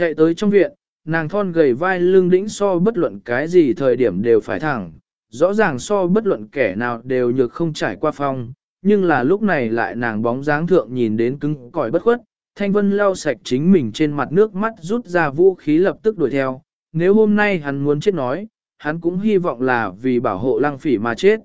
Chạy tới trong viện, nàng thon gầy vai lưng đĩnh so bất luận cái gì thời điểm đều phải thẳng, rõ ràng so bất luận kẻ nào đều nhược không trải qua phong, nhưng là lúc này lại nàng bóng dáng thượng nhìn đến cứng cỏi bất khuất, Thanh Vân lau sạch chính mình trên mặt nước mắt rút ra vũ khí lập tức đuổi theo, nếu hôm nay hắn muốn chết nói, hắn cũng hy vọng là vì bảo hộ lăng phỉ mà chết.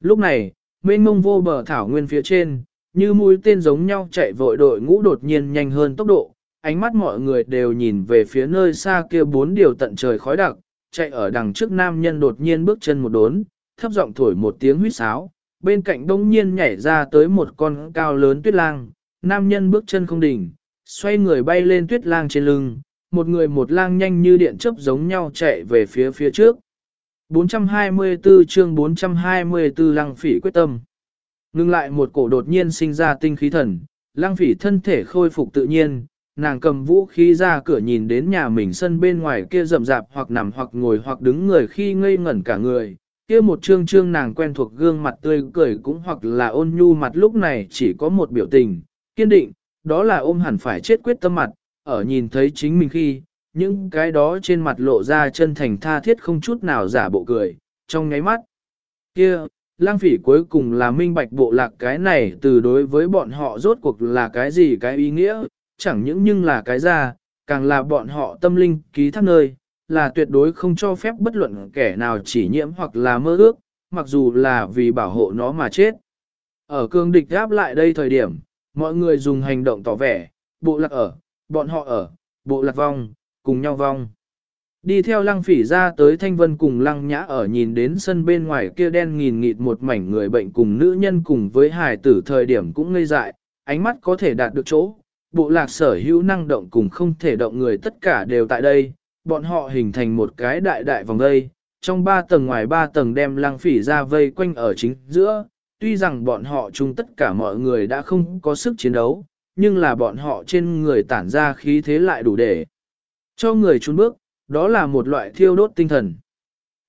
Lúc này, mênh mông vô bờ thảo nguyên phía trên, như mũi tên giống nhau chạy vội đội ngũ đột nhiên nhanh hơn tốc độ, ánh mắt mọi người đều nhìn về phía nơi xa kia bốn điều tận trời khói đặc, chạy ở đằng trước nam nhân đột nhiên bước chân một đốn, thấp giọng thổi một tiếng huýt sáo, bên cạnh đông nhiên nhảy ra tới một con cao lớn tuyết lang, nam nhân bước chân không đỉnh, xoay người bay lên tuyết lang trên lưng, một người một lang nhanh như điện chớp giống nhau chạy về phía phía trước. 424 chương 424 lăng phỉ quyết tâm. Ngưng lại một cổ đột nhiên sinh ra tinh khí thần, lăng phỉ thân thể khôi phục tự nhiên, nàng cầm vũ khí ra cửa nhìn đến nhà mình sân bên ngoài kia rậm rạp hoặc nằm hoặc ngồi hoặc đứng người khi ngây ngẩn cả người. Kia một trương trương nàng quen thuộc gương mặt tươi cười cũng hoặc là ôn nhu mặt lúc này chỉ có một biểu tình, kiên định, đó là ôm hẳn phải chết quyết tâm mặt, ở nhìn thấy chính mình khi, những cái đó trên mặt lộ ra chân thành tha thiết không chút nào giả bộ cười, trong ngáy mắt. Kia, lang phỉ cuối cùng là minh bạch bộ lạc cái này từ đối với bọn họ rốt cuộc là cái gì cái ý nghĩa, chẳng những nhưng là cái ra, càng là bọn họ tâm linh ký thác nơi, là tuyệt đối không cho phép bất luận kẻ nào chỉ nhiễm hoặc là mơ ước, mặc dù là vì bảo hộ nó mà chết. Ở cương địch gáp lại đây thời điểm, mọi người dùng hành động tỏ vẻ, bộ lạc ở, bọn họ ở, bộ lạc vong, cùng nhau vong. Đi theo lăng phỉ ra tới thanh vân cùng lăng nhã ở nhìn đến sân bên ngoài kia đen nghìn nghịt một mảnh người bệnh cùng nữ nhân cùng với hài tử thời điểm cũng ngây dại, ánh mắt có thể đạt được chỗ. Bộ lạc sở hữu năng động cùng không thể động người tất cả đều tại đây, bọn họ hình thành một cái đại đại vòng vây, trong ba tầng ngoài ba tầng đem lăng phỉ ra vây quanh ở chính giữa, tuy rằng bọn họ chung tất cả mọi người đã không có sức chiến đấu, nhưng là bọn họ trên người tản ra khí thế lại đủ để cho người trốn bước, đó là một loại thiêu đốt tinh thần.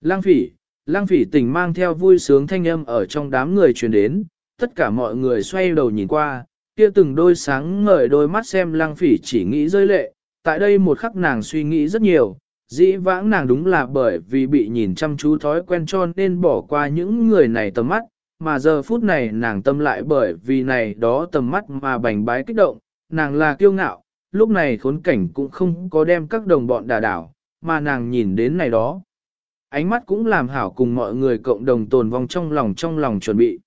Lang phỉ, lang phỉ tình mang theo vui sướng thanh âm ở trong đám người truyền đến, tất cả mọi người xoay đầu nhìn qua, kia từng đôi sáng ngời đôi mắt xem lăng phỉ chỉ nghĩ rơi lệ, tại đây một khắc nàng suy nghĩ rất nhiều, dĩ vãng nàng đúng là bởi vì bị nhìn chăm chú thói quen cho nên bỏ qua những người này tầm mắt, mà giờ phút này nàng tâm lại bởi vì này đó tầm mắt mà bành bái kích động, nàng là kiêu ngạo, lúc này khốn cảnh cũng không có đem các đồng bọn đà đảo, mà nàng nhìn đến này đó. Ánh mắt cũng làm hảo cùng mọi người cộng đồng tồn vong trong lòng trong lòng chuẩn bị.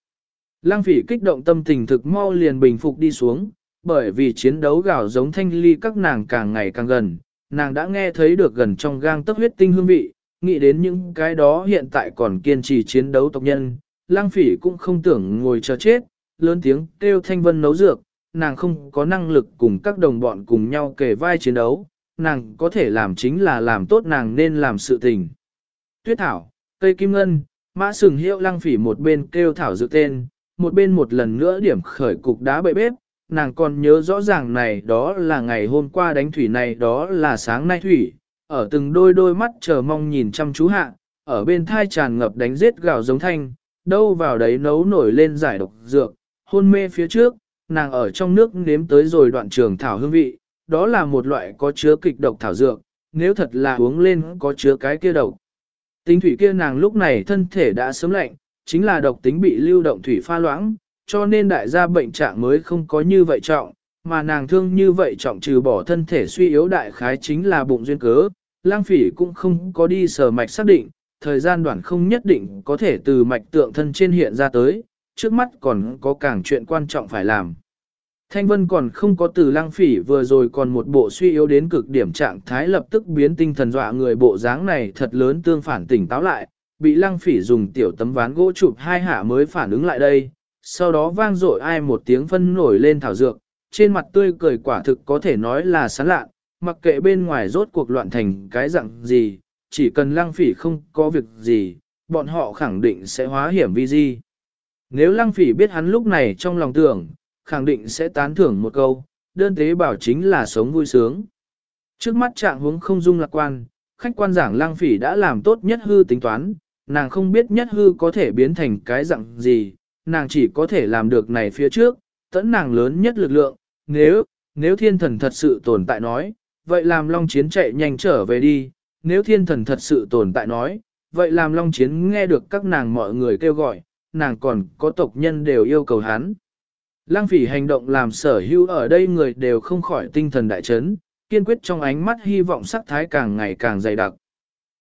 Lang phỉ kích động tâm tình thực mau liền bình phục đi xuống, bởi vì chiến đấu gạo giống thanh ly các nàng càng ngày càng gần, nàng đã nghe thấy được gần trong gang tấc huyết tinh hương vị, nghĩ đến những cái đó hiện tại còn kiên trì chiến đấu tộc nhân, lang phỉ cũng không tưởng ngồi chờ chết, lớn tiếng kêu thanh vân nấu dược, nàng không có năng lực cùng các đồng bọn cùng nhau kề vai chiến đấu, nàng có thể làm chính là làm tốt nàng nên làm sự tình. Tuyết thảo, cây kim ngân, mã sừng hiệu lăng phỉ một bên kêu thảo dự tên, một bên một lần nữa điểm khởi cục đá bậy bếp, nàng còn nhớ rõ ràng này đó là ngày hôm qua đánh thủy này đó là sáng nay thủy, ở từng đôi đôi mắt chờ mong nhìn chăm chú hạ, ở bên thai tràn ngập đánh giết gạo giống thanh, đâu vào đấy nấu nổi lên giải độc dược, hôn mê phía trước, nàng ở trong nước nếm tới rồi đoạn trường thảo hương vị, đó là một loại có chứa kịch độc thảo dược, nếu thật là uống lên có chứa cái kia độc. Tính thủy kia nàng lúc này thân thể đã sớm lạnh, chính là độc tính bị lưu động thủy pha loãng, cho nên đại gia bệnh trạng mới không có như vậy trọng, mà nàng thương như vậy trọng trừ bỏ thân thể suy yếu đại khái chính là bụng duyên cớ, lang phỉ cũng không có đi sờ mạch xác định, thời gian đoạn không nhất định có thể từ mạch tượng thân trên hiện ra tới, trước mắt còn có càng chuyện quan trọng phải làm. Thanh Vân còn không có từ lang phỉ vừa rồi còn một bộ suy yếu đến cực điểm trạng thái lập tức biến tinh thần dọa người bộ dáng này thật lớn tương phản tỉnh táo lại, bị lăng phỉ dùng tiểu tấm ván gỗ chụp hai hạ mới phản ứng lại đây, sau đó vang dội ai một tiếng phân nổi lên thảo dược, trên mặt tươi cười quả thực có thể nói là sán lạ, mặc kệ bên ngoài rốt cuộc loạn thành cái dạng gì, chỉ cần lăng phỉ không có việc gì, bọn họ khẳng định sẽ hóa hiểm vi di. Nếu lăng phỉ biết hắn lúc này trong lòng tưởng, khẳng định sẽ tán thưởng một câu, đơn tế bảo chính là sống vui sướng. Trước mắt trạng hướng không dung lạc quan, khách quan giảng lang phỉ đã làm tốt nhất hư tính toán, nàng không biết nhất hư có thể biến thành cái dạng gì, nàng chỉ có thể làm được này phía trước, tẫn nàng lớn nhất lực lượng, nếu, nếu thiên thần thật sự tồn tại nói, vậy làm Long Chiến chạy nhanh trở về đi, nếu thiên thần thật sự tồn tại nói, vậy làm Long Chiến nghe được các nàng mọi người kêu gọi, nàng còn có tộc nhân đều yêu cầu hắn. Lăng phỉ hành động làm sở hữu ở đây người đều không khỏi tinh thần đại chấn, kiên quyết trong ánh mắt hy vọng sắc thái càng ngày càng dày đặc.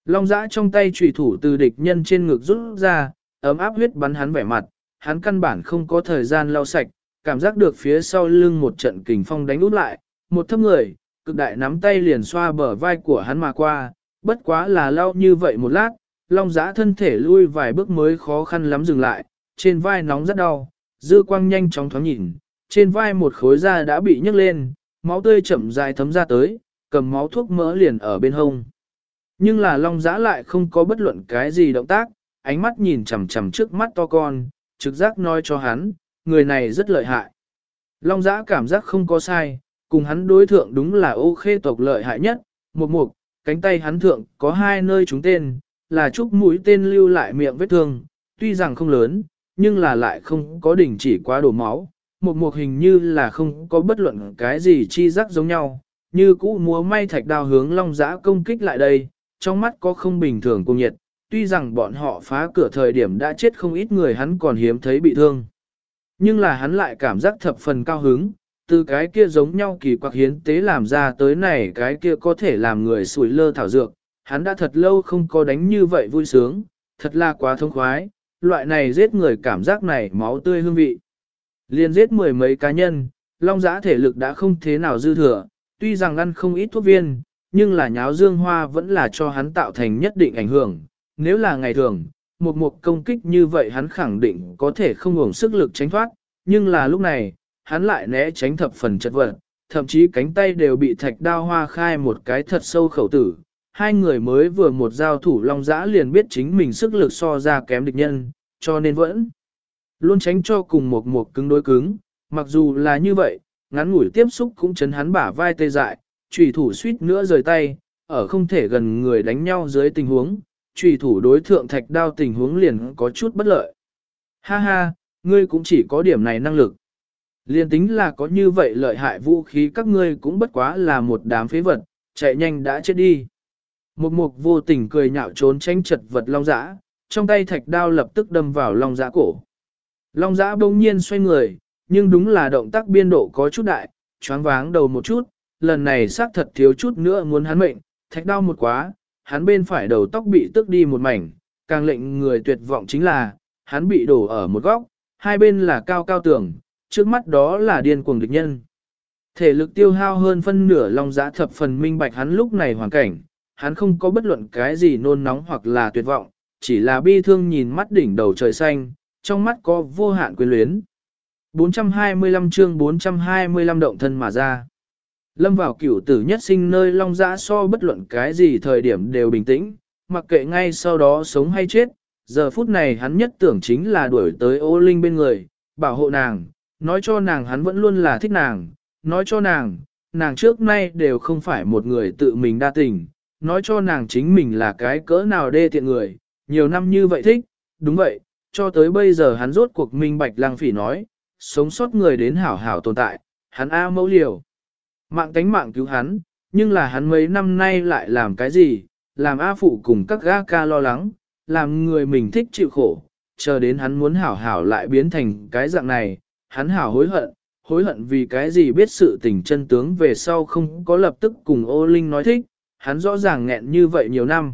Long giã trong tay trùy thủ từ địch nhân trên ngực rút ra, ấm áp huyết bắn hắn vẻ mặt, hắn căn bản không có thời gian lau sạch, cảm giác được phía sau lưng một trận kình phong đánh út lại, một thấp người, cực đại nắm tay liền xoa bờ vai của hắn mà qua, bất quá là lau như vậy một lát, long giã thân thể lui vài bước mới khó khăn lắm dừng lại, trên vai nóng rất đau, dư quang nhanh chóng thoáng nhìn, trên vai một khối da đã bị nhấc lên, máu tươi chậm dài thấm ra tới, cầm máu thuốc mỡ liền ở bên hông. Nhưng là long giã lại không có bất luận cái gì động tác, ánh mắt nhìn chằm chằm trước mắt to con, trực giác nói cho hắn, người này rất lợi hại. Long giã cảm giác không có sai, cùng hắn đối thượng đúng là ô khê tộc lợi hại nhất, một mục, cánh tay hắn thượng có hai nơi trúng tên, là chúc mũi tên lưu lại miệng vết thương, tuy rằng không lớn, nhưng là lại không có đỉnh chỉ quá đổ máu. Một mục hình như là không có bất luận cái gì chi giác giống nhau, như cũ múa may thạch đao hướng long giã công kích lại đây, trong mắt có không bình thường cùng nhiệt, tuy rằng bọn họ phá cửa thời điểm đã chết không ít người hắn còn hiếm thấy bị thương. Nhưng là hắn lại cảm giác thập phần cao hứng, từ cái kia giống nhau kỳ quặc hiến tế làm ra tới này cái kia có thể làm người sủi lơ thảo dược, hắn đã thật lâu không có đánh như vậy vui sướng, thật là quá thông khoái, loại này giết người cảm giác này máu tươi hương vị. Liên giết mười mấy cá nhân, long giã thể lực đã không thế nào dư thừa, tuy rằng ăn không ít thuốc viên, nhưng là nháo dương hoa vẫn là cho hắn tạo thành nhất định ảnh hưởng. Nếu là ngày thường, một mục công kích như vậy hắn khẳng định có thể không ngủng sức lực tránh thoát, nhưng là lúc này, hắn lại né tránh thập phần chất vật, thậm chí cánh tay đều bị thạch đao hoa khai một cái thật sâu khẩu tử. Hai người mới vừa một giao thủ long giã liền biết chính mình sức lực so ra kém địch nhân, cho nên vẫn luôn tránh cho cùng một một cứng đối cứng. Mặc dù là như vậy, ngắn ngủi tiếp xúc cũng chấn hắn bả vai tê dại, trùy thủ suýt nữa rời tay, ở không thể gần người đánh nhau dưới tình huống, trùy thủ đối thượng thạch đao tình huống liền có chút bất lợi. Ha ha, ngươi cũng chỉ có điểm này năng lực. Liên tính là có như vậy lợi hại vũ khí các ngươi cũng bất quá là một đám phế vật, chạy nhanh đã chết đi. Một mục vô tình cười nhạo trốn tránh chật vật long dã, trong tay thạch đao lập tức đâm vào long dã cổ. Long dã bỗng nhiên xoay người, nhưng đúng là động tác biên độ có chút đại, choáng váng đầu một chút, lần này xác thật thiếu chút nữa muốn hắn mệnh, thạch đau một quá, hắn bên phải đầu tóc bị tức đi một mảnh, càng lệnh người tuyệt vọng chính là, hắn bị đổ ở một góc, hai bên là cao cao tường, trước mắt đó là điên cuồng địch nhân. Thể lực tiêu hao hơn phân nửa long giã thập phần minh bạch hắn lúc này hoàn cảnh, hắn không có bất luận cái gì nôn nóng hoặc là tuyệt vọng, chỉ là bi thương nhìn mắt đỉnh đầu trời xanh, trong mắt có vô hạn quyến luyến. 425 chương 425 động thân mà ra. Lâm vào cửu tử nhất sinh nơi long dã so bất luận cái gì thời điểm đều bình tĩnh, mặc kệ ngay sau đó sống hay chết, giờ phút này hắn nhất tưởng chính là đuổi tới ô linh bên người, bảo hộ nàng, nói cho nàng hắn vẫn luôn là thích nàng, nói cho nàng, nàng trước nay đều không phải một người tự mình đa tình, nói cho nàng chính mình là cái cỡ nào đê tiện người, nhiều năm như vậy thích, đúng vậy, cho tới bây giờ hắn rốt cuộc minh bạch lang phỉ nói, sống sót người đến hảo hảo tồn tại, hắn A mẫu liều. Mạng tánh mạng cứu hắn, nhưng là hắn mấy năm nay lại làm cái gì, làm A phụ cùng các gã ca lo lắng, làm người mình thích chịu khổ, chờ đến hắn muốn hảo hảo lại biến thành cái dạng này, hắn hảo hối hận, hối hận vì cái gì biết sự tình chân tướng về sau không có lập tức cùng ô linh nói thích, hắn rõ ràng nghẹn như vậy nhiều năm.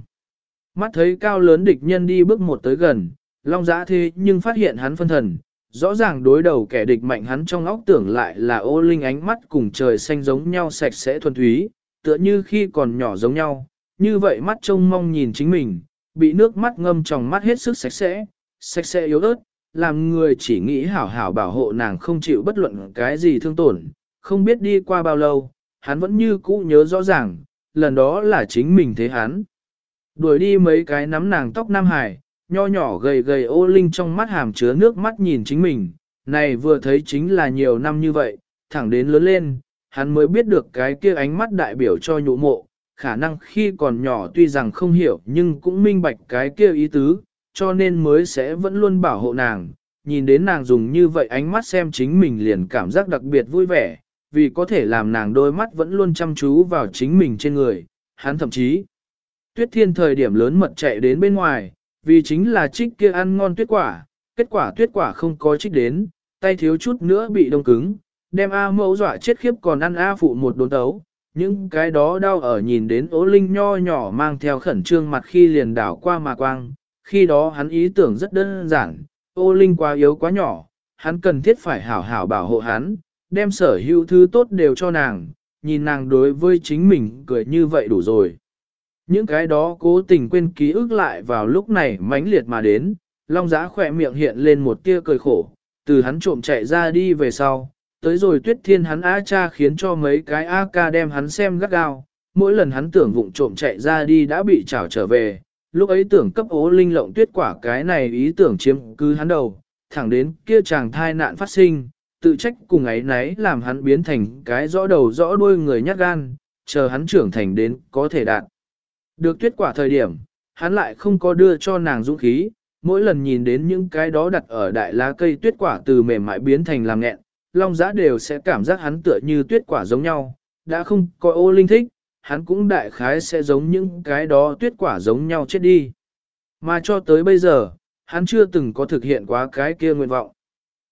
Mắt thấy cao lớn địch nhân đi bước một tới gần, long giã thế nhưng phát hiện hắn phân thần, rõ ràng đối đầu kẻ địch mạnh hắn trong óc tưởng lại là ô linh ánh mắt cùng trời xanh giống nhau sạch sẽ thuần túy, tựa như khi còn nhỏ giống nhau, như vậy mắt trông mong nhìn chính mình, bị nước mắt ngâm trong mắt hết sức sạch sẽ, sạch sẽ yếu ớt, làm người chỉ nghĩ hảo hảo bảo hộ nàng không chịu bất luận cái gì thương tổn, không biết đi qua bao lâu, hắn vẫn như cũ nhớ rõ ràng, lần đó là chính mình thế hắn. Đuổi đi mấy cái nắm nàng tóc Nam Hải, nho nhỏ gầy gầy ô linh trong mắt hàm chứa nước mắt nhìn chính mình, này vừa thấy chính là nhiều năm như vậy, thẳng đến lớn lên, hắn mới biết được cái kia ánh mắt đại biểu cho nhũ mộ, khả năng khi còn nhỏ tuy rằng không hiểu nhưng cũng minh bạch cái kia ý tứ, cho nên mới sẽ vẫn luôn bảo hộ nàng, nhìn đến nàng dùng như vậy ánh mắt xem chính mình liền cảm giác đặc biệt vui vẻ, vì có thể làm nàng đôi mắt vẫn luôn chăm chú vào chính mình trên người, hắn thậm chí. Tuyết thiên thời điểm lớn mật chạy đến bên ngoài, vì chính là trích kia ăn ngon tuyết quả, kết quả tuyết quả không có trích đến, tay thiếu chút nữa bị đông cứng, đem A mẫu dọa chết khiếp còn ăn A phụ một đốn tấu. Những cái đó đau ở nhìn đến ố linh nho nhỏ mang theo khẩn trương mặt khi liền đảo qua mà quang, khi đó hắn ý tưởng rất đơn giản, ô linh quá yếu quá nhỏ, hắn cần thiết phải hảo hảo bảo hộ hắn, đem sở hữu thứ tốt đều cho nàng, nhìn nàng đối với chính mình cười như vậy đủ rồi. Những cái đó cố tình quên ký ức lại vào lúc này mãnh liệt mà đến, long giã khỏe miệng hiện lên một tia cười khổ, từ hắn trộm chạy ra đi về sau, tới rồi tuyết thiên hắn á cha khiến cho mấy cái A ca đem hắn xem gắt gao, mỗi lần hắn tưởng vụng trộm chạy ra đi đã bị trảo trở về, lúc ấy tưởng cấp ố linh lộng tuyết quả cái này ý tưởng chiếm cứ hắn đầu, thẳng đến kia chàng thai nạn phát sinh, tự trách cùng ấy nấy làm hắn biến thành cái rõ đầu rõ đuôi người nhát gan, chờ hắn trưởng thành đến có thể đạt. Được tuyết quả thời điểm, hắn lại không có đưa cho nàng dũng khí, mỗi lần nhìn đến những cái đó đặt ở đại lá cây tuyết quả từ mềm mại biến thành làm nghẹn, long giã đều sẽ cảm giác hắn tựa như tuyết quả giống nhau, đã không có ô linh thích, hắn cũng đại khái sẽ giống những cái đó tuyết quả giống nhau chết đi. Mà cho tới bây giờ, hắn chưa từng có thực hiện quá cái kia nguyện vọng.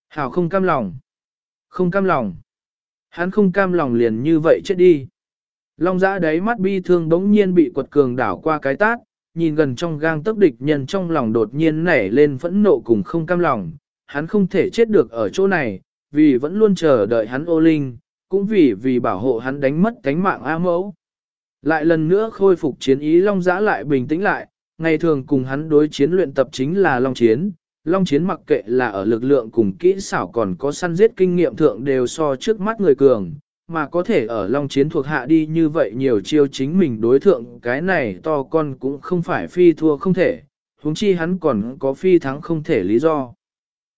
Hảo không cam lòng. Không cam lòng. Hắn không cam lòng liền như vậy chết đi. Long giã đáy mắt bi thương đống nhiên bị quật cường đảo qua cái tát, nhìn gần trong gang tấc địch nhân trong lòng đột nhiên nảy lên phẫn nộ cùng không cam lòng. Hắn không thể chết được ở chỗ này, vì vẫn luôn chờ đợi hắn ô linh, cũng vì vì bảo hộ hắn đánh mất cánh mạng A mẫu. Lại lần nữa khôi phục chiến ý Long Giã lại bình tĩnh lại, ngày thường cùng hắn đối chiến luyện tập chính là Long Chiến. Long Chiến mặc kệ là ở lực lượng cùng kỹ xảo còn có săn giết kinh nghiệm thượng đều so trước mắt người cường, mà có thể ở Long Chiến thuộc hạ đi như vậy nhiều chiêu chính mình đối thượng cái này to con cũng không phải phi thua không thể, huống chi hắn còn có phi thắng không thể lý do.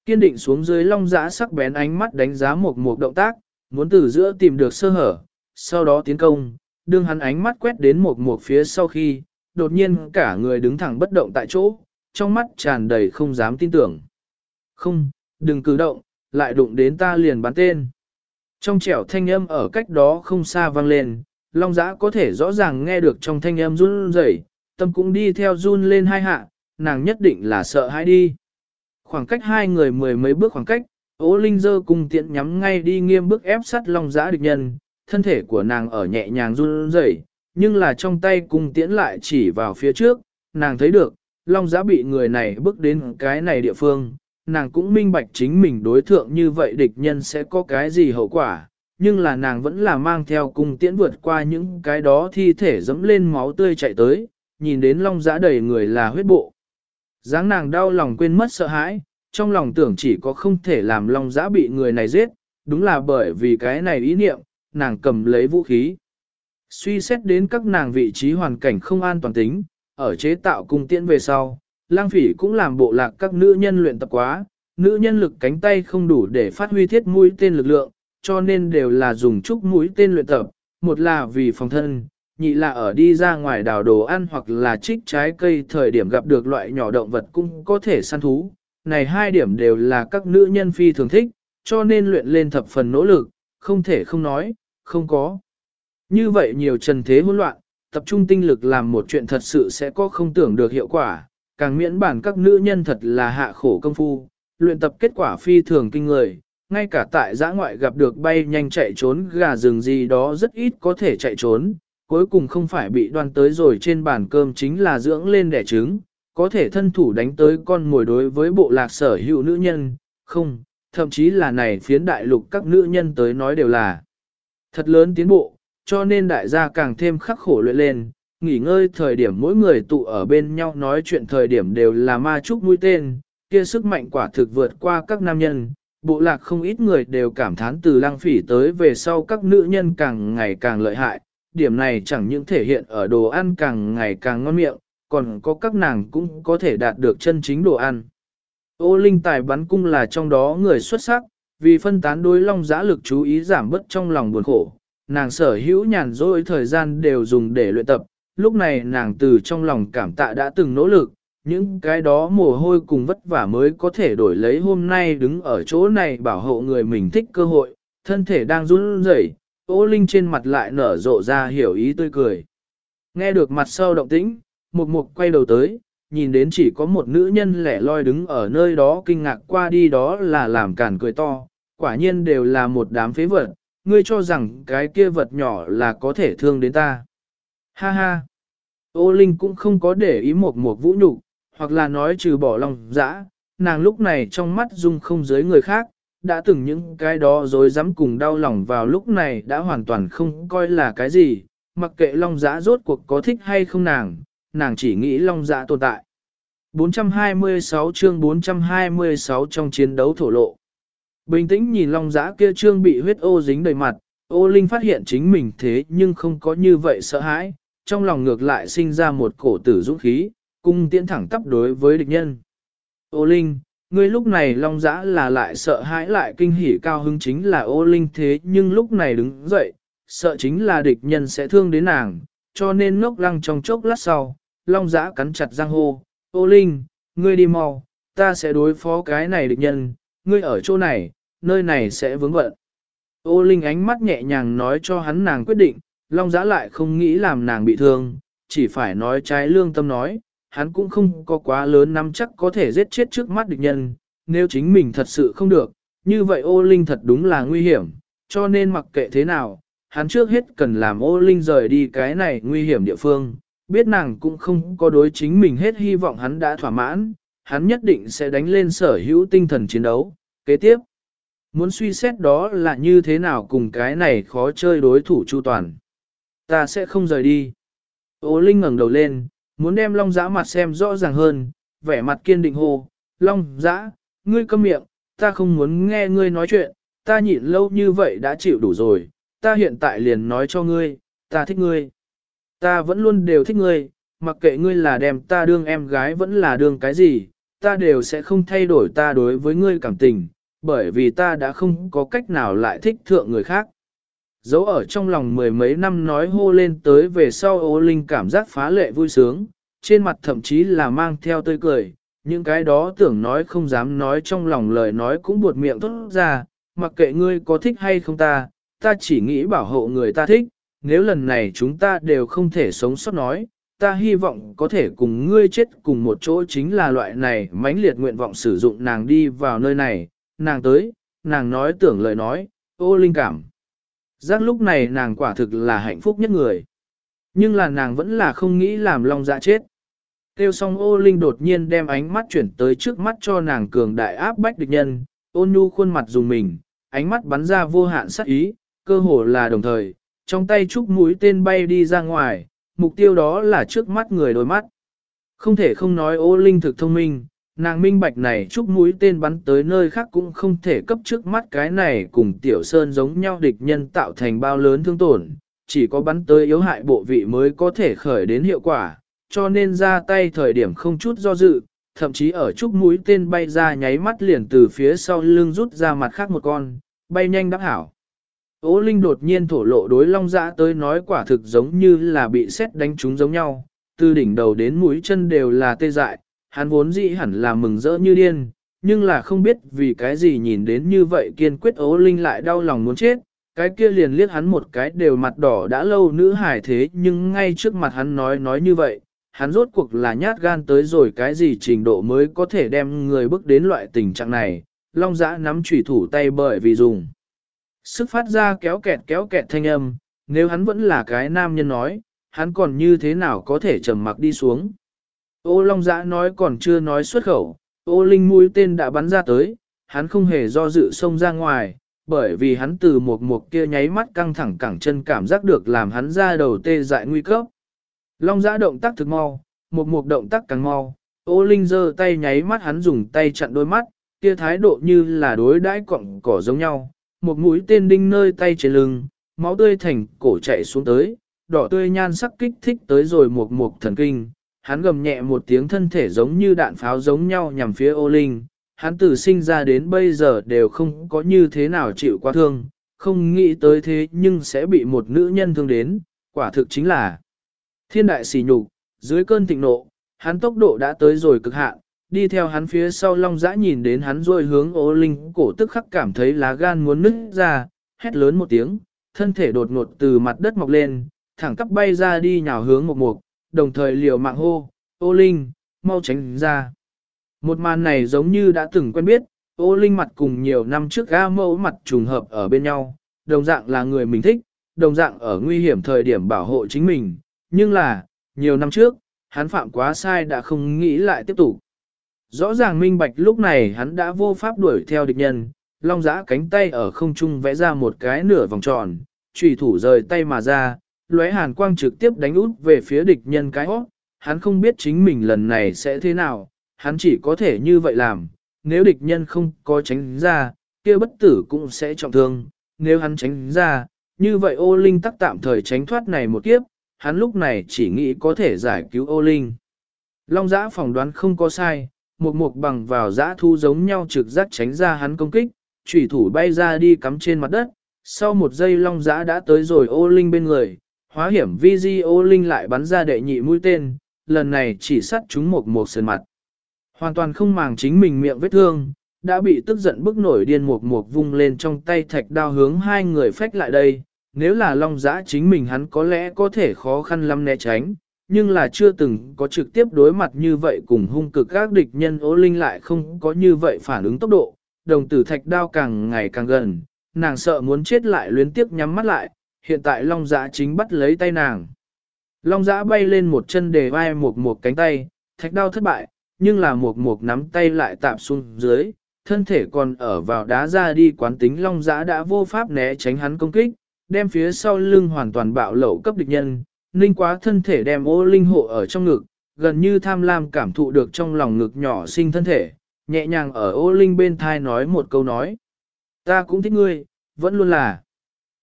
Kiên định xuống dưới Long Giã sắc bén ánh mắt đánh giá một một động tác, muốn từ giữa tìm được sơ hở, sau đó tiến công, đương hắn ánh mắt quét đến một một phía sau khi, đột nhiên cả người đứng thẳng bất động tại chỗ, trong mắt tràn đầy không dám tin tưởng. Không, đừng cử động, lại đụng đến ta liền bắn tên. Trong trẻo thanh âm ở cách đó không xa vang lên, Long Giã có thể rõ ràng nghe được trong thanh âm run rẩy, tâm cũng đi theo run lên hai hạ, nàng nhất định là sợ hãi đi. Khoảng cách hai người mười mấy bước khoảng cách, ố linh dơ cùng tiện nhắm ngay đi nghiêm bước ép sắt Long Giã địch nhân, thân thể của nàng ở nhẹ nhàng run rẩy, nhưng là trong tay cung tiễn lại chỉ vào phía trước, nàng thấy được, long giã bị người này bước đến cái này địa phương, nàng cũng minh bạch chính mình đối thượng như vậy địch nhân sẽ có cái gì hậu quả, nhưng là nàng vẫn là mang theo cung tiễn vượt qua những cái đó thi thể dẫm lên máu tươi chạy tới, nhìn đến long giã đầy người là huyết bộ. dáng nàng đau lòng quên mất sợ hãi, trong lòng tưởng chỉ có không thể làm long giã bị người này giết, đúng là bởi vì cái này ý niệm, nàng cầm lấy vũ khí. Suy xét đến các nàng vị trí hoàn cảnh không an toàn tính, ở chế tạo cung tiễn về sau, lang phỉ cũng làm bộ lạc các nữ nhân luyện tập quá, nữ nhân lực cánh tay không đủ để phát huy thiết mũi tên lực lượng, cho nên đều là dùng trúc mũi tên luyện tập, một là vì phòng thân, nhị là ở đi ra ngoài đào đồ ăn hoặc là trích trái cây thời điểm gặp được loại nhỏ động vật cũng có thể săn thú. Này hai điểm đều là các nữ nhân phi thường thích, cho nên luyện lên thập phần nỗ lực, không thể không nói, không có. Như vậy nhiều trần thế hỗn loạn, tập trung tinh lực làm một chuyện thật sự sẽ có không tưởng được hiệu quả, càng miễn bản các nữ nhân thật là hạ khổ công phu, luyện tập kết quả phi thường kinh người, ngay cả tại giã ngoại gặp được bay nhanh chạy trốn gà rừng gì đó rất ít có thể chạy trốn, cuối cùng không phải bị đoan tới rồi trên bàn cơm chính là dưỡng lên đẻ trứng, có thể thân thủ đánh tới con mồi đối với bộ lạc sở hữu nữ nhân, không, thậm chí là này phiến đại lục các nữ nhân tới nói đều là thật lớn tiến bộ, cho nên đại gia càng thêm khắc khổ luyện lên, nghỉ ngơi thời điểm mỗi người tụ ở bên nhau nói chuyện thời điểm đều là ma trúc mũi tên, kia sức mạnh quả thực vượt qua các nam nhân. Bộ lạc không ít người đều cảm thán từ lang phỉ tới về sau các nữ nhân càng ngày càng lợi hại, điểm này chẳng những thể hiện ở đồ ăn càng ngày càng ngon miệng, còn có các nàng cũng có thể đạt được chân chính đồ ăn. Ô Linh Tài bắn cung là trong đó người xuất sắc, vì phân tán đối long giã lực chú ý giảm bớt trong lòng buồn khổ, nàng sở hữu nhàn rỗi thời gian đều dùng để luyện tập, lúc này nàng từ trong lòng cảm tạ đã từng nỗ lực, những cái đó mồ hôi cùng vất vả mới có thể đổi lấy hôm nay đứng ở chỗ này bảo hộ người mình thích cơ hội, thân thể đang run rẩy, ô linh trên mặt lại nở rộ ra hiểu ý tươi cười. Nghe được mặt sau động tĩnh, mục mục quay đầu tới, nhìn đến chỉ có một nữ nhân lẻ loi đứng ở nơi đó kinh ngạc qua đi đó là làm cản cười to, quả nhiên đều là một đám phế vật, ngươi cho rằng cái kia vật nhỏ là có thể thương đến ta. Ha ha! Ô Linh cũng không có để ý một một vũ nhục, hoặc là nói trừ bỏ lòng dã, nàng lúc này trong mắt dung không dưới người khác, đã từng những cái đó rồi dám cùng đau lòng vào lúc này đã hoàn toàn không coi là cái gì, mặc kệ long giã rốt cuộc có thích hay không nàng, nàng chỉ nghĩ long giã tồn tại. 426 chương 426 trong chiến đấu thổ lộ. Bình tĩnh nhìn long giã kia trương bị huyết ô dính đầy mặt, ô linh phát hiện chính mình thế nhưng không có như vậy sợ hãi, trong lòng ngược lại sinh ra một cổ tử dũng khí, cung tiễn thẳng tắp đối với địch nhân. Ô linh, ngươi lúc này long dã là lại sợ hãi lại kinh hỉ cao hứng chính là ô linh thế nhưng lúc này đứng dậy, sợ chính là địch nhân sẽ thương đến nàng, cho nên ngốc lăng trong chốc lát sau, long dã cắn chặt răng hô, ô linh, ngươi đi mau, ta sẽ đối phó cái này địch nhân, ngươi ở chỗ này, nơi này sẽ vướng vận. Ô linh ánh mắt nhẹ nhàng nói cho hắn nàng quyết định, long giã lại không nghĩ làm nàng bị thương, chỉ phải nói trái lương tâm nói, hắn cũng không có quá lớn nắm chắc có thể giết chết trước mắt địch nhân, nếu chính mình thật sự không được, như vậy ô linh thật đúng là nguy hiểm, cho nên mặc kệ thế nào, hắn trước hết cần làm ô linh rời đi cái này nguy hiểm địa phương, biết nàng cũng không có đối chính mình hết hy vọng hắn đã thỏa mãn, hắn nhất định sẽ đánh lên sở hữu tinh thần chiến đấu. Kế tiếp, muốn suy xét đó là như thế nào cùng cái này khó chơi đối thủ chu toàn. Ta sẽ không rời đi. Ô Linh ngẩng đầu lên, muốn đem Long Giã mặt xem rõ ràng hơn, vẻ mặt kiên định hồ. Long Giã, ngươi câm miệng, ta không muốn nghe ngươi nói chuyện, ta nhịn lâu như vậy đã chịu đủ rồi, ta hiện tại liền nói cho ngươi, ta thích ngươi. Ta vẫn luôn đều thích ngươi, mặc kệ ngươi là đem ta đương em gái vẫn là đương cái gì, ta đều sẽ không thay đổi ta đối với ngươi cảm tình, bởi vì ta đã không có cách nào lại thích thượng người khác. Dấu ở trong lòng mười mấy năm nói hô lên tới về sau ô linh cảm giác phá lệ vui sướng, trên mặt thậm chí là mang theo tươi cười, những cái đó tưởng nói không dám nói trong lòng lời nói cũng buột miệng tốt ra, mặc kệ ngươi có thích hay không ta, ta chỉ nghĩ bảo hộ người ta thích, nếu lần này chúng ta đều không thể sống sót nói, ta hy vọng có thể cùng ngươi chết cùng một chỗ chính là loại này mãnh liệt nguyện vọng sử dụng nàng đi vào nơi này, nàng tới, nàng nói tưởng lời nói, ô linh cảm. Giác lúc này nàng quả thực là hạnh phúc nhất người. Nhưng là nàng vẫn là không nghĩ làm long dạ chết. tiêu song ô linh đột nhiên đem ánh mắt chuyển tới trước mắt cho nàng cường đại áp bách địch nhân, ôn nhu khuôn mặt dùng mình, ánh mắt bắn ra vô hạn sắc ý, cơ hồ là đồng thời, trong tay chúc mũi tên bay đi ra ngoài, mục tiêu đó là trước mắt người đôi mắt. Không thể không nói ô linh thực thông minh, nàng minh bạch này chúc mũi tên bắn tới nơi khác cũng không thể cấp trước mắt cái này cùng tiểu sơn giống nhau địch nhân tạo thành bao lớn thương tổn, chỉ có bắn tới yếu hại bộ vị mới có thể khởi đến hiệu quả, cho nên ra tay thời điểm không chút do dự, thậm chí ở chúc mũi tên bay ra nháy mắt liền từ phía sau lưng rút ra mặt khác một con, bay nhanh đắc hảo. Ô Linh đột nhiên thổ lộ đối long dã tới nói quả thực giống như là bị xét đánh trúng giống nhau, từ đỉnh đầu đến mũi chân đều là tê dại, hắn vốn dĩ hẳn là mừng rỡ như điên, nhưng là không biết vì cái gì nhìn đến như vậy kiên quyết ố Linh lại đau lòng muốn chết, cái kia liền liếc hắn một cái đều mặt đỏ đã lâu nữ hải thế nhưng ngay trước mặt hắn nói nói như vậy, hắn rốt cuộc là nhát gan tới rồi cái gì trình độ mới có thể đem người bước đến loại tình trạng này, long dã nắm chủy thủ tay bởi vì dùng. Sức phát ra kéo kẹt kéo kẹt thanh âm, nếu hắn vẫn là cái nam nhân nói, hắn còn như thế nào có thể trầm mặc đi xuống. Ô Long Giã nói còn chưa nói xuất khẩu, ô Linh mũi tên đã bắn ra tới, hắn không hề do dự xông ra ngoài, bởi vì hắn từ một một kia nháy mắt căng thẳng cẳng chân cảm giác được làm hắn ra đầu tê dại nguy cấp. Long Giã động tác thực mau, một một động tác càng mau, ô Linh giơ tay nháy mắt hắn dùng tay chặn đôi mắt, kia thái độ như là đối đãi cọng cỏ giống nhau, một mũi tên đinh nơi tay trên lưng, máu tươi thành cổ chạy xuống tới, đỏ tươi nhan sắc kích thích tới rồi một mục thần kinh. Hắn gầm nhẹ một tiếng thân thể giống như đạn pháo giống nhau nhằm phía ô linh. Hắn từ sinh ra đến bây giờ đều không có như thế nào chịu qua thương, không nghĩ tới thế nhưng sẽ bị một nữ nhân thương đến, quả thực chính là thiên đại sỉ nhục, dưới cơn thịnh nộ, hắn tốc độ đã tới rồi cực hạn, đi theo hắn phía sau long dã nhìn đến hắn rồi hướng ô linh cổ tức khắc cảm thấy lá gan muốn nứt ra, hét lớn một tiếng, thân thể đột ngột từ mặt đất mọc lên, thẳng tắp bay ra đi nhào hướng một mục, đồng thời liều mạng hô, ô linh, mau tránh ra. Một màn này giống như đã từng quen biết, ô linh mặt cùng nhiều năm trước ga mẫu mặt trùng hợp ở bên nhau, đồng dạng là người mình thích, đồng dạng ở nguy hiểm thời điểm bảo hộ chính mình, nhưng là, nhiều năm trước, hắn phạm quá sai đã không nghĩ lại tiếp tục. Rõ ràng minh bạch lúc này hắn đã vô pháp đuổi theo địch nhân, long giã cánh tay ở không trung vẽ ra một cái nửa vòng tròn, trùy thủ rời tay mà ra, lóe hàn quang trực tiếp đánh út về phía địch nhân cái hót, hắn không biết chính mình lần này sẽ thế nào, hắn chỉ có thể như vậy làm, nếu địch nhân không có tránh ra, kia bất tử cũng sẽ trọng thương, nếu hắn tránh ra, như vậy ô linh tắc tạm thời tránh thoát này một kiếp, hắn lúc này chỉ nghĩ có thể giải cứu ô linh. Long giã phỏng đoán không có sai, một mục bằng vào giã thu giống nhau trực giác tránh ra hắn công kích, chủy thủ bay ra đi cắm trên mặt đất, sau một giây long giã đã tới rồi ô linh bên người, hóa hiểm vi di ô linh lại bắn ra đệ nhị mũi tên, lần này chỉ sắt chúng một một sườn mặt. Hoàn toàn không màng chính mình miệng vết thương, đã bị tức giận bức nổi điên một một vung lên trong tay thạch đao hướng hai người phách lại đây. Nếu là long giã chính mình hắn có lẽ có thể khó khăn lắm né tránh, nhưng là chưa từng có trực tiếp đối mặt như vậy cùng hung cực các địch nhân ố linh lại không có như vậy phản ứng tốc độ. Đồng tử thạch đao càng ngày càng gần, nàng sợ muốn chết lại luyến tiếp nhắm mắt lại, hiện tại long giã chính bắt lấy tay nàng. Long giã bay lên một chân để vai một một cánh tay, thạch đao thất bại, nhưng là một một nắm tay lại tạm xuống dưới, thân thể còn ở vào đá ra đi quán tính long giã đã vô pháp né tránh hắn công kích, đem phía sau lưng hoàn toàn bạo lẩu cấp địch nhân, ninh quá thân thể đem ô linh hộ ở trong ngực, gần như tham lam cảm thụ được trong lòng ngực nhỏ sinh thân thể, nhẹ nhàng ở ô linh bên thai nói một câu nói. Ta cũng thích ngươi, vẫn luôn là.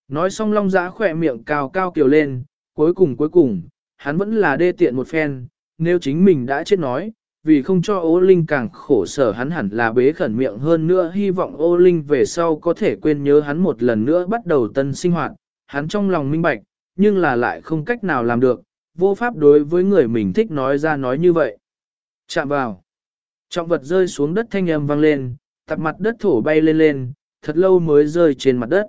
Nói xong long giã khỏe miệng cao cao kiều lên, cuối cùng cuối cùng, hắn vẫn là đê tiện một phen, nếu chính mình đã chết nói, vì không cho ô linh càng khổ sở hắn hẳn là bế khẩn miệng hơn nữa hy vọng ô linh về sau có thể quên nhớ hắn một lần nữa bắt đầu tân sinh hoạt, hắn trong lòng minh bạch, nhưng là lại không cách nào làm được, vô pháp đối với người mình thích nói ra nói như vậy. Chạm vào. Trọng vật rơi xuống đất thanh âm vang lên, tập mặt đất thổ bay lên lên, thật lâu mới rơi trên mặt đất.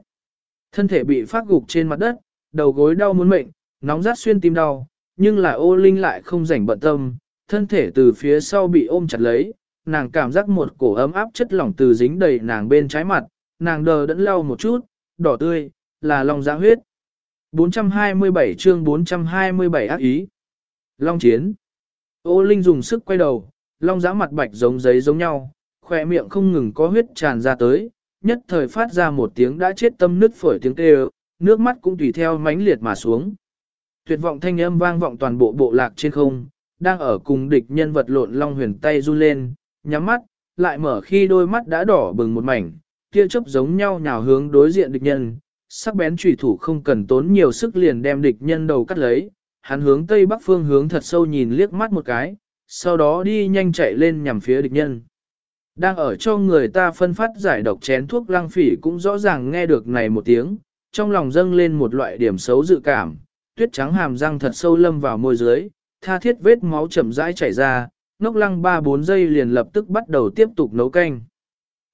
Thân thể bị phát gục trên mặt đất, đầu gối đau muốn mệnh, nóng rát xuyên tim đau, nhưng là ô linh lại không rảnh bận tâm, thân thể từ phía sau bị ôm chặt lấy, nàng cảm giác một cổ ấm áp chất lỏng từ dính đầy nàng bên trái mặt, nàng đờ đẫn lau một chút, đỏ tươi, là lòng giã huyết. 427 chương 427 ác ý. Long chiến. Ô Linh dùng sức quay đầu, long giã mặt bạch giống giấy giống nhau, khỏe miệng không ngừng có huyết tràn ra tới, nhất thời phát ra một tiếng đã chết tâm nứt phổi tiếng kêu, nước mắt cũng tùy theo mãnh liệt mà xuống. Tuyệt vọng thanh âm vang vọng toàn bộ bộ lạc trên không, đang ở cùng địch nhân vật lộn long huyền tay run lên, nhắm mắt, lại mở khi đôi mắt đã đỏ bừng một mảnh, kia chớp giống nhau nhào hướng đối diện địch nhân, sắc bén chủy thủ không cần tốn nhiều sức liền đem địch nhân đầu cắt lấy, hắn hướng tây bắc phương hướng thật sâu nhìn liếc mắt một cái, sau đó đi nhanh chạy lên nhằm phía địch nhân. Đang ở cho người ta phân phát giải độc chén thuốc lăng phỉ cũng rõ ràng nghe được này một tiếng, trong lòng dâng lên một loại điểm xấu dự cảm, tuyết trắng hàm răng thật sâu lâm vào môi dưới, tha thiết vết máu chậm rãi chảy ra, ngốc lăng 3-4 giây liền lập tức bắt đầu tiếp tục nấu canh.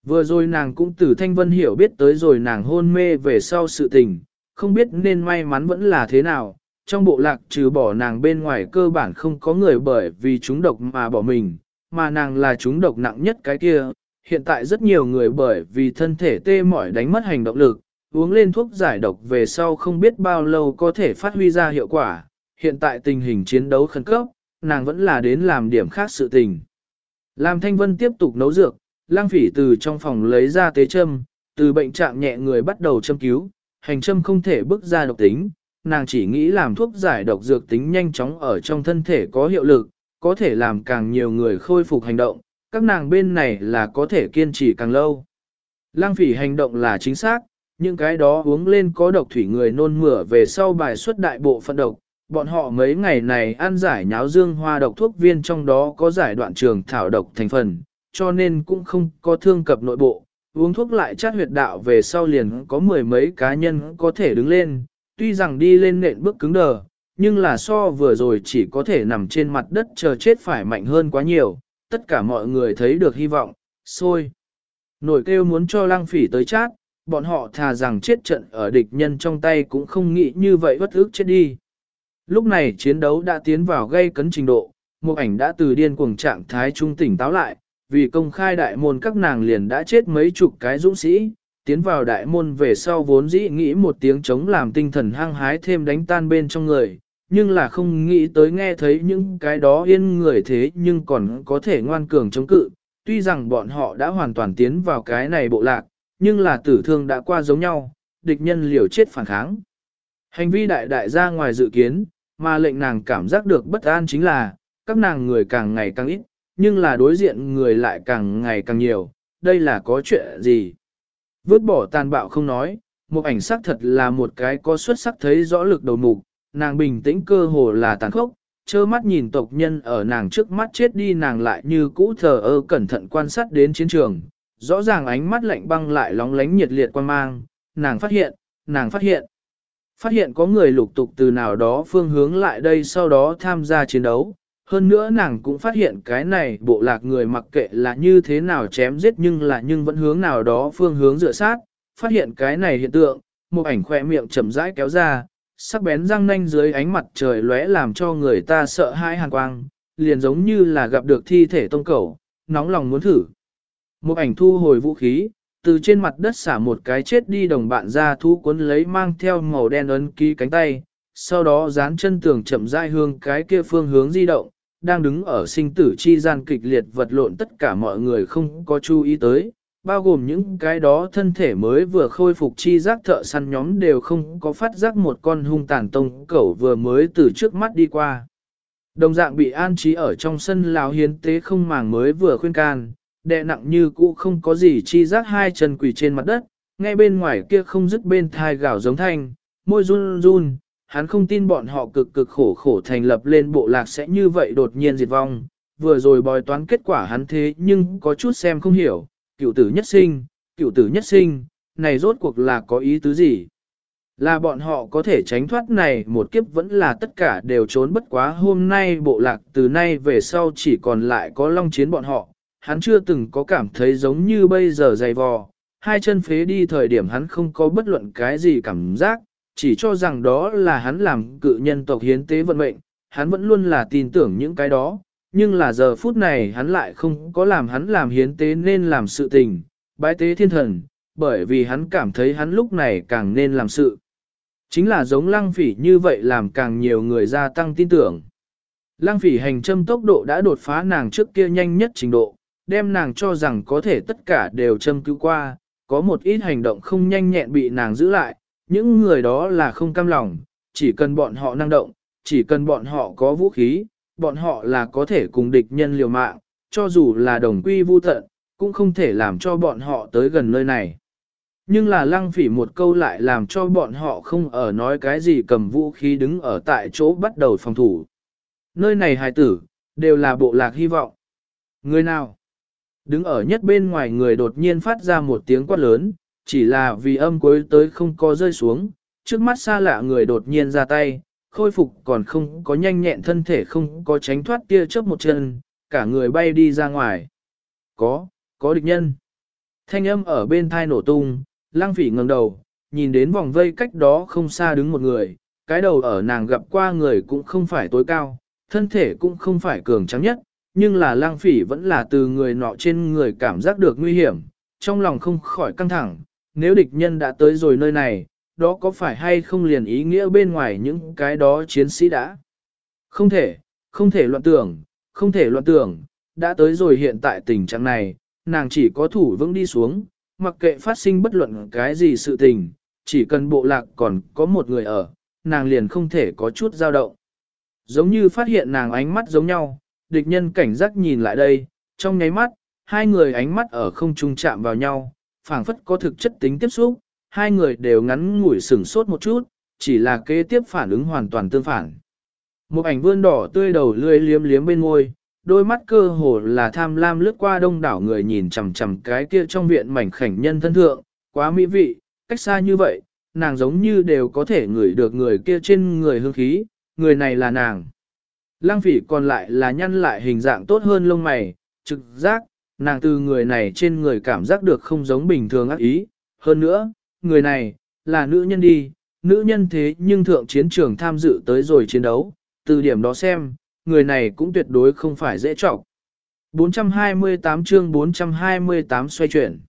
Vừa rồi nàng cũng từ Thanh Vân hiểu biết tới rồi nàng hôn mê về sau sự tình, không biết nên may mắn vẫn là thế nào, trong bộ lạc trừ bỏ nàng bên ngoài cơ bản không có người bởi vì chúng độc mà bỏ mình, mà nàng là chúng độc nặng nhất cái kia. Hiện tại rất nhiều người bởi vì thân thể tê mỏi đánh mất hành động lực, uống lên thuốc giải độc về sau không biết bao lâu có thể phát huy ra hiệu quả. Hiện tại tình hình chiến đấu khẩn cấp, nàng vẫn là đến làm điểm khác sự tình. Làm Thanh Vân tiếp tục nấu dược, lang phỉ từ trong phòng lấy ra tế châm, từ bệnh trạng nhẹ người bắt đầu châm cứu, hành châm không thể bước ra độc tính, nàng chỉ nghĩ làm thuốc giải độc dược tính nhanh chóng ở trong thân thể có hiệu lực, có thể làm càng nhiều người khôi phục hành động, các nàng bên này là có thể kiên trì càng lâu. Lang phỉ hành động là chính xác, những cái đó uống lên có độc thủy người nôn mửa về sau bài xuất đại bộ phận độc, bọn họ mấy ngày này ăn giải nháo dương hoa độc thuốc viên trong đó có giải đoạn trường thảo độc thành phần, cho nên cũng không có thương cập nội bộ, uống thuốc lại chát huyệt đạo về sau liền có mười mấy cá nhân có thể đứng lên, tuy rằng đi lên nện bước cứng đờ, nhưng là so vừa rồi chỉ có thể nằm trên mặt đất chờ chết phải mạnh hơn quá nhiều, tất cả mọi người thấy được hy vọng, xôi. Nổi kêu muốn cho lang phỉ tới chát, bọn họ thà rằng chết trận ở địch nhân trong tay cũng không nghĩ như vậy bất ức chết đi. Lúc này chiến đấu đã tiến vào gây cấn trình độ, một ảnh đã từ điên cuồng trạng thái trung tỉnh táo lại, vì công khai đại môn các nàng liền đã chết mấy chục cái dũng sĩ, tiến vào đại môn về sau vốn dĩ nghĩ một tiếng chống làm tinh thần hăng hái thêm đánh tan bên trong người, nhưng là không nghĩ tới nghe thấy những cái đó yên người thế nhưng còn có thể ngoan cường chống cự, tuy rằng bọn họ đã hoàn toàn tiến vào cái này bộ lạc, nhưng là tử thương đã qua giống nhau, địch nhân liều chết phản kháng. Hành vi đại đại ra ngoài dự kiến, mà lệnh nàng cảm giác được bất an chính là, các nàng người càng ngày càng ít, nhưng là đối diện người lại càng ngày càng nhiều, đây là có chuyện gì? Vứt bỏ tàn bạo không nói, một ảnh sắc thật là một cái có xuất sắc thấy rõ lực đầu mục, nàng bình tĩnh cơ hồ là tàn khốc, trơ mắt nhìn tộc nhân ở nàng trước mắt chết đi nàng lại như cũ thờ ơ cẩn thận quan sát đến chiến trường, rõ ràng ánh mắt lạnh băng lại lóng lánh nhiệt liệt quan mang, nàng phát hiện, nàng phát hiện. Phát hiện có người lục tục từ nào đó phương hướng lại đây sau đó tham gia chiến đấu. Hơn nữa nàng cũng phát hiện cái này bộ lạc người mặc kệ là như thế nào chém giết nhưng là nhưng vẫn hướng nào đó phương hướng dựa sát. Phát hiện cái này hiện tượng, một ảnh khỏe miệng chậm rãi kéo ra, sắc bén răng nanh dưới ánh mặt trời lóe làm cho người ta sợ hãi hàn quang, liền giống như là gặp được thi thể tông cẩu, nóng lòng muốn thử. Một ảnh thu hồi vũ khí, từ trên mặt đất xả một cái chết đi đồng bạn ra thu cuốn lấy mang theo màu đen ấn ký cánh tay, sau đó dán chân tường chậm rãi hương cái kia phương hướng di động, đang đứng ở sinh tử chi gian kịch liệt vật lộn tất cả mọi người không có chú ý tới, bao gồm những cái đó thân thể mới vừa khôi phục chi giác thợ săn nhóm đều không có phát giác một con hung tàn tông cẩu vừa mới từ trước mắt đi qua. Đồng dạng bị an trí ở trong sân lão hiến tế không màng mới vừa khuyên can, đệ nặng như cũ không có gì chi giác hai chân quỳ trên mặt đất, ngay bên ngoài kia không dứt bên thai gạo giống thanh, môi run run, hắn không tin bọn họ cực cực khổ khổ thành lập lên bộ lạc sẽ như vậy đột nhiên diệt vong, vừa rồi bòi toán kết quả hắn thế nhưng có chút xem không hiểu, cựu tử nhất sinh, cựu tử nhất sinh, này rốt cuộc là có ý tứ gì? Là bọn họ có thể tránh thoát này một kiếp vẫn là tất cả đều trốn bất quá hôm nay bộ lạc từ nay về sau chỉ còn lại có long chiến bọn họ, hắn chưa từng có cảm thấy giống như bây giờ dày vò, hai chân phế đi thời điểm hắn không có bất luận cái gì cảm giác, chỉ cho rằng đó là hắn làm cự nhân tộc hiến tế vận mệnh, hắn vẫn luôn là tin tưởng những cái đó, nhưng là giờ phút này hắn lại không có làm hắn làm hiến tế nên làm sự tình, bái tế thiên thần, bởi vì hắn cảm thấy hắn lúc này càng nên làm sự. Chính là giống lăng phỉ như vậy làm càng nhiều người gia tăng tin tưởng. Lăng phỉ hành châm tốc độ đã đột phá nàng trước kia nhanh nhất trình độ, đem nàng cho rằng có thể tất cả đều châm cứu qua, có một ít hành động không nhanh nhẹn bị nàng giữ lại, những người đó là không cam lòng, chỉ cần bọn họ năng động, chỉ cần bọn họ có vũ khí, bọn họ là có thể cùng địch nhân liều mạng, cho dù là đồng quy vu tận, cũng không thể làm cho bọn họ tới gần nơi này. Nhưng là lăng phỉ một câu lại làm cho bọn họ không ở nói cái gì cầm vũ khí đứng ở tại chỗ bắt đầu phòng thủ. Nơi này hài tử, đều là bộ lạc hy vọng. Người nào? Đứng ở nhất bên ngoài người đột nhiên phát ra một tiếng quát lớn, chỉ là vì âm cuối tới không có rơi xuống, trước mắt xa lạ người đột nhiên ra tay, khôi phục còn không có nhanh nhẹn thân thể không có tránh thoát tia chớp một chân, cả người bay đi ra ngoài. Có, có địch nhân. Thanh âm ở bên thai nổ tung, lang phỉ ngẩng đầu, nhìn đến vòng vây cách đó không xa đứng một người, cái đầu ở nàng gặp qua người cũng không phải tối cao, thân thể cũng không phải cường trắng nhất, nhưng là lang phỉ vẫn là từ người nọ trên người cảm giác được nguy hiểm, trong lòng không khỏi căng thẳng, nếu địch nhân đã tới rồi nơi này, đó có phải hay không liền ý nghĩa bên ngoài những cái đó chiến sĩ đã. Không thể, không thể loạn tưởng, không thể loạn tưởng, đã tới rồi hiện tại tình trạng này, nàng chỉ có thủ vững đi xuống, mặc kệ phát sinh bất luận cái gì sự tình, chỉ cần bộ lạc còn có một người ở, nàng liền không thể có chút dao động. Giống như phát hiện nàng ánh mắt giống nhau, địch nhân cảnh giác nhìn lại đây, trong nháy mắt, hai người ánh mắt ở không trung chạm vào nhau, phảng phất có thực chất tính tiếp xúc, hai người đều ngắn ngủi sửng sốt một chút, chỉ là kế tiếp phản ứng hoàn toàn tương phản. Một ảnh vươn đỏ tươi đầu lươi liếm liếm bên môi, đôi mắt cơ hồ là tham lam lướt qua đông đảo người nhìn chằm chằm cái kia trong viện mảnh khảnh nhân thân thượng, quá mỹ vị, cách xa như vậy, nàng giống như đều có thể ngửi được người kia trên người hương khí, người này là nàng. Lăng phỉ còn lại là nhăn lại hình dạng tốt hơn lông mày, trực giác, nàng từ người này trên người cảm giác được không giống bình thường ác ý, hơn nữa, người này, là nữ nhân đi, nữ nhân thế nhưng thượng chiến trường tham dự tới rồi chiến đấu, từ điểm đó xem, người này cũng tuyệt đối không phải dễ trọng. 428 chương 428 xoay chuyển.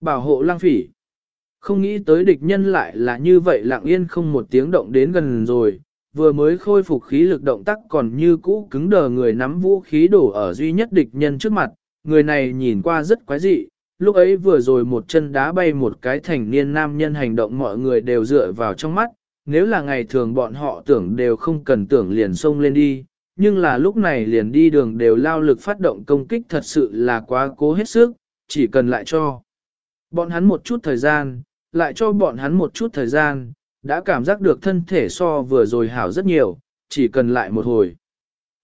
Bảo hộ lang phỉ. Không nghĩ tới địch nhân lại là như vậy lặng yên không một tiếng động đến gần rồi, vừa mới khôi phục khí lực động tác còn như cũ cứng đờ người nắm vũ khí đổ ở duy nhất địch nhân trước mặt, người này nhìn qua rất quái dị, lúc ấy vừa rồi một chân đá bay một cái thành niên nam nhân hành động mọi người đều dựa vào trong mắt, nếu là ngày thường bọn họ tưởng đều không cần tưởng liền xông lên đi, nhưng là lúc này liền đi đường đều lao lực phát động công kích thật sự là quá cố hết sức, chỉ cần lại cho bọn hắn một chút thời gian, lại cho bọn hắn một chút thời gian, đã cảm giác được thân thể so vừa rồi hảo rất nhiều, chỉ cần lại một hồi.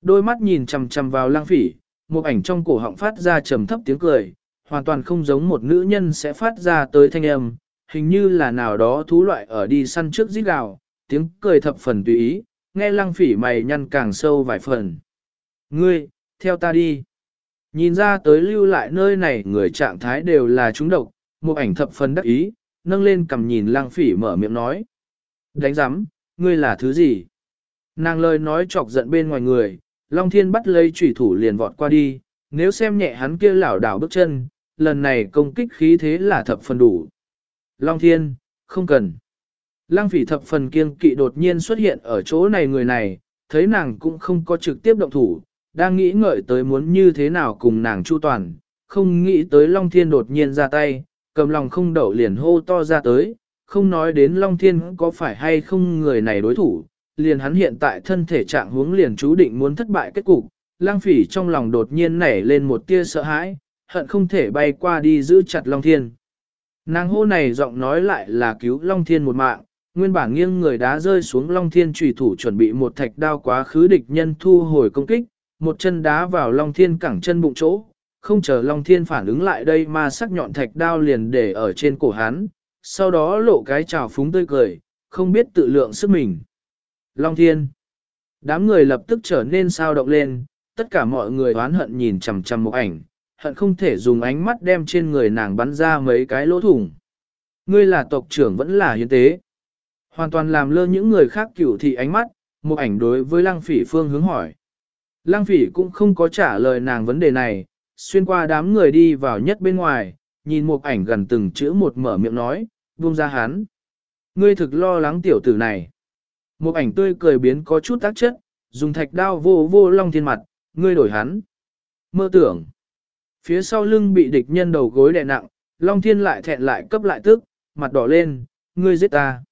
Đôi mắt nhìn chằm chằm vào lang phỉ, một ảnh trong cổ họng phát ra trầm thấp tiếng cười, hoàn toàn không giống một nữ nhân sẽ phát ra tới thanh âm, hình như là nào đó thú loại ở đi săn trước giết gào, tiếng cười thập phần tùy ý, nghe lăng phỉ mày nhăn càng sâu vài phần. Ngươi, theo ta đi. Nhìn ra tới lưu lại nơi này người trạng thái đều là chúng độc, một ảnh thập phần đắc ý, nâng lên cầm nhìn lăng phỉ mở miệng nói. Đánh giắm, ngươi là thứ gì? Nàng lời nói chọc giận bên ngoài người, Long Thiên bắt lấy chủy thủ liền vọt qua đi, nếu xem nhẹ hắn kia lảo đảo bước chân, lần này công kích khí thế là thập phần đủ. Long Thiên, không cần. Lăng phỉ thập phần kiên kỵ đột nhiên xuất hiện ở chỗ này người này, thấy nàng cũng không có trực tiếp động thủ, đang nghĩ ngợi tới muốn như thế nào cùng nàng chu toàn, không nghĩ tới Long Thiên đột nhiên ra tay, cầm lòng không đậu liền hô to ra tới, không nói đến Long Thiên có phải hay không người này đối thủ, liền hắn hiện tại thân thể trạng huống liền chú định muốn thất bại kết cục, lang phỉ trong lòng đột nhiên nảy lên một tia sợ hãi, hận không thể bay qua đi giữ chặt Long Thiên. Nàng hô này giọng nói lại là cứu Long Thiên một mạng, nguyên bản nghiêng người đá rơi xuống Long Thiên trùy thủ chuẩn bị một thạch đao quá khứ địch nhân thu hồi công kích, một chân đá vào Long Thiên cẳng chân bụng chỗ, không chờ Long Thiên phản ứng lại đây mà sắc nhọn thạch đao liền để ở trên cổ hắn, sau đó lộ cái trào phúng tươi cười, không biết tự lượng sức mình. Long Thiên Đám người lập tức trở nên sao động lên, tất cả mọi người oán hận nhìn chằm chằm một ảnh, hận không thể dùng ánh mắt đem trên người nàng bắn ra mấy cái lỗ thủng. Ngươi là tộc trưởng vẫn là hiến tế. Hoàn toàn làm lơ những người khác cửu thị ánh mắt, một ảnh đối với lăng phỉ phương hướng hỏi. Lăng phỉ cũng không có trả lời nàng vấn đề này, xuyên qua đám người đi vào nhất bên ngoài, nhìn một ảnh gần từng chữ một mở miệng nói, buông ra hắn. Ngươi thực lo lắng tiểu tử này. Một ảnh tươi cười biến có chút tác chất, dùng thạch đao vô vô long thiên mặt, ngươi đổi hắn. Mơ tưởng. Phía sau lưng bị địch nhân đầu gối đè nặng, long thiên lại thẹn lại cấp lại tức, mặt đỏ lên, ngươi giết ta.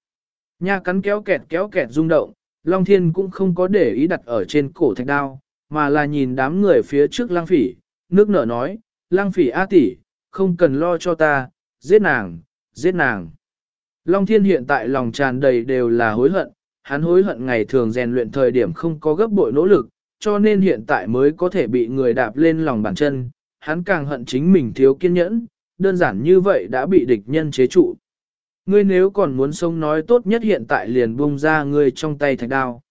Nha cắn kéo kẹt kéo kẹt rung động, long thiên cũng không có để ý đặt ở trên cổ thạch đao, mà là nhìn đám người phía trước lang phỉ, nước nở nói, lang phỉ A tỷ, không cần lo cho ta, giết nàng, giết nàng. Long thiên hiện tại lòng tràn đầy đều là hối hận, hắn hối hận ngày thường rèn luyện thời điểm không có gấp bội nỗ lực, cho nên hiện tại mới có thể bị người đạp lên lòng bàn chân, hắn càng hận chính mình thiếu kiên nhẫn, đơn giản như vậy đã bị địch nhân chế trụ. Ngươi nếu còn muốn sống nói tốt nhất hiện tại liền buông ra ngươi trong tay thạch đao.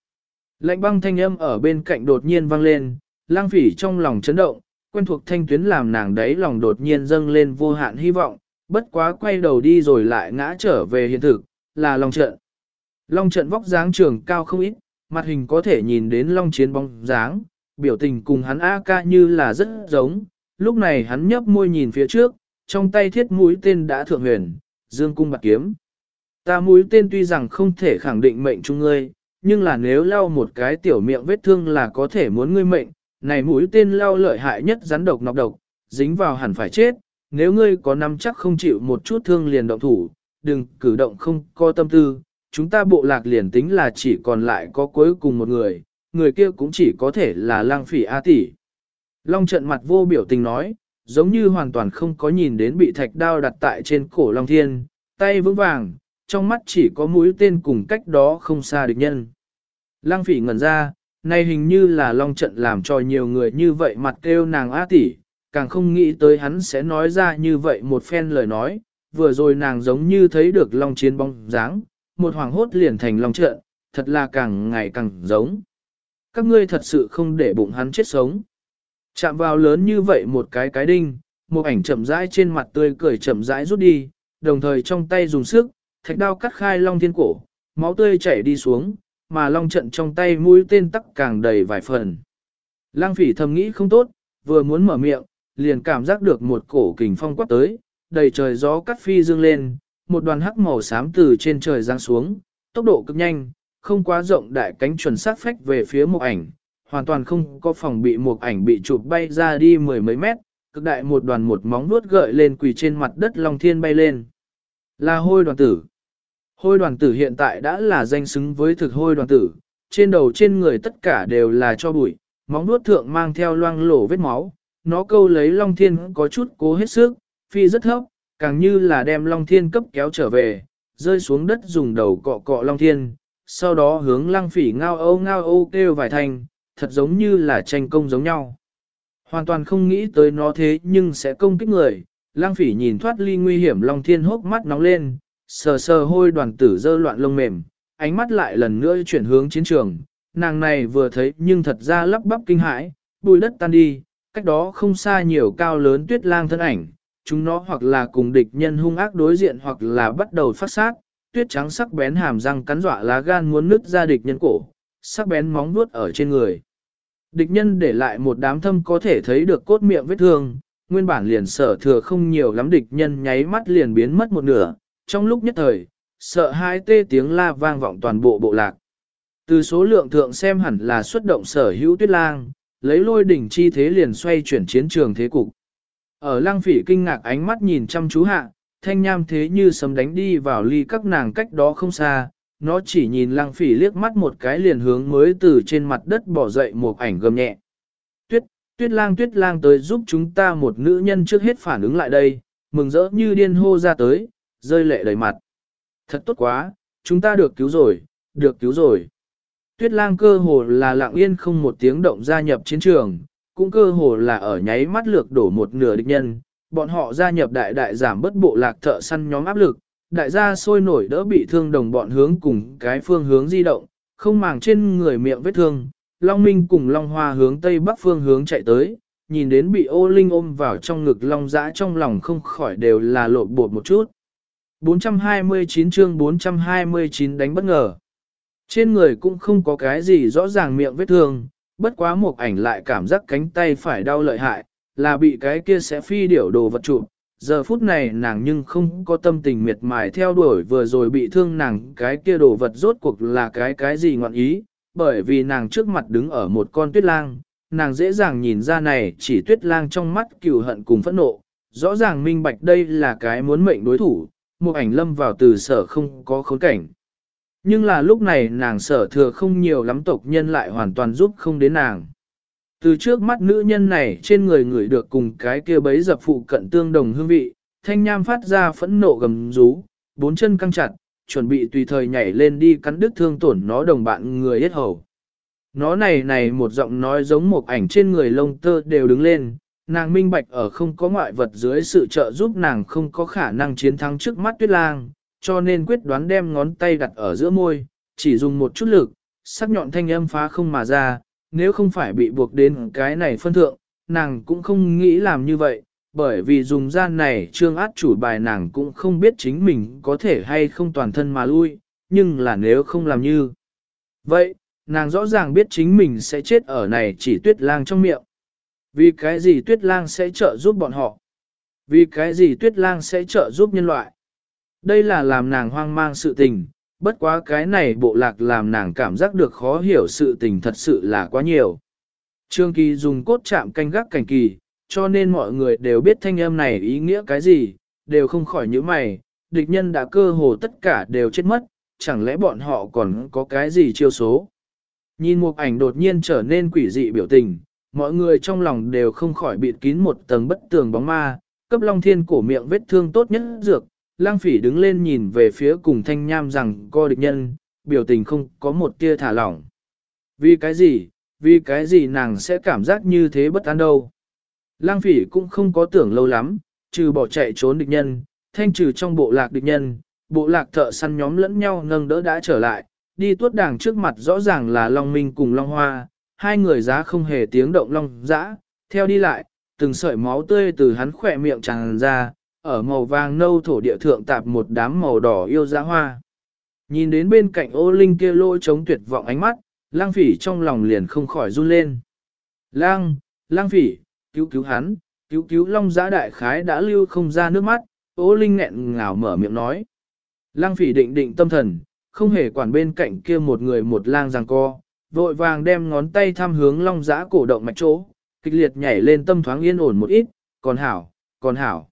Lạnh băng thanh âm ở bên cạnh đột nhiên vang lên, lang phỉ trong lòng chấn động, quen thuộc thanh tuyến làm nàng đấy lòng đột nhiên dâng lên vô hạn hy vọng, bất quá quay đầu đi rồi lại ngã trở về hiện thực, là lòng trận. Long trận vóc dáng trường cao không ít, mặt hình có thể nhìn đến long chiến bóng dáng, biểu tình cùng hắn A ca như là rất giống, lúc này hắn nhấp môi nhìn phía trước, trong tay thiết mũi tên đã thượng huyền, dương cung bạc kiếm. Ta mũi tên tuy rằng không thể khẳng định mệnh chung ngươi, nhưng là nếu lau một cái tiểu miệng vết thương là có thể muốn ngươi mệnh, này mũi tên lau lợi hại nhất rắn độc nọc độc, dính vào hẳn phải chết, nếu ngươi có nắm chắc không chịu một chút thương liền động thủ, đừng cử động không có tâm tư, chúng ta bộ lạc liền tính là chỉ còn lại có cuối cùng một người, người kia cũng chỉ có thể là lang phỉ A tỷ. Long trận mặt vô biểu tình nói, giống như hoàn toàn không có nhìn đến bị thạch đao đặt tại trên cổ Long Thiên, tay vững vàng, trong mắt chỉ có mũi tên cùng cách đó không xa địch nhân. Lang phỉ ngẩn ra, này hình như là Long trận làm cho nhiều người như vậy mặt kêu nàng á tỷ, càng không nghĩ tới hắn sẽ nói ra như vậy một phen lời nói, vừa rồi nàng giống như thấy được Long chiến bóng dáng, một hoàng hốt liền thành Long trận, thật là càng ngày càng giống. Các ngươi thật sự không để bụng hắn chết sống. Chạm vào lớn như vậy một cái cái đinh, một ảnh chậm rãi trên mặt tươi cười chậm rãi rút đi, đồng thời trong tay dùng sức, thạch đao cắt khai long thiên cổ, máu tươi chảy đi xuống, mà long trận trong tay mũi tên tắc càng đầy vài phần. Lang phỉ thầm nghĩ không tốt, vừa muốn mở miệng, liền cảm giác được một cổ kình phong quát tới, đầy trời gió cắt phi dương lên, một đoàn hắc màu xám từ trên trời giáng xuống, tốc độ cực nhanh, không quá rộng đại cánh chuẩn xác phách về phía một ảnh, hoàn toàn không có phòng bị một ảnh bị chụp bay ra đi mười mấy mét, cực đại một đoàn một móng nuốt gợi lên quỳ trên mặt đất Long Thiên bay lên. Là hôi đoàn tử. Hôi đoàn tử hiện tại đã là danh xứng với thực hôi đoàn tử, trên đầu trên người tất cả đều là cho bụi, móng nuốt thượng mang theo loang lổ vết máu, nó câu lấy Long Thiên có chút cố hết sức, phi rất thấp, càng như là đem Long Thiên cấp kéo trở về, rơi xuống đất dùng đầu cọ cọ Long Thiên, sau đó hướng lăng phỉ ngao âu ngao âu kêu vài thành, thật giống như là tranh công giống nhau. Hoàn toàn không nghĩ tới nó thế nhưng sẽ công kích người, lăng phỉ nhìn thoát ly nguy hiểm Long Thiên hốc mắt nóng lên, sờ sờ hôi đoàn tử dơ loạn lông mềm, ánh mắt lại lần nữa chuyển hướng chiến trường, nàng này vừa thấy nhưng thật ra lắp bắp kinh hãi, bùi đất tan đi, cách đó không xa nhiều cao lớn tuyết lang thân ảnh, chúng nó hoặc là cùng địch nhân hung ác đối diện hoặc là bắt đầu phát sát, tuyết trắng sắc bén hàm răng cắn dọa lá gan muốn nứt ra địch nhân cổ, sắc bén móng vuốt ở trên người. Địch nhân để lại một đám thâm có thể thấy được cốt miệng vết thương, nguyên bản liền sở thừa không nhiều lắm địch nhân nháy mắt liền biến mất một nửa, trong lúc nhất thời, sợ hai tê tiếng la vang vọng toàn bộ bộ lạc. Từ số lượng thượng xem hẳn là xuất động sở hữu tuyết lang, lấy lôi đỉnh chi thế liền xoay chuyển chiến trường thế cục. Ở lăng phỉ kinh ngạc ánh mắt nhìn chăm chú hạ, thanh nham thế như sấm đánh đi vào ly các nàng cách đó không xa, nó chỉ nhìn lăng phỉ liếc mắt một cái liền hướng mới từ trên mặt đất bỏ dậy một ảnh gầm nhẹ. Tuyết, tuyết lang tuyết lang tới giúp chúng ta một nữ nhân trước hết phản ứng lại đây, mừng rỡ như điên hô ra tới, rơi lệ đầy mặt. Thật tốt quá, chúng ta được cứu rồi, được cứu rồi. Tuyết lang cơ hồ là lặng yên không một tiếng động gia nhập chiến trường, cũng cơ hồ là ở nháy mắt lược đổ một nửa địch nhân, bọn họ gia nhập đại đại giảm bất bộ lạc thợ săn nhóm áp lực, đại gia sôi nổi đỡ bị thương đồng bọn hướng cùng cái phương hướng di động, không màng trên người miệng vết thương, Long Minh cùng Long Hoa hướng tây bắc phương hướng chạy tới, nhìn đến bị ô linh ôm vào trong ngực Long dã trong lòng không khỏi đều là lộn bột một chút. 429 chương 429 đánh bất ngờ. Trên người cũng không có cái gì rõ ràng miệng vết thương, bất quá một ảnh lại cảm giác cánh tay phải đau lợi hại, là bị cái kia sẽ phi điểu đồ vật chụp. Giờ phút này nàng nhưng không có tâm tình miệt mài theo đuổi vừa rồi bị thương nàng cái kia đồ vật rốt cuộc là cái cái gì ngọn ý, bởi vì nàng trước mặt đứng ở một con tuyết lang, nàng dễ dàng nhìn ra này chỉ tuyết lang trong mắt cừu hận cùng phẫn nộ, rõ ràng minh bạch đây là cái muốn mệnh đối thủ, một ảnh lâm vào từ sở không có khốn cảnh. Nhưng là lúc này nàng sở thừa không nhiều lắm tộc nhân lại hoàn toàn giúp không đến nàng. Từ trước mắt nữ nhân này trên người người được cùng cái kia bấy dập phụ cận tương đồng hương vị, thanh nham phát ra phẫn nộ gầm rú, bốn chân căng chặt, chuẩn bị tùy thời nhảy lên đi cắn đứt thương tổn nó đồng bạn người hết hầu. Nó này này một giọng nói giống một ảnh trên người lông tơ đều đứng lên, nàng minh bạch ở không có ngoại vật dưới sự trợ giúp nàng không có khả năng chiến thắng trước mắt tuyết lang, cho nên quyết đoán đem ngón tay đặt ở giữa môi, chỉ dùng một chút lực, sắc nhọn thanh âm phá không mà ra, nếu không phải bị buộc đến cái này phân thượng, nàng cũng không nghĩ làm như vậy, bởi vì dùng gian này trương át chủ bài nàng cũng không biết chính mình có thể hay không toàn thân mà lui, nhưng là nếu không làm như vậy, nàng rõ ràng biết chính mình sẽ chết ở này chỉ tuyết lang trong miệng. Vì cái gì tuyết lang sẽ trợ giúp bọn họ? Vì cái gì tuyết lang sẽ trợ giúp nhân loại? Đây là làm nàng hoang mang sự tình, bất quá cái này bộ lạc làm nàng cảm giác được khó hiểu sự tình thật sự là quá nhiều. Trương Kỳ dùng cốt chạm canh gác cảnh kỳ, cho nên mọi người đều biết thanh âm này ý nghĩa cái gì, đều không khỏi những mày, địch nhân đã cơ hồ tất cả đều chết mất, chẳng lẽ bọn họ còn có cái gì chiêu số. Nhìn một ảnh đột nhiên trở nên quỷ dị biểu tình, mọi người trong lòng đều không khỏi bịt kín một tầng bất tường bóng ma, cấp Long Thiên cổ miệng vết thương tốt nhất dược, lang phỉ đứng lên nhìn về phía cùng thanh nham rằng co địch nhân, biểu tình không có một tia thả lỏng. Vì cái gì, vì cái gì nàng sẽ cảm giác như thế bất an đâu. Lang phỉ cũng không có tưởng lâu lắm, trừ bỏ chạy trốn địch nhân, thanh trừ trong bộ lạc địch nhân, bộ lạc thợ săn nhóm lẫn nhau nâng đỡ đã trở lại, đi tuốt đảng trước mặt rõ ràng là Long Minh cùng Long Hoa, hai người giá không hề tiếng động Long dã, theo đi lại, từng sợi máu tươi từ hắn khỏe miệng tràn ra, ở màu vàng nâu thổ địa thượng tạp một đám màu đỏ yêu dã hoa. Nhìn đến bên cạnh ô linh kia lôi chống tuyệt vọng ánh mắt, lang phỉ trong lòng liền không khỏi run lên. Lang, lang phỉ, cứu cứu hắn, cứu cứu long giã đại khái đã lưu không ra nước mắt, ô linh nghẹn ngào mở miệng nói. Lang phỉ định định tâm thần, không hề quản bên cạnh kia một người một lang giằng co, vội vàng đem ngón tay thăm hướng long giã cổ động mạch chỗ, kịch liệt nhảy lên tâm thoáng yên ổn một ít, còn hảo, còn hảo.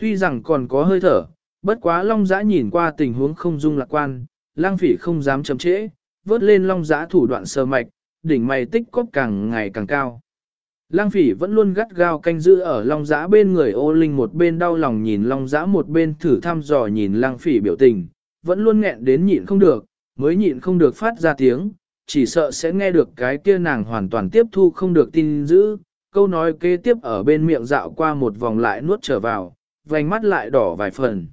Tuy rằng còn có hơi thở, bất quá long giã nhìn qua tình huống không dung lạc quan, lang phỉ không dám chậm trễ, vớt lên long giã thủ đoạn sơ mạch, đỉnh mày tích cóp càng ngày càng cao. Lang phỉ vẫn luôn gắt gao canh giữ ở long giã bên người ô linh một bên đau lòng nhìn long giã một bên thử thăm dò nhìn lang phỉ biểu tình, vẫn luôn nghẹn đến nhịn không được, mới nhịn không được phát ra tiếng, chỉ sợ sẽ nghe được cái kia nàng hoàn toàn tiếp thu không được tin dữ, câu nói kế tiếp ở bên miệng dạo qua một vòng lại nuốt trở vào, vành mắt lại đỏ vài phần.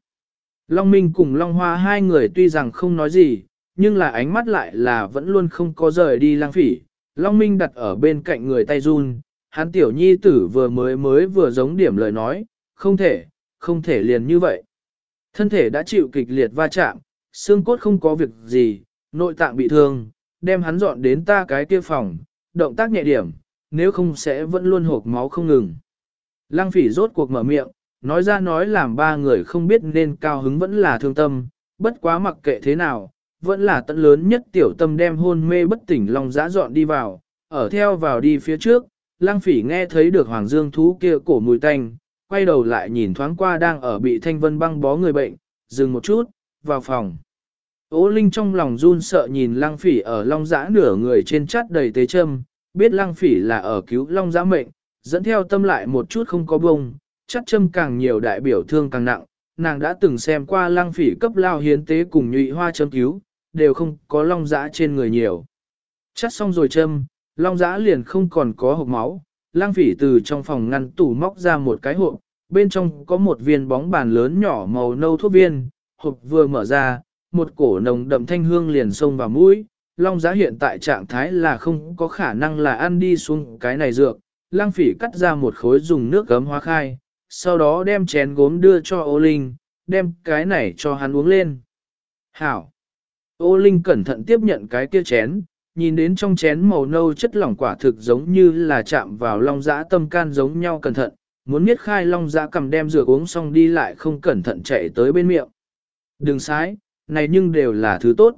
Long Minh cùng Long Hoa hai người tuy rằng không nói gì, nhưng là ánh mắt lại là vẫn luôn không có rời đi lang phỉ. Long Minh đặt ở bên cạnh người tay run, hắn tiểu nhi tử vừa mới mới vừa giống điểm lời nói, không thể, không thể liền như vậy. Thân thể đã chịu kịch liệt va chạm, xương cốt không có việc gì, nội tạng bị thương, đem hắn dọn đến ta cái kia phòng, động tác nhẹ điểm, nếu không sẽ vẫn luôn hộp máu không ngừng. Lăng phỉ rốt cuộc mở miệng, nói ra nói làm ba người không biết nên cao hứng vẫn là thương tâm, bất quá mặc kệ thế nào, vẫn là tận lớn nhất tiểu tâm đem hôn mê bất tỉnh lòng dã dọn đi vào, ở theo vào đi phía trước, lang phỉ nghe thấy được hoàng dương thú kia cổ mùi tanh, quay đầu lại nhìn thoáng qua đang ở bị thanh vân băng bó người bệnh, dừng một chút, vào phòng. Ô Linh trong lòng run sợ nhìn lăng phỉ ở long giã nửa người trên chát đầy tế châm, biết lăng phỉ là ở cứu long giã mệnh, dẫn theo tâm lại một chút không có bông, chắc châm càng nhiều đại biểu thương càng nặng, nàng đã từng xem qua lăng phỉ cấp lao hiến tế cùng nhụy hoa châm cứu, đều không có long giã trên người nhiều. Chắc xong rồi châm, long giã liền không còn có hộp máu, lăng phỉ từ trong phòng ngăn tủ móc ra một cái hộp, bên trong có một viên bóng bàn lớn nhỏ màu nâu thuốc viên, hộp vừa mở ra, một cổ nồng đậm thanh hương liền xông vào mũi. Long giá hiện tại trạng thái là không có khả năng là ăn đi xuống cái này dược. Lang phỉ cắt ra một khối dùng nước gấm hóa khai, sau đó đem chén gốm đưa cho ô linh, đem cái này cho hắn uống lên. Hảo! Ô linh cẩn thận tiếp nhận cái kia chén, nhìn đến trong chén màu nâu chất lỏng quả thực giống như là chạm vào long dã tâm can giống nhau cẩn thận, muốn miết khai long dã cầm đem rửa uống xong đi lại không cẩn thận chạy tới bên miệng. Đừng sái, này nhưng đều là thứ tốt.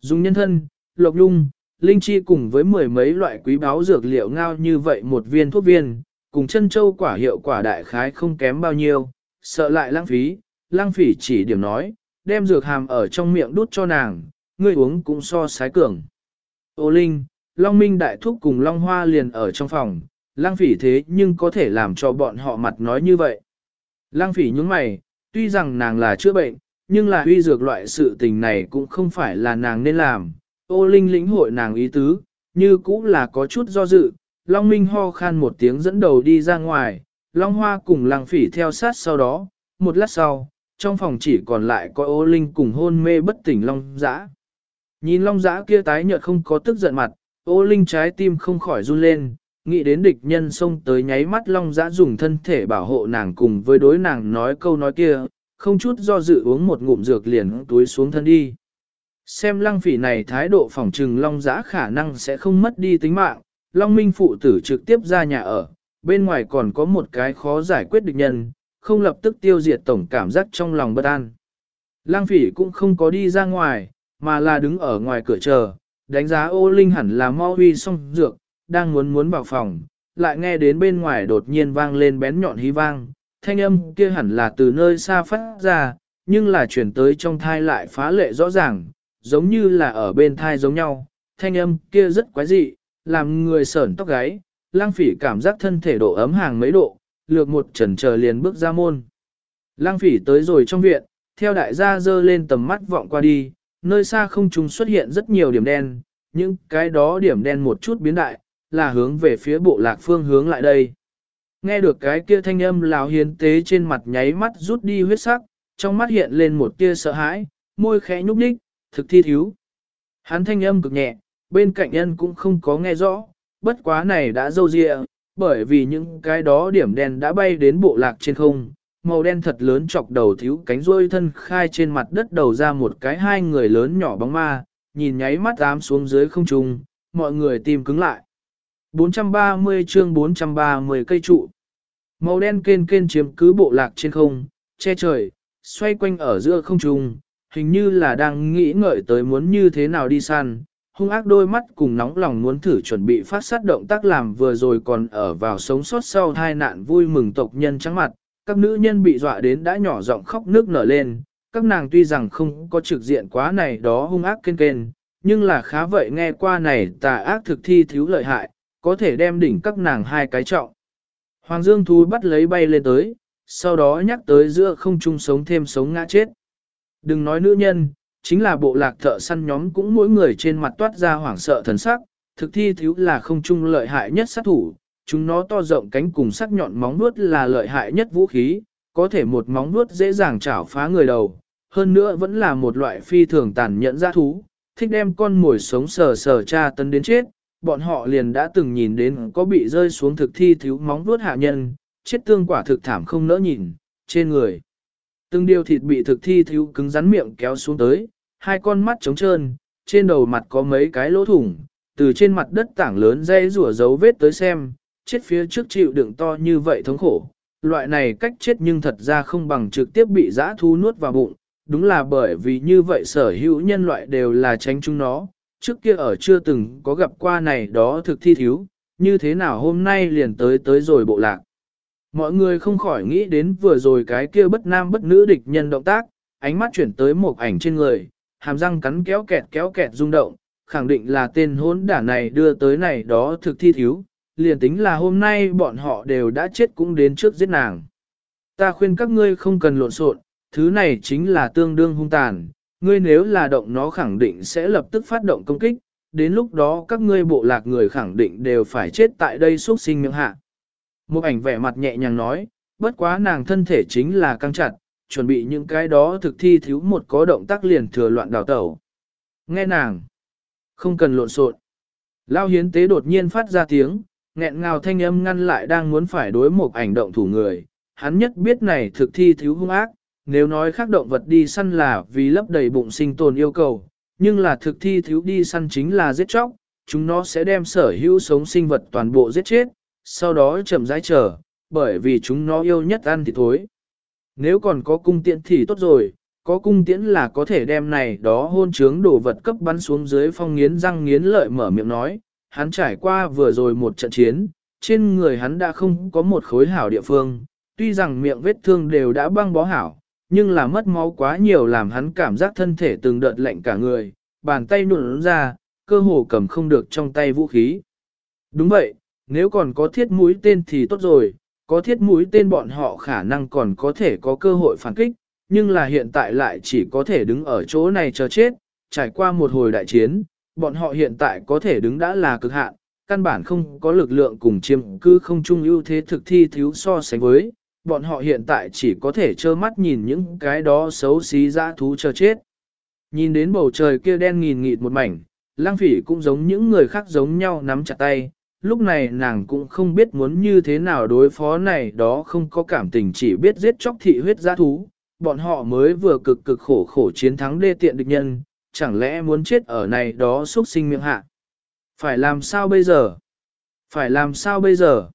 Dùng nhân thân, lộc lung, linh chi cùng với mười mấy loại quý báu dược liệu ngao như vậy một viên thuốc viên, cùng chân châu quả hiệu quả đại khái không kém bao nhiêu, sợ lại lãng phí, lãng phỉ chỉ điểm nói, đem dược hàm ở trong miệng đút cho nàng, ngươi uống cũng so sái cường. Ô Linh, Long Minh đại thúc cùng Long Hoa liền ở trong phòng, lãng phỉ thế nhưng có thể làm cho bọn họ mặt nói như vậy. Lãng phỉ nhúng mày, tuy rằng nàng là chữa bệnh, nhưng là huy dược loại sự tình này cũng không phải là nàng nên làm. Ô Linh lĩnh hội nàng ý tứ, như cũng là có chút do dự, Long Minh ho khan một tiếng dẫn đầu đi ra ngoài, Long Hoa cùng Lăng Phỉ theo sát sau đó, một lát sau, trong phòng chỉ còn lại có ô Linh cùng hôn mê bất tỉnh Long Giã. Nhìn Long Giã kia tái nhợt không có tức giận mặt, ô Linh trái tim không khỏi run lên, nghĩ đến địch nhân xông tới nháy mắt Long Giã dùng thân thể bảo hộ nàng cùng với đối nàng nói câu nói kia, không chút do dự uống một ngụm dược liền túi xuống thân đi. Xem lăng phỉ này thái độ phỏng trừng Long Giã khả năng sẽ không mất đi tính mạng, Long Minh phụ tử trực tiếp ra nhà ở, bên ngoài còn có một cái khó giải quyết địch nhân, không lập tức tiêu diệt tổng cảm giác trong lòng bất an. Lang phỉ cũng không có đi ra ngoài, mà là đứng ở ngoài cửa chờ, đánh giá ô linh hẳn là mau huy xong dược, đang muốn muốn vào phòng, lại nghe đến bên ngoài đột nhiên vang lên bén nhọn hí vang, thanh âm kia hẳn là từ nơi xa phát ra, nhưng là chuyển tới trong thai lại phá lệ rõ ràng, giống như là ở bên thai giống nhau, thanh âm kia rất quái dị, làm người sởn tóc gáy, lang phỉ cảm giác thân thể độ ấm hàng mấy độ, lược một trần chờ liền bước ra môn. Lang phỉ tới rồi trong viện, theo đại gia dơ lên tầm mắt vọng qua đi, nơi xa không trung xuất hiện rất nhiều điểm đen, những cái đó điểm đen một chút biến đại, là hướng về phía bộ lạc phương hướng lại đây. Nghe được cái kia thanh âm lão hiến tế trên mặt nháy mắt rút đi huyết sắc, trong mắt hiện lên một tia sợ hãi, môi khẽ nhúc nhích, thực thi thiếu. Hắn thanh âm cực nhẹ, bên cạnh nhân cũng không có nghe rõ, bất quá này đã dâu dịa, bởi vì những cái đó điểm đen đã bay đến bộ lạc trên không, màu đen thật lớn chọc đầu thiếu cánh rôi thân khai trên mặt đất đầu ra một cái hai người lớn nhỏ bóng ma, nhìn nháy mắt ám xuống dưới không trung, mọi người tìm cứng lại. 430 chương 430 cây trụ. Màu đen kên kên chiếm cứ bộ lạc trên không, che trời, xoay quanh ở giữa không trung, hình như là đang nghĩ ngợi tới muốn như thế nào đi săn. Hung ác đôi mắt cùng nóng lòng muốn thử chuẩn bị phát sát động tác làm vừa rồi còn ở vào sống sót sau tai nạn vui mừng tộc nhân trắng mặt, các nữ nhân bị dọa đến đã nhỏ giọng khóc nước nở lên, các nàng tuy rằng không có trực diện quá này đó hung ác kên kên, nhưng là khá vậy nghe qua này tà ác thực thi thiếu lợi hại, có thể đem đỉnh các nàng hai cái trọng. Hoàng Dương Thú bắt lấy bay lên tới, sau đó nhắc tới giữa không chung sống thêm sống ngã chết. Đừng nói nữ nhân, chính là bộ lạc thợ săn nhóm cũng mỗi người trên mặt toát ra hoảng sợ thần sắc, thực thi thiếu là không chung lợi hại nhất sát thủ, chúng nó to rộng cánh cùng sắc nhọn móng vuốt là lợi hại nhất vũ khí, có thể một móng vuốt dễ dàng chảo phá người đầu, hơn nữa vẫn là một loại phi thường tàn nhẫn giã thú, thích đem con mồi sống sờ sờ tra tấn đến chết, bọn họ liền đã từng nhìn đến có bị rơi xuống thực thi thiếu móng vuốt hạ nhân, chết tương quả thực thảm không nỡ nhìn, trên người. Từng điều thịt bị thực thi thiếu cứng rắn miệng kéo xuống tới, hai con mắt trống trơn, trên đầu mặt có mấy cái lỗ thủng, từ trên mặt đất tảng lớn dây rủa dấu vết tới xem, chết phía trước chịu đựng to như vậy thống khổ. Loại này cách chết nhưng thật ra không bằng trực tiếp bị giã thu nuốt vào bụng, đúng là bởi vì như vậy sở hữu nhân loại đều là tránh chúng nó, trước kia ở chưa từng có gặp qua này đó thực thi thiếu, như thế nào hôm nay liền tới tới rồi bộ lạc. Mọi người không khỏi nghĩ đến vừa rồi cái kia bất nam bất nữ địch nhân động tác, ánh mắt chuyển tới một ảnh trên người, hàm răng cắn kéo kẹt kéo kẹt rung động, khẳng định là tên hốn đả này đưa tới này đó thực thi thiếu, liền tính là hôm nay bọn họ đều đã chết cũng đến trước giết nàng. Ta khuyên các ngươi không cần lộn xộn, thứ này chính là tương đương hung tàn, ngươi nếu là động nó khẳng định sẽ lập tức phát động công kích, đến lúc đó các ngươi bộ lạc người khẳng định đều phải chết tại đây xuất sinh miệng hạ. Một ảnh vẻ mặt nhẹ nhàng nói, bất quá nàng thân thể chính là căng chặt, chuẩn bị những cái đó thực thi thiếu một có động tác liền thừa loạn đào tẩu. Nghe nàng, không cần lộn xộn. Lao hiến tế đột nhiên phát ra tiếng, nghẹn ngào thanh âm ngăn lại đang muốn phải đối một ảnh động thủ người. Hắn nhất biết này thực thi thiếu hung ác, nếu nói khác động vật đi săn là vì lấp đầy bụng sinh tồn yêu cầu, nhưng là thực thi thiếu đi săn chính là giết chóc, chúng nó sẽ đem sở hữu sống sinh vật toàn bộ giết chết, sau đó chậm rãi chờ, bởi vì chúng nó yêu nhất ăn thịt thối. Nếu còn có cung tiễn thì tốt rồi, có cung tiễn là có thể đem này đó hôn trướng đồ vật cấp bắn xuống dưới phong nghiến răng nghiến lợi mở miệng nói, hắn trải qua vừa rồi một trận chiến, trên người hắn đã không có một khối hảo địa phương, tuy rằng miệng vết thương đều đã băng bó hảo, nhưng là mất máu quá nhiều làm hắn cảm giác thân thể từng đợt lạnh cả người, bàn tay nụn ra, cơ hồ cầm không được trong tay vũ khí. Đúng vậy, nếu còn có thiết mũi tên thì tốt rồi, có thiết mũi tên bọn họ khả năng còn có thể có cơ hội phản kích, nhưng là hiện tại lại chỉ có thể đứng ở chỗ này chờ chết, trải qua một hồi đại chiến, bọn họ hiện tại có thể đứng đã là cực hạn, căn bản không có lực lượng cùng chiếm cư không chung ưu thế thực thi thiếu so sánh với, bọn họ hiện tại chỉ có thể trơ mắt nhìn những cái đó xấu xí dã thú chờ chết. Nhìn đến bầu trời kia đen nghìn nghịt một mảnh, lang phỉ cũng giống những người khác giống nhau nắm chặt tay, lúc này nàng cũng không biết muốn như thế nào đối phó này đó không có cảm tình chỉ biết giết chóc thị huyết giã thú, bọn họ mới vừa cực cực khổ khổ chiến thắng đê tiện địch nhân, chẳng lẽ muốn chết ở này đó xuất sinh miệng hạ. Phải làm sao bây giờ? Phải làm sao bây giờ?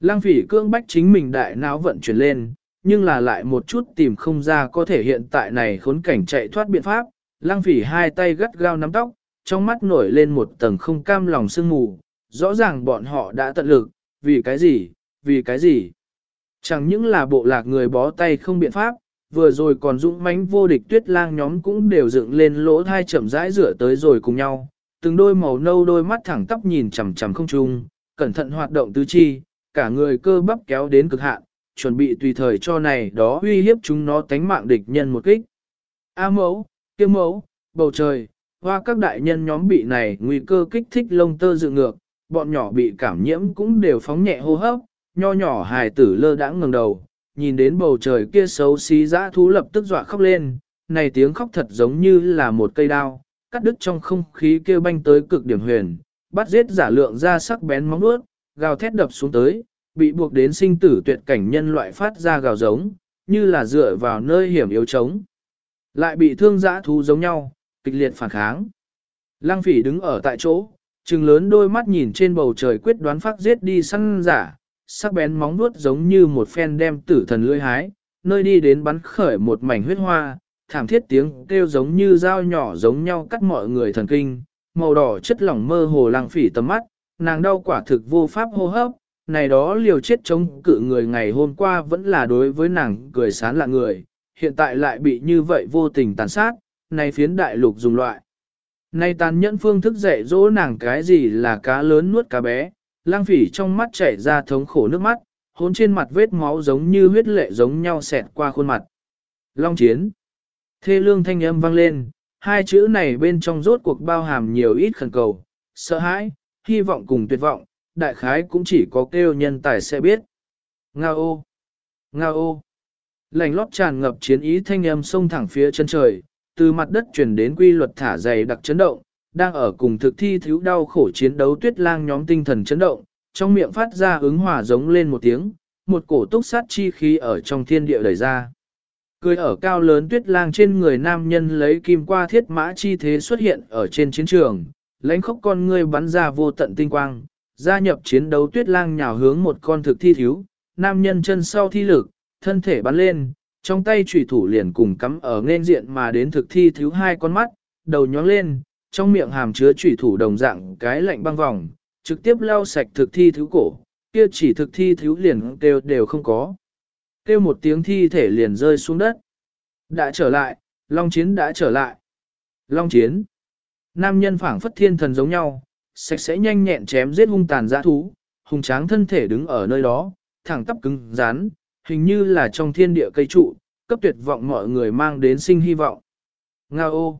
Lăng phỉ cương bách chính mình đại não vận chuyển lên, nhưng là lại một chút tìm không ra có thể hiện tại này khốn cảnh chạy thoát biện pháp. Lăng phỉ hai tay gắt gao nắm tóc, trong mắt nổi lên một tầng không cam lòng sương mù, rõ ràng bọn họ đã tận lực, vì cái gì, vì cái gì. Chẳng những là bộ lạc người bó tay không biện pháp, vừa rồi còn dũng mãnh vô địch tuyết lang nhóm cũng đều dựng lên lỗ thai chậm rãi rửa tới rồi cùng nhau, từng đôi màu nâu đôi mắt thẳng tắp nhìn chằm chằm không trung, cẩn thận hoạt động tứ chi, cả người cơ bắp kéo đến cực hạn, chuẩn bị tùy thời cho này đó uy hiếp chúng nó tánh mạng địch nhân một kích. A mẫu, kiếm mẫu, bầu trời, hoa các đại nhân nhóm bị này nguy cơ kích thích lông tơ dự ngược, bọn nhỏ bị cảm nhiễm cũng đều phóng nhẹ hô hấp, nho nhỏ hài tử lơ đãng ngẩng đầu, nhìn đến bầu trời kia xấu xí dã thú lập tức dọa khóc lên, này tiếng khóc thật giống như là một cây đao, cắt đứt trong không khí kêu banh tới cực điểm huyền, bắt giết giả lượng ra sắc bén móng nuốt, gào thét đập xuống tới, bị buộc đến sinh tử tuyệt cảnh nhân loại phát ra gào giống, như là dựa vào nơi hiểm yếu trống. Lại bị thương giã thú giống nhau, kịch liệt phản kháng. Lăng phỉ đứng ở tại chỗ, trừng lớn đôi mắt nhìn trên bầu trời quyết đoán phát giết đi săn giả, sắc bén móng vuốt giống như một phen đem tử thần lưỡi hái, nơi đi đến bắn khởi một mảnh huyết hoa, thảm thiết tiếng kêu giống như dao nhỏ giống nhau cắt mọi người thần kinh, màu đỏ chất lỏng mơ hồ lăng phỉ tầm mắt, nàng đau quả thực vô pháp hô hấp, này đó liều chết chống cự người ngày hôm qua vẫn là đối với nàng cười sán lạ người, hiện tại lại bị như vậy vô tình tàn sát, này phiến đại lục dùng loại nay tàn nhẫn phương thức dạy dỗ nàng cái gì là cá lớn nuốt cá bé, lang phỉ trong mắt chảy ra thống khổ nước mắt, hôn trên mặt vết máu giống như huyết lệ giống nhau xẹt qua khuôn mặt. Long chiến. Thê lương thanh âm vang lên, hai chữ này bên trong rốt cuộc bao hàm nhiều ít khẩn cầu, sợ hãi, hy vọng cùng tuyệt vọng, đại khái cũng chỉ có kêu nhân tài sẽ biết. Nga ô! Nga ô! Lành lót tràn ngập chiến ý thanh âm sông thẳng phía chân trời, từ mặt đất truyền đến quy luật thả dày đặc chấn động, đang ở cùng thực thi thiếu đau khổ chiến đấu tuyết lang nhóm tinh thần chấn động, trong miệng phát ra ứng hỏa giống lên một tiếng, một cổ túc sát chi khí ở trong thiên địa đẩy ra. Cười ở cao lớn tuyết lang trên người nam nhân lấy kim qua thiết mã chi thế xuất hiện ở trên chiến trường, lãnh khốc con ngươi bắn ra vô tận tinh quang, gia nhập chiến đấu tuyết lang nhào hướng một con thực thi thiếu, nam nhân chân sau thi lực, thân thể bắn lên, trong tay chủy thủ liền cùng cắm ở nên diện mà đến thực thi thiếu hai con mắt, đầu nhóng lên, trong miệng hàm chứa chủy thủ đồng dạng cái lạnh băng vòng, trực tiếp lau sạch thực thi thiếu cổ, kia chỉ thực thi thiếu liền đều đều không có. Kêu một tiếng thi thể liền rơi xuống đất. Đã trở lại, Long Chiến đã trở lại. Long Chiến. Nam nhân phảng phất thiên thần giống nhau, sạch sẽ nhanh nhẹn chém giết hung tàn dã thú, hùng tráng thân thể đứng ở nơi đó, thẳng tắp cứng rắn, hình như là trong thiên địa cây trụ, cấp tuyệt vọng mọi người mang đến sinh hy vọng. Nga ô!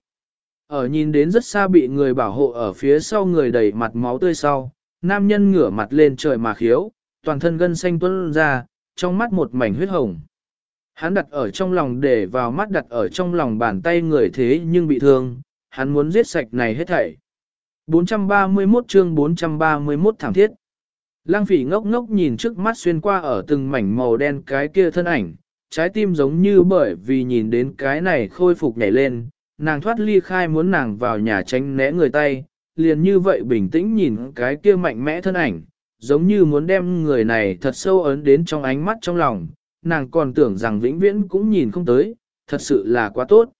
Ở nhìn đến rất xa bị người bảo hộ ở phía sau người đầy mặt máu tươi sau, nam nhân ngửa mặt lên trời mà khiếu, toàn thân gân xanh tuôn ra, trong mắt một mảnh huyết hồng. Hắn đặt ở trong lòng để vào mắt đặt ở trong lòng bàn tay người thế nhưng bị thương, hắn muốn giết sạch này hết thảy. 431 chương 431 thảm thiết. Lăng phỉ ngốc ngốc nhìn trước mắt xuyên qua ở từng mảnh màu đen cái kia thân ảnh, trái tim giống như bởi vì nhìn đến cái này khôi phục nhảy lên, nàng thoát ly khai muốn nàng vào nhà tránh né người tay, liền như vậy bình tĩnh nhìn cái kia mạnh mẽ thân ảnh, giống như muốn đem người này thật sâu ấn đến trong ánh mắt trong lòng, nàng còn tưởng rằng vĩnh viễn cũng nhìn không tới, thật sự là quá tốt.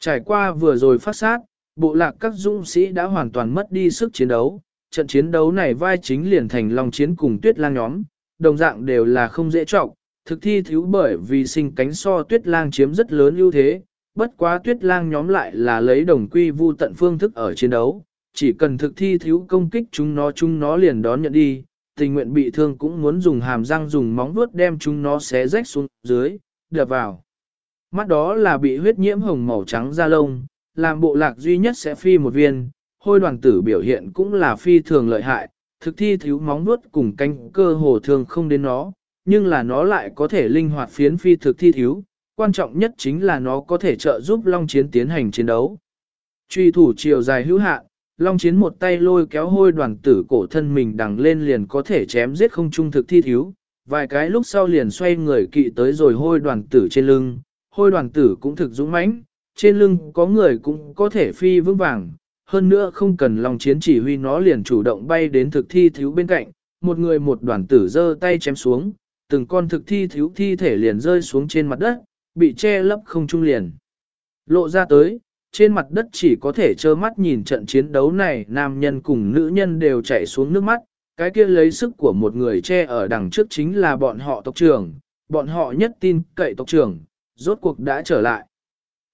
Trải qua vừa rồi phát sát, bộ lạc các dũng sĩ đã hoàn toàn mất đi sức chiến đấu, trận chiến đấu này vai chính liền thành Long chiến cùng tuyết lang nhóm, đồng dạng đều là không dễ trọng, thực thi thiếu bởi vì sinh cánh so tuyết lang chiếm rất lớn ưu thế, bất quá tuyết lang nhóm lại là lấy đồng quy vu tận phương thức ở chiến đấu, chỉ cần thực thi thiếu công kích chúng nó chúng nó liền đón nhận đi, tình nguyện bị thương cũng muốn dùng hàm răng dùng móng vuốt đem chúng nó xé rách xuống dưới, đập vào. Mắt đó là bị huyết nhiễm hồng màu trắng da lông, làm bộ lạc duy nhất sẽ phi một viên, hôi đoàn tử biểu hiện cũng là phi thường lợi hại, thực thi thiếu móng nuốt cùng canh cơ hồ thường không đến nó, nhưng là nó lại có thể linh hoạt phiến phi thực thi thiếu, quan trọng nhất chính là nó có thể trợ giúp Long Chiến tiến hành chiến đấu. Truy thủ chiều dài hữu hạn, Long Chiến một tay lôi kéo hôi đoàn tử cổ thân mình đằng lên liền có thể chém giết không trung thực thi thiếu, vài cái lúc sau liền xoay người kỵ tới rồi hôi đoàn tử trên lưng, hôi đoàn tử cũng thực dũng mãnh, trên lưng có người cũng có thể phi vững vàng, hơn nữa không cần lòng Chiến chỉ huy nó liền chủ động bay đến thực thi thiếu bên cạnh, một người một đoàn tử giơ tay chém xuống, từng con thực thi thiếu thi thể liền rơi xuống trên mặt đất, bị che lấp không trung liền. Lộ ra tới, trên mặt đất chỉ có thể trơ mắt nhìn trận chiến đấu này nam nhân cùng nữ nhân đều chảy xuống nước mắt, cái kia lấy sức của một người che ở đằng trước chính là bọn họ tộc trưởng, bọn họ nhất tin cậy tộc trưởng, rốt cuộc đã trở lại.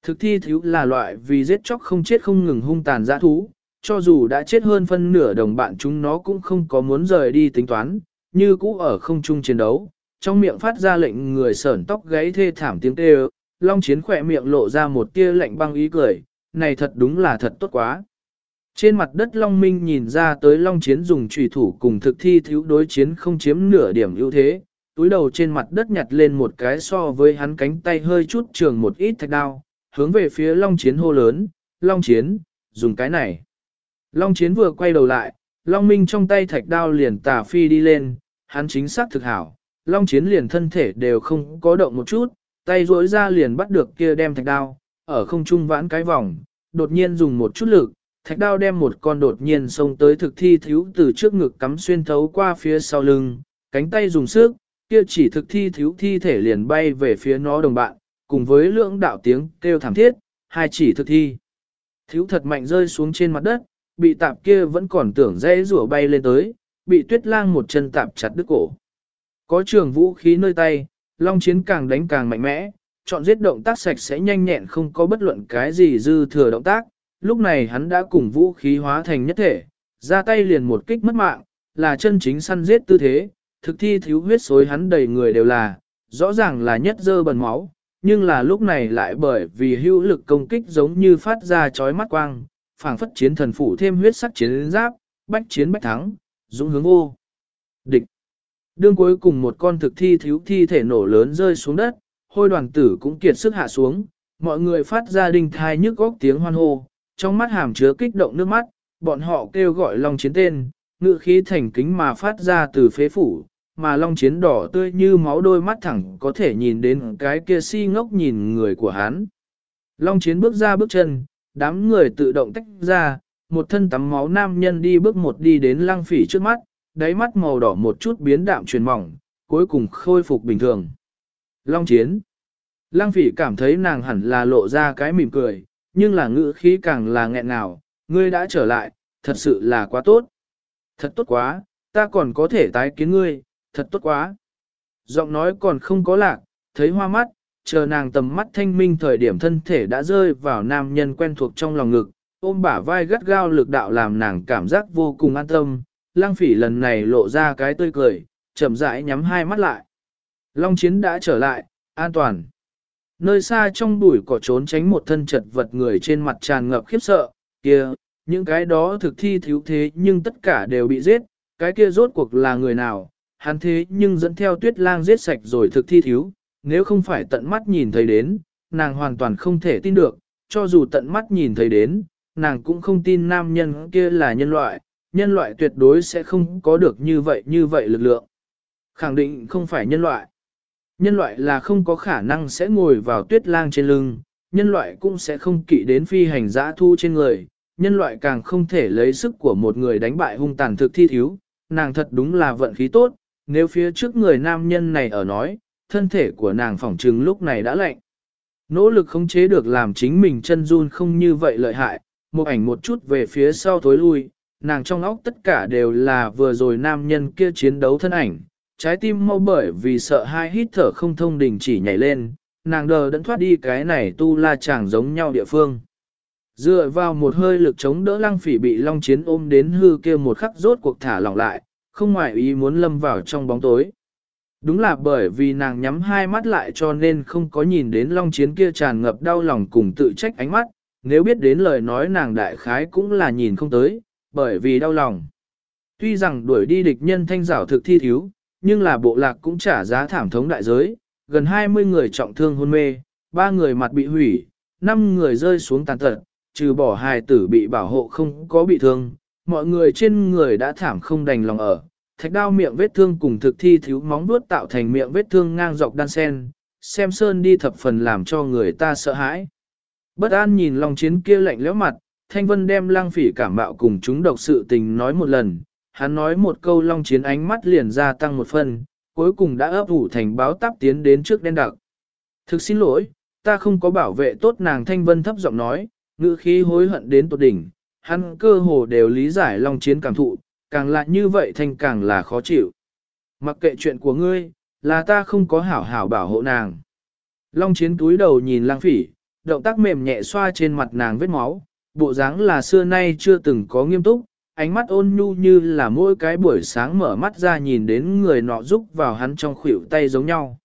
Thực thi thiếu là loại vì giết chóc không chết không ngừng hung tàn dã thú, cho dù đã chết hơn phân nửa đồng bạn chúng nó cũng không có muốn rời đi tính toán, như cũ ở không chung chiến đấu, trong miệng phát ra lệnh người sởn tóc gáy thê thảm tiếng kêu, Long Chiến khỏe miệng lộ ra một tia lạnh băng ý cười, này thật đúng là thật tốt quá. Trên mặt đất Long Minh nhìn ra tới Long Chiến dùng trùy thủ cùng thực thi thiếu đối chiến không chiếm nửa điểm ưu thế, túi đầu trên mặt đất nhặt lên một cái so với hắn cánh tay hơi chút trường một ít thạch đao, hướng về phía Long Chiến hô lớn, Long Chiến, dùng cái này. Long Chiến vừa quay đầu lại, Long Minh trong tay thạch đao liền tà phi đi lên, hắn chính xác thực hảo, Long Chiến liền thân thể đều không có động một chút, tay duỗi ra liền bắt được kia đem thạch đao, ở không trung vãn cái vòng, đột nhiên dùng một chút lực, thạch đao đem một con đột nhiên xông tới thực thi thiếu từ trước ngực cắm xuyên thấu qua phía sau lưng, cánh tay dùng sức, kia chỉ thực thi thiếu thi thể liền bay về phía nó đồng bạn, cùng với lượng đạo tiếng kêu thảm thiết, hai chỉ thực thi. Thiếu thật mạnh rơi xuống trên mặt đất, bị tạp kia vẫn còn tưởng dễ rủa bay lên tới, bị tuyết lang một chân tạp chặt đứt cổ. Có trường vũ khí nơi tay, long chiến càng đánh càng mạnh mẽ, chọn giết động tác sạch sẽ nhanh nhẹn không có bất luận cái gì dư thừa động tác, lúc này hắn đã cùng vũ khí hóa thành nhất thể, ra tay liền một kích mất mạng, là chân chính săn giết tư thế, thực thi thiếu huyết xối hắn đầy người đều là, rõ ràng là nhất dơ bẩn máu, nhưng là lúc này lại bởi vì hữu lực công kích giống như phát ra chói mắt quang, phảng phất chiến thần phủ thêm huyết sắc chiến giáp, bách chiến bách thắng, dũng hướng vô. Địch. Đương cuối cùng một con thực thi thiếu thi thể nổ lớn rơi xuống đất, hôi đoàn tử cũng kiệt sức hạ xuống, mọi người phát ra đình thai nhức góc tiếng hoan hô, trong mắt hàm chứa kích động nước mắt, bọn họ kêu gọi Long Chiến tên, ngự khí thành kính mà phát ra từ phế phủ, mà Long Chiến đỏ tươi như máu đôi mắt thẳng có thể nhìn đến cái kia si ngốc nhìn người của hắn. Long Chiến bước ra bước chân, đám người tự động tách ra, một thân tắm máu nam nhân đi bước một đi đến lăng phỉ trước mắt, đáy mắt màu đỏ một chút biến đạm truyền mỏng, cuối cùng khôi phục bình thường. Long Chiến Lăng phỉ cảm thấy nàng hẳn là lộ ra cái mỉm cười, nhưng là ngữ khí càng là nghẹn ngào, ngươi đã trở lại, thật sự là quá tốt. Thật tốt quá, ta còn có thể tái kiến ngươi, thật tốt quá. Giọng nói còn không có lạc, thấy hoa mắt, chờ nàng tầm mắt thanh minh thời điểm thân thể đã rơi vào nam nhân quen thuộc trong lòng ngực, ôm bả vai gắt gao lực đạo làm nàng cảm giác vô cùng an tâm. Lang phỉ lần này lộ ra cái tươi cười, chậm rãi nhắm hai mắt lại. Long chiến đã trở lại, an toàn. Nơi xa trong bụi cỏ trốn tránh một thân chật vật người trên mặt tràn ngập khiếp sợ, kia, những cái đó thực thi thiếu thế nhưng tất cả đều bị giết, cái kia rốt cuộc là người nào, hắn thế nhưng dẫn theo tuyết lang giết sạch rồi thực thi thiếu, nếu không phải tận mắt nhìn thấy đến, nàng hoàn toàn không thể tin được, cho dù tận mắt nhìn thấy đến, nàng cũng không tin nam nhân kia là nhân loại, nhân loại tuyệt đối sẽ không có được như vậy như vậy lực lượng. Khẳng định không phải nhân loại. Nhân loại là không có khả năng sẽ ngồi vào tuyết lang trên lưng, nhân loại cũng sẽ không kỵ đến phi hành giã thu trên người, nhân loại càng không thể lấy sức của một người đánh bại hung tàn thực thi thiếu, nàng thật đúng là vận khí tốt, nếu phía trước người nam nhân này ở nói, thân thể của nàng phỏng trừng lúc này đã lạnh. Nỗ lực khống chế được làm chính mình chân run không như vậy lợi hại, một ảnh một chút về phía sau thối lui, nàng trong óc tất cả đều là vừa rồi nam nhân kia chiến đấu thân ảnh, trái tim mau bởi vì sợ hai hít thở không thông đình chỉ nhảy lên, nàng đờ đẫn thoát đi cái này tu la chẳng giống nhau địa phương. Dựa vào một hơi lực chống đỡ lăng phỉ bị long chiến ôm đến hư kia một khắc rốt cuộc thả lỏng lại, không ngoại ý muốn lâm vào trong bóng tối. Đúng là bởi vì nàng nhắm hai mắt lại cho nên không có nhìn đến long chiến kia tràn ngập đau lòng cùng tự trách ánh mắt, nếu biết đến lời nói nàng đại khái cũng là nhìn không tới, bởi vì đau lòng. Tuy rằng đuổi đi địch nhân thanh giảo thực thi thiếu, nhưng là bộ lạc cũng trả giá thảm thống đại giới, gần 20 người trọng thương hôn mê, 3 người mặt bị hủy, 5 người rơi xuống tàn tật, trừ bỏ hài tử bị bảo hộ không có bị thương, mọi người trên người đã thảm không đành lòng ở. Thạch đao miệng vết thương cùng thực thi thiếu móng vuốt tạo thành miệng vết thương ngang dọc đan sen, xem sơn đi thập phần làm cho người ta sợ hãi. Bất an nhìn lòng chiến kia lạnh lẽo mặt, Thanh Vân đem lang phỉ cảm bạo cùng chúng độc sự tình nói một lần, hắn nói một câu long chiến ánh mắt liền gia tăng một phần, cuối cùng đã ấp ủ thành báo táp tiến đến trước đen đặc. Thực xin lỗi, ta không có bảo vệ tốt nàng Thanh Vân thấp giọng nói, ngữ khí hối hận đến tột đỉnh, hắn cơ hồ đều lý giải long chiến cảm thụ, càng lại như vậy thanh càng là khó chịu. Mặc kệ chuyện của ngươi, là ta không có hảo hảo bảo hộ nàng. Long chiến túi đầu nhìn lang phỉ, động tác mềm nhẹ xoa trên mặt nàng vết máu, bộ dáng là xưa nay chưa từng có nghiêm túc, ánh mắt ôn nhu như là mỗi cái buổi sáng mở mắt ra nhìn đến người nọ giúp vào hắn trong khuỷu tay giống nhau.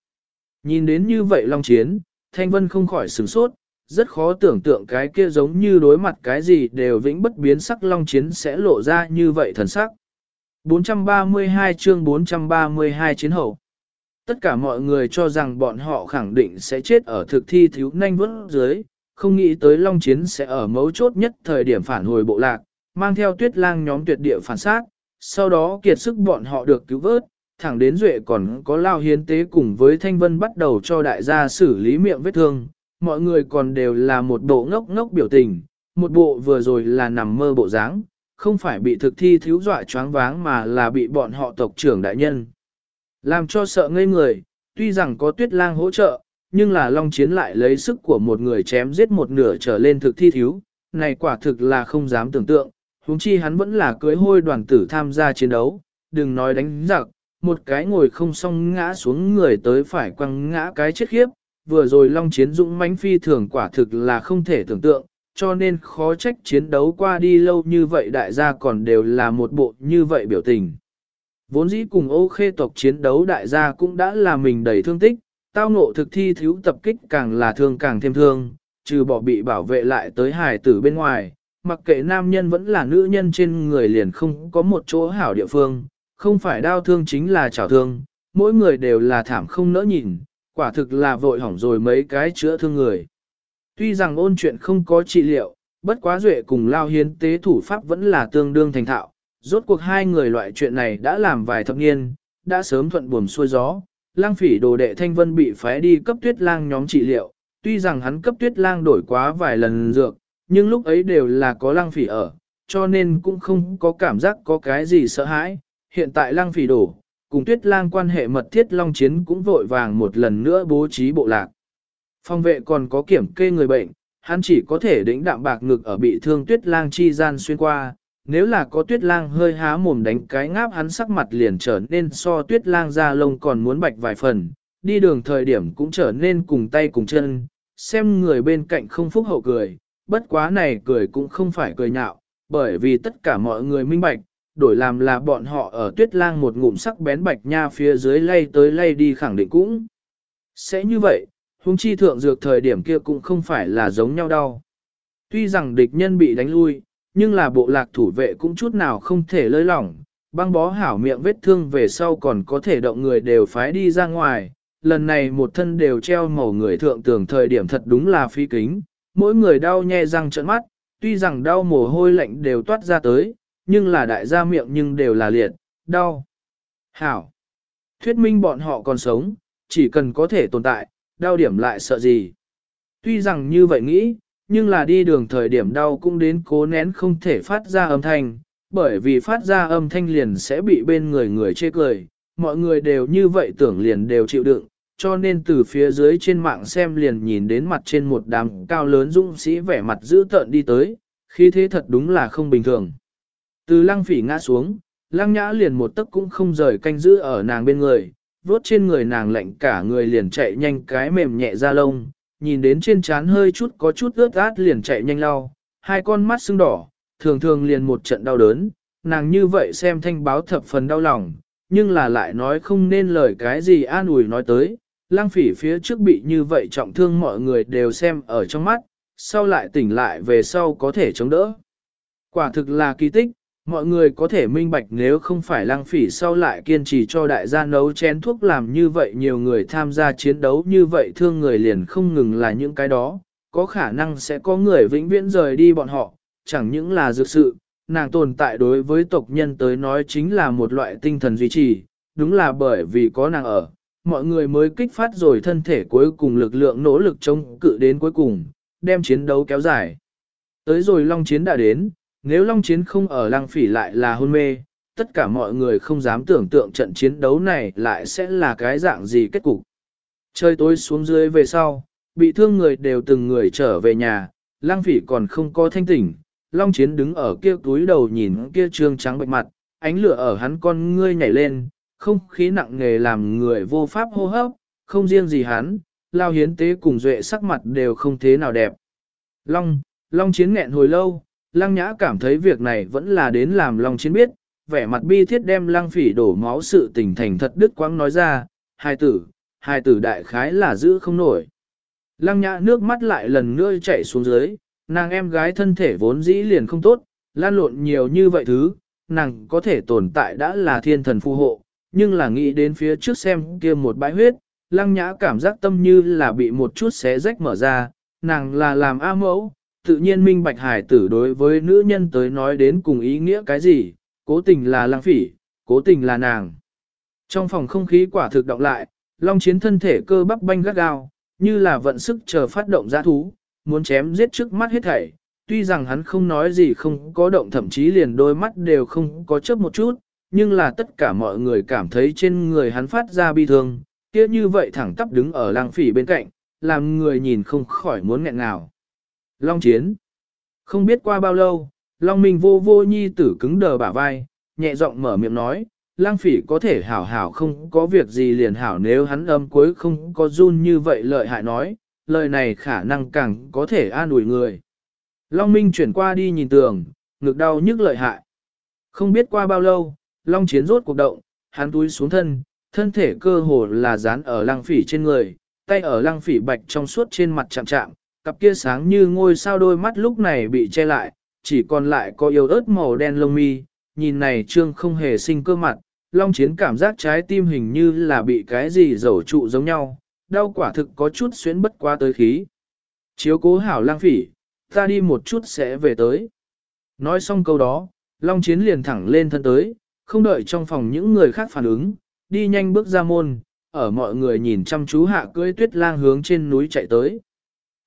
Nhìn đến như vậy long chiến, Thanh Vân không khỏi sửng sốt, rất khó tưởng tượng cái kia giống như đối mặt cái gì đều vĩnh bất biến sắc long chiến sẽ lộ ra như vậy thần sắc. 432 chương 432 chiến hậu. Tất cả mọi người cho rằng bọn họ khẳng định sẽ chết ở thực thi thiếu nanh vớt dưới, không nghĩ tới long chiến sẽ ở mấu chốt nhất thời điểm phản hồi bộ lạc, mang theo tuyết lang nhóm tuyệt địa phản sát, sau đó kiệt sức bọn họ được cứu vớt, thẳng đến duệ còn có lao hiến tế cùng với thanh vân bắt đầu cho đại gia xử lý miệng vết thương, mọi người còn đều là một bộ ngốc ngốc biểu tình, một bộ vừa rồi là nằm mơ bộ dáng, không phải bị thực thi thiếu dọa choáng váng mà là bị bọn họ tộc trưởng đại nhân. Làm cho sợ ngây người, tuy rằng có tuyết lang hỗ trợ, nhưng là long chiến lại lấy sức của một người chém giết một nửa trở lên thực thi thiếu, này quả thực là không dám tưởng tượng, huống chi hắn vẫn là cưới hôi đoàn tử tham gia chiến đấu, đừng nói đánh giặc, một cái ngồi không xong ngã xuống người tới phải quăng ngã cái chết khiếp, vừa rồi long chiến dũng mãnh phi thường quả thực là không thể tưởng tượng, cho nên khó trách chiến đấu qua đi lâu như vậy đại gia còn đều là một bộ như vậy biểu tình. Vốn dĩ cùng ô khê tộc chiến đấu đại gia cũng đã là mình đầy thương tích, tao ngộ thực thi thiếu tập kích càng là thương càng thêm thương, trừ bỏ bị bảo vệ lại tới hải tử bên ngoài, mặc kệ nam nhân vẫn là nữ nhân trên người liền không có một chỗ hảo địa phương, không phải đau thương chính là chảo thương, mỗi người đều là thảm không nỡ nhìn, quả thực là vội hỏng rồi mấy cái chữa thương người. Tuy rằng ôn chuyện không có trị liệu, bất quá duệ cùng lao hiến tế thủ pháp vẫn là tương đương thành thạo, rốt cuộc hai người loại chuyện này đã làm vài thập niên, đã sớm thuận buồm xuôi gió. Lang phỉ đồ đệ thanh vân bị phái đi cấp tuyết lang nhóm trị liệu, tuy rằng hắn cấp tuyết lang đổi quá vài lần dược, nhưng lúc ấy đều là có lang phỉ ở, cho nên cũng không có cảm giác có cái gì sợ hãi. Hiện tại lang phỉ đổ, cùng tuyết lang quan hệ mật thiết long chiến cũng vội vàng một lần nữa bố trí bộ lạc. phòng vệ còn có kiểm kê người bệnh, hắn chỉ có thể đỉnh đạm bạc ngực ở bị thương tuyết lang chi gian xuyên qua. Nếu là có tuyết lang hơi há mồm đánh cái ngáp hắn sắc mặt liền trở nên so tuyết lang ra lông còn muốn bạch vài phần, đi đường thời điểm cũng trở nên cùng tay cùng chân, xem người bên cạnh không phúc hậu cười, bất quá này cười cũng không phải cười nhạo, bởi vì tất cả mọi người minh bạch, đổi làm là bọn họ ở tuyết lang một ngụm sắc bén bạch nha phía dưới lay tới lay đi khẳng định cũng. Sẽ như vậy, huống chi thượng dược thời điểm kia cũng không phải là giống nhau đâu. Tuy rằng địch nhân bị đánh lui, nhưng là bộ lạc thủ vệ cũng chút nào không thể lơi lỏng, băng bó hảo miệng vết thương về sau còn có thể động người đều phái đi ra ngoài, lần này một thân đều treo màu người thượng tưởng thời điểm thật đúng là phi kính, mỗi người đau nhè răng trợn mắt, tuy rằng đau mồ hôi lạnh đều toát ra tới, nhưng là đại gia miệng nhưng đều là liệt, đau. Hảo. Thuyết minh bọn họ còn sống, chỉ cần có thể tồn tại, đau điểm lại sợ gì. Tuy rằng như vậy nghĩ, nhưng là đi đường thời điểm đau cũng đến cố nén không thể phát ra âm thanh, bởi vì phát ra âm thanh liền sẽ bị bên người người chê cười, mọi người đều như vậy tưởng liền đều chịu đựng, cho nên từ phía dưới trên mạng xem liền nhìn đến mặt trên một đám cao lớn dũng sĩ vẻ mặt dữ tợn đi tới, khi thế thật đúng là không bình thường. Từ lăng phỉ ngã xuống, lăng nhã liền một tấc cũng không rời canh giữ ở nàng bên người, vốt trên người nàng lạnh cả người liền chạy nhanh cái mềm nhẹ ra lông, nhìn đến trên trán hơi chút có chút ướt át liền chạy nhanh lau, hai con mắt sưng đỏ, thường thường liền một trận đau đớn, nàng như vậy xem thanh báo thập phần đau lòng, nhưng là lại nói không nên lời cái gì an ủi nói tới, lang phỉ phía trước bị như vậy trọng thương mọi người đều xem ở trong mắt, sau lại tỉnh lại về sau có thể chống đỡ. Quả thực là kỳ tích, mọi người có thể minh bạch nếu không phải lăng phỉ sau lại kiên trì cho đại gia nấu chén thuốc làm như vậy nhiều người tham gia chiến đấu như vậy thương người liền không ngừng là những cái đó, có khả năng sẽ có người vĩnh viễn rời đi bọn họ, chẳng những là dược sự, nàng tồn tại đối với tộc nhân tới nói chính là một loại tinh thần duy trì, đúng là bởi vì có nàng ở, mọi người mới kích phát rồi thân thể cuối cùng lực lượng nỗ lực chống cự đến cuối cùng, đem chiến đấu kéo dài. Tới rồi long chiến đã đến, nếu long chiến không ở lăng phỉ lại là hôn mê, tất cả mọi người không dám tưởng tượng trận chiến đấu này lại sẽ là cái dạng gì kết cục. Trời tối xuống dưới về sau, bị thương người đều từng người trở về nhà, lăng phỉ còn không có thanh tỉnh, long chiến đứng ở kia túi đầu nhìn kia trương trắng bệnh mặt, ánh lửa ở hắn con ngươi nhảy lên, không khí nặng nề làm người vô pháp hô hấp, không riêng gì hắn, lao hiến tế cùng duệ sắc mặt đều không thế nào đẹp. Long, long chiến nghẹn hồi lâu, lăng nhã cảm thấy việc này vẫn là đến làm long chiến biết, vẻ mặt bi thiết đem lăng phỉ đổ máu sự tình thành thật đức quãng nói ra, hai tử, hai tử đại khái là giữ không nổi. Lăng nhã nước mắt lại lần nữa chảy xuống dưới, nàng em gái thân thể vốn dĩ liền không tốt, lan lộn nhiều như vậy thứ, nàng có thể tồn tại đã là thiên thần phù hộ, nhưng là nghĩ đến phía trước xem kia một bãi huyết, lăng nhã cảm giác tâm như là bị một chút xé rách mở ra, nàng là làm A mẫu, tự nhiên minh bạch hải tử đối với nữ nhân tới nói đến cùng ý nghĩa cái gì, cố tình là lăng phỉ, cố tình là nàng. Trong phòng không khí quả thực động lại, long chiến thân thể cơ bắp banh gắt gao, như là vận sức chờ phát động giã thú, muốn chém giết trước mắt hết thảy. Tuy rằng hắn không nói gì không có động thậm chí liền đôi mắt đều không có chớp một chút, nhưng là tất cả mọi người cảm thấy trên người hắn phát ra bi thương, kia như vậy thẳng tắp đứng ở lang phỉ bên cạnh, làm người nhìn không khỏi muốn nghẹn ngào. Long chiến. Không biết qua bao lâu, Long Minh vô vô nhi tử cứng đờ bả vai, nhẹ giọng mở miệng nói, lang phỉ có thể hảo hảo không có việc gì liền hảo nếu hắn âm cuối không có run như vậy lợi hại nói, lời này khả năng càng có thể an ủi người. Long Minh chuyển qua đi nhìn tường, ngực đau nhức lợi hại. Không biết qua bao lâu, Long chiến rốt cuộc động, hắn túi xuống thân, thân thể cơ hồ là dán ở Lang phỉ trên người, tay ở Lang phỉ bạch trong suốt trên mặt chạm chạm, cặp kia sáng như ngôi sao đôi mắt lúc này bị che lại, chỉ còn lại có yếu ớt màu đen lông mi, nhìn này trương không hề sinh cơ mặt, long chiến cảm giác trái tim hình như là bị cái gì dầu trụ giống nhau, đau quả thực có chút xuyến bất qua tới khí. Chiếu cố hảo lang phỉ, ta đi một chút sẽ về tới. Nói xong câu đó, long chiến liền thẳng lên thân tới, không đợi trong phòng những người khác phản ứng, đi nhanh bước ra môn, ở mọi người nhìn chăm chú hạ cưỡi tuyết lang hướng trên núi chạy tới.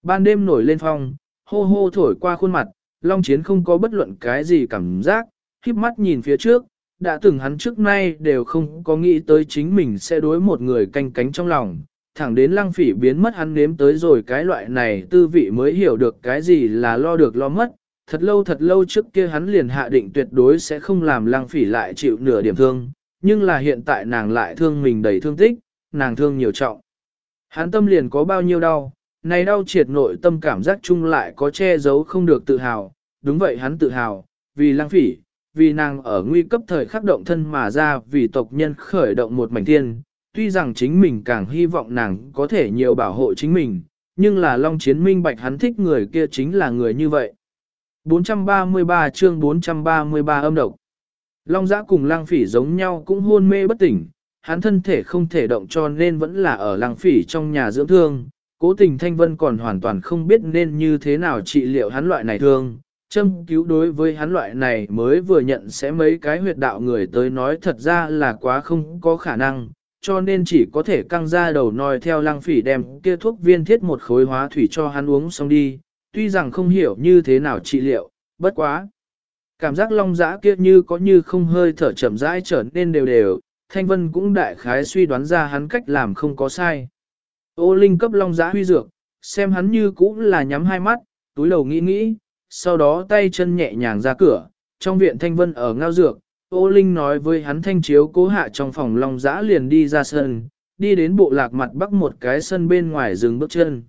Ban đêm nổi lên phong, hô hô thổi qua khuôn mặt, Long Chiến không có bất luận cái gì cảm giác, khiếp mắt nhìn phía trước, đã từng hắn trước nay đều không có nghĩ tới chính mình sẽ đối một người canh cánh trong lòng, thẳng đến lăng phỉ biến mất hắn nếm tới rồi cái loại này tư vị mới hiểu được cái gì là lo được lo mất, thật lâu thật lâu trước kia hắn liền hạ định tuyệt đối sẽ không làm lăng phỉ lại chịu nửa điểm thương, nhưng là hiện tại nàng lại thương mình đầy thương tích, nàng thương nhiều trọng. Hắn tâm liền có bao nhiêu đau, này đau triệt nội tâm cảm giác chung lại có che giấu không được tự hào, đúng vậy hắn tự hào, vì lang phỉ, vì nàng ở nguy cấp thời khắc động thân mà ra vì tộc nhân khởi động một mảnh thiên, tuy rằng chính mình càng hy vọng nàng có thể nhiều bảo hộ chính mình, nhưng là Long Chiến minh bạch hắn thích người kia chính là người như vậy. 433 chương 433 âm độc Long giã cùng lang phỉ giống nhau cũng hôn mê bất tỉnh, hắn thân thể không thể động cho nên vẫn là ở lang phỉ trong nhà dưỡng thương. Cố tình Thanh Vân còn hoàn toàn không biết nên như thế nào trị liệu hắn loại này thương. Châm cứu đối với hắn loại này mới vừa nhận sẽ mấy cái huyệt đạo người tới nói thật ra là quá không có khả năng, cho nên chỉ có thể căng ra đầu nòi theo lăng phỉ đem kia thuốc viên thiết một khối hóa thủy cho hắn uống xong đi, tuy rằng không hiểu như thế nào trị liệu, bất quá. Cảm giác long giã kia như có như không hơi thở chậm rãi trở nên đều đều, Thanh Vân cũng đại khái suy đoán ra hắn cách làm không có sai. Ô Linh cấp long giã huy dược, xem hắn như cũng là nhắm hai mắt, túi đầu nghĩ nghĩ, sau đó tay chân nhẹ nhàng ra cửa, trong viện Thanh Vân ở ngao dược, Ô Linh nói với hắn thanh chiếu cố hạ trong phòng long giã liền đi ra sân, đi đến bộ lạc mặt bắc một cái sân bên ngoài dừng bước chân.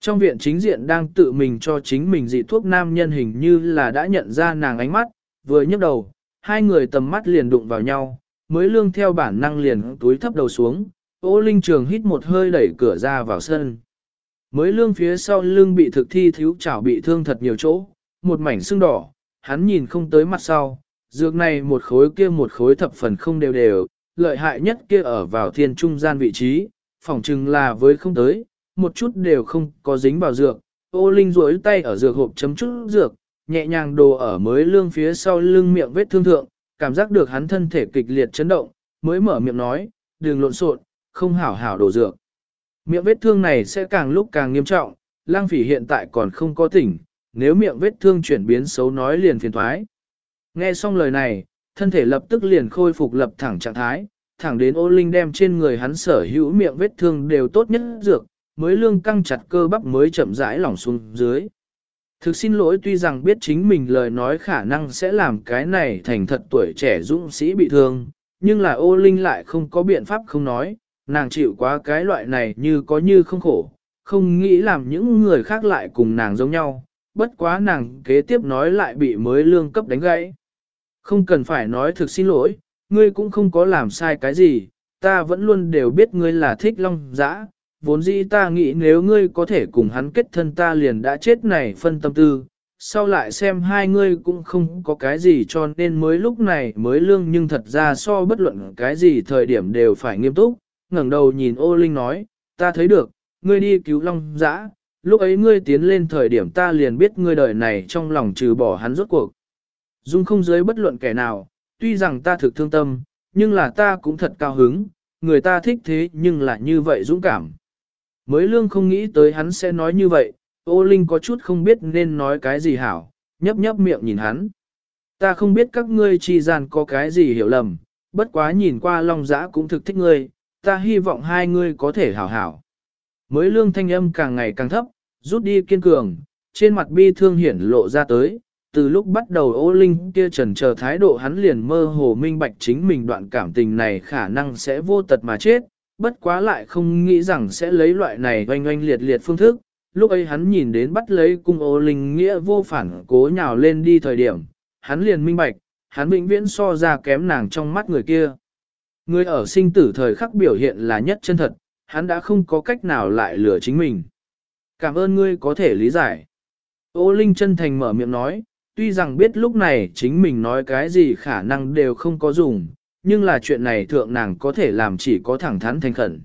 Trong viện chính diện đang tự mình cho chính mình dị thuốc nam nhân hình như là đã nhận ra nàng ánh mắt, vừa nhấc đầu, hai người tầm mắt liền đụng vào nhau, mới lương theo bản năng liền túi thấp đầu xuống, ô linh trường hít một hơi đẩy cửa ra vào sân. Mới lương phía sau lưng bị thực thi thiếu chảo bị thương thật nhiều chỗ, một mảnh sưng đỏ, hắn nhìn không tới mặt sau, dược này một khối kia một khối thập phần không đều đều, lợi hại nhất kia ở vào thiên trung gian vị trí, phỏng chừng là với không tới, một chút đều không có dính vào dược. Ô Linh duỗi tay ở dược hộp chấm chút dược, nhẹ nhàng đồ ở mới lương phía sau lưng miệng vết thương thượng, cảm giác được hắn thân thể kịch liệt chấn động, mới mở miệng nói, đừng lộn xộn, không hảo hảo đổ dược. Miệng vết thương này sẽ càng lúc càng nghiêm trọng, lang phỉ hiện tại còn không có tỉnh, nếu miệng vết thương chuyển biến xấu nói liền phiền thoái. Nghe xong lời này, thân thể lập tức liền khôi phục lập thẳng trạng thái, thẳng đến ô linh đem trên người hắn sở hữu miệng vết thương đều tốt nhất dược, mới lương căng chặt cơ bắp mới chậm rãi lỏng xuống dưới. Thực xin lỗi tuy rằng biết chính mình lời nói khả năng sẽ làm cái này thành thật tuổi trẻ dũng sĩ bị thương, nhưng là ô linh lại không có biện pháp không nói, nàng chịu quá cái loại này như có như không khổ, không nghĩ làm những người khác lại cùng nàng giống nhau, bất quá nàng kế tiếp nói lại bị mới lương cấp đánh gãy. Không cần phải nói thực xin lỗi, ngươi cũng không có làm sai cái gì, ta vẫn luôn đều biết ngươi là thích long dã, vốn dĩ ta nghĩ nếu ngươi có thể cùng hắn kết thân ta liền đã chết này phân tâm tư, sau lại xem hai ngươi cũng không có cái gì cho nên mới lúc này mới lương nhưng thật ra so bất luận cái gì thời điểm đều phải nghiêm túc, ngẩng đầu nhìn ô linh nói, ta thấy được, ngươi đi cứu long dã, lúc ấy ngươi tiến lên thời điểm ta liền biết ngươi đời này trong lòng trừ bỏ hắn rốt cuộc. Dung không giới bất luận kẻ nào, tuy rằng ta thực thương tâm, nhưng là ta cũng thật cao hứng, người ta thích thế nhưng là như vậy dũng cảm. Mới lương không nghĩ tới hắn sẽ nói như vậy, ô linh có chút không biết nên nói cái gì hảo, nhấp nhấp miệng nhìn hắn. Ta không biết các ngươi chi gian có cái gì hiểu lầm, bất quá nhìn qua long giã cũng thực thích ngươi, ta hy vọng hai ngươi có thể hảo hảo. Mới lương thanh âm càng ngày càng thấp, rút đi kiên cường, trên mặt bi thương hiển lộ ra tới, từ lúc bắt đầu ô linh kia trần chờ thái độ hắn liền mơ hồ minh bạch chính mình đoạn cảm tình này khả năng sẽ vô tật mà chết, bất quá lại không nghĩ rằng sẽ lấy loại này oanh oanh liệt liệt phương thức. Lúc ấy hắn nhìn đến bắt lấy cung ô linh nghĩa vô phản cố nhào lên đi thời điểm, hắn liền minh bạch, hắn vĩnh viễn so ra kém nàng trong mắt người kia. Người ở sinh tử thời khắc biểu hiện là nhất chân thật, hắn đã không có cách nào lại lừa chính mình. Cảm ơn ngươi có thể lý giải. Ô Linh chân thành mở miệng nói, tuy rằng biết lúc này chính mình nói cái gì khả năng đều không có dùng, nhưng là chuyện này thượng nàng có thể làm chỉ có thẳng thắn thành khẩn.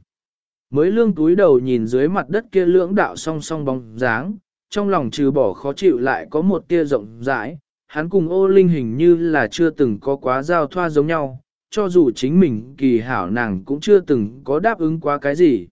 Mới lương túi đầu nhìn dưới mặt đất kia lưỡng đạo song song bóng dáng, trong lòng trừ bỏ khó chịu lại có một tia rộng rãi, hắn cùng ô linh hình như là chưa từng có quá giao thoa giống nhau, cho dù chính mình kỳ hảo nàng cũng chưa từng có đáp ứng quá cái gì.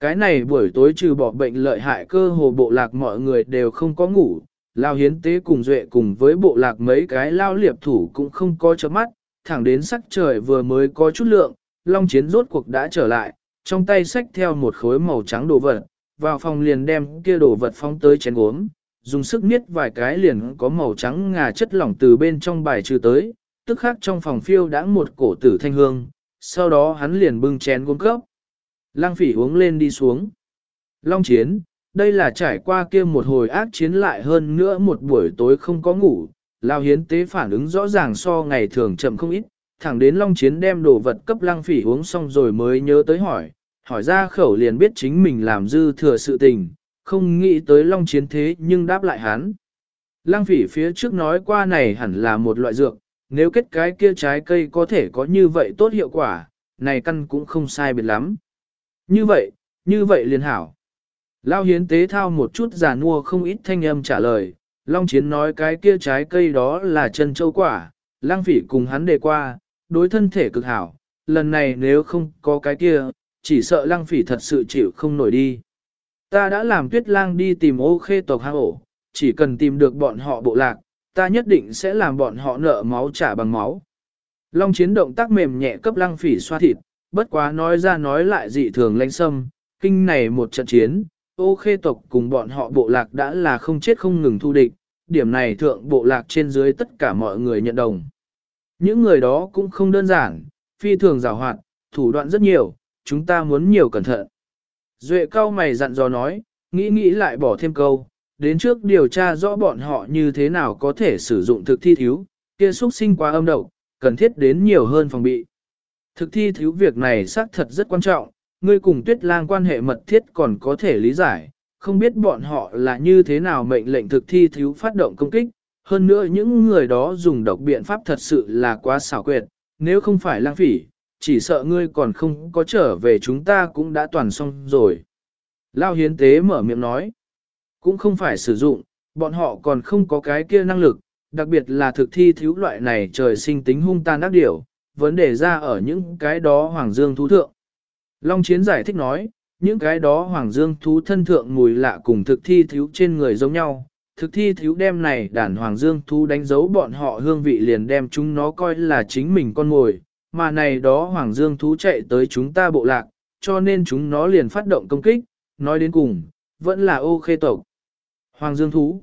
Cái này buổi tối trừ bỏ bệnh lợi hại cơ hồ bộ lạc mọi người đều không có ngủ, lao hiến tế cùng duệ cùng với bộ lạc mấy cái lao liệp thủ cũng không có chớp mắt, thẳng đến sắc trời vừa mới có chút lượng, long chiến rốt cuộc đã trở lại, trong tay xách theo một khối màu trắng đồ vật, vào phòng liền đem kia đồ vật phong tới chén gốm, dùng sức niết vài cái liền có màu trắng ngà chất lỏng từ bên trong bài trừ tới, tức khác trong phòng phiêu đã một cổ tử thanh hương, sau đó hắn liền bưng chén gốm cấp. Lăng phỉ uống lên đi xuống. Long chiến, đây là trải qua kia một hồi ác chiến lại hơn nữa một buổi tối không có ngủ, lao hiến tế phản ứng rõ ràng so ngày thường chậm không ít, thẳng đến long chiến đem đồ vật cấp lăng phỉ uống xong rồi mới nhớ tới hỏi, hỏi ra khẩu liền biết chính mình làm dư thừa sự tình, không nghĩ tới long chiến thế nhưng đáp lại hắn. Lăng phỉ phía trước nói qua này hẳn là một loại dược, nếu kết cái kia trái cây có thể có như vậy tốt hiệu quả, này căn cũng không sai biệt lắm. Như vậy, như vậy liền hảo. Lao hiến tế thao một chút giả nua không ít thanh âm trả lời, Long Chiến nói cái kia trái cây đó là chân châu quả, lang phỉ cùng hắn đề qua, đối thân thể cực hảo, lần này nếu không có cái kia, chỉ sợ lang phỉ thật sự chịu không nổi đi. Ta đã làm tuyết lang đi tìm ô khê tộc hang ổ, chỉ cần tìm được bọn họ bộ lạc, ta nhất định sẽ làm bọn họ nợ máu trả bằng máu. Long chiến động tác mềm nhẹ cấp lăng phỉ xoa thịt, bất quá nói ra nói lại dị thường lãnh sâm, kinh này một trận chiến, ô khê tộc cùng bọn họ bộ lạc đã là không chết không ngừng thu địch, điểm này thượng bộ lạc trên dưới tất cả mọi người nhận đồng. Những người đó cũng không đơn giản, phi thường rào hoạt, thủ đoạn rất nhiều, chúng ta muốn nhiều cẩn thận. Duệ cao mày dặn dò nói, nghĩ nghĩ lại bỏ thêm câu, đến trước điều tra rõ bọn họ như thế nào có thể sử dụng thực thi thiếu, kia xuất sinh quá âm độc, cần thiết đến nhiều hơn phòng bị. Thực thi thiếu việc này xác thật rất quan trọng, ngươi cùng tuyết lang quan hệ mật thiết còn có thể lý giải, không biết bọn họ là như thế nào mệnh lệnh thực thi thiếu phát động công kích, hơn nữa những người đó dùng độc biện pháp thật sự là quá xảo quyệt, nếu không phải lang phỉ, chỉ sợ ngươi còn không có trở về chúng ta cũng đã toàn xong rồi. Lao hiến tế mở miệng nói, cũng không phải sử dụng, bọn họ còn không có cái kia năng lực, đặc biệt là thực thi thiếu loại này trời sinh tính hung tàn ác điểu, vấn đề ra ở những cái đó hoàng dương thú thượng. Long Chiến giải thích nói, những cái đó hoàng dương thú thân thượng mùi lạ cùng thực thi thiếu trên người giống nhau. Thực thi thiếu đem này đàn hoàng dương thú đánh dấu bọn họ hương vị liền đem chúng nó coi là chính mình con mồi, mà này đó hoàng dương thú chạy tới chúng ta bộ lạc, cho nên chúng nó liền phát động công kích, nói đến cùng, vẫn là ô khê tộc. Hoàng dương thú.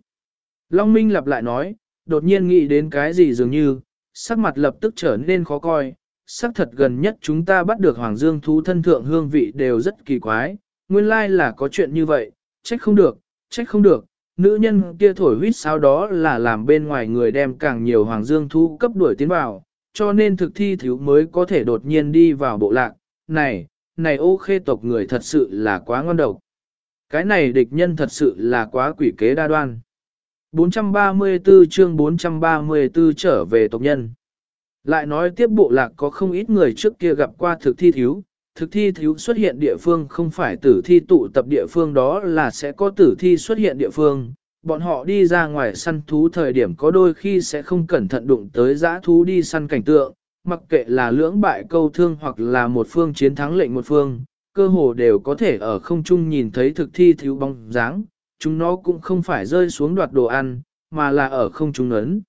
Long Minh lặp lại nói, đột nhiên nghĩ đến cái gì dường như, sắc mặt lập tức trở nên khó coi, sắc thật gần nhất chúng ta bắt được Hoàng Dương thú thân thượng hương vị đều rất kỳ quái, nguyên lai là có chuyện như vậy, trách không được, trách không được, nữ nhân kia thổi huyết sao đó là làm bên ngoài người đem càng nhiều Hoàng Dương thú cấp đuổi tiến vào, cho nên thực thi thiếu mới có thể đột nhiên đi vào bộ lạc, này, này ô khê tộc người thật sự là quá ngon độc. Cái này địch nhân thật sự là quá quỷ kế đa đoan. 434 chương 434 trở về tộc nhân. Lại nói tiếp bộ lạc có không ít người trước kia gặp qua thực thi thiếu, thực thi thiếu xuất hiện địa phương không phải tử thi tụ tập địa phương đó là sẽ có tử thi xuất hiện địa phương. Bọn họ đi ra ngoài săn thú thời điểm có đôi khi sẽ không cẩn thận đụng tới giã thú đi săn cảnh tượng, mặc kệ là lưỡng bại câu thương hoặc là một phương chiến thắng lệnh một phương, cơ hồ đều có thể ở không trung nhìn thấy thực thi thiếu bóng dáng, chúng nó cũng không phải rơi xuống đoạt đồ ăn, mà là ở không trung ấn.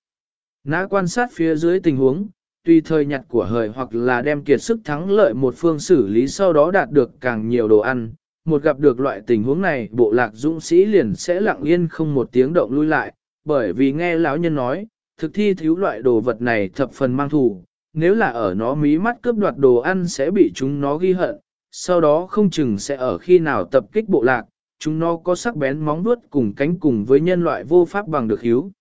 Nã quan sát phía dưới tình huống, tùy thời nhặt của hời hoặc là đem kiệt sức thắng lợi một phương xử lý sau đó đạt được càng nhiều đồ ăn. Một gặp được loại tình huống này, bộ lạc dũng sĩ liền sẽ lặng yên không một tiếng động lui lại, bởi vì nghe lão nhân nói, thực thi thiếu loại đồ vật này thập phần mang thù, nếu là ở nó mí mắt cướp đoạt đồ ăn sẽ bị chúng nó ghi hận, sau đó không chừng sẽ ở khi nào tập kích bộ lạc, chúng nó có sắc bén móng vuốt cùng cánh cùng với nhân loại vô pháp bằng được hiếu.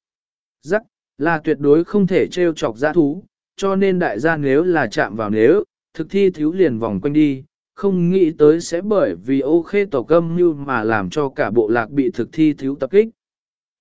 Rắc, là tuyệt đối không thể trêu chọc giã thú, cho nên đại gia nếu là chạm vào nếu, thực thi thiếu liền vòng quanh đi, không nghĩ tới sẽ bởi vì ô khê tổ câm như mà làm cho cả bộ lạc bị thực thi thiếu tập kích.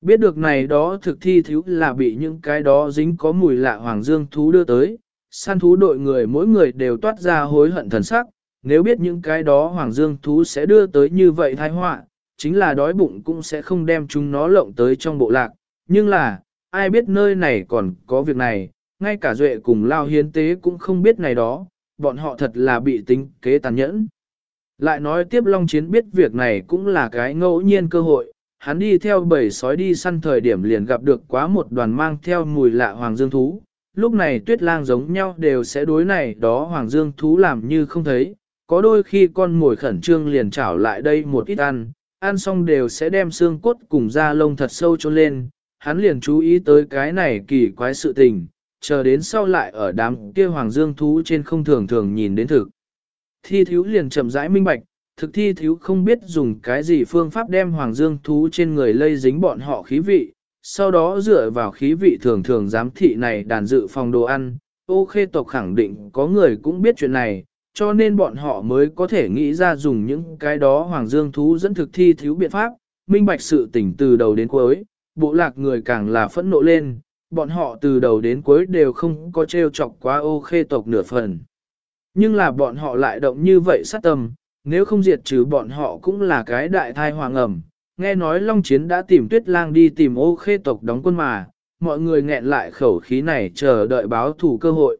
Biết được này đó thực thi thiếu là bị những cái đó dính có mùi lạ hoàng dương thú đưa tới, săn thú đội người mỗi người đều toát ra hối hận thần sắc, nếu biết những cái đó hoàng dương thú sẽ đưa tới như vậy tai họa, chính là đói bụng cũng sẽ không đem chúng nó lộng tới trong bộ lạc, nhưng là, ai biết nơi này còn có việc này, ngay cả duệ cùng lao hiến tế cũng không biết này đó, bọn họ thật là bị tính kế tàn nhẫn. Lại nói tiếp Long Chiến biết việc này cũng là cái ngẫu nhiên cơ hội, hắn đi theo bầy sói đi săn thời điểm liền gặp được quá một đoàn mang theo mùi lạ hoàng dương thú. Lúc này tuyết lang giống nhau đều sẽ đối này đó hoàng dương thú làm như không thấy, có đôi khi con mồi khẩn trương liền trảo lại đây một ít ăn, ăn xong đều sẽ đem xương cốt cùng da lông thật sâu cho lên, hắn liền chú ý tới cái này kỳ quái sự tình, chờ đến sau lại ở đám kia hoàng dương thú trên không thường thường nhìn đến thực. Thi thiếu liền chậm rãi minh bạch, thực thi thiếu không biết dùng cái gì phương pháp đem hoàng dương thú trên người lây dính bọn họ khí vị, sau đó dựa vào khí vị thường thường giám thị này đàn dự phòng đồ ăn, ô khê tộc khẳng định có người cũng biết chuyện này, cho nên bọn họ mới có thể nghĩ ra dùng những cái đó hoàng dương thú dẫn thực thi thiếu biện pháp, minh bạch sự tỉnh từ đầu đến cuối, bộ lạc người càng là phẫn nộ lên, bọn họ từ đầu đến cuối đều không có trêu chọc quá ô khê tộc nửa phần. Nhưng là bọn họ lại động như vậy sát tâm, nếu không diệt trừ bọn họ cũng là cái đại thai hoàng ẩm. Nghe nói Long Chiến đã tìm Tuyết Lang đi tìm ô khê tộc đóng quân mà, mọi người nghẹn lại khẩu khí này chờ đợi báo thủ cơ hội.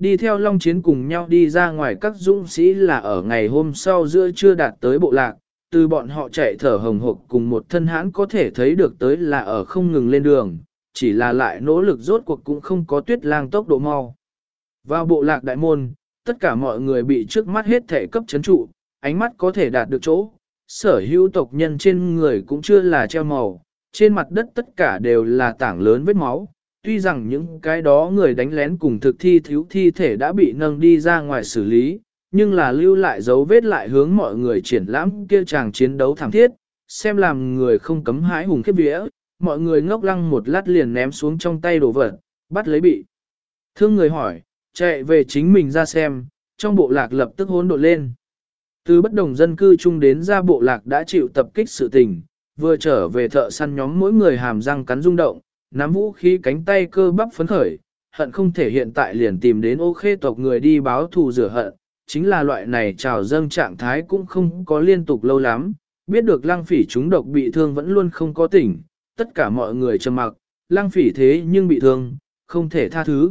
Đi theo Long Chiến cùng nhau đi ra ngoài các dũng sĩ là ở ngày hôm sau giữa chưa đạt tới bộ lạc, từ bọn họ chạy thở hồng hộc cùng một thân hãn có thể thấy được tới là ở không ngừng lên đường, chỉ là lại nỗ lực rốt cuộc cũng không có tuyết lang tốc độ mau. Vào bộ lạc đại môn, tất cả mọi người bị trước mắt hết thể cấp chấn trụ, ánh mắt có thể đạt được chỗ, sở hữu tộc nhân trên người cũng chưa là treo màu, trên mặt đất tất cả đều là tảng lớn vết máu. Tuy rằng những cái đó người đánh lén cùng thực thi thiếu thi thể đã bị nâng đi ra ngoài xử lý, nhưng là lưu lại dấu vết lại hướng mọi người triển lãm kia chàng chiến đấu thảm thiết, xem làm người không cấm hãi hùng khiếp vía, mọi người ngốc lăng một lát liền ném xuống trong tay đồ vật, bắt lấy bị. Thương người hỏi, chạy về chính mình ra xem, trong bộ lạc lập tức hỗn độn lên. Từ bất đồng dân cư chung đến ra bộ lạc đã chịu tập kích sự tình, vừa trở về thợ săn nhóm mỗi người hàm răng cắn rung động, nắm vũ khí cánh tay cơ bắp phấn khởi, hận không thể hiện tại liền tìm đến ô khê tộc người đi báo thù rửa hận, chính là loại này trào dâng trạng thái cũng không có liên tục lâu lắm, biết được lăng phỉ chúng độc bị thương vẫn luôn không có tỉnh, tất cả mọi người trầm mặc, lăng phỉ thế nhưng bị thương, không thể tha thứ.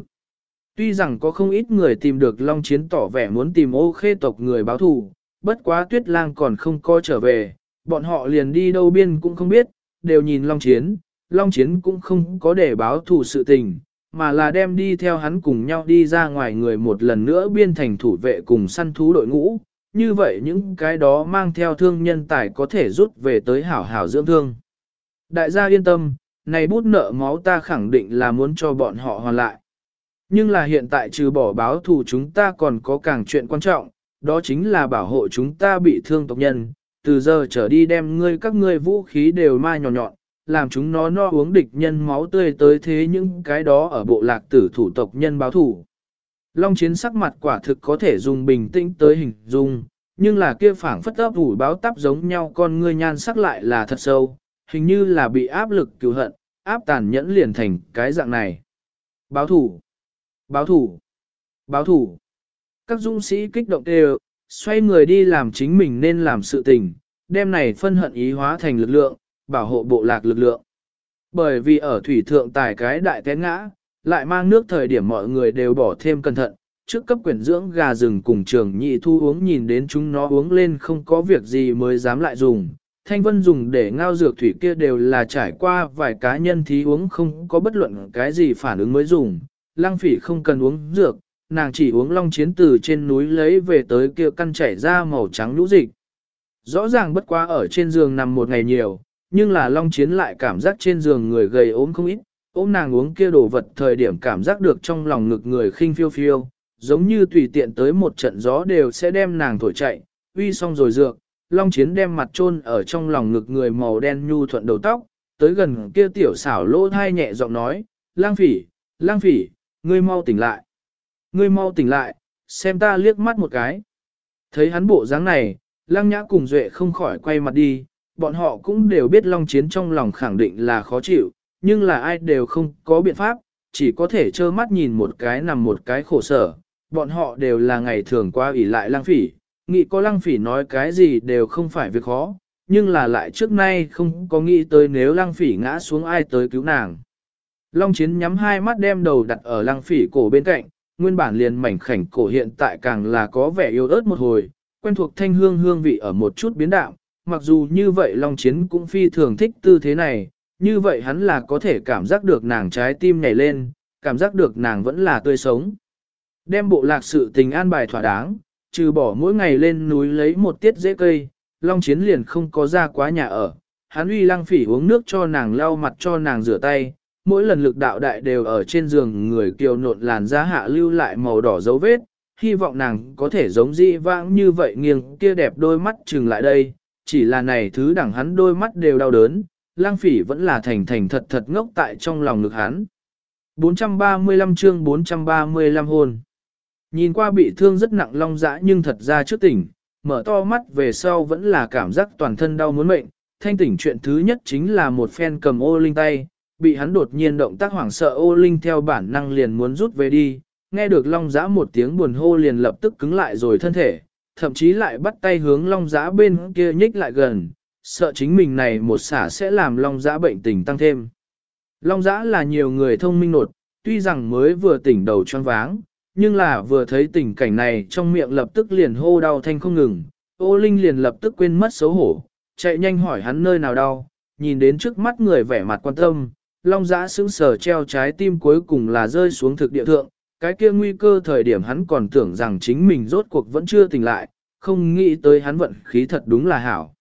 Tuy rằng có không ít người tìm được Long Chiến tỏ vẻ muốn tìm ô khê tộc người báo thù, bất quá tuyết lang còn không có trở về, bọn họ liền đi đâu biên cũng không biết, đều nhìn Long Chiến, Long Chiến cũng không có để báo thù sự tình, mà là đem đi theo hắn cùng nhau đi ra ngoài người một lần nữa biên thành thủ vệ cùng săn thú đội ngũ, như vậy những cái đó mang theo thương nhân tài có thể rút về tới hảo hảo dưỡng thương. Đại gia yên tâm, này bút nợ máu ta khẳng định là muốn cho bọn họ hoàn lại. Nhưng là hiện tại trừ bỏ báo thù chúng ta còn có càng chuyện quan trọng, đó chính là bảo hộ chúng ta bị thương tộc nhân, từ giờ trở đi đem ngươi các ngươi vũ khí đều mai nhỏ nhọn, làm chúng nó no uống địch nhân máu tươi tới thế những cái đó ở bộ lạc tử thủ tộc nhân báo thủ. Long chiến sắc mặt quả thực có thể dùng bình tĩnh tới hình dung, nhưng là kia phảng phất ấp ủi báo tắp giống nhau con ngươi nhan sắc lại là thật sâu, hình như là bị áp lực cứu hận, áp tàn nhẫn liền thành cái dạng này. Báo thủ, báo thủ, báo thủ. Các dung sĩ kích động đều, xoay người đi làm chính mình nên làm sự tình, đem này phân hận ý hóa thành lực lượng, bảo hộ bộ lạc lực lượng. Bởi vì ở thủy thượng tài cái đại té ngã, lại mang nước thời điểm mọi người đều bỏ thêm cẩn thận, trước cấp quyển dưỡng gà rừng cùng trường nhị thu uống nhìn đến chúng nó uống lên không có việc gì mới dám lại dùng. Thanh Vân dùng để ngao dược thủy kia đều là trải qua vài cá nhân thí uống không có bất luận cái gì phản ứng mới dùng. Lăng phỉ không cần uống dược, nàng chỉ uống long chiến từ trên núi lấy về tới kia căn chảy ra màu trắng lũ dịch. Rõ ràng bất quá ở trên giường nằm một ngày nhiều, nhưng là long chiến lại cảm giác trên giường người gầy ốm không ít, ôm nàng uống kia đồ vật thời điểm cảm giác được trong lòng ngực người khinh phiêu phiêu, giống như tùy tiện tới một trận gió đều sẽ đem nàng thổi chạy, uy xong rồi dược, long chiến đem mặt chôn ở trong lòng ngực người màu đen nhu thuận đầu tóc, tới gần kia tiểu xảo lỗ thai nhẹ giọng nói, lang phỉ, lang phỉ, ngươi mau tỉnh lại, ngươi mau tỉnh lại, xem ta liếc mắt một cái. Thấy hắn bộ dáng này, lang nhã cùng duệ không khỏi quay mặt đi, bọn họ cũng đều biết long chiến trong lòng khẳng định là khó chịu, nhưng là ai đều không có biện pháp, chỉ có thể trơ mắt nhìn một cái nằm một cái khổ sở, bọn họ đều là ngày thường qua ủy lại lăng phỉ, nghĩ có lăng phỉ nói cái gì đều không phải việc khó, nhưng là lại trước nay không có nghĩ tới nếu lăng phỉ ngã xuống ai tới cứu nàng. Long chiến nhắm hai mắt đem đầu đặt ở lăng phỉ cổ bên cạnh, nguyên bản liền mảnh khảnh cổ hiện tại càng là có vẻ yếu ớt một hồi, quen thuộc thanh hương hương vị ở một chút biến đạo, mặc dù như vậy Long chiến cũng phi thường thích tư thế này, như vậy hắn là có thể cảm giác được nàng trái tim nhảy lên, cảm giác được nàng vẫn là tươi sống. Đem bộ lạc sự tình an bài thỏa đáng, trừ bỏ mỗi ngày lên núi lấy một tiết dễ cây, Long Chiến liền không có ra quá nhà ở. Hắn uy lăng phỉ uống nước cho nàng lau mặt cho nàng rửa tay, mỗi lần lực đạo đại đều ở trên giường người kiều nộn làn da hạ lưu lại màu đỏ dấu vết, hy vọng nàng có thể giống di vãng như vậy nghiêng kia đẹp đôi mắt trừng lại đây, chỉ là này thứ đẳng hắn đôi mắt đều đau đớn, lang phỉ vẫn là thành thành thật thật ngốc tại trong lòng ngực hắn. 435 chương 435 hôn Nhìn qua bị thương rất nặng long dã nhưng thật ra trước tỉnh, mở to mắt về sau vẫn là cảm giác toàn thân đau muốn mệnh. Thanh tỉnh chuyện thứ nhất chính là một phen cầm ô linh tay, bị hắn đột nhiên động tác hoảng sợ ô linh theo bản năng liền muốn rút về đi. Nghe được long dã một tiếng buồn hô liền lập tức cứng lại rồi thân thể, thậm chí lại bắt tay hướng long giã bên kia nhích lại gần, sợ chính mình này một xả sẽ làm long giã bệnh tình tăng thêm. Long giã là nhiều người thông minh nột, tuy rằng mới vừa tỉnh đầu choáng váng, nhưng là vừa thấy tình cảnh này trong miệng lập tức liền hô đau thanh không ngừng, ô linh liền lập tức quên mất xấu hổ, chạy nhanh hỏi hắn nơi nào đau, nhìn đến trước mắt người vẻ mặt quan tâm, long giã sững sờ treo trái tim cuối cùng là rơi xuống thực địa thượng, cái kia nguy cơ thời điểm hắn còn tưởng rằng chính mình rốt cuộc vẫn chưa tỉnh lại, không nghĩ tới hắn vận khí thật đúng là hảo.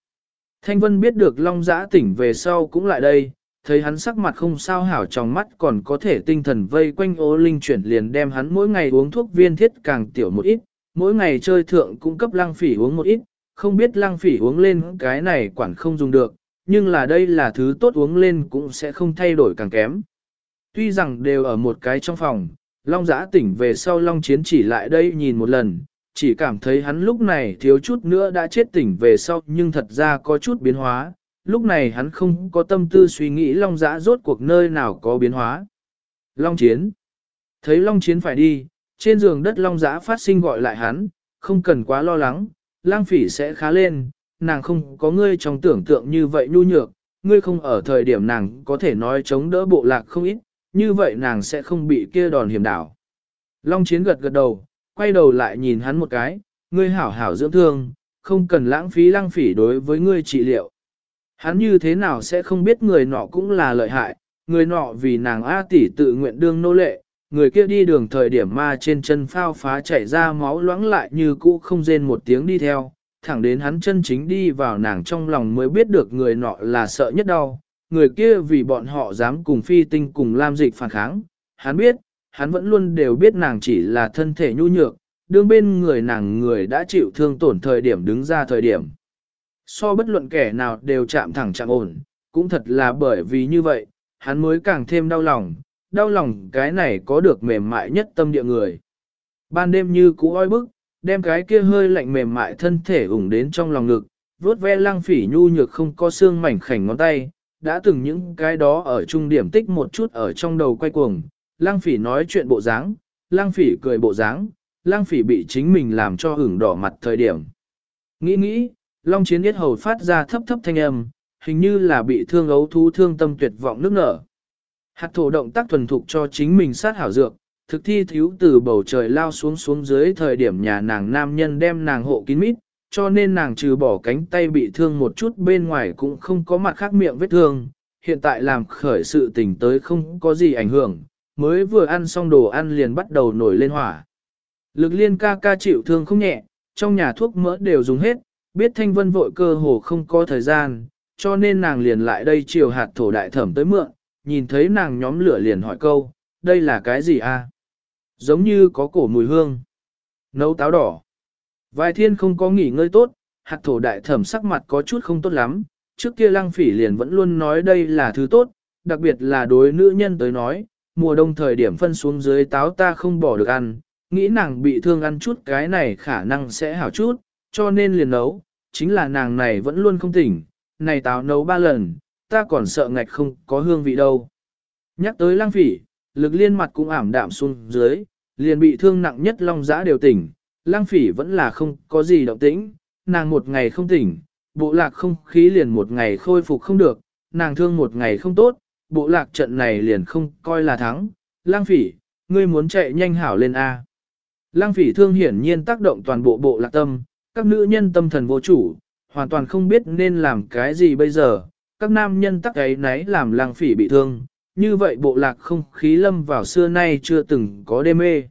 Thanh Vân biết được long giã tỉnh về sau cũng lại đây, thấy hắn sắc mặt không sao hảo trong mắt còn có thể tinh thần vây quanh ô linh chuyển liền đem hắn mỗi ngày uống thuốc viên thiết càng tiểu một ít, mỗi ngày chơi thượng cung cấp lăng phỉ uống một ít, không biết lăng phỉ uống lên cái này quản không dùng được, nhưng là đây là thứ tốt uống lên cũng sẽ không thay đổi càng kém. Tuy rằng đều ở một cái trong phòng, Long giã tỉnh về sau Long chiến chỉ lại đây nhìn một lần, chỉ cảm thấy hắn lúc này thiếu chút nữa đã chết tỉnh về sau nhưng thật ra có chút biến hóa, lúc này hắn không có tâm tư suy nghĩ Long Giã rốt cuộc nơi nào có biến hóa. Long Chiến Thấy Long Chiến phải đi, trên giường đất Long Giã phát sinh gọi lại hắn, không cần quá lo lắng, lang phỉ sẽ khá lên, nàng không có ngươi trong tưởng tượng như vậy nhu nhược, ngươi không ở thời điểm nàng có thể nói chống đỡ bộ lạc không ít, như vậy nàng sẽ không bị kia đòn hiểm đảo. Long Chiến gật gật đầu, quay đầu lại nhìn hắn một cái, ngươi hảo hảo dưỡng thương, không cần lãng phí lăng phỉ đối với ngươi trị liệu. Hắn như thế nào sẽ không biết người nọ cũng là lợi hại, người nọ vì nàng A tỷ tự nguyện đương nô lệ, người kia đi đường thời điểm ma trên chân phao phá chảy ra máu loãng lại như cũ không rên một tiếng đi theo, thẳng đến hắn chân chính đi vào nàng trong lòng mới biết được người nọ là sợ nhất đau, người kia vì bọn họ dám cùng phi tinh cùng lam dịch phản kháng, hắn biết, hắn vẫn luôn đều biết nàng chỉ là thân thể nhu nhược, đương bên người nàng người đã chịu thương tổn thời điểm đứng ra thời điểm. So bất luận kẻ nào đều chạm thẳng chạm ổn, cũng thật là bởi vì như vậy, hắn mới càng thêm đau lòng, đau lòng cái này có được mềm mại nhất tâm địa người. Ban đêm như cũ oi bức, đem cái kia hơi lạnh mềm mại thân thể ủng đến trong lòng ngực, vuốt ve lăng phỉ nhu nhược không có xương mảnh khảnh ngón tay, đã từng những cái đó ở trung điểm tích một chút ở trong đầu quay cuồng, Lang phỉ nói chuyện bộ dáng, Lang phỉ cười bộ dáng, Lang phỉ bị chính mình làm cho hửng đỏ mặt thời điểm. Nghĩ nghĩ, Long chiến yết hầu phát ra thấp thấp thanh âm, hình như là bị thương ấu thú thương tâm tuyệt vọng nước nở. Hạt thổ động tác thuần thục cho chính mình sát hảo dược, thực thi thiếu từ bầu trời lao xuống xuống dưới thời điểm nhà nàng nam nhân đem nàng hộ kín mít, cho nên nàng trừ bỏ cánh tay bị thương một chút bên ngoài cũng không có mặt khác miệng vết thương, hiện tại làm khởi sự tình tới không có gì ảnh hưởng, mới vừa ăn xong đồ ăn liền bắt đầu nổi lên hỏa. Lực liên ca ca chịu thương không nhẹ, trong nhà thuốc mỡ đều dùng hết, biết thanh vân vội cơ hồ không có thời gian, cho nên nàng liền lại đây chiều hạt thổ đại thẩm tới mượn, nhìn thấy nàng nhóm lửa liền hỏi câu, đây là cái gì a? Giống như có cổ mùi hương. Nấu táo đỏ. Vài thiên không có nghỉ ngơi tốt, hạt thổ đại thẩm sắc mặt có chút không tốt lắm, trước kia lăng phỉ liền vẫn luôn nói đây là thứ tốt, đặc biệt là đối nữ nhân tới nói, mùa đông thời điểm phân xuống dưới táo ta không bỏ được ăn, nghĩ nàng bị thương ăn chút cái này khả năng sẽ hảo chút, cho nên liền nấu, chính là nàng này vẫn luôn không tỉnh, này táo nấu ba lần, ta còn sợ ngạch không có hương vị đâu. Nhắc tới lăng phỉ, lực liên mặt cũng ảm đạm xuống dưới, liền bị thương nặng nhất long giã đều tỉnh, Lang phỉ vẫn là không có gì động tĩnh, nàng một ngày không tỉnh, bộ lạc không khí liền một ngày khôi phục không được, nàng thương một ngày không tốt, bộ lạc trận này liền không coi là thắng, lang phỉ, ngươi muốn chạy nhanh hảo lên A. Lang phỉ thương hiển nhiên tác động toàn bộ bộ lạc tâm, các nữ nhân tâm thần vô chủ, hoàn toàn không biết nên làm cái gì bây giờ, các nam nhân tắc ấy nấy làm lang phỉ bị thương, như vậy bộ lạc không khí lâm vào xưa nay chưa từng có đê mê.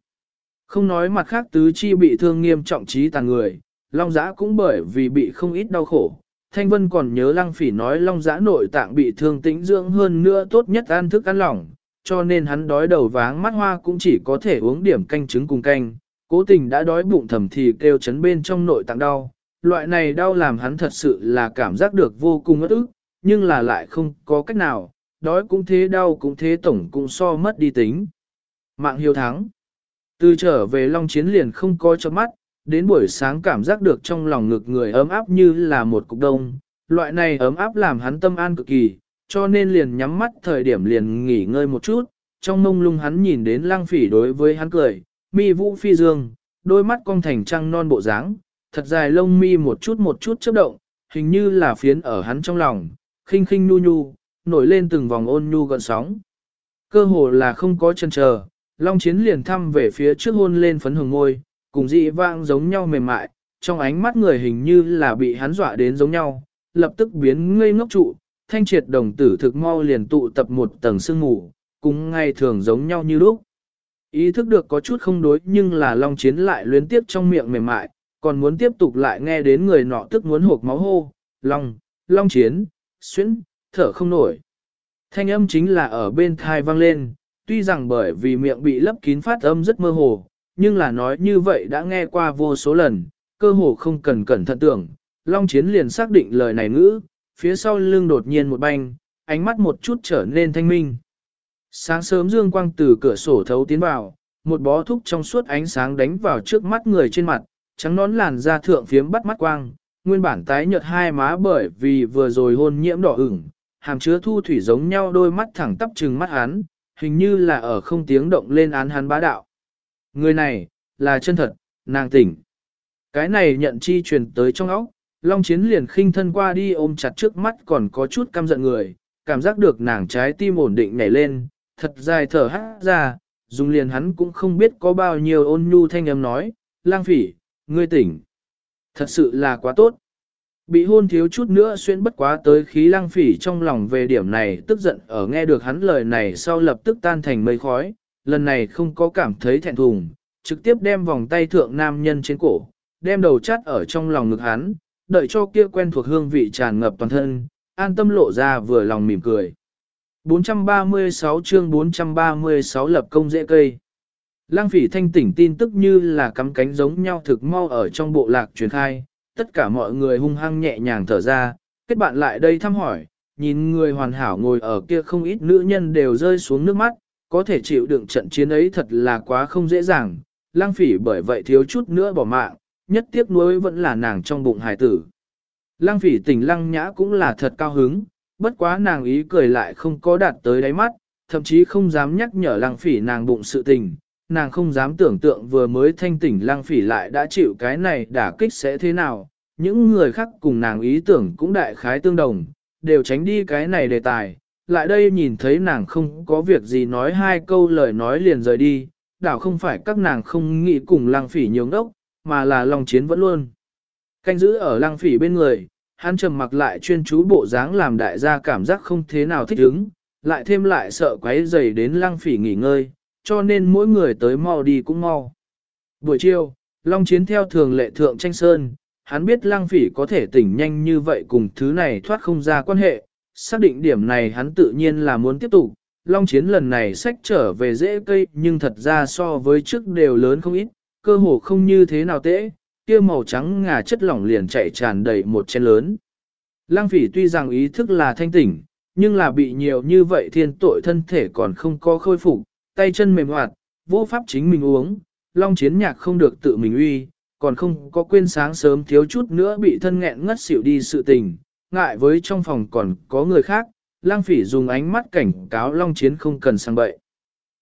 Không nói mặt khác tứ chi bị thương nghiêm trọng trí tàn người, Long Giã cũng bởi vì bị không ít đau khổ. Thanh Vân còn nhớ Lăng Phỉ nói Long Giã nội tạng bị thương tĩnh dưỡng hơn nữa tốt nhất ăn thức ăn lỏng, cho nên hắn đói đầu váng mắt hoa cũng chỉ có thể uống điểm canh trứng cùng canh. Cố tình đã đói bụng thầm thì kêu chấn bên trong nội tạng đau. Loại này đau làm hắn thật sự là cảm giác được vô cùng ức ức, nhưng là lại không có cách nào, đói cũng thế đau cũng thế tổng cũng so mất đi tính. Mạng hiếu thắng. Từ trở về Long Chiến liền không coi cho mắt, đến buổi sáng cảm giác được trong lòng ngực người ấm áp như là một cục đông, loại này ấm áp làm hắn tâm an cực kỳ, cho nên liền nhắm mắt thời điểm liền nghỉ ngơi một chút, trong mông lung hắn nhìn đến Lang phỉ đối với hắn cười, mi vũ phi dương, đôi mắt cong thành trăng non bộ dáng, thật dài lông mi một chút một chút chớp động, hình như là phiến ở hắn trong lòng, khinh khinh nu nhu, nổi lên từng vòng ôn nhu gợn sóng. Cơ hồ là không có chân chờ, Long Chiến liền thăm về phía trước hôn lên phấn hồng ngôi, cùng dị vang giống nhau mềm mại, trong ánh mắt người hình như là bị hắn dọa đến giống nhau, lập tức biến ngây ngốc trụ, thanh triệt đồng tử thực mau liền tụ tập một tầng sương ngủ, cùng ngay thường giống nhau như lúc. Ý thức được có chút không đối nhưng là Long Chiến lại luyến tiếp trong miệng mềm mại, còn muốn tiếp tục lại nghe đến người nọ tức muốn hộp máu hô, Long, Long Chiến, xuyến, thở không nổi. Thanh âm chính là ở bên thai vang lên, tuy rằng bởi vì miệng bị lấp kín phát âm rất mơ hồ, nhưng là nói như vậy đã nghe qua vô số lần, cơ hồ không cần cẩn thận tưởng. Long Chiến liền xác định lời này ngữ, phía sau lưng đột nhiên một banh, ánh mắt một chút trở nên thanh minh. Sáng sớm dương quang từ cửa sổ thấu tiến vào, một bó thúc trong suốt ánh sáng đánh vào trước mắt người trên mặt, trắng nón làn da thượng phiếm bắt mắt quang, nguyên bản tái nhợt hai má bởi vì vừa rồi hôn nhiễm đỏ ửng, hàm chứa thu thủy giống nhau đôi mắt thẳng tắp trừng mắt hắn, hình như là ở không tiếng động lên án hắn bá đạo. Người này, là chân thật, nàng tỉnh. Cái này nhận chi truyền tới trong óc, Long Chiến liền khinh thân qua đi ôm chặt trước mắt còn có chút căm giận người, cảm giác được nàng trái tim ổn định nhảy lên, thật dài thở hát ra, dùng liền hắn cũng không biết có bao nhiêu ôn nhu thanh âm nói, lang phỉ, ngươi tỉnh. Thật sự là quá tốt. Bị hôn thiếu chút nữa xuyên bất quá tới khí lang phỉ trong lòng về điểm này tức giận ở nghe được hắn lời này sau lập tức tan thành mây khói, lần này không có cảm thấy thẹn thùng, trực tiếp đem vòng tay thượng nam nhân trên cổ, đem đầu chắt ở trong lòng ngực hắn, đợi cho kia quen thuộc hương vị tràn ngập toàn thân, an tâm lộ ra vừa lòng mỉm cười. 436 chương 436 lập công dễ cây. Lang phỉ thanh tỉnh tin tức như là cắm cánh giống nhau thực mau ở trong bộ lạc truyền khai, tất cả mọi người hung hăng nhẹ nhàng thở ra, kết bạn lại đây thăm hỏi, nhìn người hoàn hảo ngồi ở kia không ít nữ nhân đều rơi xuống nước mắt, có thể chịu đựng trận chiến ấy thật là quá không dễ dàng, lang phỉ bởi vậy thiếu chút nữa bỏ mạng, nhất tiếc nuối vẫn là nàng trong bụng hài tử. Lang phỉ tỉnh lăng nhã cũng là thật cao hứng, bất quá nàng ý cười lại không có đạt tới đáy mắt, thậm chí không dám nhắc nhở lang phỉ nàng bụng sự tình, nàng không dám tưởng tượng vừa mới thanh tỉnh lang phỉ lại đã chịu cái này đả kích sẽ thế nào, những người khác cùng nàng ý tưởng cũng đại khái tương đồng, đều tránh đi cái này đề tài, lại đây nhìn thấy nàng không có việc gì nói hai câu lời nói liền rời đi, đảo không phải các nàng không nghĩ cùng lăng phỉ nhiều đốc, mà là lòng chiến vẫn luôn. Canh giữ ở lăng phỉ bên người, hắn trầm mặc lại chuyên chú bộ dáng làm đại gia cảm giác không thế nào thích ứng, lại thêm lại sợ quấy rầy đến lăng phỉ nghỉ ngơi, cho nên mỗi người tới mau đi cũng mau. Buổi chiều, Long Chiến theo thường lệ thượng tranh sơn, hắn biết lăng phỉ có thể tỉnh nhanh như vậy cùng thứ này thoát không ra quan hệ, xác định điểm này hắn tự nhiên là muốn tiếp tục. Long Chiến lần này sách trở về dễ cây nhưng thật ra so với trước đều lớn không ít, cơ hồ không như thế nào tễ, kia màu trắng ngà chất lỏng liền chạy tràn đầy một chén lớn. Lăng phỉ tuy rằng ý thức là thanh tỉnh, nhưng là bị nhiều như vậy thiên tội thân thể còn không có khôi phục, tay chân mềm hoạt, vô pháp chính mình uống, long chiến nhạc không được tự mình uy, còn không có quên sáng sớm thiếu chút nữa bị thân nghẹn ngất xỉu đi sự tình, ngại với trong phòng còn có người khác, lang phỉ dùng ánh mắt cảnh cáo long chiến không cần sang bậy.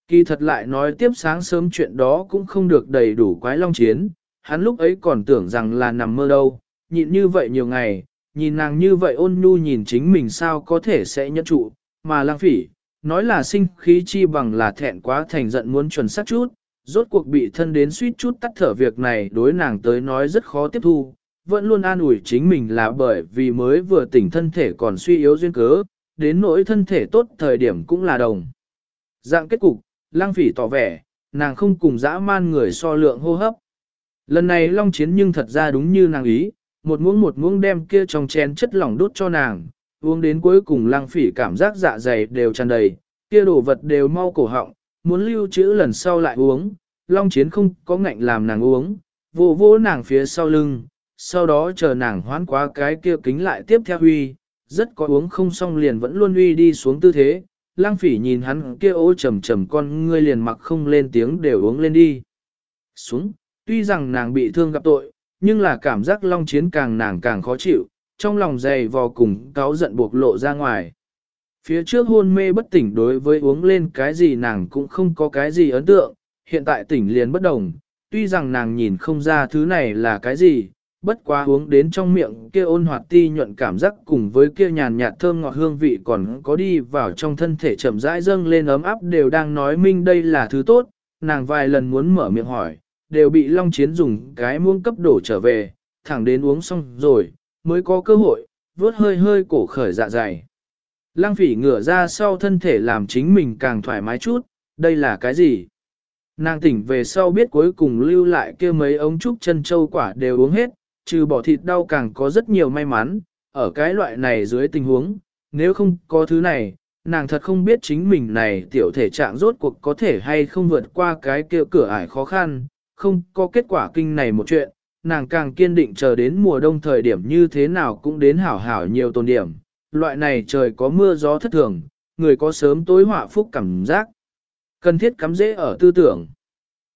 Kỳ thật lại nói tiếp sáng sớm chuyện đó cũng không được đầy đủ quái long chiến, hắn lúc ấy còn tưởng rằng là nằm mơ đâu, nhịn như vậy nhiều ngày, nhìn nàng như vậy ôn nhu nhìn chính mình sao có thể sẽ nhẫn trụ, mà lang phỉ, nói là sinh khí chi bằng là thẹn quá thành giận muốn chuẩn xác chút, rốt cuộc bị thân đến suýt chút tắt thở việc này đối nàng tới nói rất khó tiếp thu, vẫn luôn an ủi chính mình là bởi vì mới vừa tỉnh thân thể còn suy yếu duyên cớ, đến nỗi thân thể tốt thời điểm cũng là đồng. Dạng kết cục, lang phỉ tỏ vẻ, nàng không cùng dã man người so lượng hô hấp. Lần này long chiến nhưng thật ra đúng như nàng ý, một muỗng một muỗng đem kia trong chén chất lỏng đốt cho nàng, uống đến cuối cùng lang phỉ cảm giác dạ dày đều tràn đầy, kia đồ vật đều mau cổ họng, muốn lưu trữ lần sau lại uống, long chiến không có ngạnh làm nàng uống, vô vô nàng phía sau lưng, sau đó chờ nàng hoán qua cái kia kính lại tiếp theo huy, rất có uống không xong liền vẫn luôn huy đi xuống tư thế, lang phỉ nhìn hắn kia ô trầm trầm con ngươi liền mặc không lên tiếng đều uống lên đi. Xuống, tuy rằng nàng bị thương gặp tội, nhưng là cảm giác long chiến càng nàng càng khó chịu, trong lòng dày vò cùng cáo giận buộc lộ ra ngoài. Phía trước hôn mê bất tỉnh đối với uống lên cái gì nàng cũng không có cái gì ấn tượng, hiện tại tỉnh liền bất đồng, tuy rằng nàng nhìn không ra thứ này là cái gì, bất quá uống đến trong miệng kia ôn hoạt ti nhuận cảm giác cùng với kia nhàn nhạt thơm ngọt hương vị còn có đi vào trong thân thể chậm rãi dâng lên ấm áp đều đang nói minh đây là thứ tốt, nàng vài lần muốn mở miệng hỏi, đều bị Long Chiến dùng cái muông cấp đổ trở về, thẳng đến uống xong rồi, mới có cơ hội, vớt hơi hơi cổ khởi dạ dày. Lăng phỉ ngửa ra sau thân thể làm chính mình càng thoải mái chút, đây là cái gì? Nàng tỉnh về sau biết cuối cùng lưu lại kia mấy ống trúc chân châu quả đều uống hết, trừ bỏ thịt đau càng có rất nhiều may mắn, ở cái loại này dưới tình huống, nếu không có thứ này, nàng thật không biết chính mình này tiểu thể trạng rốt cuộc có thể hay không vượt qua cái kia cửa ải khó khăn, không có kết quả kinh này một chuyện, nàng càng kiên định chờ đến mùa đông thời điểm như thế nào cũng đến hảo hảo nhiều tồn điểm. Loại này trời có mưa gió thất thường, người có sớm tối họa phúc cảm giác. Cần thiết cắm dễ ở tư tưởng.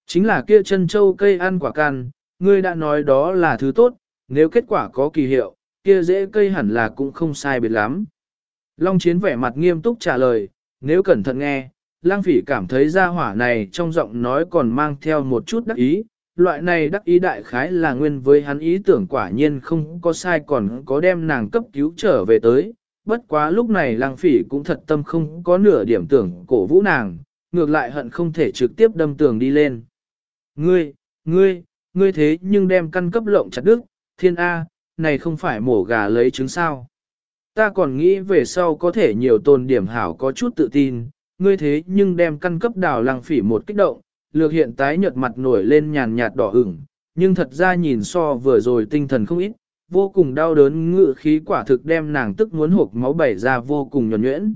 Chính là kia chân châu cây ăn quả can, ngươi đã nói đó là thứ tốt, nếu kết quả có kỳ hiệu, kia dễ cây hẳn là cũng không sai biệt lắm. Long chiến vẻ mặt nghiêm túc trả lời, nếu cẩn thận nghe, lang phỉ cảm thấy gia hỏa này trong giọng nói còn mang theo một chút đắc ý, loại này đắc ý đại khái là nguyên với hắn ý tưởng quả nhiên không có sai còn có đem nàng cấp cứu trở về tới. Bất quá lúc này lang phỉ cũng thật tâm không có nửa điểm tưởng cổ vũ nàng, ngược lại hận không thể trực tiếp đâm tường đi lên. Ngươi, ngươi, ngươi thế nhưng đem căn cấp lộng chặt đức, thiên A, này không phải mổ gà lấy trứng sao. Ta còn nghĩ về sau có thể nhiều tồn điểm hảo có chút tự tin, ngươi thế nhưng đem căn cấp đào lăng phỉ một kích động, lược hiện tái nhợt mặt nổi lên nhàn nhạt đỏ ửng, nhưng thật ra nhìn so vừa rồi tinh thần không ít, vô cùng đau đớn ngự khí quả thực đem nàng tức muốn hộp máu bảy ra vô cùng nhuẩn nhuyễn.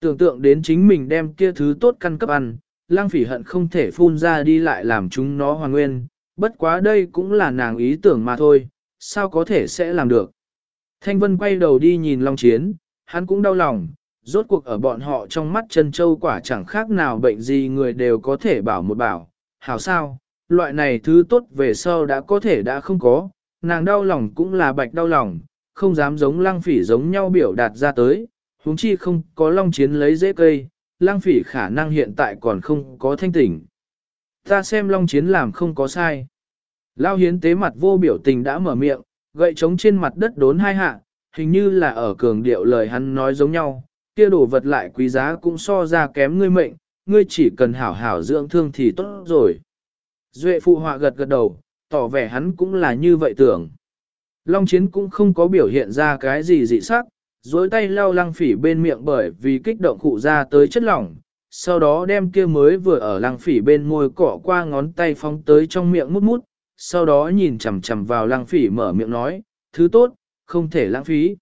Tưởng tượng đến chính mình đem kia thứ tốt căn cấp ăn, lang phỉ hận không thể phun ra đi lại làm chúng nó hoàn nguyên, bất quá đây cũng là nàng ý tưởng mà thôi, sao có thể sẽ làm được. Thanh Vân quay đầu đi nhìn Long Chiến, hắn cũng đau lòng, rốt cuộc ở bọn họ trong mắt chân châu quả chẳng khác nào bệnh gì người đều có thể bảo một bảo, hảo sao, loại này thứ tốt về sau đã có thể đã không có, nàng đau lòng cũng là bạch đau lòng, không dám giống lăng phỉ giống nhau biểu đạt ra tới, huống chi không có long chiến lấy dễ cây, lăng phỉ khả năng hiện tại còn không có thanh tỉnh. Ta xem long chiến làm không có sai. Lao hiến tế mặt vô biểu tình đã mở miệng, gậy trống trên mặt đất đốn hai hạ, hình như là ở cường điệu lời hắn nói giống nhau, kia đồ vật lại quý giá cũng so ra kém ngươi mệnh, ngươi chỉ cần hảo hảo dưỡng thương thì tốt rồi. Duệ phụ họa gật gật đầu, tỏ vẻ hắn cũng là như vậy tưởng. Long chiến cũng không có biểu hiện ra cái gì dị sắc, dối tay lau lăng phỉ bên miệng bởi vì kích động cụ ra tới chất lỏng, sau đó đem kia mới vừa ở lăng phỉ bên môi cỏ qua ngón tay phóng tới trong miệng mút mút, sau đó nhìn chằm chằm vào lăng phỉ mở miệng nói, thứ tốt, không thể lãng phí.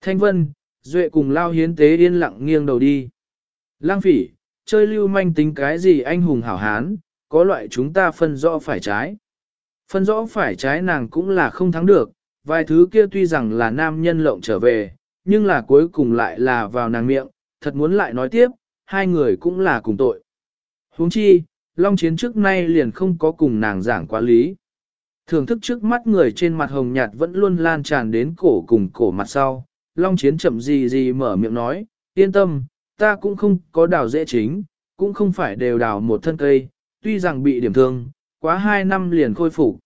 Thanh Vân, Duệ cùng lao hiến tế yên lặng nghiêng đầu đi. Lăng phỉ, chơi lưu manh tính cái gì anh hùng hảo hán, có loại chúng ta phân rõ phải trái. Phân rõ phải trái nàng cũng là không thắng được, vài thứ kia tuy rằng là nam nhân lộng trở về, nhưng là cuối cùng lại là vào nàng miệng, thật muốn lại nói tiếp, hai người cũng là cùng tội. huống chi, Long Chiến trước nay liền không có cùng nàng giảng quá lý. Thưởng thức trước mắt người trên mặt hồng nhạt vẫn luôn lan tràn đến cổ cùng cổ mặt sau, Long Chiến chậm gì gì mở miệng nói, yên tâm, ta cũng không có đào dễ chính, cũng không phải đều đào một thân cây, tuy rằng bị điểm thương, quá hai năm liền khôi phục.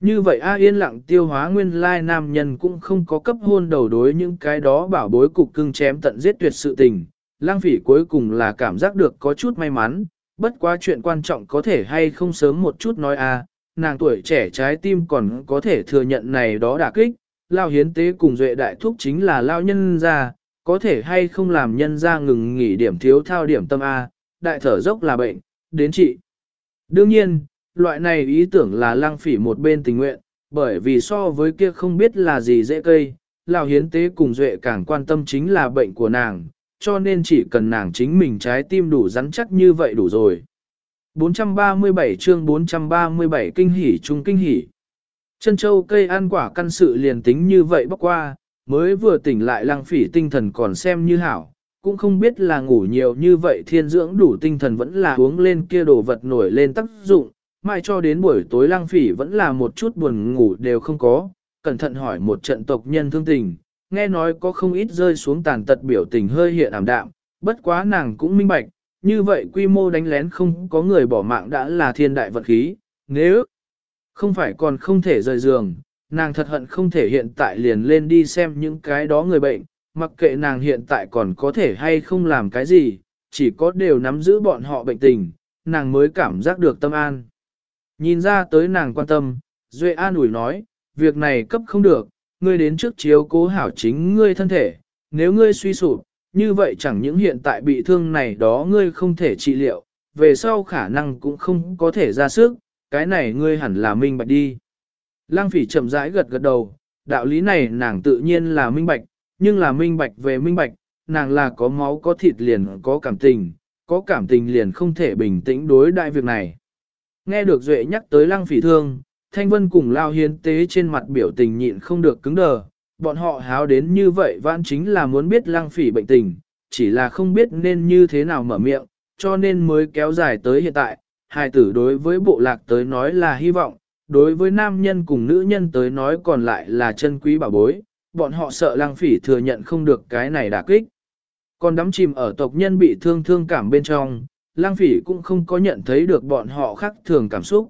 Như vậy A yên lặng tiêu hóa nguyên lai nam nhân cũng không có cấp hôn đầu đối những cái đó bảo bối cục cưng chém tận giết tuyệt sự tình. Lang phỉ cuối cùng là cảm giác được có chút may mắn, bất quá chuyện quan trọng có thể hay không sớm một chút nói a nàng tuổi trẻ trái tim còn có thể thừa nhận này đó đả kích, lao hiến tế cùng duệ đại thúc chính là lao nhân ra, có thể hay không làm nhân ra ngừng nghỉ điểm thiếu thao điểm tâm A, đại thở dốc là bệnh, đến trị. Đương nhiên, loại này ý tưởng là lăng phỉ một bên tình nguyện, bởi vì so với kia không biết là gì dễ cây, lao hiến tế cùng duệ càng quan tâm chính là bệnh của nàng, cho nên chỉ cần nàng chính mình trái tim đủ rắn chắc như vậy đủ rồi. 437 chương 437 kinh hỉ chung kinh hỉ. Chân châu cây ăn quả căn sự liền tính như vậy bóc qua, mới vừa tỉnh lại lăng phỉ tinh thần còn xem như hảo, cũng không biết là ngủ nhiều như vậy thiên dưỡng đủ tinh thần vẫn là uống lên kia đồ vật nổi lên tác dụng, mai cho đến buổi tối lăng phỉ vẫn là một chút buồn ngủ đều không có, cẩn thận hỏi một trận tộc nhân thương tình, nghe nói có không ít rơi xuống tàn tật biểu tình hơi hiện ảm đạm, bất quá nàng cũng minh bạch, như vậy quy mô đánh lén không có người bỏ mạng đã là thiên đại vật khí, nếu không phải còn không thể rời giường, nàng thật hận không thể hiện tại liền lên đi xem những cái đó người bệnh, mặc kệ nàng hiện tại còn có thể hay không làm cái gì, chỉ có đều nắm giữ bọn họ bệnh tình, nàng mới cảm giác được tâm an. Nhìn ra tới nàng quan tâm, Duệ an ủi nói, việc này cấp không được, ngươi đến trước chiếu cố hảo chính ngươi thân thể, nếu ngươi suy sụp, như vậy chẳng những hiện tại bị thương này đó ngươi không thể trị liệu, về sau khả năng cũng không có thể ra sức, cái này ngươi hẳn là minh bạch đi. Lăng phỉ chậm rãi gật gật đầu, đạo lý này nàng tự nhiên là minh bạch, nhưng là minh bạch về minh bạch, nàng là có máu có thịt liền có cảm tình, có cảm tình liền không thể bình tĩnh đối đại việc này. Nghe được Duệ nhắc tới lăng phỉ thương, Thanh Vân cùng Lao Hiến tế trên mặt biểu tình nhịn không được cứng đờ, bọn họ háo đến như vậy vãn chính là muốn biết lăng phỉ bệnh tình, chỉ là không biết nên như thế nào mở miệng, cho nên mới kéo dài tới hiện tại. Hai tử đối với bộ lạc tới nói là hy vọng, đối với nam nhân cùng nữ nhân tới nói còn lại là chân quý bảo bối, bọn họ sợ lăng phỉ thừa nhận không được cái này đả kích. Còn đắm chìm ở tộc nhân bị thương thương cảm bên trong, Lang phỉ cũng không có nhận thấy được bọn họ khác thường cảm xúc.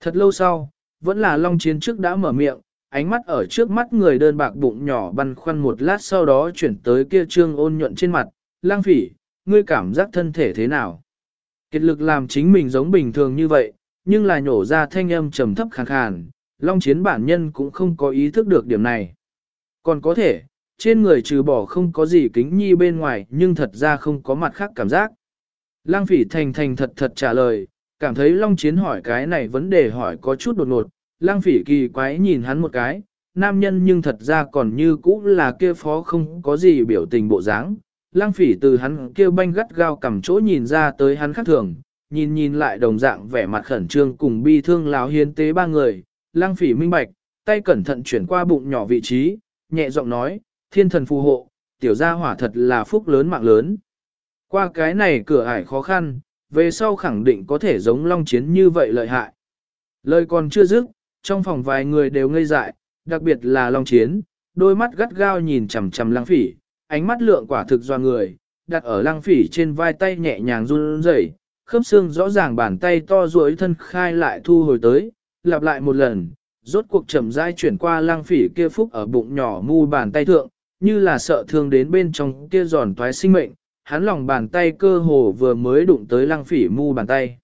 Thật lâu sau, vẫn là long chiến trước đã mở miệng, ánh mắt ở trước mắt người đơn bạc bụng nhỏ băn khoăn một lát sau đó chuyển tới kia trương ôn nhuận trên mặt, lang phỉ, ngươi cảm giác thân thể thế nào? Kiệt lực làm chính mình giống bình thường như vậy, nhưng là nhổ ra thanh âm trầm thấp khàn khàn, long chiến bản nhân cũng không có ý thức được điểm này. Còn có thể, trên người trừ bỏ không có gì kính nhi bên ngoài nhưng thật ra không có mặt khác cảm giác. Lang phỉ thành thành thật thật trả lời, cảm thấy long chiến hỏi cái này vấn đề hỏi có chút đột ngột, lang phỉ kỳ quái nhìn hắn một cái, nam nhân nhưng thật ra còn như cũ là kia phó không có gì biểu tình bộ dáng. Lang phỉ từ hắn kia banh gắt gao cầm chỗ nhìn ra tới hắn khác thường, nhìn nhìn lại đồng dạng vẻ mặt khẩn trương cùng bi thương láo hiến tế ba người, lang phỉ minh bạch, tay cẩn thận chuyển qua bụng nhỏ vị trí, nhẹ giọng nói, thiên thần phù hộ, tiểu gia hỏa thật là phúc lớn mạng lớn. Qua cái này cửa ải khó khăn, về sau khẳng định có thể giống long chiến như vậy lợi hại. Lời còn chưa dứt, trong phòng vài người đều ngây dại, đặc biệt là Long Chiến, đôi mắt gắt gao nhìn chằm chằm Lang Phỉ, ánh mắt lượng quả thực do người, đặt ở Lăng Phỉ trên vai tay nhẹ nhàng run rẩy, khớp xương rõ ràng bàn tay to duỗi thân khai lại thu hồi tới, lặp lại một lần, rốt cuộc chậm rãi chuyển qua Lăng Phỉ kia phúc ở bụng nhỏ mu bàn tay thượng, như là sợ thương đến bên trong kia giòn toái sinh mệnh, hắn lòng bàn tay cơ hồ vừa mới đụng tới lăng phỉ mu bàn tay.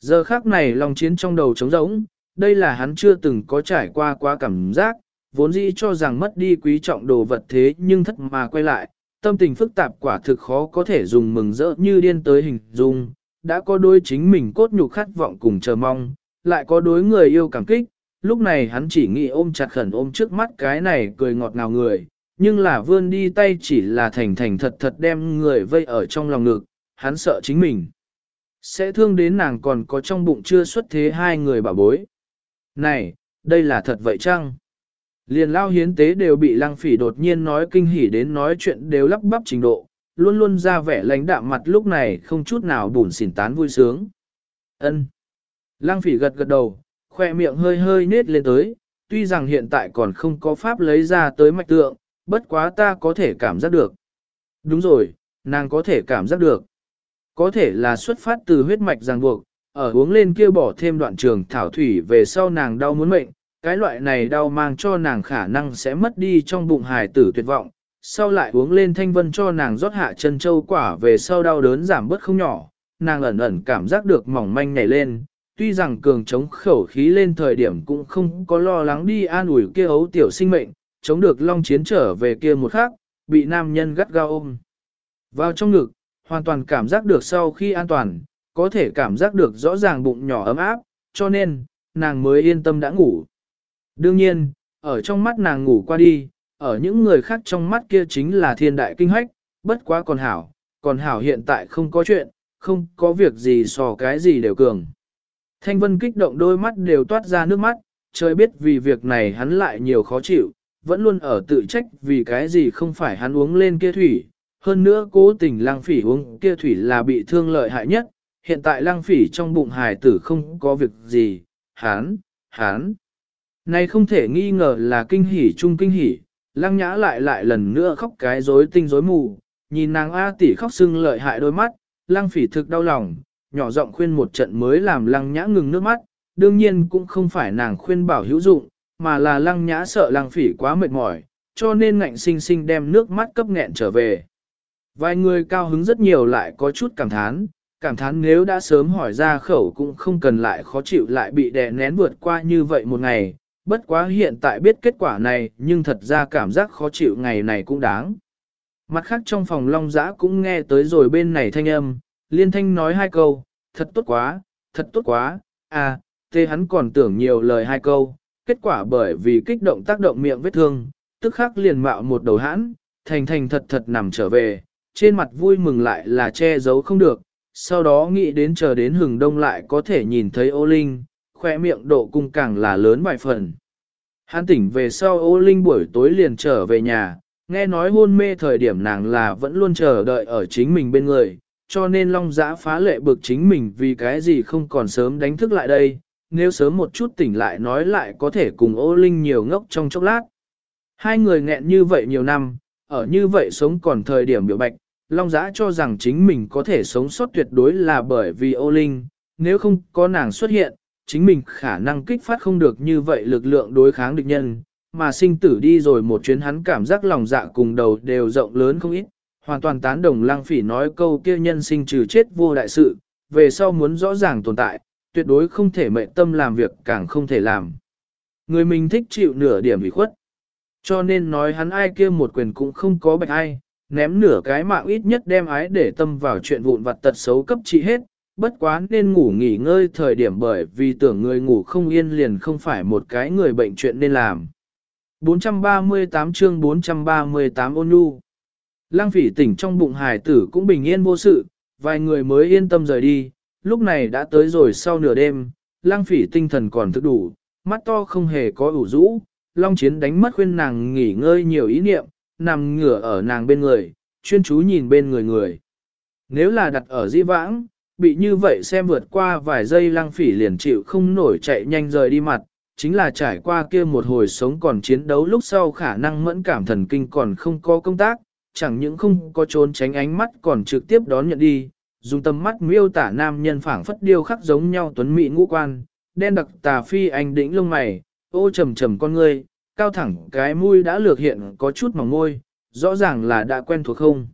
Giờ khắc này lòng chiến trong đầu trống rỗng, đây là hắn chưa từng có trải qua qua cảm giác, vốn dĩ cho rằng mất đi quý trọng đồ vật thế nhưng thất mà quay lại, tâm tình phức tạp quả thực khó có thể dùng mừng rỡ như điên tới hình dung, đã có đôi chính mình cốt nhục khát vọng cùng chờ mong, lại có đối người yêu cảm kích, lúc này hắn chỉ nghĩ ôm chặt khẩn ôm trước mắt cái này cười ngọt ngào người, nhưng là vươn đi tay chỉ là thành thành thật thật đem người vây ở trong lòng ngực, hắn sợ chính mình. Sẽ thương đến nàng còn có trong bụng chưa xuất thế hai người bảo bối. Này, đây là thật vậy chăng? Liền lao hiến tế đều bị lăng phỉ đột nhiên nói kinh hỉ đến nói chuyện đều lắp bắp trình độ, luôn luôn ra vẻ lãnh đạm mặt lúc này không chút nào bùn xỉn tán vui sướng. ân Lăng phỉ gật gật đầu, khoe miệng hơi hơi nết lên tới, tuy rằng hiện tại còn không có pháp lấy ra tới mạch tượng, bất quá ta có thể cảm giác được. Đúng rồi, nàng có thể cảm giác được. Có thể là xuất phát từ huyết mạch ràng buộc, ở uống lên kia bỏ thêm đoạn trường thảo thủy về sau nàng đau muốn mệnh, cái loại này đau mang cho nàng khả năng sẽ mất đi trong bụng hài tử tuyệt vọng, sau lại uống lên thanh vân cho nàng rót hạ chân châu quả về sau đau đớn giảm bớt không nhỏ, nàng ẩn ẩn cảm giác được mỏng manh nhảy lên, tuy rằng cường chống khẩu khí lên thời điểm cũng không có lo lắng đi an ủi kia ấu tiểu sinh mệnh, chống được long chiến trở về kia một khắc, bị nam nhân gắt gao ôm. Vào trong ngực, hoàn toàn cảm giác được sau khi an toàn, có thể cảm giác được rõ ràng bụng nhỏ ấm áp, cho nên, nàng mới yên tâm đã ngủ. Đương nhiên, ở trong mắt nàng ngủ qua đi, ở những người khác trong mắt kia chính là thiên đại kinh hách, bất quá còn hảo, còn hảo hiện tại không có chuyện, không có việc gì so cái gì đều cường. Thanh Vân kích động đôi mắt đều toát ra nước mắt, trời biết vì việc này hắn lại nhiều khó chịu, vẫn luôn ở tự trách vì cái gì không phải hắn uống lên kia thủy, hơn nữa cố tình lang phỉ uống kia thủy là bị thương lợi hại nhất, hiện tại lang phỉ trong bụng hài tử không có việc gì, hắn, hắn. Này không thể nghi ngờ là kinh hỉ chung kinh hỉ, lăng nhã lại lại lần nữa khóc cái rối tinh rối mù, nhìn nàng A tỷ khóc sưng lợi hại đôi mắt, lăng phỉ thực đau lòng, nhỏ giọng khuyên một trận mới làm lăng nhã ngừng nước mắt, đương nhiên cũng không phải nàng khuyên bảo hữu dụng, mà là lăng nhã sợ lăng phỉ quá mệt mỏi, cho nên ngạnh sinh sinh đem nước mắt cấp nghẹn trở về. Vài người cao hứng rất nhiều lại có chút cảm thán, cảm thán nếu đã sớm hỏi ra khẩu cũng không cần lại khó chịu lại bị đè nén vượt qua như vậy một ngày, bất quá hiện tại biết kết quả này nhưng thật ra cảm giác khó chịu ngày này cũng đáng. Mặt khác trong phòng long giã cũng nghe tới rồi bên này thanh âm, liên thanh nói hai câu, thật tốt quá, thật tốt quá, à, tê hắn còn tưởng nhiều lời hai câu, kết quả bởi vì kích động tác động miệng vết thương, tức khắc liền mạo một đầu hãn, thành thành thật thật nằm trở về, trên mặt vui mừng lại là che giấu không được, sau đó nghĩ đến chờ đến hừng đông lại có thể nhìn thấy ô linh, khoe miệng độ cung càng là lớn vài phần. Hắn tỉnh về sau ô linh buổi tối liền trở về nhà, nghe nói hôn mê thời điểm nàng là vẫn luôn chờ đợi ở chính mình bên người, cho nên long giã phá lệ bực chính mình vì cái gì không còn sớm đánh thức lại đây, nếu sớm một chút tỉnh lại nói lại có thể cùng ô linh nhiều ngốc trong chốc lát. Hai người nghẹn như vậy nhiều năm, ở như vậy sống còn thời điểm biểu bạch, Long Giã cho rằng chính mình có thể sống sót tuyệt đối là bởi vì ô linh, nếu không có nàng xuất hiện, chính mình khả năng kích phát không được như vậy lực lượng đối kháng địch nhân, mà sinh tử đi rồi một chuyến hắn cảm giác lòng dạ cùng đầu đều rộng lớn không ít, hoàn toàn tán đồng lăng phỉ nói câu kia nhân sinh trừ chết vô đại sự, về sau muốn rõ ràng tồn tại, tuyệt đối không thể mệnh tâm làm việc càng không thể làm. Người mình thích chịu nửa điểm bị khuất. Cho nên nói hắn ai kia một quyền cũng không có bạch ai, ném nửa cái mạng ít nhất đem ái để tâm vào chuyện vụn vặt tật xấu cấp trị hết, bất quá nên ngủ nghỉ ngơi thời điểm bởi vì tưởng người ngủ không yên liền không phải một cái người bệnh chuyện nên làm. 438 chương 438 ôn nhu Lăng phỉ tỉnh trong bụng hài tử cũng bình yên vô sự, vài người mới yên tâm rời đi, lúc này đã tới rồi sau nửa đêm, lăng phỉ tinh thần còn thức đủ, mắt to không hề có ủ rũ, long chiến đánh mất khuyên nàng nghỉ ngơi nhiều ý niệm, nằm ngửa ở nàng bên người, chuyên chú nhìn bên người người. Nếu là đặt ở di vãng, bị như vậy xem vượt qua vài giây lăng phỉ liền chịu không nổi chạy nhanh rời đi mặt, chính là trải qua kia một hồi sống còn chiến đấu lúc sau khả năng mẫn cảm thần kinh còn không có công tác, chẳng những không có trốn tránh ánh mắt còn trực tiếp đón nhận đi, dùng tầm mắt miêu tả nam nhân phảng phất điêu khắc giống nhau tuấn mỹ ngũ quan, đen đặc tà phi anh đĩnh lông mày, ô trầm trầm con ngươi, cao thẳng cái mũi đã lược hiện có chút mỏng môi, rõ ràng là đã quen thuộc không.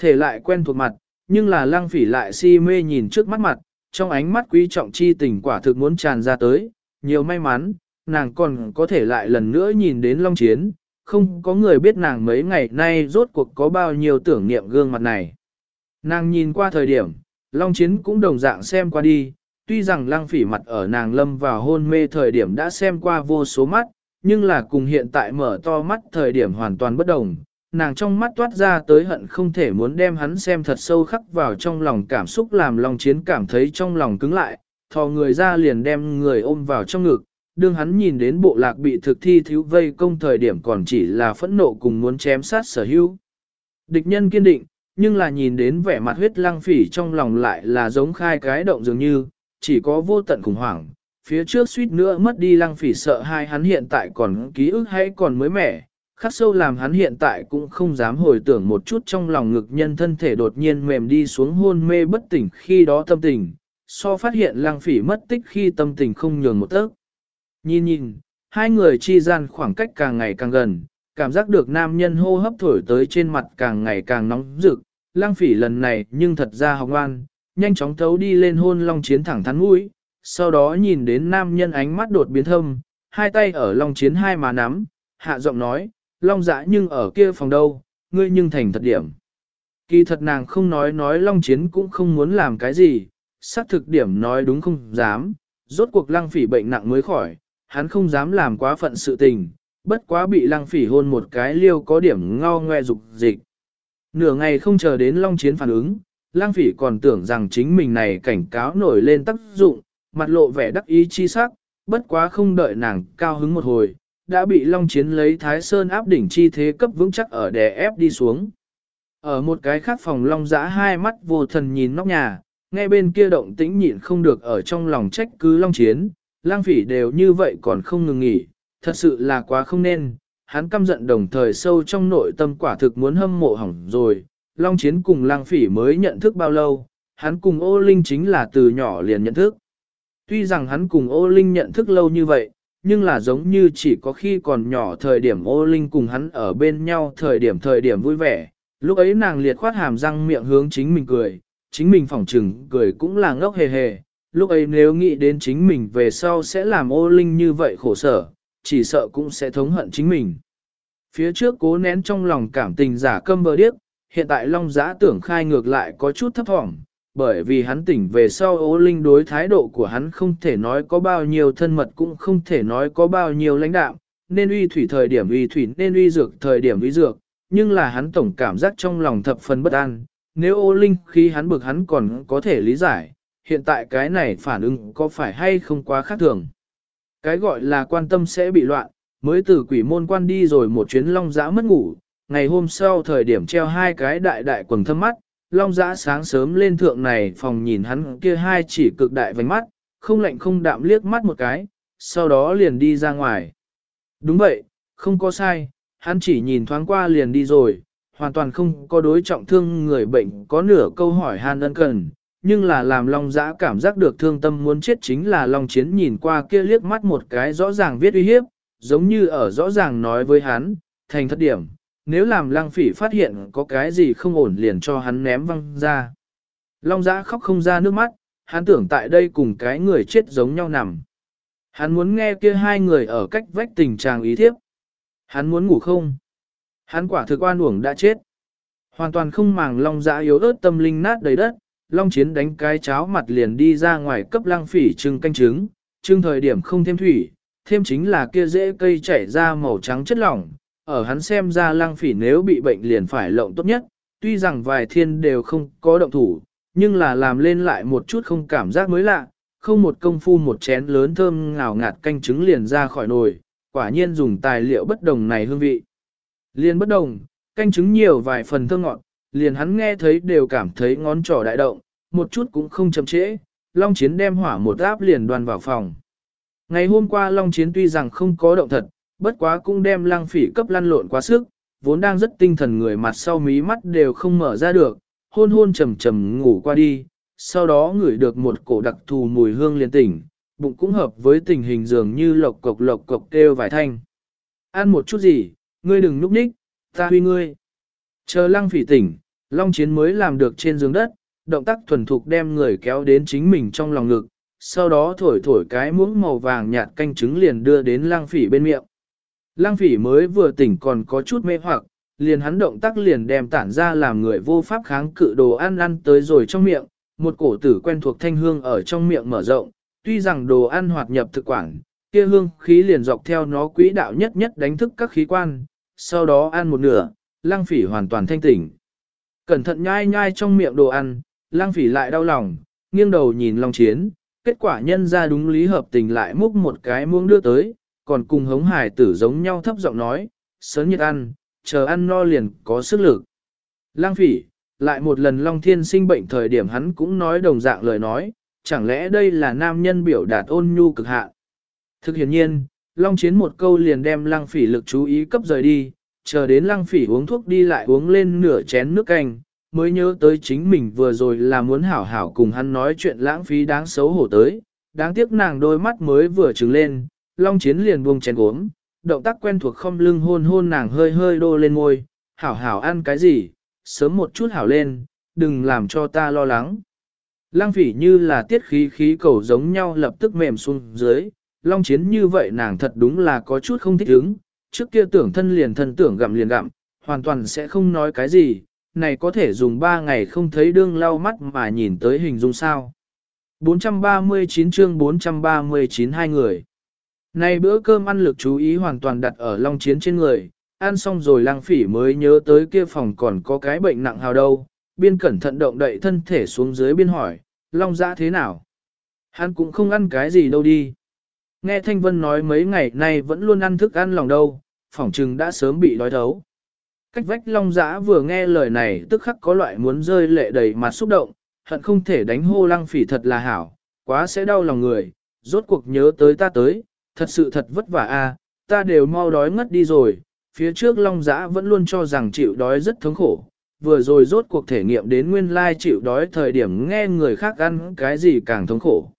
Thể lại quen thuộc mặt, nhưng là lăng phỉ lại si mê nhìn trước mắt mặt, trong ánh mắt quý trọng chi tình quả thực muốn tràn ra tới, nhiều may mắn, nàng còn có thể lại lần nữa nhìn đến Long Chiến, không có người biết nàng mấy ngày nay rốt cuộc có bao nhiêu tưởng niệm gương mặt này. Nàng nhìn qua thời điểm, Long Chiến cũng đồng dạng xem qua đi, tuy rằng lăng phỉ mặt ở nàng lâm vào hôn mê thời điểm đã xem qua vô số mắt, nhưng là cùng hiện tại mở to mắt thời điểm hoàn toàn bất đồng. Nàng trong mắt toát ra tới hận không thể muốn đem hắn xem thật sâu khắc vào trong lòng cảm xúc làm lòng Chiến cảm thấy trong lòng cứng lại, thò người ra liền đem người ôm vào trong ngực, đương hắn nhìn đến bộ lạc bị thực thi thiếu vây công thời điểm còn chỉ là phẫn nộ cùng muốn chém sát sở hữu. Địch nhân kiên định, nhưng là nhìn đến vẻ mặt huyết lăng phỉ trong lòng lại là giống khai cái động dường như, chỉ có vô tận khủng hoảng. Phía trước suýt nữa mất đi lăng phỉ sợ hai hắn hiện tại còn ký ức hay còn mới mẻ, khắc sâu làm hắn hiện tại cũng không dám hồi tưởng một chút trong lòng ngực nhân thân thể đột nhiên mềm đi xuống hôn mê bất tỉnh khi đó tâm tình, so phát hiện lang phỉ mất tích khi tâm tình không nhường một tấc. Nhìn nhìn, hai người chi gian khoảng cách càng ngày càng gần, cảm giác được nam nhân hô hấp thổi tới trên mặt càng ngày càng nóng rực, lang phỉ lần này nhưng thật ra học ngoan, nhanh chóng thấu đi lên hôn long chiến thẳng thắn mũi, sau đó nhìn đến nam nhân ánh mắt đột biến thâm, hai tay ở long chiến hai mà nắm, hạ giọng nói, long dã nhưng ở kia phòng đâu, ngươi nhưng thành thật điểm. Kỳ thật nàng không nói nói long chiến cũng không muốn làm cái gì, xác thực điểm nói đúng không dám, rốt cuộc lăng phỉ bệnh nặng mới khỏi, hắn không dám làm quá phận sự tình, bất quá bị lăng phỉ hôn một cái liêu có điểm ngao ngoe dục dịch. Nửa ngày không chờ đến long chiến phản ứng, lăng phỉ còn tưởng rằng chính mình này cảnh cáo nổi lên tác dụng, mặt lộ vẻ đắc ý chi sắc, bất quá không đợi nàng cao hứng một hồi, đã bị long chiến lấy thái sơn áp đỉnh chi thế cấp vững chắc ở đè ép đi xuống. Ở một cái khác phòng long giã hai mắt vô thần nhìn nóc nhà, nghe bên kia động tĩnh nhịn không được ở trong lòng trách cứ long chiến, lang phỉ đều như vậy còn không ngừng nghỉ, thật sự là quá không nên, hắn căm giận đồng thời sâu trong nội tâm quả thực muốn hâm mộ hỏng rồi, long chiến cùng lang phỉ mới nhận thức bao lâu, hắn cùng ô linh chính là từ nhỏ liền nhận thức. Tuy rằng hắn cùng ô linh nhận thức lâu như vậy, nhưng là giống như chỉ có khi còn nhỏ thời điểm ô linh cùng hắn ở bên nhau thời điểm thời điểm vui vẻ, lúc ấy nàng liệt khoát hàm răng miệng hướng chính mình cười, chính mình phỏng trừng cười cũng là ngốc hề hề, lúc ấy nếu nghĩ đến chính mình về sau sẽ làm ô linh như vậy khổ sở, chỉ sợ cũng sẽ thống hận chính mình. Phía trước cố nén trong lòng cảm tình giả câm bờ điếc, hiện tại Long Giã tưởng khai ngược lại có chút thấp thỏm, bởi vì hắn tỉnh về sau ố linh đối thái độ của hắn không thể nói có bao nhiêu thân mật cũng không thể nói có bao nhiêu lãnh đạo, nên uy thủy thời điểm uy thủy nên uy dược thời điểm uy dược, nhưng là hắn tổng cảm giác trong lòng thập phần bất an, nếu ô linh khi hắn bực hắn còn có thể lý giải, hiện tại cái này phản ứng có phải hay không quá khác thường. Cái gọi là quan tâm sẽ bị loạn, mới từ quỷ môn quan đi rồi một chuyến long giã mất ngủ, ngày hôm sau thời điểm treo hai cái đại đại quần thâm mắt, long giã sáng sớm lên thượng này phòng nhìn hắn kia hai chỉ cực đại vánh mắt, không lạnh không đạm liếc mắt một cái, sau đó liền đi ra ngoài. Đúng vậy, không có sai, hắn chỉ nhìn thoáng qua liền đi rồi, hoàn toàn không có đối trọng thương người bệnh có nửa câu hỏi han ân cần, nhưng là làm Long Giã cảm giác được thương tâm muốn chết chính là Long Chiến nhìn qua kia liếc mắt một cái rõ ràng viết uy hiếp, giống như ở rõ ràng nói với hắn, thành thất điểm, nếu làm Lăng Phỉ phát hiện có cái gì không ổn liền cho hắn ném văng ra. Long Giã khóc không ra nước mắt, hắn tưởng tại đây cùng cái người chết giống nhau nằm. Hắn muốn nghe kia hai người ở cách vách tình trạng ý thiếp. Hắn muốn ngủ không? Hắn quả thực oan uổng đã chết. Hoàn toàn không màng Long Giã yếu ớt tâm linh nát đầy đất, Long Chiến đánh cái cháo mặt liền đi ra ngoài cấp lăng phỉ trưng canh trứng, trưng thời điểm không thêm thủy, thêm chính là kia dễ cây chảy ra màu trắng chất lỏng. Ở hắn xem ra lăng phỉ nếu bị bệnh liền phải lộng tốt nhất, tuy rằng vài thiên đều không có động thủ, nhưng là làm lên lại một chút không cảm giác mới lạ, không một công phu một chén lớn thơm ngào ngạt canh trứng liền ra khỏi nồi, quả nhiên dùng tài liệu bất đồng này hương vị. Liên bất đồng, canh trứng nhiều vài phần thơm ngọt, liền hắn nghe thấy đều cảm thấy ngón trỏ đại động, một chút cũng không chậm trễ, Long Chiến đem hỏa một áp liền đoàn vào phòng. Ngày hôm qua Long Chiến tuy rằng không có động thật, bất quá cũng đem lăng phỉ cấp lăn lộn quá sức, vốn đang rất tinh thần người mặt sau mí mắt đều không mở ra được, hôn hôn trầm trầm ngủ qua đi, sau đó ngửi được một cổ đặc thù mùi hương liền tỉnh, bụng cũng hợp với tình hình dường như lộc cộc lộc cộc kêu vài thanh. Ăn một chút gì, ngươi đừng núp ních, Ta huy ngươi. Chờ lăng phỉ tỉnh, long chiến mới làm được trên giường đất, động tác thuần thục đem người kéo đến chính mình trong lòng ngực, sau đó thổi thổi cái muỗng màu vàng nhạt canh trứng liền đưa đến lăng phỉ bên miệng. Lăng phỉ mới vừa tỉnh còn có chút mê hoặc, liền hắn động tác liền đem tản ra làm người vô pháp kháng cự đồ ăn ăn tới rồi trong miệng, một cổ tử quen thuộc thanh hương ở trong miệng mở rộng, tuy rằng đồ ăn hoạt nhập thực quản, kia hương khí liền dọc theo nó quỹ đạo nhất nhất đánh thức các khí quan, sau đó ăn một nửa, lăng phỉ hoàn toàn thanh tỉnh. Cẩn thận nhai nhai trong miệng đồ ăn, lăng phỉ lại đau lòng, nghiêng đầu nhìn Long Chiến, kết quả nhân ra đúng lý hợp tình lại múc một cái muỗng đưa tới, còn cùng hống hải tử giống nhau thấp giọng nói, sớm nhiệt ăn, chờ ăn no liền có sức lực. Lăng phỉ, lại một lần Long Thiên sinh bệnh thời điểm hắn cũng nói đồng dạng lời nói, chẳng lẽ đây là nam nhân biểu đạt ôn nhu cực hạn. Thực hiện nhiên, Long Chiến một câu liền đem lăng phỉ lực chú ý cấp rời đi, chờ đến lăng phỉ uống thuốc đi lại uống lên nửa chén nước canh, mới nhớ tới chính mình vừa rồi là muốn hảo hảo cùng hắn nói chuyện lãng phí đáng xấu hổ tới, đáng tiếc nàng đôi mắt mới vừa trừng lên, Long Chiến liền buông chén gốm, động tác quen thuộc không lưng hôn hôn nàng hơi hơi đô lên môi, hảo hảo ăn cái gì, sớm một chút hảo lên, đừng làm cho ta lo lắng. Lăng phỉ như là tiết khí khí cầu giống nhau lập tức mềm xuống dưới, long chiến như vậy nàng thật đúng là có chút không thích ứng, trước kia tưởng thân liền thân tưởng gặm liền gặm, hoàn toàn sẽ không nói cái gì, này có thể dùng 3 ngày không thấy đương lau mắt mà nhìn tới hình dung sao. 439 chương 439 hai người nay bữa cơm ăn lực chú ý hoàn toàn đặt ở long chiến trên người, ăn xong rồi lang phỉ mới nhớ tới kia phòng còn có cái bệnh nặng hào đâu, biên cẩn thận động đậy thân thể xuống dưới biên hỏi, long dã thế nào? Hắn cũng không ăn cái gì đâu đi. Nghe Thanh Vân nói mấy ngày nay vẫn luôn ăn thức ăn lòng đâu, phỏng trừng đã sớm bị đói thấu. Cách vách long dã vừa nghe lời này tức khắc có loại muốn rơi lệ đầy mặt xúc động, hận không thể đánh hô lang phỉ thật là hảo, quá sẽ đau lòng người, rốt cuộc nhớ tới ta tới, thật sự thật vất vả a, ta đều mau đói ngất đi rồi, phía trước long giã vẫn luôn cho rằng chịu đói rất thống khổ, vừa rồi rốt cuộc thể nghiệm đến nguyên lai chịu đói thời điểm nghe người khác ăn cái gì càng thống khổ.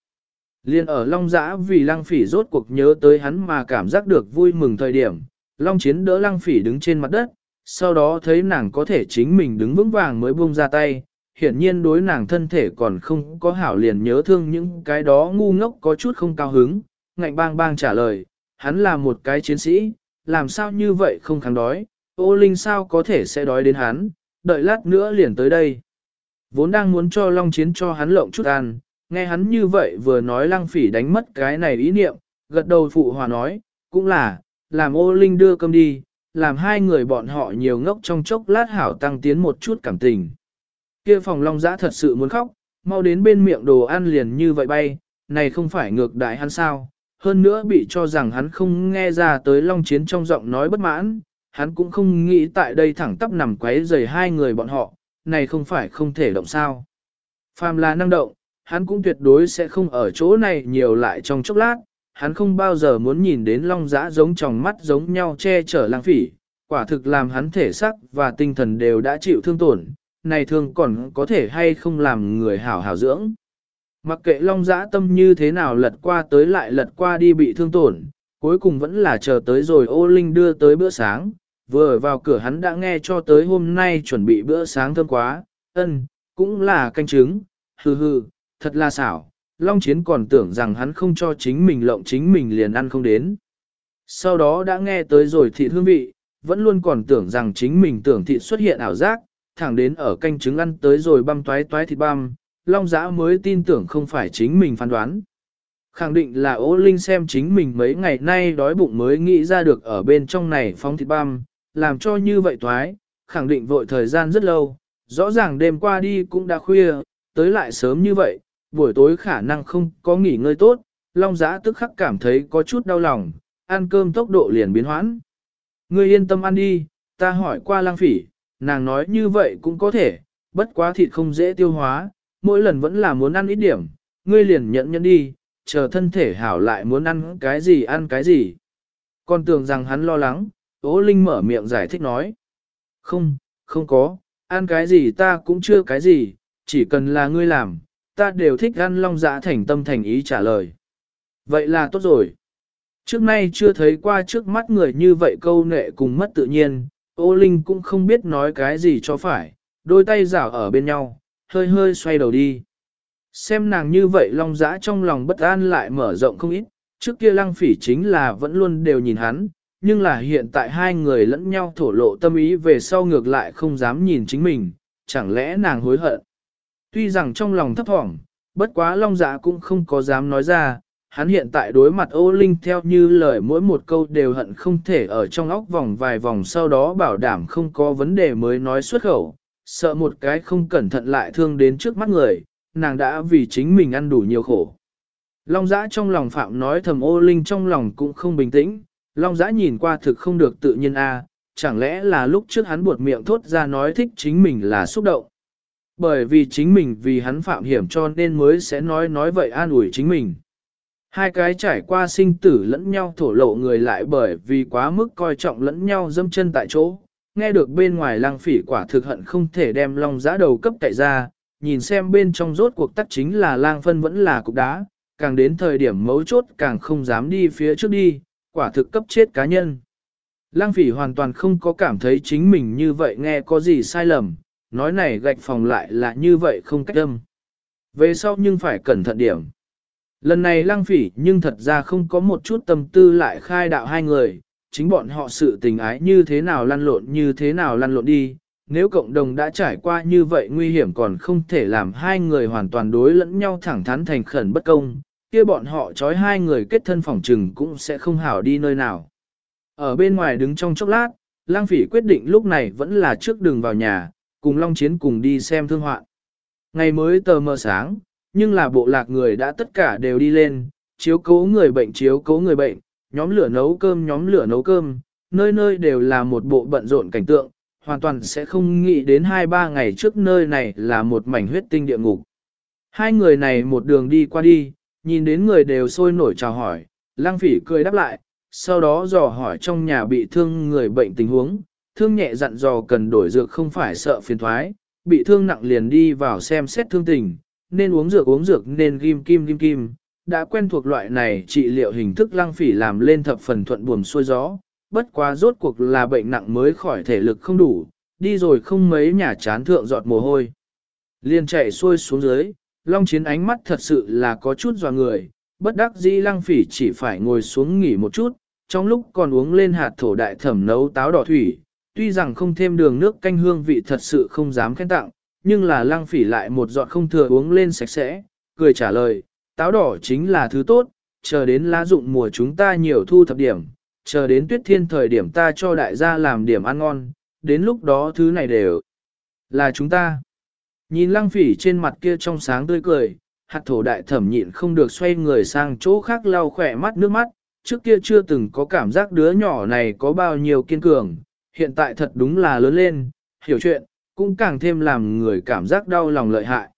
Liên ở Long Giã vì Lăng Phỉ rốt cuộc nhớ tới hắn mà cảm giác được vui mừng thời điểm, Long Chiến đỡ Lăng Phỉ đứng trên mặt đất, sau đó thấy nàng có thể chính mình đứng vững vàng mới buông ra tay, hiển nhiên đối nàng thân thể còn không có hảo liền nhớ thương những cái đó ngu ngốc có chút không cao hứng, ngạnh bang bang trả lời, hắn là một cái chiến sĩ, làm sao như vậy không kháng đói, ô linh sao có thể sẽ đói đến hắn, đợi lát nữa liền tới đây. Vốn đang muốn cho Long Chiến cho hắn lộng chút ăn, nghe hắn như vậy vừa nói lăng phỉ đánh mất cái này ý niệm, gật đầu phụ hòa nói, cũng là, làm ô linh đưa cơm đi, làm hai người bọn họ nhiều ngốc trong chốc lát hảo tăng tiến một chút cảm tình. Kia phòng long giã thật sự muốn khóc, mau đến bên miệng đồ ăn liền như vậy bay, này không phải ngược đại hắn sao, hơn nữa bị cho rằng hắn không nghe ra tới long chiến trong giọng nói bất mãn, hắn cũng không nghĩ tại đây thẳng tắp nằm quấy rầy hai người bọn họ, này không phải không thể động sao. Phàm là năng động, hắn cũng tuyệt đối sẽ không ở chỗ này nhiều lại trong chốc lát, hắn không bao giờ muốn nhìn đến long giã giống tròng mắt giống nhau che chở lang phỉ, quả thực làm hắn thể sắc và tinh thần đều đã chịu thương tổn, này thương còn có thể hay không làm người hảo hảo dưỡng. Mặc kệ long giã tâm như thế nào lật qua tới lại lật qua đi bị thương tổn, cuối cùng vẫn là chờ tới rồi ô linh đưa tới bữa sáng, vừa vào cửa hắn đã nghe cho tới hôm nay chuẩn bị bữa sáng thơm quá, ân, cũng là canh trứng, hừ hừ, thật là xảo, Long Chiến còn tưởng rằng hắn không cho chính mình lộng chính mình liền ăn không đến. Sau đó đã nghe tới rồi thịt hương vị, vẫn luôn còn tưởng rằng chính mình tưởng thịt xuất hiện ảo giác, thẳng đến ở canh trứng ăn tới rồi băm toái toái thịt băm, Long Giã mới tin tưởng không phải chính mình phán đoán. Khẳng định là ố linh xem chính mình mấy ngày nay đói bụng mới nghĩ ra được ở bên trong này phóng thịt băm, làm cho như vậy toái, khẳng định vội thời gian rất lâu, rõ ràng đêm qua đi cũng đã khuya, tới lại sớm như vậy, buổi tối khả năng không có nghỉ ngơi tốt, Long Giã tức khắc cảm thấy có chút đau lòng, ăn cơm tốc độ liền biến hoãn. Ngươi yên tâm ăn đi, ta hỏi qua lang phỉ, nàng nói như vậy cũng có thể, bất quá thịt không dễ tiêu hóa, mỗi lần vẫn là muốn ăn ít điểm, ngươi liền nhận nhận đi, chờ thân thể hảo lại muốn ăn cái gì ăn cái gì. Còn tưởng rằng hắn lo lắng, Ô Linh mở miệng giải thích nói. Không, không có, ăn cái gì ta cũng chưa cái gì, chỉ cần là ngươi làm, ta đều thích ăn long dạ thành tâm thành ý trả lời. Vậy là tốt rồi. Trước nay chưa thấy qua trước mắt người như vậy câu nệ cùng mất tự nhiên, ô linh cũng không biết nói cái gì cho phải, đôi tay rảo ở bên nhau, hơi hơi xoay đầu đi. Xem nàng như vậy long dã trong lòng bất an lại mở rộng không ít, trước kia lăng phỉ chính là vẫn luôn đều nhìn hắn, nhưng là hiện tại hai người lẫn nhau thổ lộ tâm ý về sau ngược lại không dám nhìn chính mình, chẳng lẽ nàng hối hận. Tuy rằng trong lòng thấp thỏm, bất quá long dạ cũng không có dám nói ra, hắn hiện tại đối mặt ô linh theo như lời mỗi một câu đều hận không thể ở trong óc vòng vài vòng sau đó bảo đảm không có vấn đề mới nói xuất khẩu, sợ một cái không cẩn thận lại thương đến trước mắt người, nàng đã vì chính mình ăn đủ nhiều khổ. Long giã trong lòng phạm nói thầm ô linh trong lòng cũng không bình tĩnh, long giã nhìn qua thực không được tự nhiên a chẳng lẽ là lúc trước hắn buột miệng thốt ra nói thích chính mình là xúc động. Bởi vì chính mình vì hắn phạm hiểm cho nên mới sẽ nói nói vậy an ủi chính mình. Hai cái trải qua sinh tử lẫn nhau thổ lộ người lại bởi vì quá mức coi trọng lẫn nhau dâm chân tại chỗ. Nghe được bên ngoài lang phỉ quả thực hận không thể đem long giã đầu cấp cậy ra, nhìn xem bên trong rốt cuộc tắc chính là lang phân vẫn là cục đá, càng đến thời điểm mấu chốt càng không dám đi phía trước đi, quả thực cấp chết cá nhân. Lang phỉ hoàn toàn không có cảm thấy chính mình như vậy nghe có gì sai lầm, nói này gạch phòng lại là như vậy không cách âm. Về sau nhưng phải cẩn thận điểm. Lần này lăng phỉ nhưng thật ra không có một chút tâm tư lại khai đạo hai người, chính bọn họ sự tình ái như thế nào lăn lộn như thế nào lăn lộn đi. Nếu cộng đồng đã trải qua như vậy nguy hiểm còn không thể làm hai người hoàn toàn đối lẫn nhau thẳng thắn thành khẩn bất công, kia bọn họ trói hai người kết thân phòng trừng cũng sẽ không hảo đi nơi nào. Ở bên ngoài đứng trong chốc lát, lang phỉ quyết định lúc này vẫn là trước đường vào nhà, cùng Long Chiến cùng đi xem thương hoạn. Ngày mới tờ mờ sáng, nhưng là bộ lạc người đã tất cả đều đi lên, chiếu cố người bệnh chiếu cố người bệnh, nhóm lửa nấu cơm nhóm lửa nấu cơm, nơi nơi đều là một bộ bận rộn cảnh tượng, hoàn toàn sẽ không nghĩ đến 2-3 ngày trước nơi này là một mảnh huyết tinh địa ngục. Hai người này một đường đi qua đi, nhìn đến người đều sôi nổi chào hỏi, lang phỉ cười đáp lại, sau đó dò hỏi trong nhà bị thương người bệnh tình huống, thương nhẹ dặn dò cần đổi dược không phải sợ phiền thoái, bị thương nặng liền đi vào xem xét thương tình, nên uống dược uống dược nên ghim kim ghim kim. Đã quen thuộc loại này trị liệu hình thức lăng phỉ làm lên thập phần thuận buồm xuôi gió, bất quá rốt cuộc là bệnh nặng mới khỏi thể lực không đủ, đi rồi không mấy nhà chán thượng giọt mồ hôi. Liên chạy xuôi xuống dưới, long chiến ánh mắt thật sự là có chút dò người, bất đắc dĩ lăng phỉ chỉ phải ngồi xuống nghỉ một chút, trong lúc còn uống lên hạt thổ đại thẩm nấu táo đỏ thủy, tuy rằng không thêm đường nước canh hương vị thật sự không dám khen tặng, nhưng là lăng phỉ lại một giọt không thừa uống lên sạch sẽ, cười trả lời, táo đỏ chính là thứ tốt, chờ đến lá dụng mùa chúng ta nhiều thu thập điểm, chờ đến tuyết thiên thời điểm ta cho đại gia làm điểm ăn ngon, đến lúc đó thứ này đều là chúng ta. Nhìn lăng phỉ trên mặt kia trong sáng tươi cười, hạt thổ đại thẩm nhịn không được xoay người sang chỗ khác lau khỏe mắt nước mắt, trước kia chưa từng có cảm giác đứa nhỏ này có bao nhiêu kiên cường, hiện tại thật đúng là lớn lên, hiểu chuyện, cũng càng thêm làm người cảm giác đau lòng lợi hại.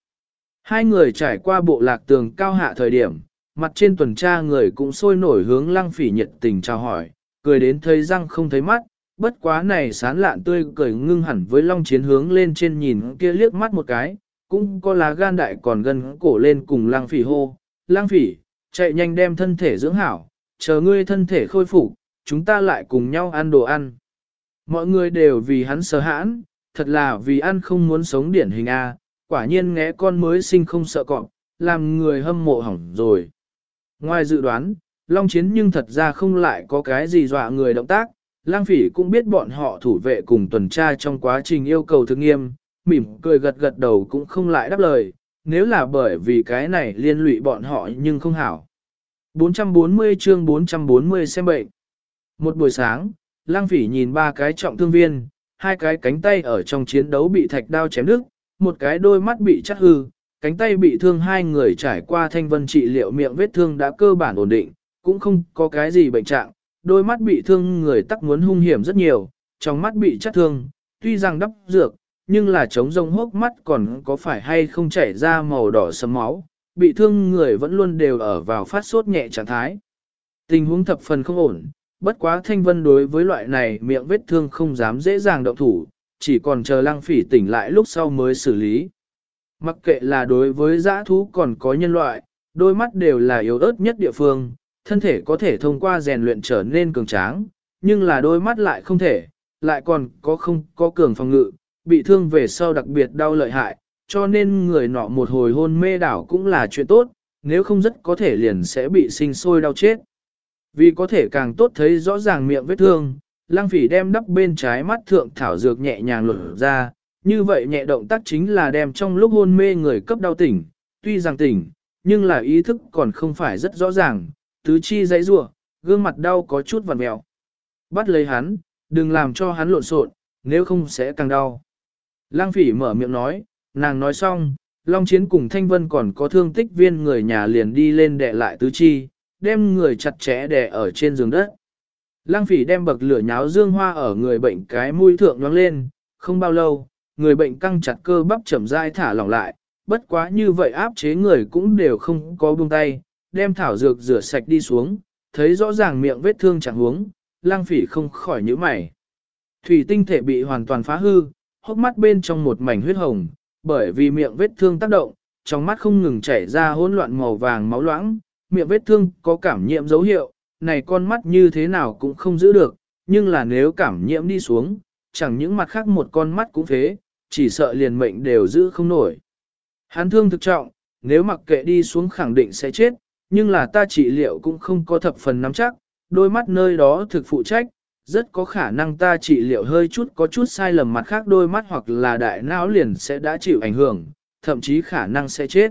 Hai người trải qua bộ lạc tường cao hạ thời điểm, mặt trên tuần tra người cũng sôi nổi hướng lăng phỉ nhiệt tình chào hỏi, cười đến thấy răng không thấy mắt, bất quá này sán lạn tươi cười ngưng hẳn với long chiến hướng lên trên nhìn kia liếc mắt một cái, cũng có lá gan đại còn gần cổ lên cùng lăng phỉ hô, lăng phỉ, chạy nhanh đem thân thể dưỡng hảo, chờ ngươi thân thể khôi phục, chúng ta lại cùng nhau ăn đồ ăn. Mọi người đều vì hắn sợ hãn, thật là vì ăn không muốn sống điển hình A, quả nhiên ngẽ con mới sinh không sợ cọp, làm người hâm mộ hỏng rồi. Ngoài dự đoán, Long Chiến nhưng thật ra không lại có cái gì dọa người động tác, Lang Phỉ cũng biết bọn họ thủ vệ cùng tuần tra trong quá trình yêu cầu thực nghiêm, mỉm cười gật gật đầu cũng không lại đáp lời, nếu là bởi vì cái này liên lụy bọn họ nhưng không hảo. 440 chương 440 xem bệnh. Một buổi sáng, Lang Phỉ nhìn ba cái trọng thương viên, hai cái cánh tay ở trong chiến đấu bị thạch đao chém đứt, một cái đôi mắt bị chắt hư, cánh tay bị thương hai người trải qua thanh vân trị liệu miệng vết thương đã cơ bản ổn định, cũng không có cái gì bệnh trạng, đôi mắt bị thương người tắc muốn hung hiểm rất nhiều, trong mắt bị chắt thương, tuy rằng đắp dược, nhưng là chống rông hốc mắt còn có phải hay không chảy ra màu đỏ sấm máu, bị thương người vẫn luôn đều ở vào phát sốt nhẹ trạng thái. Tình huống thập phần không ổn, bất quá thanh vân đối với loại này miệng vết thương không dám dễ dàng động thủ, chỉ còn chờ lăng phỉ tỉnh lại lúc sau mới xử lý. Mặc kệ là đối với giã thú còn có nhân loại, đôi mắt đều là yếu ớt nhất địa phương, thân thể có thể thông qua rèn luyện trở nên cường tráng, nhưng là đôi mắt lại không thể, lại còn có không có cường phòng ngự, bị thương về sau đặc biệt đau lợi hại, cho nên người nọ một hồi hôn mê đảo cũng là chuyện tốt, nếu không rất có thể liền sẽ bị sinh sôi đau chết. Vì có thể càng tốt thấy rõ ràng miệng vết thương, lang phỉ đem đắp bên trái mắt thượng thảo dược nhẹ nhàng lột ra, như vậy nhẹ động tác chính là đem trong lúc hôn mê người cấp đau tỉnh, tuy rằng tỉnh, nhưng là ý thức còn không phải rất rõ ràng, tứ chi dãy rủa, gương mặt đau có chút vằn mèo. Bắt lấy hắn, đừng làm cho hắn lộn xộn, nếu không sẽ càng đau. Lang phỉ mở miệng nói, nàng nói xong, Long Chiến cùng Thanh Vân còn có thương tích viên người nhà liền đi lên đè lại tứ chi, đem người chặt chẽ đè ở trên giường đất. Lang phỉ đem bậc lửa nháo dương hoa ở người bệnh cái mũi thượng nhoáng lên, không bao lâu, người bệnh căng chặt cơ bắp chậm rãi thả lỏng lại, bất quá như vậy áp chế người cũng đều không có buông tay, đem thảo dược rửa sạch đi xuống, thấy rõ ràng miệng vết thương chẳng huống, lang phỉ không khỏi nhíu mày. Thủy tinh thể bị hoàn toàn phá hư, hốc mắt bên trong một mảnh huyết hồng, bởi vì miệng vết thương tác động, trong mắt không ngừng chảy ra hỗn loạn màu vàng máu loãng, miệng vết thương có cảm nhiễm dấu hiệu, này con mắt như thế nào cũng không giữ được, nhưng là nếu cảm nhiễm đi xuống, chẳng những mặt khác một con mắt cũng thế, chỉ sợ liền mệnh đều giữ không nổi. Hắn thương thực trọng, nếu mặc kệ đi xuống khẳng định sẽ chết, nhưng là ta trị liệu cũng không có thập phần nắm chắc, đôi mắt nơi đó thực phụ trách, rất có khả năng ta trị liệu hơi chút có chút sai lầm mặt khác đôi mắt hoặc là đại não liền sẽ đã chịu ảnh hưởng, thậm chí khả năng sẽ chết.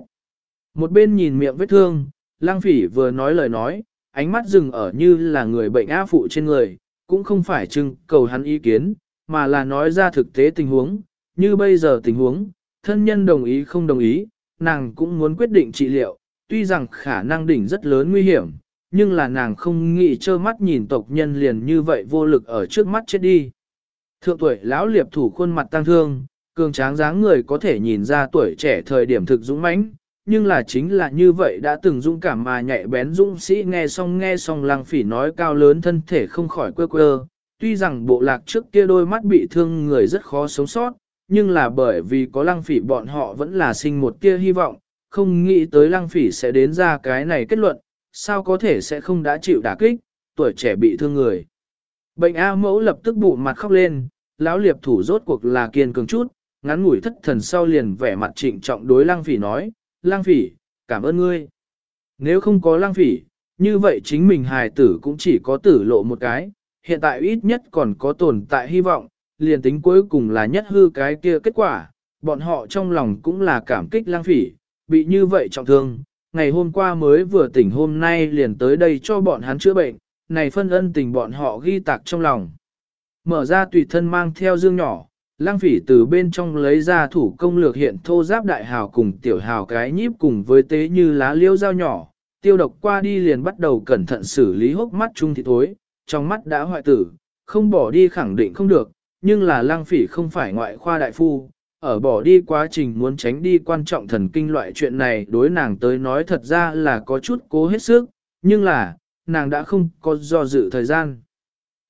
Một bên nhìn miệng vết thương, lang phỉ vừa nói lời nói, ánh mắt dừng ở như là người bệnh á phụ trên người, cũng không phải trưng cầu hắn ý kiến, mà là nói ra thực tế tình huống, như bây giờ tình huống, thân nhân đồng ý không đồng ý, nàng cũng muốn quyết định trị liệu, tuy rằng khả năng đỉnh rất lớn nguy hiểm, nhưng là nàng không nghĩ trơ mắt nhìn tộc nhân liền như vậy vô lực ở trước mắt chết đi. Thượng tuổi lão liệp thủ khuôn mặt tăng thương, cường tráng dáng người có thể nhìn ra tuổi trẻ thời điểm thực dũng mãnh, nhưng là chính là như vậy đã từng dũng cảm mà nhạy bén dũng sĩ nghe xong nghe xong lăng phỉ nói cao lớn thân thể không khỏi quơ quơ. Tuy rằng bộ lạc trước kia đôi mắt bị thương người rất khó sống sót, nhưng là bởi vì có lăng phỉ bọn họ vẫn là sinh một tia hy vọng, không nghĩ tới lăng phỉ sẽ đến ra cái này kết luận, sao có thể sẽ không đã chịu đả kích, tuổi trẻ bị thương người. Bệnh A mẫu lập tức bụ mặt khóc lên, lão liệp thủ rốt cuộc là kiên cường chút, ngắn ngủi thất thần sau liền vẻ mặt trịnh trọng đối lang phỉ nói, lang phỉ, cảm ơn ngươi. Nếu không có lang phỉ, như vậy chính mình hài tử cũng chỉ có tử lộ một cái, hiện tại ít nhất còn có tồn tại hy vọng, liền tính cuối cùng là nhất hư cái kia kết quả, bọn họ trong lòng cũng là cảm kích lang phỉ, bị như vậy trọng thương, ngày hôm qua mới vừa tỉnh hôm nay liền tới đây cho bọn hắn chữa bệnh, này phân ân tình bọn họ ghi tạc trong lòng. Mở ra tùy thân mang theo dương nhỏ, lang phỉ từ bên trong lấy ra thủ công lược hiện thô giáp đại hào cùng tiểu hào cái nhíp cùng với tế như lá liêu dao nhỏ, tiêu độc qua đi liền bắt đầu cẩn thận xử lý hốc mắt trung thị thối, trong mắt đã hoại tử, không bỏ đi khẳng định không được, nhưng là lang phỉ không phải ngoại khoa đại phu, ở bỏ đi quá trình muốn tránh đi quan trọng thần kinh loại chuyện này đối nàng tới nói thật ra là có chút cố hết sức, nhưng là, nàng đã không có do dự thời gian.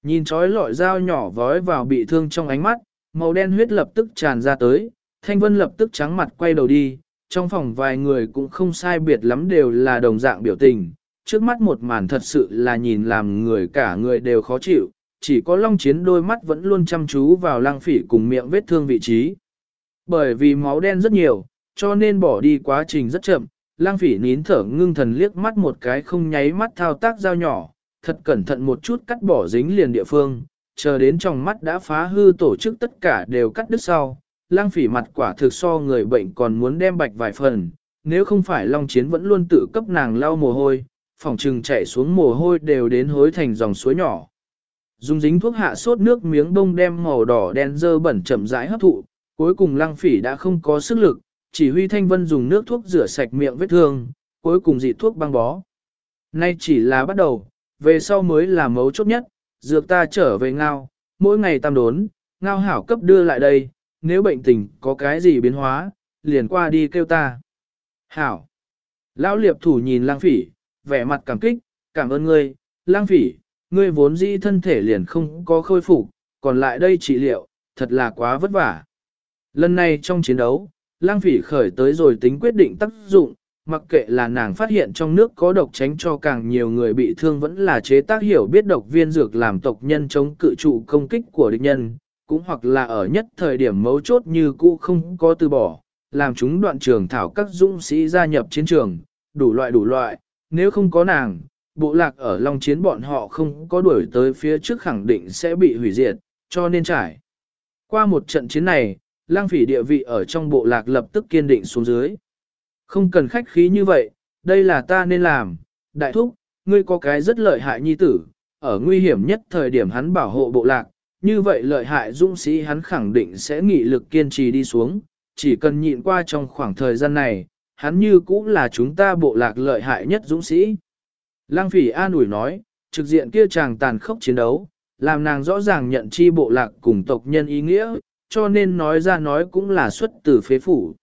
Nhìn trói lọi dao nhỏ vói vào bị thương trong ánh mắt, màu đen huyết lập tức tràn ra tới, thanh vân lập tức trắng mặt quay đầu đi, trong phòng vài người cũng không sai biệt lắm đều là đồng dạng biểu tình, trước mắt một màn thật sự là nhìn làm người cả người đều khó chịu, chỉ có long chiến đôi mắt vẫn luôn chăm chú vào lang phỉ cùng miệng vết thương vị trí. Bởi vì máu đen rất nhiều, cho nên bỏ đi quá trình rất chậm, lang phỉ nín thở ngưng thần liếc mắt một cái không nháy mắt thao tác dao nhỏ, thật cẩn thận một chút cắt bỏ dính liền địa phương, chờ đến trong mắt đã phá hư tổ chức tất cả đều cắt đứt sau. Lang phỉ mặt quả thực so người bệnh còn muốn đem bạch vài phần, nếu không phải Long Chiến vẫn luôn tự cấp nàng lau mồ hôi, phòng trừng chạy xuống mồ hôi đều đến hối thành dòng suối nhỏ. Dùng dính thuốc hạ sốt nước miếng bông đem màu đỏ đen dơ bẩn chậm rãi hấp thụ, cuối cùng lăng phỉ đã không có sức lực, chỉ huy thanh vân dùng nước thuốc rửa sạch miệng vết thương, cuối cùng dị thuốc băng bó. Nay chỉ là bắt đầu, về sau mới là mấu chốt nhất, dược ta trở về ngao, mỗi ngày tam đốn, ngao hảo cấp đưa lại đây, nếu bệnh tình có cái gì biến hóa, liền qua đi kêu ta. Hảo. Lão liệp thủ nhìn lang phỉ, vẻ mặt cảm kích, cảm ơn ngươi, lang phỉ, ngươi vốn dĩ thân thể liền không có khôi phục, còn lại đây trị liệu, thật là quá vất vả. Lần này trong chiến đấu, lang phỉ khởi tới rồi tính quyết định tác dụng, mặc kệ là nàng phát hiện trong nước có độc tránh cho càng nhiều người bị thương vẫn là chế tác hiểu biết độc viên dược làm tộc nhân chống cự trụ công kích của địch nhân, cũng hoặc là ở nhất thời điểm mấu chốt như cũ không có từ bỏ, làm chúng đoạn trường thảo các dũng sĩ gia nhập chiến trường, đủ loại đủ loại, nếu không có nàng, bộ lạc ở Long Chiến bọn họ không có đuổi tới phía trước khẳng định sẽ bị hủy diệt, cho nên trải. Qua một trận chiến này, lang phỉ địa vị ở trong bộ lạc lập tức kiên định xuống dưới. Không cần khách khí như vậy, đây là ta nên làm, đại thúc, ngươi có cái rất lợi hại nhi tử, ở nguy hiểm nhất thời điểm hắn bảo hộ bộ lạc, như vậy lợi hại dũng sĩ hắn khẳng định sẽ nghị lực kiên trì đi xuống, chỉ cần nhịn qua trong khoảng thời gian này, hắn như cũng là chúng ta bộ lạc lợi hại nhất dũng sĩ. Lang phỉ an ủi nói, trực diện kia chàng tàn khốc chiến đấu, làm nàng rõ ràng nhận chi bộ lạc cùng tộc nhân ý nghĩa, cho nên nói ra nói cũng là xuất từ phế phủ.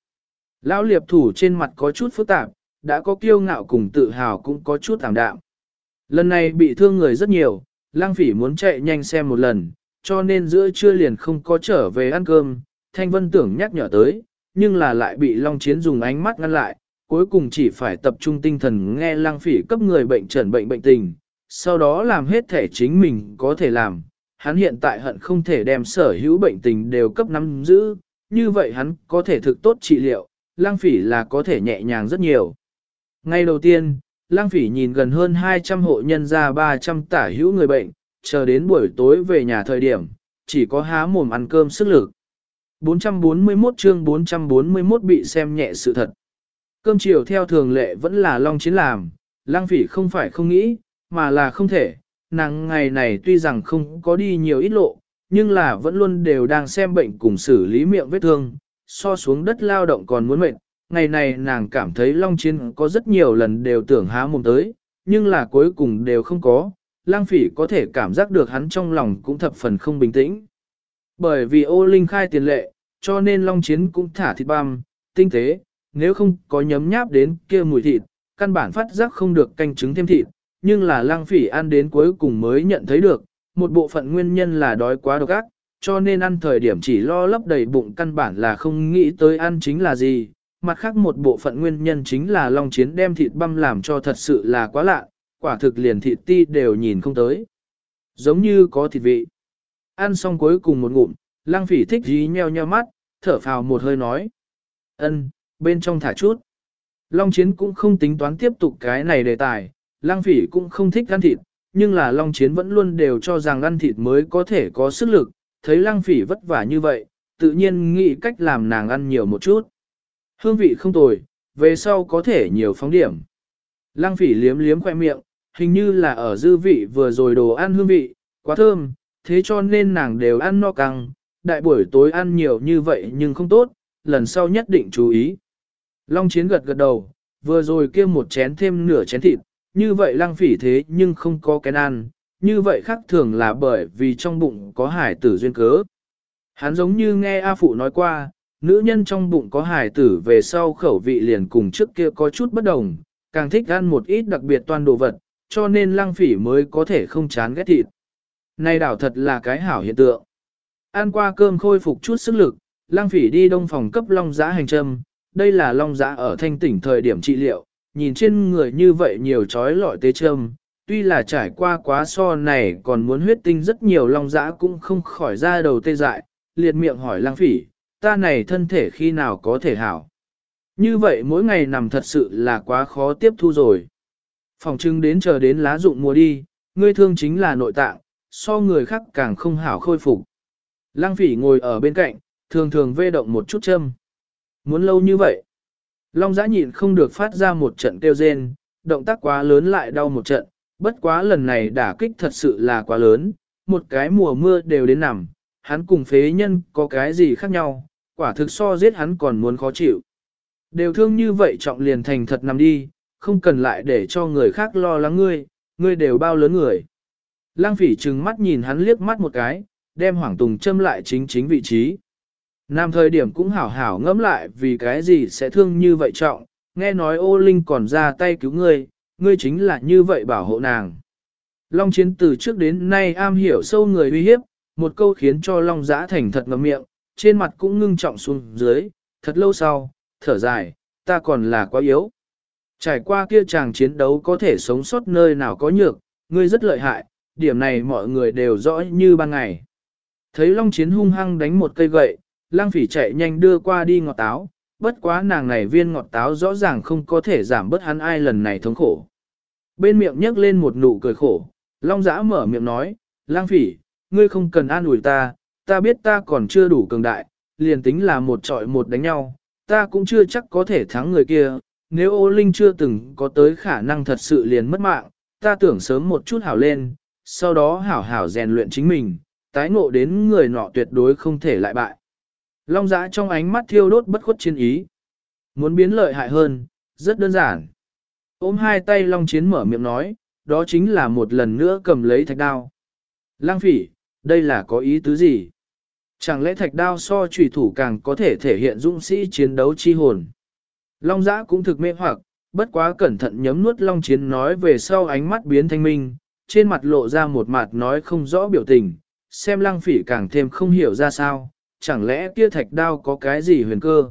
Lão liệp thủ trên mặt có chút phức tạp, đã có kiêu ngạo cùng tự hào cũng có chút tàng đạm. Lần này bị thương người rất nhiều, lang phỉ muốn chạy nhanh xem một lần, cho nên giữa trưa liền không có trở về ăn cơm, Thanh Vân tưởng nhắc nhở tới, nhưng là lại bị Long Chiến dùng ánh mắt ngăn lại, cuối cùng chỉ phải tập trung tinh thần nghe lang phỉ cấp người bệnh trần bệnh bệnh tình, sau đó làm hết thể chính mình có thể làm. Hắn hiện tại hận không thể đem sở hữu bệnh tình đều cấp nắm giữ, như vậy hắn có thể thực tốt trị liệu, lang phỉ là có thể nhẹ nhàng rất nhiều. Ngay đầu tiên, lang phỉ nhìn gần hơn 200 hộ nhân ra 300 tả hữu người bệnh, chờ đến buổi tối về nhà thời điểm, chỉ có há mồm ăn cơm sức lực. 441 chương 441 bị xem nhẹ sự thật. Cơm chiều theo thường lệ vẫn là long chiến làm, lang phỉ không phải không nghĩ, mà là không thể, nàng ngày này tuy rằng không có đi nhiều ít lộ, nhưng là vẫn luôn đều đang xem bệnh cùng xử lý miệng vết thương, so xuống đất lao động còn muốn mệnh. Ngày này nàng cảm thấy Long Chiến có rất nhiều lần đều tưởng há mồm tới, nhưng là cuối cùng đều không có, lang phỉ có thể cảm giác được hắn trong lòng cũng thập phần không bình tĩnh. Bởi vì ô linh khai tiền lệ, cho nên Long Chiến cũng thả thịt băm, tinh tế, nếu không có nhấm nháp đến kia mùi thịt, căn bản phát giác không được canh trứng thêm thịt, nhưng là lang phỉ ăn đến cuối cùng mới nhận thấy được, một bộ phận nguyên nhân là đói quá độc ác, cho nên ăn thời điểm chỉ lo lấp đầy bụng căn bản là không nghĩ tới ăn chính là gì. Mặt khác một bộ phận nguyên nhân chính là Long Chiến đem thịt băm làm cho thật sự là quá lạ, quả thực liền thịt ti đều nhìn không tới. Giống như có thịt vị. Ăn xong cuối cùng một ngụm, lang phỉ thích dí nheo nheo mắt, thở phào một hơi nói. ân bên trong thả chút. Long Chiến cũng không tính toán tiếp tục cái này đề tài, lang phỉ cũng không thích ăn thịt, nhưng là Long Chiến vẫn luôn đều cho rằng ăn thịt mới có thể có sức lực, thấy lang phỉ vất vả như vậy, tự nhiên nghĩ cách làm nàng ăn nhiều một chút. Hương vị không tồi, về sau có thể nhiều phóng điểm. Lang phỉ liếm liếm khoe miệng, hình như là ở dư vị vừa rồi đồ ăn hương vị, quá thơm, thế cho nên nàng đều ăn no căng, đại buổi tối ăn nhiều như vậy nhưng không tốt, lần sau nhất định chú ý. Long chiến gật gật đầu, vừa rồi kia một chén thêm nửa chén thịt, như vậy lăng phỉ thế nhưng không có cái ăn, như vậy khác thường là bởi vì trong bụng có hải tử duyên cớ. Hắn giống như nghe A Phụ nói qua, nữ nhân trong bụng có hải tử về sau khẩu vị liền cùng trước kia có chút bất đồng, càng thích ăn một ít đặc biệt toàn đồ vật, cho nên lăng phỉ mới có thể không chán ghét thịt. Này đảo thật là cái hảo hiện tượng. Ăn qua cơm khôi phục chút sức lực, lăng phỉ đi đông phòng cấp long giã hành trâm đây là long giã ở thanh tỉnh thời điểm trị liệu, nhìn trên người như vậy nhiều trói lọi tế trâm tuy là trải qua quá so này còn muốn huyết tinh rất nhiều long dã cũng không khỏi ra đầu tê dại, liệt miệng hỏi lang phỉ, ta này thân thể khi nào có thể hảo. Như vậy mỗi ngày nằm thật sự là quá khó tiếp thu rồi. Phòng trưng đến chờ đến lá dụng mùa đi, ngươi thương chính là nội tạng, so người khác càng không hảo khôi phục. Lang phỉ ngồi ở bên cạnh, thường thường vê động một chút châm. Muốn lâu như vậy. Long giã nhịn không được phát ra một trận kêu rên, động tác quá lớn lại đau một trận, bất quá lần này đả kích thật sự là quá lớn, một cái mùa mưa đều đến nằm, hắn cùng phế nhân có cái gì khác nhau, quả thực so giết hắn còn muốn khó chịu. Đều thương như vậy trọng liền thành thật nằm đi, không cần lại để cho người khác lo lắng ngươi, ngươi đều bao lớn người. Lang phỉ trừng mắt nhìn hắn liếc mắt một cái, đem Hoàng Tùng châm lại chính chính vị trí. Nam thời điểm cũng hảo hảo ngẫm lại vì cái gì sẽ thương như vậy trọng, nghe nói ô linh còn ra tay cứu ngươi, ngươi chính là như vậy bảo hộ nàng. Long chiến từ trước đến nay am hiểu sâu người uy hiếp, một câu khiến cho Long giã thành thật ngậm miệng, trên mặt cũng ngưng trọng xuống dưới, thật lâu sau, thở dài, ta còn là quá yếu. Trải qua kia chàng chiến đấu có thể sống sót nơi nào có nhược, ngươi rất lợi hại, điểm này mọi người đều rõ như ban ngày. Thấy Long Chiến hung hăng đánh một cây gậy, lang phỉ chạy nhanh đưa qua đi ngọt táo, bất quá nàng này viên ngọt táo rõ ràng không có thể giảm bớt hắn ai lần này thống khổ. Bên miệng nhấc lên một nụ cười khổ, Long Giã mở miệng nói, lang phỉ, ngươi không cần an ủi ta, ta biết ta còn chưa đủ cường đại, liền tính là một trọi một đánh nhau, ta cũng chưa chắc có thể thắng người kia, nếu ô linh chưa từng có tới khả năng thật sự liền mất mạng, ta tưởng sớm một chút hảo lên, sau đó hảo hảo rèn luyện chính mình, tái ngộ đến người nọ tuyệt đối không thể lại bại. Long giã trong ánh mắt thiêu đốt bất khuất chiến ý. Muốn biến lợi hại hơn, rất đơn giản. Ôm hai tay Long Chiến mở miệng nói, đó chính là một lần nữa cầm lấy thạch đao. Lang phỉ, đây là có ý tứ gì? Chẳng lẽ thạch đao so trùy thủ càng có thể thể hiện dũng sĩ chiến đấu chi hồn? Long giã cũng thực mê hoặc, bất quá cẩn thận nhấm nuốt Long Chiến nói về sau ánh mắt biến thanh minh, trên mặt lộ ra một mặt nói không rõ biểu tình, xem lăng phỉ càng thêm không hiểu ra sao, chẳng lẽ kia thạch đao có cái gì huyền cơ?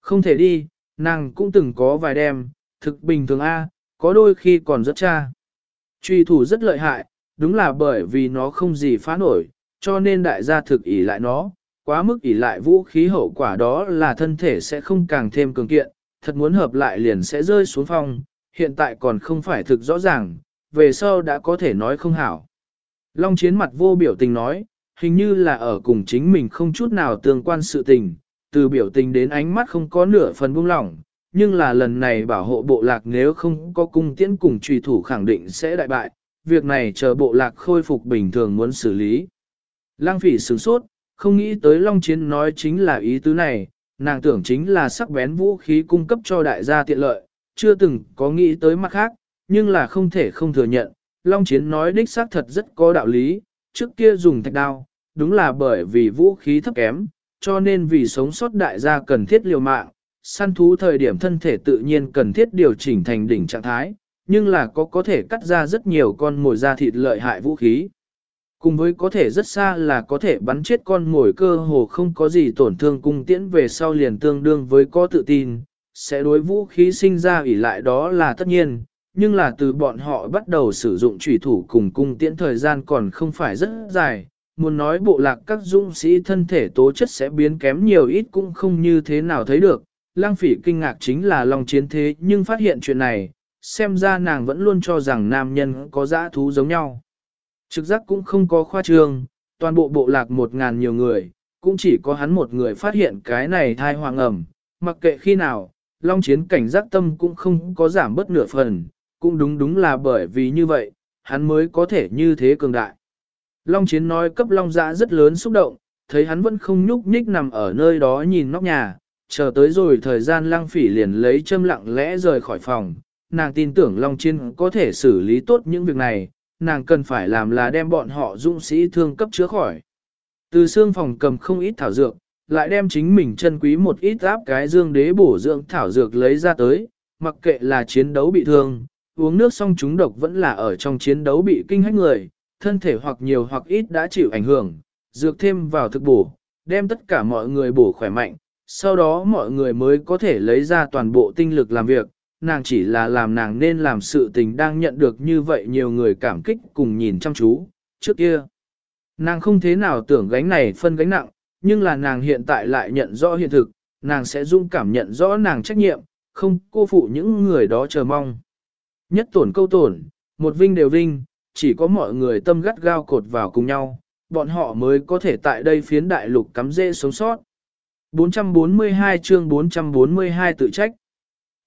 Không thể đi, nàng cũng từng có vài đêm, thực bình thường A, có đôi khi còn rất cha. Truy thủ rất lợi hại, đúng là bởi vì nó không gì phá nổi, cho nên đại gia thực ỷ lại nó, quá mức ỷ lại vũ khí hậu quả đó là thân thể sẽ không càng thêm cường kiện, thật muốn hợp lại liền sẽ rơi xuống phong, hiện tại còn không phải thực rõ ràng, về sau đã có thể nói không hảo. Long chiến mặt vô biểu tình nói, hình như là ở cùng chính mình không chút nào tương quan sự tình, từ biểu tình đến ánh mắt không có nửa phần buông lỏng, nhưng là lần này bảo hộ bộ lạc nếu không có cung tiễn cùng trùy thủ khẳng định sẽ đại bại, việc này chờ bộ lạc khôi phục bình thường muốn xử lý. Lang phỉ sửng sốt, không nghĩ tới Long Chiến nói chính là ý tứ này, nàng tưởng chính là sắc bén vũ khí cung cấp cho đại gia tiện lợi, chưa từng có nghĩ tới mặt khác, nhưng là không thể không thừa nhận, Long Chiến nói đích xác thật rất có đạo lý, trước kia dùng thạch đao, đúng là bởi vì vũ khí thấp kém, cho nên vì sống sót đại gia cần thiết liều mạng, săn thú thời điểm thân thể tự nhiên cần thiết điều chỉnh thành đỉnh trạng thái, nhưng là có có thể cắt ra rất nhiều con mồi da thịt lợi hại vũ khí. Cùng với có thể rất xa là có thể bắn chết con mồi cơ hồ không có gì tổn thương cung tiễn về sau liền tương đương với có tự tin, sẽ đối vũ khí sinh ra ủy lại đó là tất nhiên, nhưng là từ bọn họ bắt đầu sử dụng trùy thủ cùng cung tiễn thời gian còn không phải rất dài. Muốn nói bộ lạc các dũng sĩ thân thể tố chất sẽ biến kém nhiều ít cũng không như thế nào thấy được. Lang phỉ kinh ngạc chính là lòng chiến thế nhưng phát hiện chuyện này, xem ra nàng vẫn luôn cho rằng nam nhân có dã thú giống nhau. Trực giác cũng không có khoa trương, toàn bộ bộ lạc một ngàn nhiều người, cũng chỉ có hắn một người phát hiện cái này thai hoàng ẩm, mặc kệ khi nào, long chiến cảnh giác tâm cũng không có giảm bất nửa phần, cũng đúng đúng là bởi vì như vậy, hắn mới có thể như thế cường đại. Long chiến nói cấp long dã rất lớn xúc động, thấy hắn vẫn không nhúc nhích nằm ở nơi đó nhìn nóc nhà, chờ tới rồi thời gian lăng phỉ liền lấy châm lặng lẽ rời khỏi phòng, nàng tin tưởng Long Chiến có thể xử lý tốt những việc này, nàng cần phải làm là đem bọn họ dũng sĩ thương cấp chữa khỏi. Từ xương phòng cầm không ít thảo dược, lại đem chính mình chân quý một ít áp cái dương đế bổ dưỡng thảo dược lấy ra tới, mặc kệ là chiến đấu bị thương, uống nước xong chúng độc vẫn là ở trong chiến đấu bị kinh hách người, thân thể hoặc nhiều hoặc ít đã chịu ảnh hưởng, dược thêm vào thực bổ, đem tất cả mọi người bổ khỏe mạnh, sau đó mọi người mới có thể lấy ra toàn bộ tinh lực làm việc, nàng chỉ là làm nàng nên làm sự tình đang nhận được như vậy nhiều người cảm kích cùng nhìn chăm chú, trước kia. Nàng không thế nào tưởng gánh này phân gánh nặng, nhưng là nàng hiện tại lại nhận rõ hiện thực, nàng sẽ dung cảm nhận rõ nàng trách nhiệm, không cô phụ những người đó chờ mong. Nhất tổn câu tổn, một vinh đều vinh, chỉ có mọi người tâm gắt gao cột vào cùng nhau, bọn họ mới có thể tại đây phiến đại lục cắm dễ sống sót. 442 chương 442 tự trách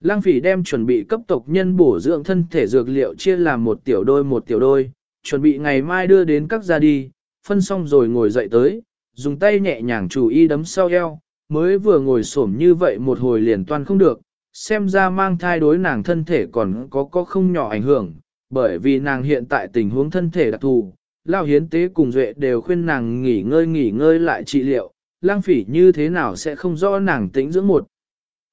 Lang phỉ đem chuẩn bị cấp tộc nhân bổ dưỡng thân thể dược liệu chia làm một tiểu đôi một tiểu đôi, chuẩn bị ngày mai đưa đến các gia đi, phân xong rồi ngồi dậy tới, dùng tay nhẹ nhàng chủ y đấm sau eo, mới vừa ngồi xổm như vậy một hồi liền toàn không được, xem ra mang thai đối nàng thân thể còn có có không nhỏ ảnh hưởng, bởi vì nàng hiện tại tình huống thân thể đặc thù, lao hiến tế cùng duệ đều khuyên nàng nghỉ ngơi nghỉ ngơi lại trị liệu, lang phỉ như thế nào sẽ không rõ nàng tĩnh dưỡng một.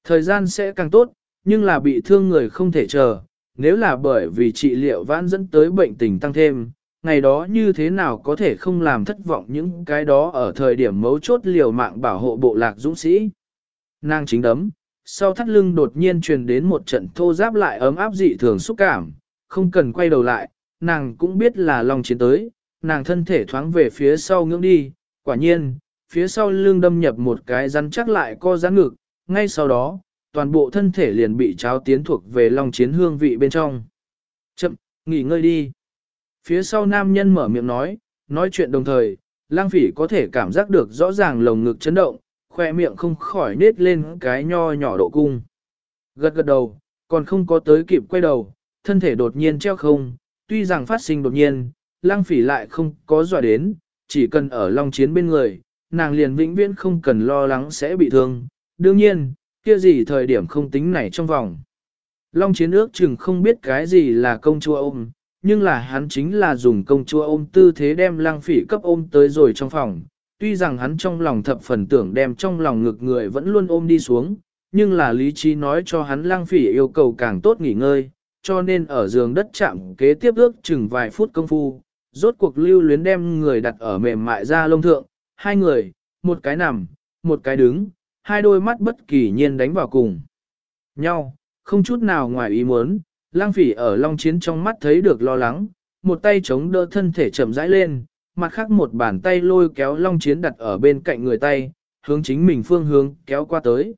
Thời gian sẽ càng tốt, nhưng là bị thương người không thể chờ, nếu là bởi vì trị liệu vãn dẫn tới bệnh tình tăng thêm, ngày đó như thế nào có thể không làm thất vọng những cái đó ở thời điểm mấu chốt liều mạng bảo hộ bộ lạc dũng sĩ. Nàng chính đấm, sau thắt lưng đột nhiên truyền đến một trận thô giáp lại ấm áp dị thường xúc cảm, không cần quay đầu lại, nàng cũng biết là lòng Chiến tới, nàng thân thể thoáng về phía sau ngưỡng đi, quả nhiên, phía sau lưng đâm nhập một cái rắn chắc lại co rắn ngực, ngay sau đó, toàn bộ thân thể liền bị cháo tiến thuộc về lòng Chiến hương vị bên trong. Chậm, nghỉ ngơi đi. Phía sau nam nhân mở miệng nói, nói chuyện đồng thời, lang phỉ có thể cảm giác được rõ ràng lồng ngực chấn động, khoe miệng không khỏi nết lên cái nho nhỏ độ cung. Gật gật đầu, còn không có tới kịp quay đầu, thân thể đột nhiên treo không, tuy rằng phát sinh đột nhiên, lang phỉ lại không có dọa đến, chỉ cần ở long chiến bên người, nàng liền vĩnh viễn không cần lo lắng sẽ bị thương. Đương nhiên, kia gì thời điểm không tính này trong vòng. Long chiến ước chừng không biết cái gì là công chúa ôm, nhưng là hắn chính là dùng công chúa ôm tư thế đem lang phỉ cấp ôm tới rồi trong phòng. Tuy rằng hắn trong lòng thập phần tưởng đem trong lòng ngực người vẫn luôn ôm đi xuống, nhưng là lý trí nói cho hắn lang phỉ yêu cầu càng tốt nghỉ ngơi, cho nên ở giường đất chạm kế tiếp ước chừng vài phút công phu, rốt cuộc lưu luyến đem người đặt ở mềm mại ra lông thượng, hai người, một cái nằm, một cái đứng, hai đôi mắt bất kỳ nhiên đánh vào cùng nhau, không chút nào ngoài ý muốn, lang phỉ ở long chiến trong mắt thấy được lo lắng, một tay chống đỡ thân thể chậm rãi lên, mặt khác một bàn tay lôi kéo long chiến đặt ở bên cạnh người tay, hướng chính mình phương hướng kéo qua tới.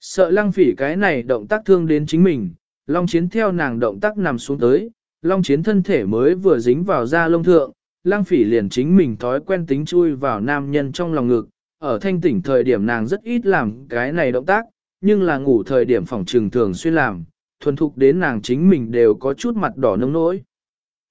Sợ lăng phỉ cái này động tác thương đến chính mình, long chiến theo nàng động tác nằm xuống tới, long chiến thân thể mới vừa dính vào da lông thượng, lăng phỉ liền chính mình thói quen tính chui vào nam nhân trong lòng ngực, ở thanh tỉnh thời điểm nàng rất ít làm cái này động tác, nhưng là ngủ thời điểm phòng trừng thường xuyên làm, thuần thục đến nàng chính mình đều có chút mặt đỏ nông nỗi.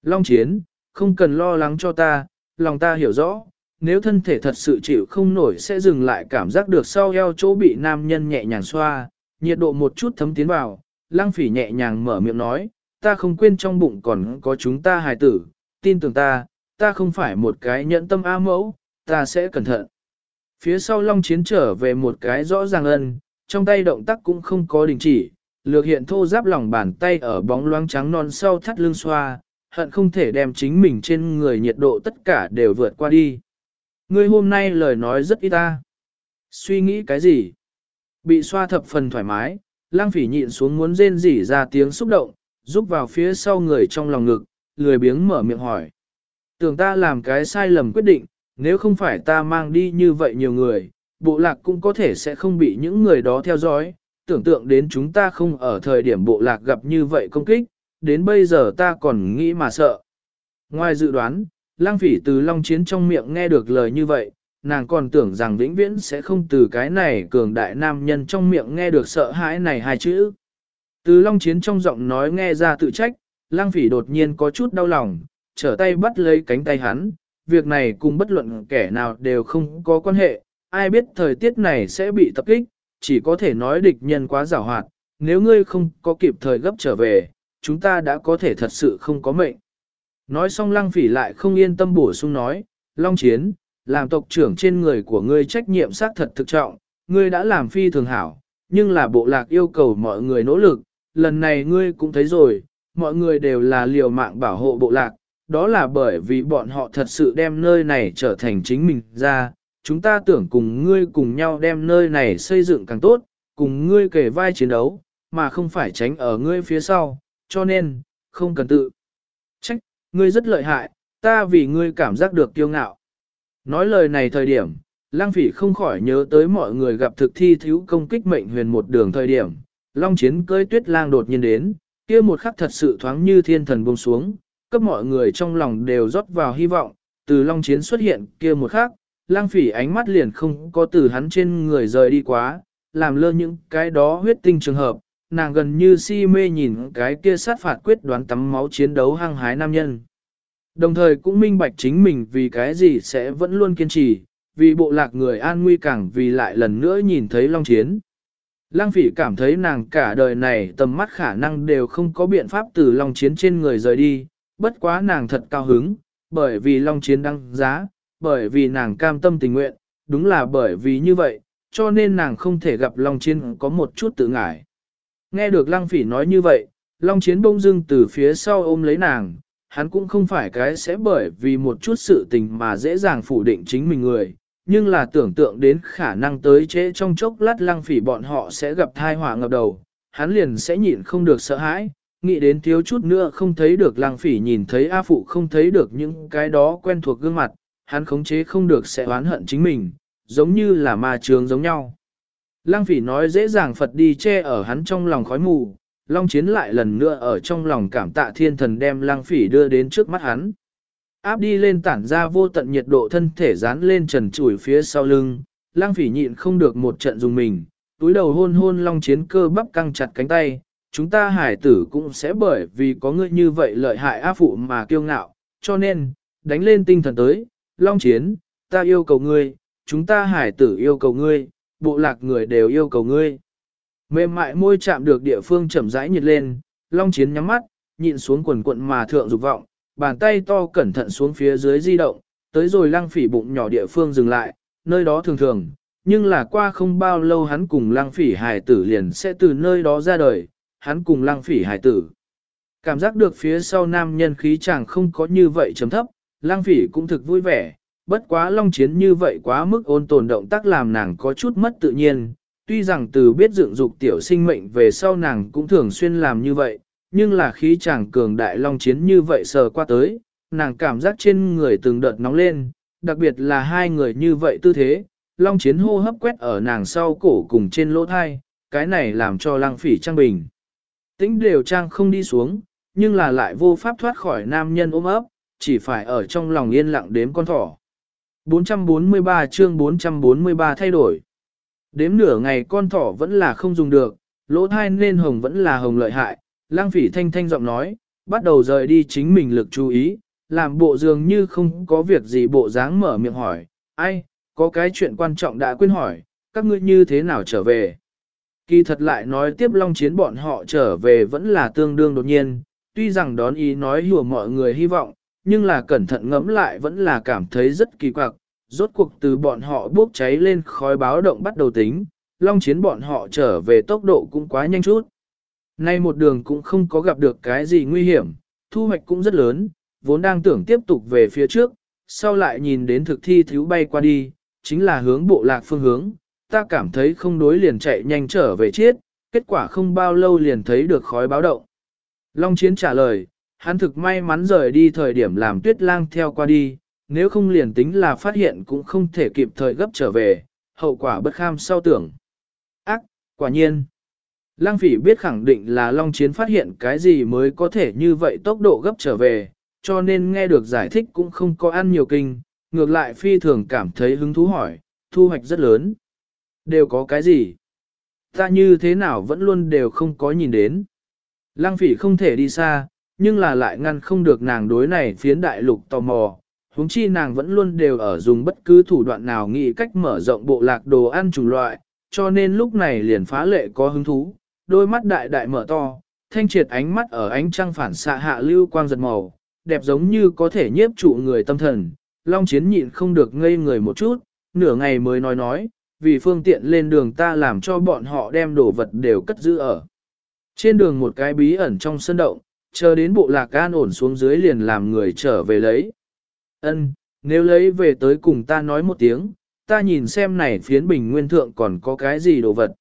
Long chiến, không cần lo lắng cho ta, lòng ta hiểu rõ, nếu thân thể thật sự chịu không nổi sẽ dừng lại cảm giác được sau eo chỗ bị nam nhân nhẹ nhàng xoa, nhiệt độ một chút thấm tiến vào, lăng phỉ nhẹ nhàng mở miệng nói, ta không quên trong bụng còn có chúng ta hài tử, tin tưởng ta, ta không phải một cái nhẫn tâm A mẫu, ta sẽ cẩn thận. Phía sau Long Chiến trở về một cái rõ ràng ân, trong tay động tác cũng không có đình chỉ, lược hiện thô giáp lòng bàn tay ở bóng loáng trắng non sau thắt lưng xoa, hận không thể đem chính mình trên người nhiệt độ tất cả đều vượt qua đi. Ngươi hôm nay lời nói rất ít ta. Suy nghĩ cái gì? Bị xoa thập phần thoải mái, lang phỉ nhịn xuống muốn rên rỉ ra tiếng xúc động, giúp vào phía sau người trong lòng ngực, lười biếng mở miệng hỏi. Tưởng ta làm cái sai lầm quyết định, nếu không phải ta mang đi như vậy nhiều người, bộ lạc cũng có thể sẽ không bị những người đó theo dõi, tưởng tượng đến chúng ta không ở thời điểm bộ lạc gặp như vậy công kích, đến bây giờ ta còn nghĩ mà sợ. Ngoài dự đoán, lang phỉ từ long chiến trong miệng nghe được lời như vậy, nàng còn tưởng rằng vĩnh viễn sẽ không từ cái này cường đại nam nhân trong miệng nghe được sợ hãi này hai chữ. Từ long chiến trong giọng nói nghe ra tự trách, lang phỉ đột nhiên có chút đau lòng, trở tay bắt lấy cánh tay hắn, việc này cùng bất luận kẻ nào đều không có quan hệ, ai biết thời tiết này sẽ bị tập kích, chỉ có thể nói địch nhân quá giảo hoạt, nếu ngươi không có kịp thời gấp trở về, chúng ta đã có thể thật sự không có mệnh. Nói xong lăng phỉ lại không yên tâm bổ sung nói, Long Chiến, làm tộc trưởng trên người của ngươi trách nhiệm xác thật thực trọng, ngươi đã làm phi thường hảo, nhưng là bộ lạc yêu cầu mọi người nỗ lực, lần này ngươi cũng thấy rồi, mọi người đều là liều mạng bảo hộ bộ lạc, đó là bởi vì bọn họ thật sự đem nơi này trở thành chính mình ra, chúng ta tưởng cùng ngươi cùng nhau đem nơi này xây dựng càng tốt, cùng ngươi kể vai chiến đấu, mà không phải tránh ở ngươi phía sau, cho nên, không cần tự. Trách, ngươi rất lợi hại, ta vì ngươi cảm giác được kiêu ngạo. Nói lời này thời điểm, lang phỉ không khỏi nhớ tới mọi người gặp thực thi thiếu công kích mệnh huyền một đường thời điểm, long chiến cơi tuyết lang đột nhiên đến, kia một khắc thật sự thoáng như thiên thần buông xuống, cấp mọi người trong lòng đều rót vào hy vọng, từ long chiến xuất hiện kia một khắc, lang phỉ ánh mắt liền không có từ hắn trên người rời đi quá, làm lơ những cái đó huyết tinh trường hợp, nàng gần như si mê nhìn cái kia sát phạt quyết đoán tắm máu chiến đấu hăng hái nam nhân. Đồng thời cũng minh bạch chính mình vì cái gì sẽ vẫn luôn kiên trì, vì bộ lạc người an nguy càng vì lại lần nữa nhìn thấy long chiến. Lang phỉ cảm thấy nàng cả đời này tầm mắt khả năng đều không có biện pháp từ long chiến trên người rời đi, bất quá nàng thật cao hứng, bởi vì long chiến đăng giá, bởi vì nàng cam tâm tình nguyện, đúng là bởi vì như vậy, cho nên nàng không thể gặp long chiến có một chút tự ngại. Nghe được lăng phỉ nói như vậy, long chiến bông dưng từ phía sau ôm lấy nàng, hắn cũng không phải cái sẽ bởi vì một chút sự tình mà dễ dàng phủ định chính mình người, nhưng là tưởng tượng đến khả năng tới trễ trong chốc lát lăng phỉ bọn họ sẽ gặp thai họa ngập đầu, hắn liền sẽ nhịn không được sợ hãi, nghĩ đến thiếu chút nữa không thấy được lăng phỉ nhìn thấy A Phụ không thấy được những cái đó quen thuộc gương mặt, hắn khống chế không được sẽ oán hận chính mình, giống như là ma trường giống nhau. Lăng phỉ nói dễ dàng Phật đi che ở hắn trong lòng khói mù, Long Chiến lại lần nữa ở trong lòng cảm tạ thiên thần đem lăng phỉ đưa đến trước mắt hắn. Áp đi lên tản ra vô tận nhiệt độ thân thể dán lên trần chủi phía sau lưng, lăng phỉ nhịn không được một trận dùng mình, túi đầu hôn hôn Long Chiến cơ bắp căng chặt cánh tay, chúng ta hải tử cũng sẽ bởi vì có ngươi như vậy lợi hại áp phụ mà kiêu ngạo, cho nên, đánh lên tinh thần tới, Long Chiến, ta yêu cầu ngươi, chúng ta hải tử yêu cầu ngươi, bộ lạc người đều yêu cầu ngươi. Mềm mại môi chạm được địa phương chậm rãi nhiệt lên, Long Chiến nhắm mắt, nhịn xuống quần quận mà thượng dục vọng, bàn tay to cẩn thận xuống phía dưới di động, tới rồi lăng phỉ bụng nhỏ địa phương dừng lại, nơi đó thường thường, nhưng là qua không bao lâu hắn cùng lăng phỉ hài tử liền sẽ từ nơi đó ra đời, hắn cùng lăng phỉ hài tử. Cảm giác được phía sau nam nhân khí chàng không có như vậy chấm thấp, lăng phỉ cũng thực vui vẻ, bất quá long chiến như vậy quá mức ôn tồn động tác làm nàng có chút mất tự nhiên, tuy rằng từ biết dựng dục tiểu sinh mệnh về sau nàng cũng thường xuyên làm như vậy, nhưng là khí chàng cường đại long chiến như vậy sờ qua tới, nàng cảm giác trên người từng đợt nóng lên, đặc biệt là hai người như vậy tư thế, long chiến hô hấp quét ở nàng sau cổ cùng trên lỗ thai, cái này làm cho lăng phỉ trang bình. Tính đều trang không đi xuống, nhưng là lại vô pháp thoát khỏi nam nhân ôm ấp, chỉ phải ở trong lòng yên lặng đếm con thỏ. 443 chương 443 thay đổi. Đếm nửa ngày con thỏ vẫn là không dùng được, lỗ thai nên hồng vẫn là hồng lợi hại, lang phỉ thanh thanh giọng nói, bắt đầu rời đi chính mình lực chú ý, làm bộ dường như không có việc gì bộ dáng mở miệng hỏi, ai, có cái chuyện quan trọng đã quên hỏi, các ngươi như thế nào trở về. Kỳ thật lại nói tiếp long chiến bọn họ trở về vẫn là tương đương đột nhiên, tuy rằng đón ý nói hùa mọi người hy vọng, nhưng là cẩn thận ngẫm lại vẫn là cảm thấy rất kỳ quặc, rốt cuộc từ bọn họ bốc cháy lên khói báo động bắt đầu tính, long chiến bọn họ trở về tốc độ cũng quá nhanh chút. Nay một đường cũng không có gặp được cái gì nguy hiểm, thu hoạch cũng rất lớn, vốn đang tưởng tiếp tục về phía trước, sau lại nhìn đến thực thi thiếu bay qua đi, chính là hướng bộ lạc phương hướng, ta cảm thấy không đối liền chạy nhanh trở về chết, kết quả không bao lâu liền thấy được khói báo động. Long Chiến trả lời, hắn thực may mắn rời đi thời điểm làm tuyết lang theo qua đi, nếu không liền tính là phát hiện cũng không thể kịp thời gấp trở về, hậu quả bất kham sau tưởng. Ác, quả nhiên. Lang phỉ biết khẳng định là Long Chiến phát hiện cái gì mới có thể như vậy tốc độ gấp trở về, cho nên nghe được giải thích cũng không có ăn nhiều kinh, ngược lại phi thường cảm thấy hứng thú hỏi, thu hoạch rất lớn. Đều có cái gì? Ta như thế nào vẫn luôn đều không có nhìn đến. Lăng phỉ không thể đi xa, nhưng là lại ngăn không được nàng đối này phiến đại lục tò mò. huống chi nàng vẫn luôn đều ở dùng bất cứ thủ đoạn nào nghĩ cách mở rộng bộ lạc đồ ăn chủng loại, cho nên lúc này liền phá lệ có hứng thú, đôi mắt đại đại mở to, thanh triệt ánh mắt ở ánh trăng phản xạ hạ lưu quang giật màu, đẹp giống như có thể nhiếp trụ người tâm thần. Long chiến nhịn không được ngây người một chút, nửa ngày mới nói nói, vì phương tiện lên đường ta làm cho bọn họ đem đồ vật đều cất giữ ở. Trên đường một cái bí ẩn trong sân động, chờ đến bộ lạc an ổn xuống dưới liền làm người trở về lấy. Ân, nếu lấy về tới cùng ta nói một tiếng, ta nhìn xem này phiến bình nguyên thượng còn có cái gì đồ vật.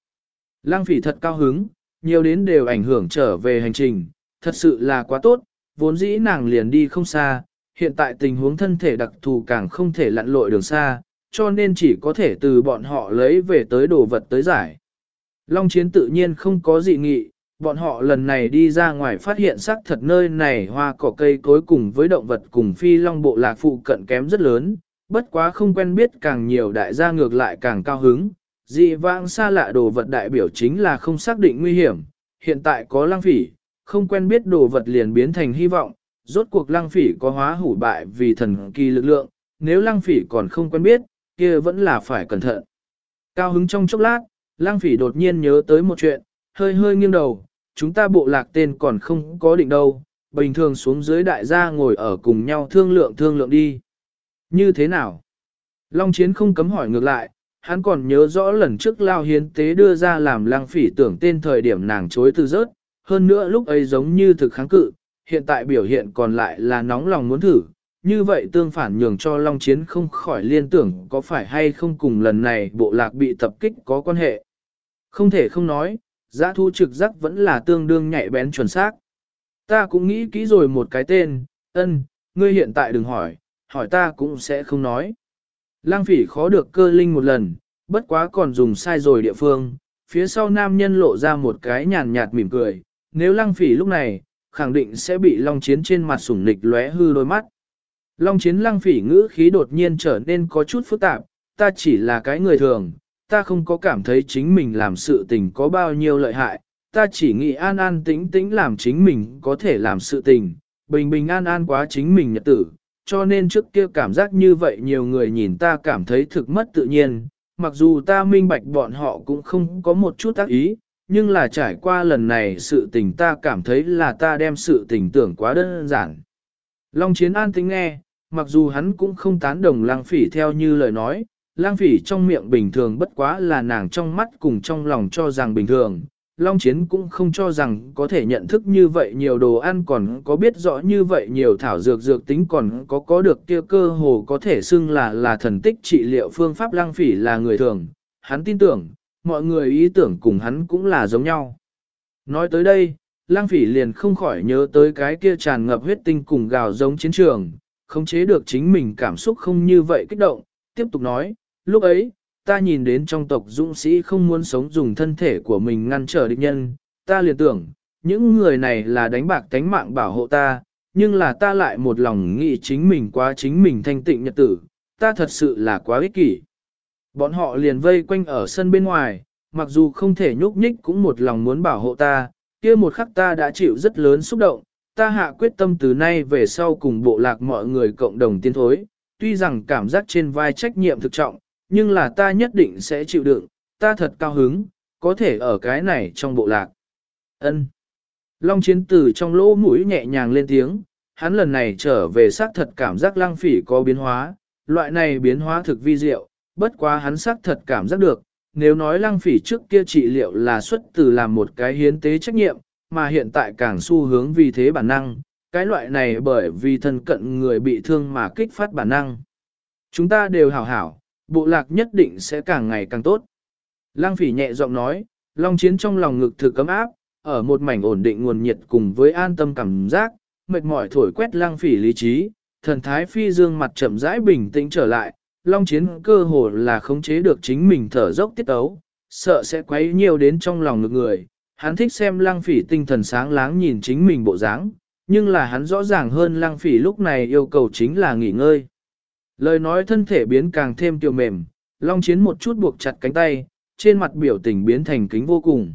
Lăng phỉ thật cao hứng, nhiều đến đều ảnh hưởng trở về hành trình, thật sự là quá tốt, vốn dĩ nàng liền đi không xa, hiện tại tình huống thân thể đặc thù càng không thể lặn lội đường xa, cho nên chỉ có thể từ bọn họ lấy về tới đồ vật tới giải. Long chiến tự nhiên không có gì nghị, bọn họ lần này đi ra ngoài phát hiện xác thật nơi này hoa cỏ cây cối cùng với động vật cùng phi long bộ lạc phụ cận kém rất lớn, bất quá không quen biết càng nhiều đại gia ngược lại càng cao hứng, dị vãng xa lạ đồ vật đại biểu chính là không xác định nguy hiểm, hiện tại có lăng phỉ, không quen biết đồ vật liền biến thành hy vọng, rốt cuộc lăng phỉ có hóa hủ bại vì thần kỳ lực lượng, nếu lăng phỉ còn không quen biết, kia vẫn là phải cẩn thận. Cao hứng trong chốc lát, lăng phỉ đột nhiên nhớ tới một chuyện, hơi hơi nghiêng đầu, chúng ta bộ lạc tên còn không có định đâu, bình thường xuống dưới đại gia ngồi ở cùng nhau thương lượng thương lượng đi. Như thế nào? Long Chiến không cấm hỏi ngược lại, hắn còn nhớ rõ lần trước Lao Hiến Tế đưa ra làm lăng phỉ tưởng tên thời điểm nàng chối từ rớt, hơn nữa lúc ấy giống như thực kháng cự, hiện tại biểu hiện còn lại là nóng lòng muốn thử, như vậy tương phản nhường cho Long Chiến không khỏi liên tưởng có phải hay không cùng lần này bộ lạc bị tập kích có quan hệ. Không thể không nói, giã thu trực giác vẫn là tương đương nhạy bén chuẩn xác. Ta cũng nghĩ kỹ rồi một cái tên, ân, ngươi hiện tại đừng hỏi, hỏi ta cũng sẽ không nói. Lang phỉ khó được cơ linh một lần, bất quá còn dùng sai rồi địa phương, phía sau nam nhân lộ ra một cái nhàn nhạt mỉm cười, nếu lăng phỉ lúc này, khẳng định sẽ bị long chiến trên mặt sủng nịch lóe hư đôi mắt. Long chiến lăng phỉ ngữ khí đột nhiên trở nên có chút phức tạp, ta chỉ là cái người thường, ta không có cảm thấy chính mình làm sự tình có bao nhiêu lợi hại, ta chỉ nghĩ an an tĩnh tĩnh làm chính mình có thể làm sự tình, bình bình an an quá chính mình nhật tử, cho nên trước kia cảm giác như vậy nhiều người nhìn ta cảm thấy thực mất tự nhiên, mặc dù ta minh bạch bọn họ cũng không có một chút tác ý, nhưng là trải qua lần này sự tình ta cảm thấy là ta đem sự tình tưởng quá đơn giản. Long chiến an tính nghe, mặc dù hắn cũng không tán đồng lang phỉ theo như lời nói, lang phỉ trong miệng bình thường bất quá là nàng trong mắt cùng trong lòng cho rằng bình thường. Long Chiến cũng không cho rằng có thể nhận thức như vậy nhiều đồ ăn còn có biết rõ như vậy nhiều thảo dược dược tính còn có có được kia cơ hồ có thể xưng là là thần tích trị liệu phương pháp lang phỉ là người thường. Hắn tin tưởng, mọi người ý tưởng cùng hắn cũng là giống nhau. Nói tới đây, lang phỉ liền không khỏi nhớ tới cái kia tràn ngập huyết tinh cùng gào giống chiến trường, không chế được chính mình cảm xúc không như vậy kích động, tiếp tục nói, lúc ấy, ta nhìn đến trong tộc dũng sĩ không muốn sống dùng thân thể của mình ngăn trở địch nhân, ta liền tưởng, những người này là đánh bạc tánh mạng bảo hộ ta, nhưng là ta lại một lòng nghĩ chính mình quá chính mình thanh tịnh nhật tử, ta thật sự là quá ích kỷ. Bọn họ liền vây quanh ở sân bên ngoài, mặc dù không thể nhúc nhích cũng một lòng muốn bảo hộ ta, kia một khắc ta đã chịu rất lớn xúc động, ta hạ quyết tâm từ nay về sau cùng bộ lạc mọi người cộng đồng tiến thối, tuy rằng cảm giác trên vai trách nhiệm thực trọng, nhưng là ta nhất định sẽ chịu đựng, ta thật cao hứng, có thể ở cái này trong bộ lạc. Ân. Long chiến tử trong lỗ mũi nhẹ nhàng lên tiếng, hắn lần này trở về xác thật cảm giác lang phỉ có biến hóa, loại này biến hóa thực vi diệu, bất quá hắn xác thật cảm giác được, nếu nói lang phỉ trước kia trị liệu là xuất từ làm một cái hiến tế trách nhiệm, mà hiện tại càng xu hướng vì thế bản năng, cái loại này bởi vì thân cận người bị thương mà kích phát bản năng. Chúng ta đều hảo hảo, bộ lạc nhất định sẽ càng ngày càng tốt. Lăng phỉ nhẹ giọng nói, long chiến trong lòng ngực thực cấm áp, ở một mảnh ổn định nguồn nhiệt cùng với an tâm cảm giác, mệt mỏi thổi quét lăng phỉ lý trí, thần thái phi dương mặt chậm rãi bình tĩnh trở lại, long chiến cơ hồ là khống chế được chính mình thở dốc tiết ấu, sợ sẽ quấy nhiều đến trong lòng ngực người. Hắn thích xem lăng phỉ tinh thần sáng láng nhìn chính mình bộ dáng, nhưng là hắn rõ ràng hơn lăng phỉ lúc này yêu cầu chính là nghỉ ngơi. Lời nói thân thể biến càng thêm tiểu mềm, long chiến một chút buộc chặt cánh tay, trên mặt biểu tình biến thành kính vô cùng.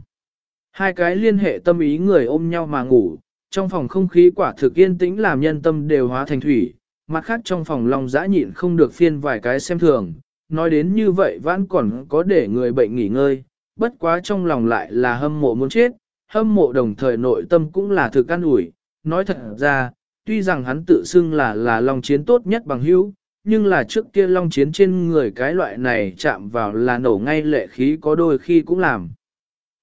Hai cái liên hệ tâm ý người ôm nhau mà ngủ, trong phòng không khí quả thực yên tĩnh làm nhân tâm đều hóa thành thủy, mặt khác trong phòng long Giã nhịn không được phiên vài cái xem thường, nói đến như vậy vẫn còn có để người bệnh nghỉ ngơi, bất quá trong lòng lại là hâm mộ muốn chết, hâm mộ đồng thời nội tâm cũng là thực an ủi, nói thật ra, tuy rằng hắn tự xưng là là long chiến tốt nhất bằng hữu, nhưng là trước kia long chiến trên người cái loại này chạm vào là nổ ngay lệ khí có đôi khi cũng làm.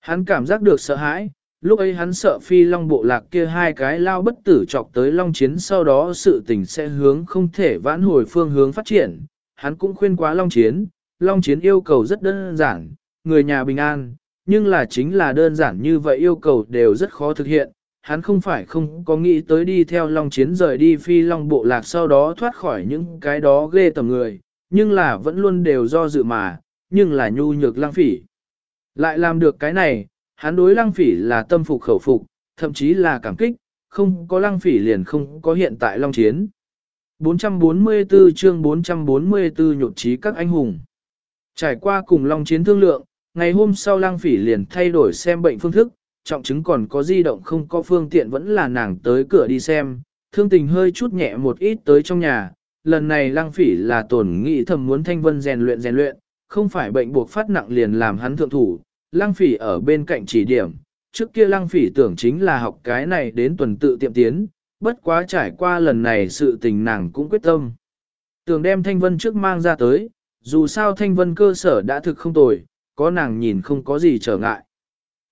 Hắn cảm giác được sợ hãi, lúc ấy hắn sợ phi long bộ lạc kia hai cái lao bất tử chọc tới long chiến sau đó sự tình sẽ hướng không thể vãn hồi phương hướng phát triển. Hắn cũng khuyên quá long chiến, long chiến yêu cầu rất đơn giản, người nhà bình an, nhưng là chính là đơn giản như vậy yêu cầu đều rất khó thực hiện. Hắn không phải không có nghĩ tới đi theo long chiến rời đi phi long bộ lạc sau đó thoát khỏi những cái đó ghê tầm người, nhưng là vẫn luôn đều do dự mà, nhưng là nhu nhược lang phỉ. Lại làm được cái này, hắn đối lăng phỉ là tâm phục khẩu phục, thậm chí là cảm kích, không có lăng phỉ liền không có hiện tại long chiến. 444 chương 444 nhột trí các anh hùng. Trải qua cùng long chiến thương lượng, ngày hôm sau lăng phỉ liền thay đổi xem bệnh phương thức, trọng chứng còn có di động không có phương tiện vẫn là nàng tới cửa đi xem, thương tình hơi chút nhẹ một ít tới trong nhà. Lần này lăng phỉ là tổn nghĩ thầm muốn thanh vân rèn luyện rèn luyện, không phải bệnh buộc phát nặng liền làm hắn thượng thủ, lăng phỉ ở bên cạnh chỉ điểm, trước kia lăng phỉ tưởng chính là học cái này đến tuần tự tiệm tiến, bất quá trải qua lần này sự tình nàng cũng quyết tâm. Tưởng đem thanh vân trước mang ra tới, dù sao thanh vân cơ sở đã thực không tồi, có nàng nhìn không có gì trở ngại.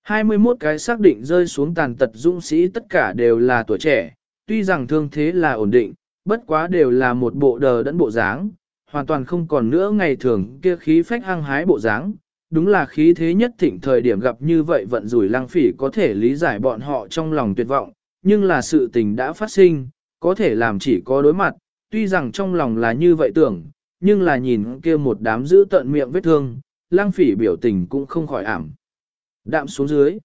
21 cái xác định rơi xuống tàn tật dũng sĩ tất cả đều là tuổi trẻ, tuy rằng thương thế là ổn định, bất quá đều là một bộ đờ đẫn bộ dáng, hoàn toàn không còn nữa ngày thường kia khí phách hăng hái bộ dáng. Đúng là khí thế nhất thịnh thời điểm gặp như vậy vận rủi lang phỉ có thể lý giải bọn họ trong lòng tuyệt vọng, nhưng là sự tình đã phát sinh, có thể làm chỉ có đối mặt, tuy rằng trong lòng là như vậy tưởng, nhưng là nhìn kia một đám giữ tận miệng vết thương, lang phỉ biểu tình cũng không khỏi ảm. Đạm xuống dưới.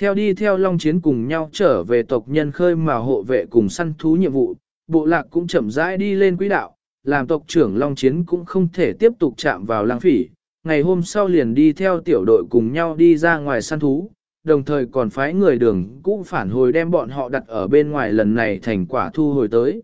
Theo đi theo Long Chiến cùng nhau trở về tộc nhân khơi mà hộ vệ cùng săn thú nhiệm vụ, bộ lạc cũng chậm rãi đi lên quỹ đạo, làm tộc trưởng Long Chiến cũng không thể tiếp tục chạm vào lang phỉ. Ngày hôm sau liền đi theo tiểu đội cùng nhau đi ra ngoài săn thú, đồng thời còn phái người đường cũ phản hồi đem bọn họ đặt ở bên ngoài lần này thành quả thu hồi tới.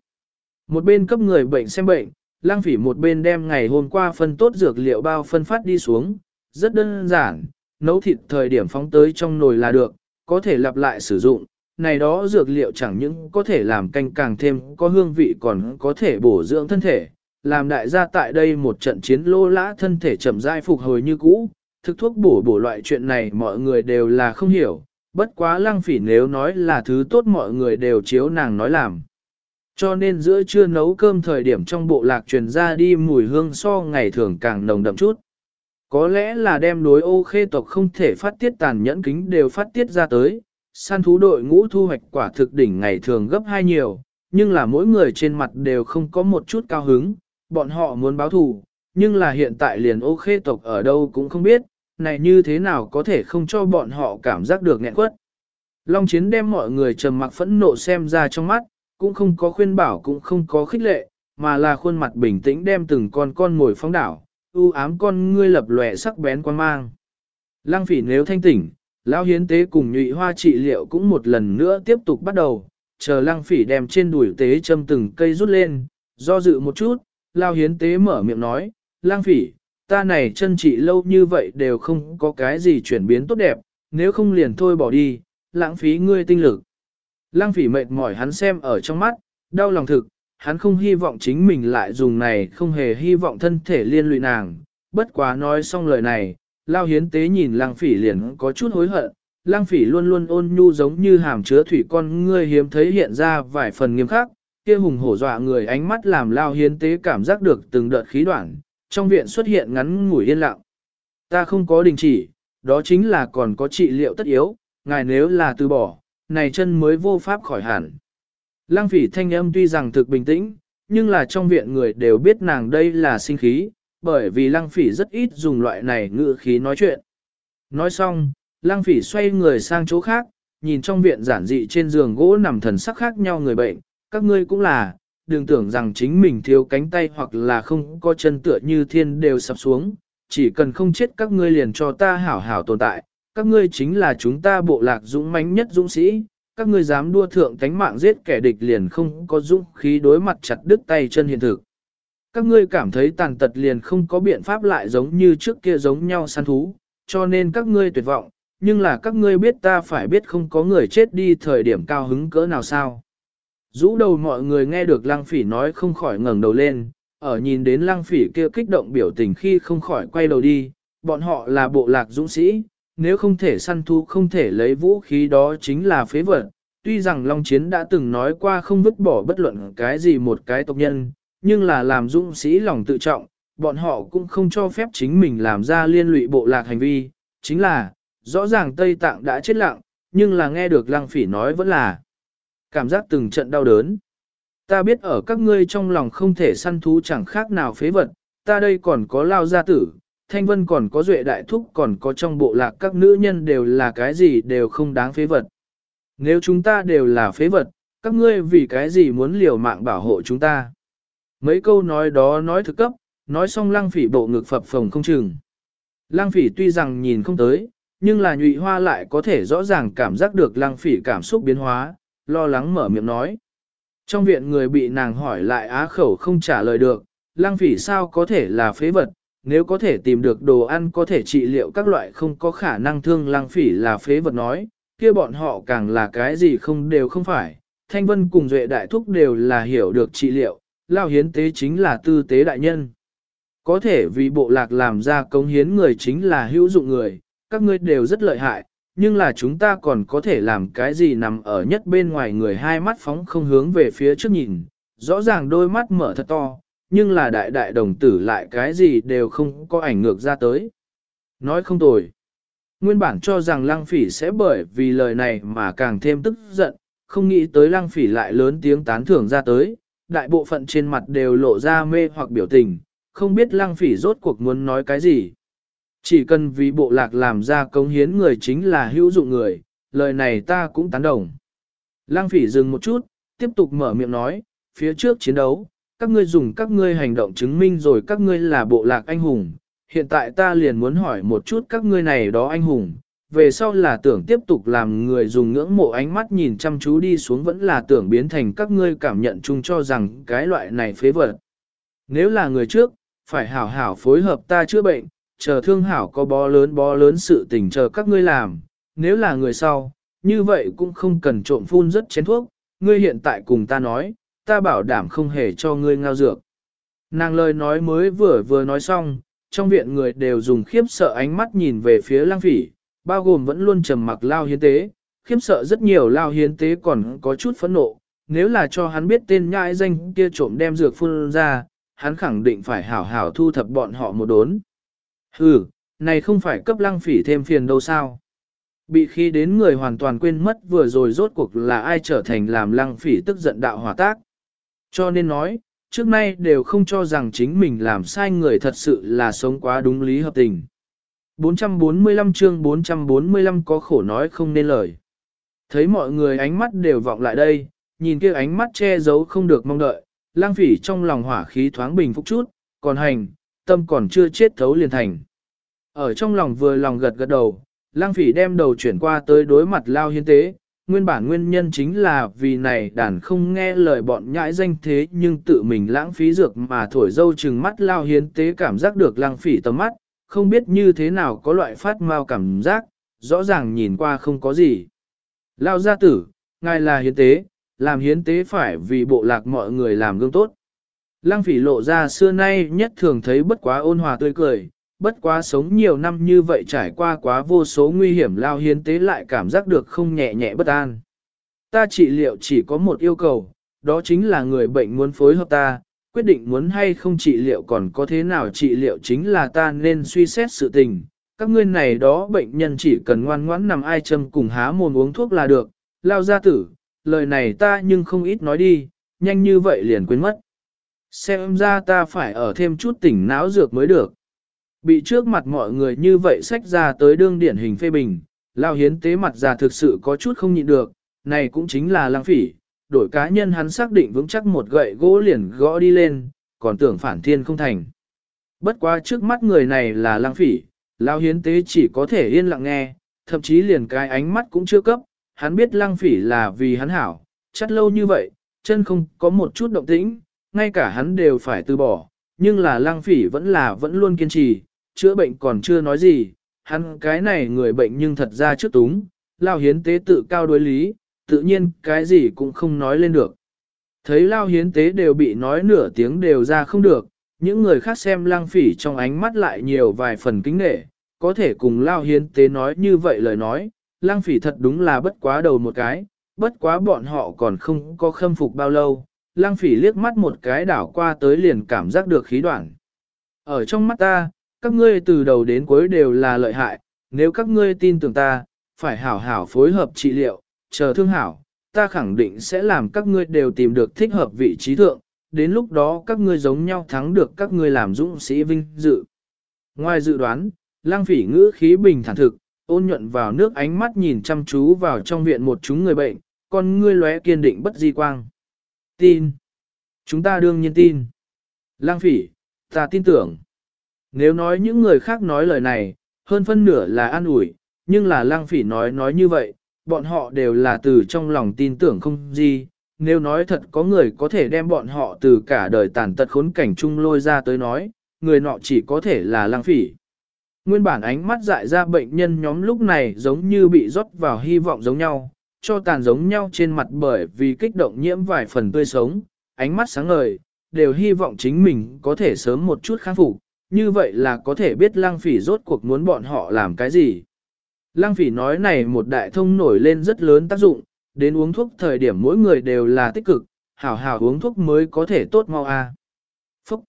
Một bên cấp người bệnh xem bệnh, lang phỉ một bên đem ngày hôm qua phân tốt dược liệu bao phân phát đi xuống, rất đơn giản, nấu thịt thời điểm phóng tới trong nồi là được, có thể lặp lại sử dụng, này đó dược liệu chẳng những có thể làm canh càng thêm có hương vị còn có thể bổ dưỡng thân thể, làm đại gia tại đây một trận chiến lô lã thân thể chậm rãi phục hồi như cũ, thực thuốc bổ bổ loại chuyện này mọi người đều là không hiểu, bất quá lăng phỉ nếu nói là thứ tốt mọi người đều chiếu nàng nói làm. Cho nên giữa trưa nấu cơm thời điểm trong bộ lạc truyền ra đi mùi hương so ngày thường càng nồng đậm chút. Có lẽ là đem đối ô khê tộc không thể phát tiết tàn nhẫn kính đều phát tiết ra tới, săn thú đội ngũ thu hoạch quả thực đỉnh ngày thường gấp hai nhiều, nhưng là mỗi người trên mặt đều không có một chút cao hứng, bọn họ muốn báo thù, nhưng là hiện tại liền ô khê tộc ở đâu cũng không biết, này như thế nào có thể không cho bọn họ cảm giác được nghẹn quất. Long chiến đem mọi người trầm mặc phẫn nộ xem ra trong mắt, cũng không có khuyên bảo cũng không có khích lệ, mà là khuôn mặt bình tĩnh đem từng con con ngồi phóng đảo, u ám con ngươi lập lòe sắc bén quan mang. Lăng phỉ nếu thanh tỉnh, lão hiến tế cùng nhụy hoa trị liệu cũng một lần nữa tiếp tục bắt đầu, chờ lăng phỉ đem trên đùi tế châm từng cây rút lên, do dự một chút, lão hiến tế mở miệng nói, lăng phỉ, ta này chân trị lâu như vậy đều không có cái gì chuyển biến tốt đẹp, nếu không liền thôi bỏ đi, lãng phí ngươi tinh lực. Lăng phỉ mệt mỏi hắn xem ở trong mắt, đau lòng thực, hắn không hy vọng chính mình lại dùng này không hề hy vọng thân thể liên lụy nàng. Bất quá nói xong lời này, lao hiến tế nhìn lăng phỉ liền có chút hối hận, lăng phỉ luôn luôn ôn nhu giống như hàm chứa thủy con ngươi hiếm thấy hiện ra vài phần nghiêm khắc, kia hùng hổ dọa người ánh mắt làm lao hiến tế cảm giác được từng đợt khí đoạn, trong viện xuất hiện ngắn ngủi yên lặng. Ta không có đình chỉ, đó chính là còn có trị liệu tất yếu, ngài nếu là từ bỏ, này chân mới vô pháp khỏi hẳn. Lăng phỉ thanh âm tuy rằng thực bình tĩnh, nhưng là trong viện người đều biết nàng đây là sinh khí, bởi vì lăng phỉ rất ít dùng loại này ngữ khí nói chuyện. Nói xong, lăng phỉ xoay người sang chỗ khác, nhìn trong viện giản dị trên giường gỗ nằm thần sắc khác nhau người bệnh, các ngươi cũng là, đừng tưởng rằng chính mình thiếu cánh tay hoặc là không có chân tựa như thiên đều sập xuống, chỉ cần không chết các ngươi liền cho ta hảo hảo tồn tại, các ngươi chính là chúng ta bộ lạc dũng mãnh nhất dũng sĩ, các ngươi dám đua thượng tánh mạng giết kẻ địch liền không có dũng khí đối mặt chặt đứt tay chân hiện thực. Các ngươi cảm thấy tàn tật liền không có biện pháp lại giống như trước kia giống nhau săn thú, cho nên các ngươi tuyệt vọng, nhưng là các ngươi biết ta phải biết không có người chết đi thời điểm cao hứng cỡ nào sao. Rũ đầu mọi người nghe được lăng phỉ nói không khỏi ngẩng đầu lên, ở nhìn đến lăng phỉ kia kích động biểu tình khi không khỏi quay đầu đi, bọn họ là bộ lạc dũng sĩ, nếu không thể săn thu không thể lấy vũ khí đó chính là phế vật. Tuy rằng Long Chiến đã từng nói qua không vứt bỏ bất luận cái gì một cái tộc nhân, nhưng là làm dũng sĩ lòng tự trọng, bọn họ cũng không cho phép chính mình làm ra liên lụy bộ lạc hành vi. Chính là, rõ ràng Tây Tạng đã chết lặng, nhưng là nghe được Lăng Phỉ nói vẫn là cảm giác từng trận đau đớn. Ta biết ở các ngươi trong lòng không thể săn thú chẳng khác nào phế vật, ta đây còn có lao gia tử, Thanh Vân còn có Duệ Đại Thúc còn có trong bộ lạc các nữ nhân đều là cái gì đều không đáng phế vật. Nếu chúng ta đều là phế vật, các ngươi vì cái gì muốn liều mạng bảo hộ chúng ta? Mấy câu nói đó nói thực cấp, nói xong lăng phỉ bộ ngực phập phồng không chừng. Lăng phỉ tuy rằng nhìn không tới, nhưng là nhụy hoa lại có thể rõ ràng cảm giác được lăng phỉ cảm xúc biến hóa, lo lắng mở miệng nói. Trong viện người bị nàng hỏi lại á khẩu không trả lời được, lăng phỉ sao có thể là phế vật, nếu có thể tìm được đồ ăn có thể trị liệu các loại không có khả năng thương lăng phỉ là phế vật nói, kia bọn họ càng là cái gì không đều không phải. Thanh Vân cùng Duệ Đại Thúc đều là hiểu được trị liệu, Lao Hiến Tế chính là tư tế đại nhân. Có thể vì bộ lạc làm ra công hiến người chính là hữu dụng người, các ngươi đều rất lợi hại, nhưng là chúng ta còn có thể làm cái gì nằm ở nhất bên ngoài người hai mắt phóng không hướng về phía trước nhìn, rõ ràng đôi mắt mở thật to, nhưng là đại đại đồng tử lại cái gì đều không có ảnh ngược ra tới. Nói không tồi. Nguyên bản cho rằng lăng phỉ sẽ bởi vì lời này mà càng thêm tức giận, không nghĩ tới lăng phỉ lại lớn tiếng tán thưởng ra tới, đại bộ phận trên mặt đều lộ ra mê hoặc biểu tình, không biết lăng phỉ rốt cuộc muốn nói cái gì. Chỉ cần vì bộ lạc làm ra công hiến người chính là hữu dụng người, lời này ta cũng tán đồng. Lăng phỉ dừng một chút, tiếp tục mở miệng nói, phía trước chiến đấu, các ngươi dùng các ngươi hành động chứng minh rồi các ngươi là bộ lạc anh hùng. Hiện tại ta liền muốn hỏi một chút các ngươi này đó anh hùng, về sau là tưởng tiếp tục làm người dùng ngưỡng mộ ánh mắt nhìn chăm chú đi xuống vẫn là tưởng biến thành các ngươi cảm nhận chung cho rằng cái loại này phế vật. Nếu là người trước, phải hảo hảo phối hợp ta chữa bệnh, chờ thương hảo có bó lớn bó lớn sự tình chờ các ngươi làm, nếu là người sau, như vậy cũng không cần trộm phun rất chén thuốc, ngươi hiện tại cùng ta nói, ta bảo đảm không hề cho ngươi ngao dược. Nàng lời nói mới vừa vừa nói xong, trong viện người đều dùng khiếp sợ ánh mắt nhìn về phía lang phỉ, bao gồm vẫn luôn trầm mặc lao hiến tế, khiếp sợ rất nhiều lao hiến tế còn có chút phẫn nộ, nếu là cho hắn biết tên nhãi danh kia trộm đem dược phun ra, hắn khẳng định phải hảo hảo thu thập bọn họ một đốn. Hừ, này không phải cấp lăng phỉ thêm phiền đâu sao. Bị khi đến người hoàn toàn quên mất vừa rồi rốt cuộc là ai trở thành làm lăng phỉ tức giận đạo hỏa tác. Cho nên nói, trước nay đều không cho rằng chính mình làm sai người thật sự là sống quá đúng lý hợp tình. 445 chương 445 có khổ nói không nên lời. Thấy mọi người ánh mắt đều vọng lại đây, nhìn kia ánh mắt che giấu không được mong đợi, lang phỉ trong lòng hỏa khí thoáng bình phục chút, còn hành, tâm còn chưa chết thấu liền thành. Ở trong lòng vừa lòng gật gật đầu, lang phỉ đem đầu chuyển qua tới đối mặt lao hiên tế, nguyên bản nguyên nhân chính là vì này đàn không nghe lời bọn nhãi danh thế nhưng tự mình lãng phí dược mà thổi dâu chừng mắt lao hiến tế cảm giác được lang phỉ tầm mắt, không biết như thế nào có loại phát mau cảm giác, rõ ràng nhìn qua không có gì. Lao gia tử, ngài là hiến tế, làm hiến tế phải vì bộ lạc mọi người làm gương tốt. Lăng phỉ lộ ra xưa nay nhất thường thấy bất quá ôn hòa tươi cười, bất quá sống nhiều năm như vậy trải qua quá vô số nguy hiểm lao hiến tế lại cảm giác được không nhẹ nhẹ bất an. Ta trị liệu chỉ có một yêu cầu, đó chính là người bệnh muốn phối hợp ta, quyết định muốn hay không trị liệu còn có thế nào trị liệu chính là ta nên suy xét sự tình. Các ngươi này đó bệnh nhân chỉ cần ngoan ngoãn nằm ai châm cùng há mồm uống thuốc là được, lao gia tử, lời này ta nhưng không ít nói đi, nhanh như vậy liền quên mất. Xem ra ta phải ở thêm chút tỉnh não dược mới được. Bị trước mặt mọi người như vậy sách ra tới đương điển hình phê bình, lao hiến tế mặt già thực sự có chút không nhịn được, này cũng chính là lăng phỉ, đổi cá nhân hắn xác định vững chắc một gậy gỗ liền gõ đi lên, còn tưởng phản thiên không thành. Bất quá trước mắt người này là lăng phỉ, lao hiến tế chỉ có thể yên lặng nghe, thậm chí liền cái ánh mắt cũng chưa cấp, hắn biết lăng phỉ là vì hắn hảo, chắc lâu như vậy, chân không có một chút động tĩnh, ngay cả hắn đều phải từ bỏ, nhưng là lăng phỉ vẫn là vẫn luôn kiên trì, chữa bệnh còn chưa nói gì, hắn cái này người bệnh nhưng thật ra trước túng, lao hiến tế tự cao đối lý, tự nhiên cái gì cũng không nói lên được. Thấy lao hiến tế đều bị nói nửa tiếng đều ra không được, những người khác xem lang phỉ trong ánh mắt lại nhiều vài phần kính nghệ, có thể cùng lao hiến tế nói như vậy lời nói, lang phỉ thật đúng là bất quá đầu một cái, bất quá bọn họ còn không có khâm phục bao lâu, lang phỉ liếc mắt một cái đảo qua tới liền cảm giác được khí đoạn. Ở trong mắt ta, các ngươi từ đầu đến cuối đều là lợi hại, nếu các ngươi tin tưởng ta, phải hảo hảo phối hợp trị liệu, chờ thương hảo, ta khẳng định sẽ làm các ngươi đều tìm được thích hợp vị trí thượng, đến lúc đó các ngươi giống nhau thắng được các ngươi làm dũng sĩ vinh dự. Ngoài dự đoán, lang phỉ ngữ khí bình thản thực, ôn nhuận vào nước ánh mắt nhìn chăm chú vào trong viện một chúng người bệnh, con ngươi lóe kiên định bất di quang. Tin. Chúng ta đương nhiên tin. Lang phỉ, ta tin tưởng. Nếu nói những người khác nói lời này, hơn phân nửa là an ủi, nhưng là lang phỉ nói nói như vậy, bọn họ đều là từ trong lòng tin tưởng không gì. Nếu nói thật có người có thể đem bọn họ từ cả đời tàn tật khốn cảnh chung lôi ra tới nói, người nọ chỉ có thể là lang phỉ. Nguyên bản ánh mắt dại ra bệnh nhân nhóm lúc này giống như bị rót vào hy vọng giống nhau, cho tàn giống nhau trên mặt bởi vì kích động nhiễm vài phần tươi sống, ánh mắt sáng ngời, đều hy vọng chính mình có thể sớm một chút khắc phục, như vậy là có thể biết lăng phỉ rốt cuộc muốn bọn họ làm cái gì. Lăng phỉ nói này một đại thông nổi lên rất lớn tác dụng, đến uống thuốc thời điểm mỗi người đều là tích cực, hảo hảo uống thuốc mới có thể tốt mau a. Phúc!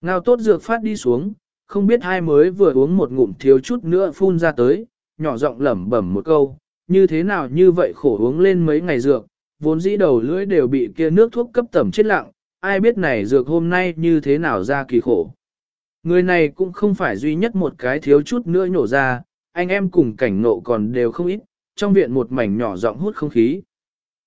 Ngao tốt dược phát đi xuống, không biết hai mới vừa uống một ngụm thiếu chút nữa phun ra tới, nhỏ giọng lẩm bẩm một câu, như thế nào như vậy khổ uống lên mấy ngày dược, vốn dĩ đầu lưỡi đều bị kia nước thuốc cấp tẩm chết lặng, ai biết này dược hôm nay như thế nào ra kỳ khổ. Người này cũng không phải duy nhất một cái thiếu chút nữa nhổ ra, anh em cùng cảnh nộ còn đều không ít, trong viện một mảnh nhỏ giọng hút không khí.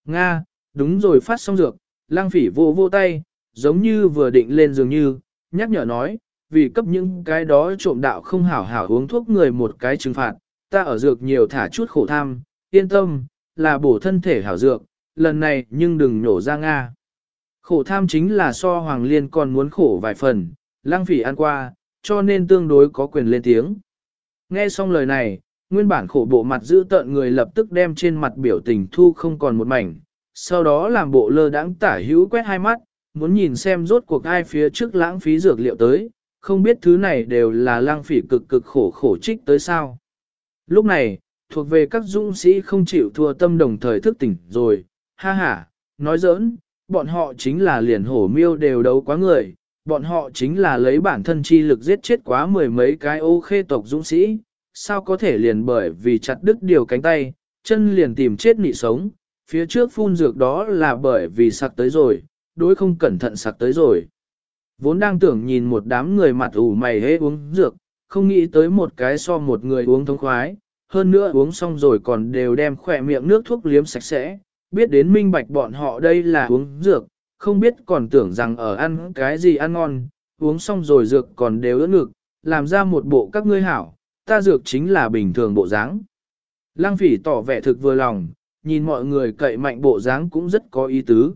Nga, đúng rồi phát xong dược, lang phỉ vô vô tay, giống như vừa định lên dường như, nhắc nhở nói, vì cấp những cái đó trộm đạo không hảo hảo uống thuốc người một cái trừng phạt, ta ở dược nhiều thả chút khổ tham, yên tâm, là bổ thân thể hảo dược, lần này nhưng đừng nhổ ra Nga. Khổ tham chính là so Hoàng Liên còn muốn khổ vài phần, lang phỉ ăn qua, cho nên tương đối có quyền lên tiếng. Nghe xong lời này, nguyên bản khổ bộ mặt giữ tợn người lập tức đem trên mặt biểu tình thu không còn một mảnh, sau đó làm bộ lơ đãng tả hữu quét hai mắt, muốn nhìn xem rốt cuộc ai phía trước lãng phí dược liệu tới, không biết thứ này đều là lang phỉ cực cực khổ khổ trích tới sao. Lúc này, thuộc về các dũng sĩ không chịu thua tâm đồng thời thức tỉnh rồi, ha ha, nói giỡn, bọn họ chính là liền hổ miêu đều đấu quá người, bọn họ chính là lấy bản thân chi lực giết chết quá mười mấy cái ô khê tộc dũng sĩ, sao có thể liền bởi vì chặt đứt điều cánh tay, chân liền tìm chết nị sống, phía trước phun dược đó là bởi vì sặc tới rồi, đối không cẩn thận sặc tới rồi. Vốn đang tưởng nhìn một đám người mặt ủ mày hế uống dược, không nghĩ tới một cái so một người uống thông khoái, hơn nữa uống xong rồi còn đều đem khỏe miệng nước thuốc liếm sạch sẽ, biết đến minh bạch bọn họ đây là uống dược, không biết còn tưởng rằng ở ăn cái gì ăn ngon, uống xong rồi dược còn đều ướt ngực, làm ra một bộ các ngươi hảo, ta dược chính là bình thường bộ dáng. Lăng phỉ tỏ vẻ thực vừa lòng, nhìn mọi người cậy mạnh bộ dáng cũng rất có ý tứ.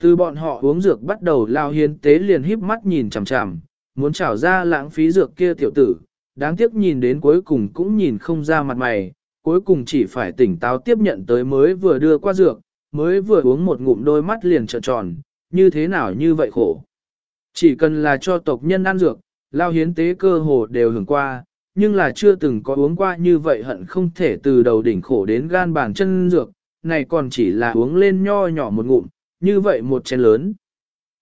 Từ bọn họ uống dược bắt đầu lao hiến tế liền híp mắt nhìn chằm chằm, muốn trảo ra lãng phí dược kia tiểu tử, đáng tiếc nhìn đến cuối cùng cũng nhìn không ra mặt mày, cuối cùng chỉ phải tỉnh táo tiếp nhận tới mới vừa đưa qua dược, mới vừa uống một ngụm đôi mắt liền trợn tròn, như thế nào như vậy khổ. Chỉ cần là cho tộc nhân ăn dược, lao hiến tế cơ hồ đều hưởng qua, nhưng là chưa từng có uống qua như vậy hận không thể từ đầu đỉnh khổ đến gan bàn chân dược, này còn chỉ là uống lên nho nhỏ một ngụm, như vậy một chén lớn.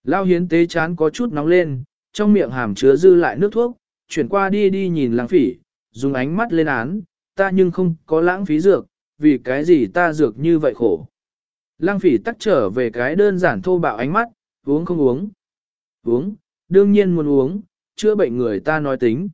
Lao hiến tế chán có chút nóng lên, trong miệng hàm chứa dư lại nước thuốc, chuyển qua đi đi nhìn lãng phỉ, dùng ánh mắt lên án, ta nhưng không có lãng phí dược, vì cái gì ta dược như vậy khổ. Lăng phỉ tắc trở về cái đơn giản thô bạo ánh mắt, uống không uống. Uống, đương nhiên muốn uống, chữa bệnh người ta nói tính.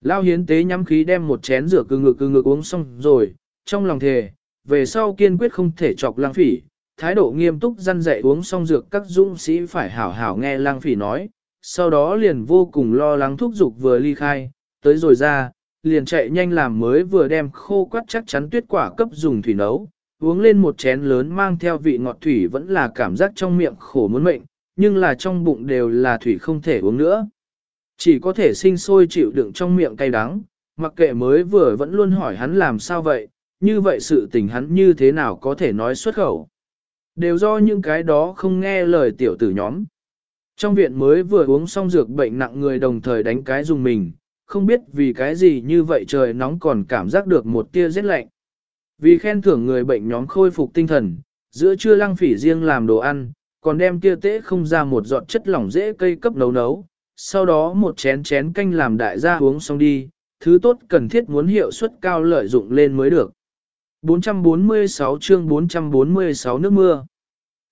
Lao hiến tế nhắm khí đem một chén rửa cư ngực cư ngực uống xong rồi, trong lòng thề, về sau kiên quyết không thể chọc lang phỉ, thái độ nghiêm túc răn dạy uống xong dược các dũng sĩ phải hảo hảo nghe lang phỉ nói, sau đó liền vô cùng lo lắng thúc giục vừa ly khai, tới rồi ra, liền chạy nhanh làm mới vừa đem khô quắt chắc chắn tuyết quả cấp dùng thủy nấu, uống lên một chén lớn mang theo vị ngọt thủy vẫn là cảm giác trong miệng khổ muốn mệnh, nhưng là trong bụng đều là thủy không thể uống nữa. Chỉ có thể sinh sôi chịu đựng trong miệng cay đắng, mặc kệ mới vừa vẫn luôn hỏi hắn làm sao vậy, như vậy sự tình hắn như thế nào có thể nói xuất khẩu. Đều do những cái đó không nghe lời tiểu tử nhóm. Trong viện mới vừa uống xong dược bệnh nặng người đồng thời đánh cái dùng mình, không biết vì cái gì như vậy trời nóng còn cảm giác được một tia rét lạnh. Vì khen thưởng người bệnh nhóm khôi phục tinh thần, giữa trưa lăng phỉ riêng làm đồ ăn, còn đem kia tế không ra một giọt chất lỏng dễ cây cấp nấu nấu, sau đó một chén chén canh làm đại gia uống xong đi, thứ tốt cần thiết muốn hiệu suất cao lợi dụng lên mới được. 446 chương 446 nước mưa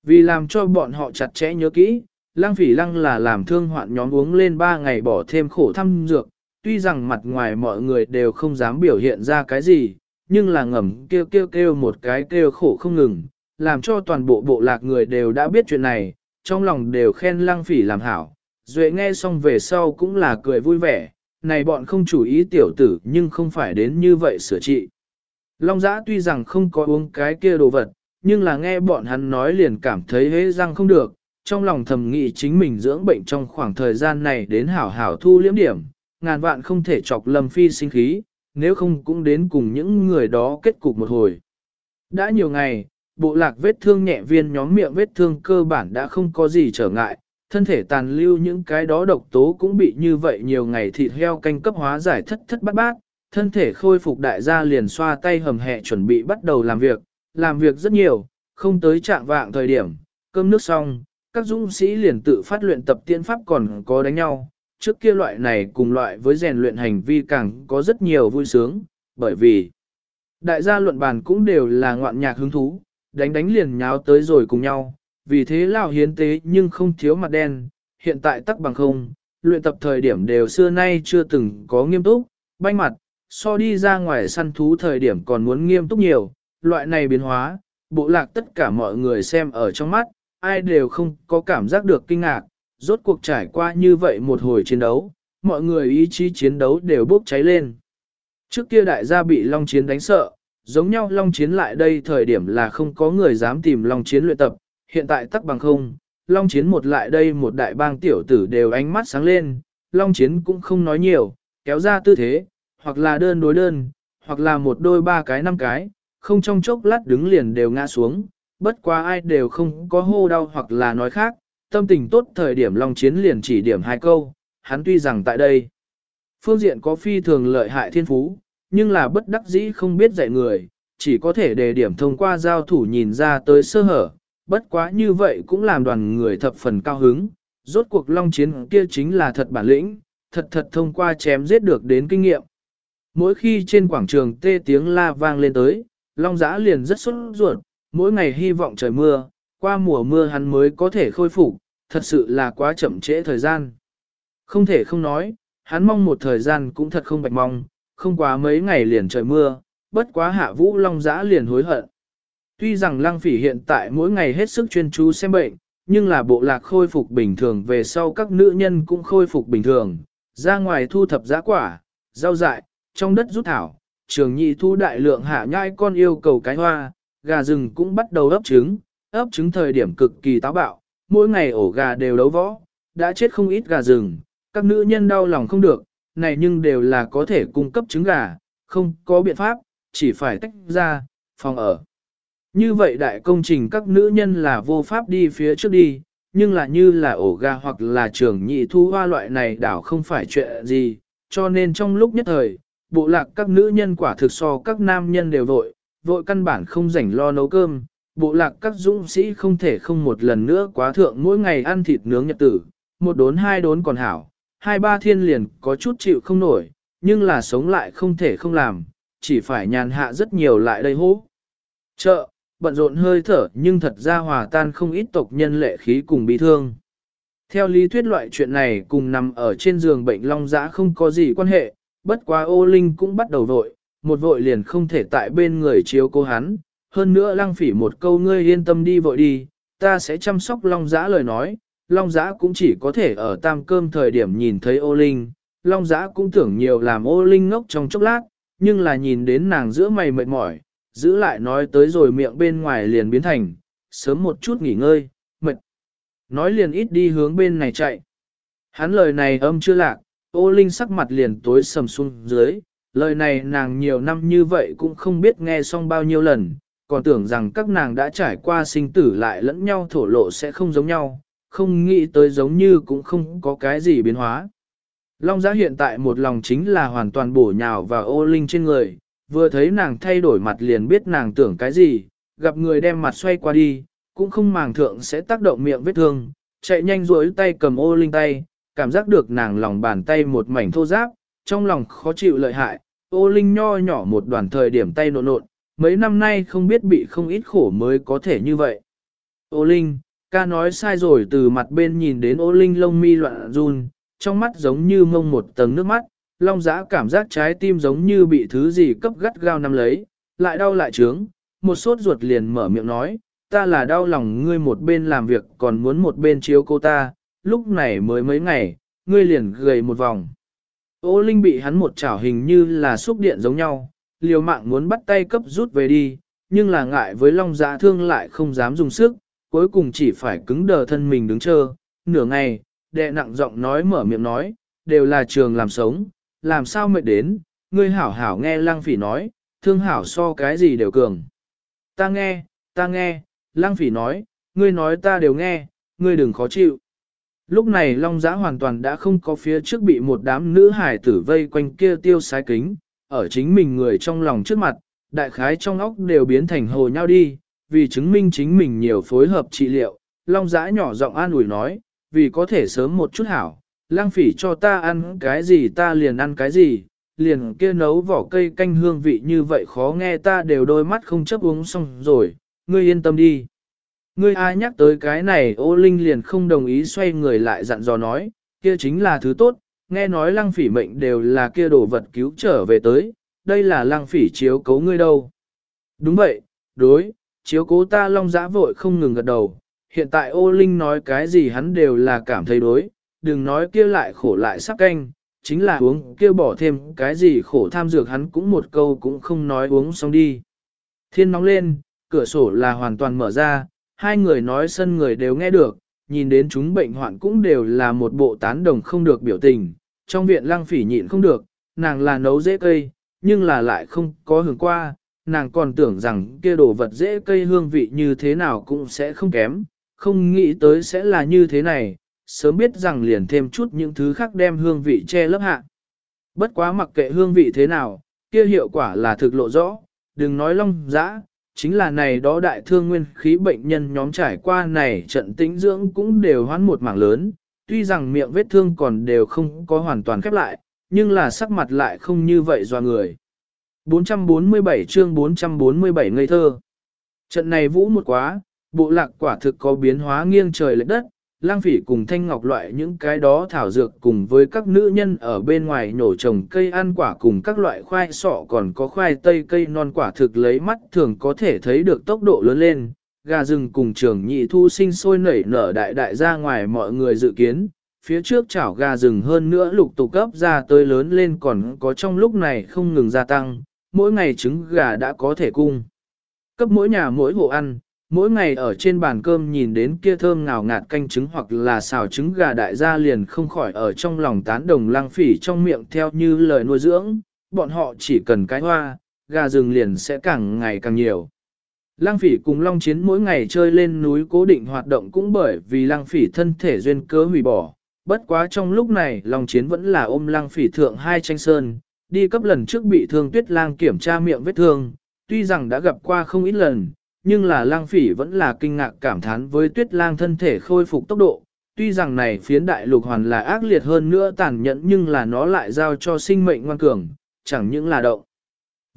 Vì làm cho bọn họ chặt chẽ nhớ kỹ, lăng phỉ lăng là làm thương hoạn nhóm uống lên 3 ngày bỏ thêm khổ thăm dược, tuy rằng mặt ngoài mọi người đều không dám biểu hiện ra cái gì, nhưng là ngầm kêu kêu kêu một cái kêu khổ không ngừng, làm cho toàn bộ bộ lạc người đều đã biết chuyện này, trong lòng đều khen lăng phỉ làm hảo. Duệ nghe xong về sau cũng là cười vui vẻ, này bọn không chủ ý tiểu tử nhưng không phải đến như vậy sửa trị. Long giã tuy rằng không có uống cái kia đồ vật, nhưng là nghe bọn hắn nói liền cảm thấy hế răng không được, trong lòng thầm nghĩ chính mình dưỡng bệnh trong khoảng thời gian này đến hảo hảo thu liễm điểm, ngàn vạn không thể chọc lầm phi sinh khí, nếu không cũng đến cùng những người đó kết cục một hồi. Đã nhiều ngày, bộ lạc vết thương nhẹ viên nhóm miệng vết thương cơ bản đã không có gì trở ngại, thân thể tàn lưu những cái đó độc tố cũng bị như vậy nhiều ngày thịt heo canh cấp hóa giải thất thất bát bát, thân thể khôi phục đại gia liền xoa tay hầm hẹ chuẩn bị bắt đầu làm việc, làm việc rất nhiều, không tới trạng vạng thời điểm, cơm nước xong, các dũng sĩ liền tự phát luyện tập tiên pháp còn có đánh nhau. Trước kia loại này cùng loại với rèn luyện hành vi càng có rất nhiều vui sướng, bởi vì đại gia luận bàn cũng đều là ngoạn nhạc hứng thú, đánh đánh liền nháo tới rồi cùng nhau, vì thế lão hiến tế nhưng không thiếu mặt đen, hiện tại tắc bằng không, luyện tập thời điểm đều xưa nay chưa từng có nghiêm túc, banh mặt, so đi ra ngoài săn thú thời điểm còn muốn nghiêm túc nhiều, loại này biến hóa, bộ lạc tất cả mọi người xem ở trong mắt, ai đều không có cảm giác được kinh ngạc, rốt cuộc trải qua như vậy một hồi chiến đấu, mọi người ý chí chiến đấu đều bốc cháy lên. Trước kia đại gia bị Long Chiến đánh sợ, giống nhau Long Chiến lại đây thời điểm là không có người dám tìm Long Chiến luyện tập, hiện tại tắc bằng không, Long Chiến một lại đây một đại bang tiểu tử đều ánh mắt sáng lên, Long Chiến cũng không nói nhiều, kéo ra tư thế, hoặc là đơn đối đơn, hoặc là một đôi ba cái năm cái, không trong chốc lát đứng liền đều ngã xuống, bất quá ai đều không có hô đau hoặc là nói khác, tâm tình tốt thời điểm Long Chiến liền chỉ điểm hai câu, hắn tuy rằng tại đây, phương diện có phi thường lợi hại thiên phú, nhưng là bất đắc dĩ không biết dạy người, chỉ có thể đề điểm thông qua giao thủ nhìn ra tới sơ hở, bất quá như vậy cũng làm đoàn người thập phần cao hứng, rốt cuộc long chiến kia chính là thật bản lĩnh, thật thật thông qua chém giết được đến kinh nghiệm. Mỗi khi trên quảng trường tê tiếng la vang lên tới, long giã liền rất sốt ruột, mỗi ngày hy vọng trời mưa, qua mùa mưa hắn mới có thể khôi phục, thật sự là quá chậm trễ thời gian. Không thể không nói, hắn mong một thời gian cũng thật không bạch mong, không quá mấy ngày liền trời mưa, bất quá hạ vũ long giã liền hối hận. Tuy rằng lăng phỉ hiện tại mỗi ngày hết sức chuyên chú xem bệnh, nhưng là bộ lạc khôi phục bình thường về sau các nữ nhân cũng khôi phục bình thường, ra ngoài thu thập giá quả, rau dại, trong đất rút thảo, trường nhị thu đại lượng hạ nhai con yêu cầu cái hoa, gà rừng cũng bắt đầu ấp trứng, ấp trứng thời điểm cực kỳ táo bạo, mỗi ngày ổ gà đều đấu võ, đã chết không ít gà rừng, các nữ nhân đau lòng không được, này nhưng đều là có thể cung cấp trứng gà, không có biện pháp, chỉ phải tách ra, phòng ở. Như vậy đại công trình các nữ nhân là vô pháp đi phía trước đi, nhưng là như là ổ gà hoặc là trường nhị thu hoa loại này đảo không phải chuyện gì, cho nên trong lúc nhất thời, bộ lạc các nữ nhân quả thực so các nam nhân đều vội, vội căn bản không rảnh lo nấu cơm, bộ lạc các dũng sĩ không thể không một lần nữa quá thượng mỗi ngày ăn thịt nướng nhật tử, một đốn hai đốn còn hảo, hai ba thiên liền có chút chịu không nổi, nhưng là sống lại không thể không làm, chỉ phải nhàn hạ rất nhiều lại đây hố. Chợ, bận rộn hơi thở nhưng thật ra hòa tan không ít tộc nhân lệ khí cùng bị thương. Theo lý thuyết loại chuyện này cùng nằm ở trên giường bệnh long dã không có gì quan hệ, bất quá ô linh cũng bắt đầu vội, một vội liền không thể tại bên người chiếu cô hắn. Hơn nữa lăng phỉ một câu ngươi yên tâm đi vội đi, ta sẽ chăm sóc long giã lời nói, long giã cũng chỉ có thể ở tam cơm thời điểm nhìn thấy ô linh, long giã cũng tưởng nhiều làm ô linh ngốc trong chốc lát, nhưng là nhìn đến nàng giữa mày mệt mỏi, giữ lại nói tới rồi miệng bên ngoài liền biến thành, sớm một chút nghỉ ngơi, mệt. Nói liền ít đi hướng bên này chạy. Hắn lời này âm chưa lạc, ô linh sắc mặt liền tối sầm xuống dưới, lời này nàng nhiều năm như vậy cũng không biết nghe xong bao nhiêu lần, còn tưởng rằng các nàng đã trải qua sinh tử lại lẫn nhau thổ lộ sẽ không giống nhau, không nghĩ tới giống như cũng không có cái gì biến hóa. Long giã hiện tại một lòng chính là hoàn toàn bổ nhào vào ô linh trên người, vừa thấy nàng thay đổi mặt liền biết nàng tưởng cái gì, gặp người đem mặt xoay qua đi, cũng không màng thượng sẽ tác động miệng vết thương, chạy nhanh rối tay cầm ô linh tay, cảm giác được nàng lòng bàn tay một mảnh thô giáp, trong lòng khó chịu lợi hại, ô linh nho nhỏ một đoàn thời điểm tay nộn nộn, mấy năm nay không biết bị không ít khổ mới có thể như vậy. Ô linh, ca nói sai rồi từ mặt bên nhìn đến ô linh lông mi loạn run, trong mắt giống như mông một tầng nước mắt, long giã cảm giác trái tim giống như bị thứ gì cấp gắt gao nắm lấy, lại đau lại trướng, một sốt ruột liền mở miệng nói, ta là đau lòng ngươi một bên làm việc còn muốn một bên chiếu cô ta, lúc này mới mấy ngày, ngươi liền gầy một vòng. Ô Linh bị hắn một chảo hình như là xúc điện giống nhau, liều mạng muốn bắt tay cấp rút về đi, nhưng là ngại với long dạ thương lại không dám dùng sức, cuối cùng chỉ phải cứng đờ thân mình đứng chờ, nửa ngày, đệ nặng giọng nói mở miệng nói, đều là trường làm sống, làm sao mệt đến, ngươi hảo hảo nghe Lang phỉ nói, thương hảo so cái gì đều cường. Ta nghe, ta nghe, Lang phỉ nói, ngươi nói ta đều nghe, ngươi đừng khó chịu. Lúc này Long Giã hoàn toàn đã không có phía trước bị một đám nữ hải tử vây quanh kia tiêu sái kính, ở chính mình người trong lòng trước mặt, đại khái trong óc đều biến thành hồ nhau đi, vì chứng minh chính mình nhiều phối hợp trị liệu, long giã nhỏ giọng an ủi nói, vì có thể sớm một chút hảo, lang phỉ cho ta ăn cái gì ta liền ăn cái gì, liền kia nấu vỏ cây canh hương vị như vậy khó nghe ta đều đôi mắt không chấp uống xong rồi, ngươi yên tâm đi. Ngươi ai nhắc tới cái này ô linh liền không đồng ý xoay người lại dặn dò nói, kia chính là thứ tốt, nghe nói lăng phỉ mệnh đều là kia đồ vật cứu trở về tới, đây là lăng phỉ chiếu cố ngươi đâu. Đúng vậy, đối, chiếu cố ta long giã vội không ngừng gật đầu, hiện tại ô linh nói cái gì hắn đều là cảm thấy đối, đừng nói kia lại khổ lại sắc canh, chính là uống kia bỏ thêm cái gì khổ tham dược hắn cũng một câu cũng không nói uống xong đi. Thiên nóng lên, cửa sổ là hoàn toàn mở ra, hai người nói sân người đều nghe được, nhìn đến chúng bệnh hoạn cũng đều là một bộ tán đồng không được biểu tình, trong viện lăng phỉ nhịn không được, nàng là nấu dễ cây, nhưng là lại không có hưởng qua, nàng còn tưởng rằng kia đồ vật dễ cây hương vị như thế nào cũng sẽ không kém, không nghĩ tới sẽ là như thế này, sớm biết rằng liền thêm chút những thứ khác đem hương vị che lấp hạ. Bất quá mặc kệ hương vị thế nào, kia hiệu quả là thực lộ rõ, đừng nói long dã, chính là này đó đại thương nguyên khí bệnh nhân nhóm trải qua này trận tĩnh dưỡng cũng đều hoán một mảng lớn, tuy rằng miệng vết thương còn đều không có hoàn toàn khép lại, nhưng là sắc mặt lại không như vậy do người. 447 chương 447 ngây thơ Trận này vũ một quá, bộ lạc quả thực có biến hóa nghiêng trời lệch đất, lang phỉ cùng thanh ngọc loại những cái đó thảo dược cùng với các nữ nhân ở bên ngoài nổ trồng cây ăn quả cùng các loại khoai sọ còn có khoai tây cây non quả thực lấy mắt thường có thể thấy được tốc độ lớn lên. Gà rừng cùng trường nhị thu sinh sôi nảy nở đại đại ra ngoài mọi người dự kiến, phía trước chảo gà rừng hơn nữa lục tục cấp ra tới lớn lên còn có trong lúc này không ngừng gia tăng, mỗi ngày trứng gà đã có thể cung. Cấp mỗi nhà mỗi hộ ăn, mỗi ngày ở trên bàn cơm nhìn đến kia thơm ngào ngạt canh trứng hoặc là xào trứng gà đại gia liền không khỏi ở trong lòng tán đồng lang phỉ trong miệng theo như lời nuôi dưỡng, bọn họ chỉ cần cái hoa, gà rừng liền sẽ càng ngày càng nhiều. Lang phỉ cùng Long Chiến mỗi ngày chơi lên núi cố định hoạt động cũng bởi vì Lang phỉ thân thể duyên cớ hủy bỏ. Bất quá trong lúc này Long Chiến vẫn là ôm Lang phỉ thượng hai tranh sơn, đi cấp lần trước bị thương tuyết lang kiểm tra miệng vết thương, tuy rằng đã gặp qua không ít lần, nhưng là lang phỉ vẫn là kinh ngạc cảm thán với tuyết lang thân thể khôi phục tốc độ. Tuy rằng này phiến đại lục hoàn là ác liệt hơn nữa tàn nhẫn nhưng là nó lại giao cho sinh mệnh ngoan cường, chẳng những là động.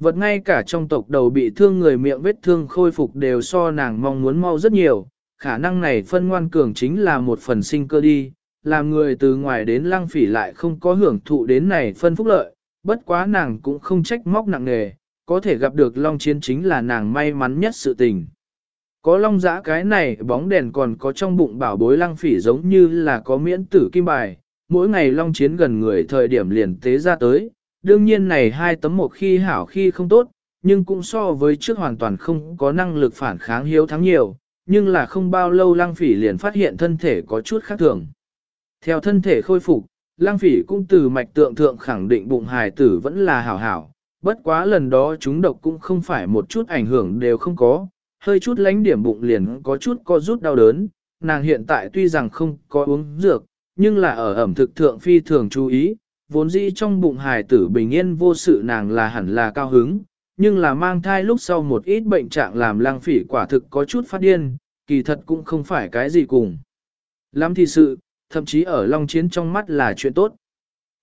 Vật ngay cả trong tộc đầu bị thương người miệng vết thương khôi phục đều so nàng mong muốn mau rất nhiều, khả năng này phân ngoan cường chính là một phần sinh cơ đi, làm người từ ngoài đến lăng phỉ lại không có hưởng thụ đến này phân phúc lợi, bất quá nàng cũng không trách móc nặng nề, có thể gặp được Long Chiến chính là nàng may mắn nhất sự tình. Có Long Giã cái này bóng đèn còn có trong bụng bảo bối lăng phỉ giống như là có miễn tử kim bài, mỗi ngày Long Chiến gần người thời điểm liền tế ra tới, đương nhiên này hai tấm một khi hảo khi không tốt, nhưng cũng so với trước hoàn toàn không có năng lực phản kháng hiếu thắng nhiều, nhưng là không bao lâu lăng phỉ liền phát hiện thân thể có chút khác thường. Theo thân thể khôi phục, lăng phỉ cũng từ mạch tượng thượng khẳng định bụng hài tử vẫn là hảo hảo, bất quá lần đó chúng độc cũng không phải một chút ảnh hưởng đều không có, hơi chút lánh điểm bụng liền có chút co rút đau đớn, nàng hiện tại tuy rằng không có uống dược, nhưng là ở ẩm thực thượng phi thường chú ý, vốn dĩ trong bụng hài tử bình yên vô sự nàng là hẳn là cao hứng, nhưng là mang thai lúc sau một ít bệnh trạng làm lang phỉ quả thực có chút phát điên, kỳ thật cũng không phải cái gì cùng. Lắm thì sự, thậm chí ở Long Chiến trong mắt là chuyện tốt.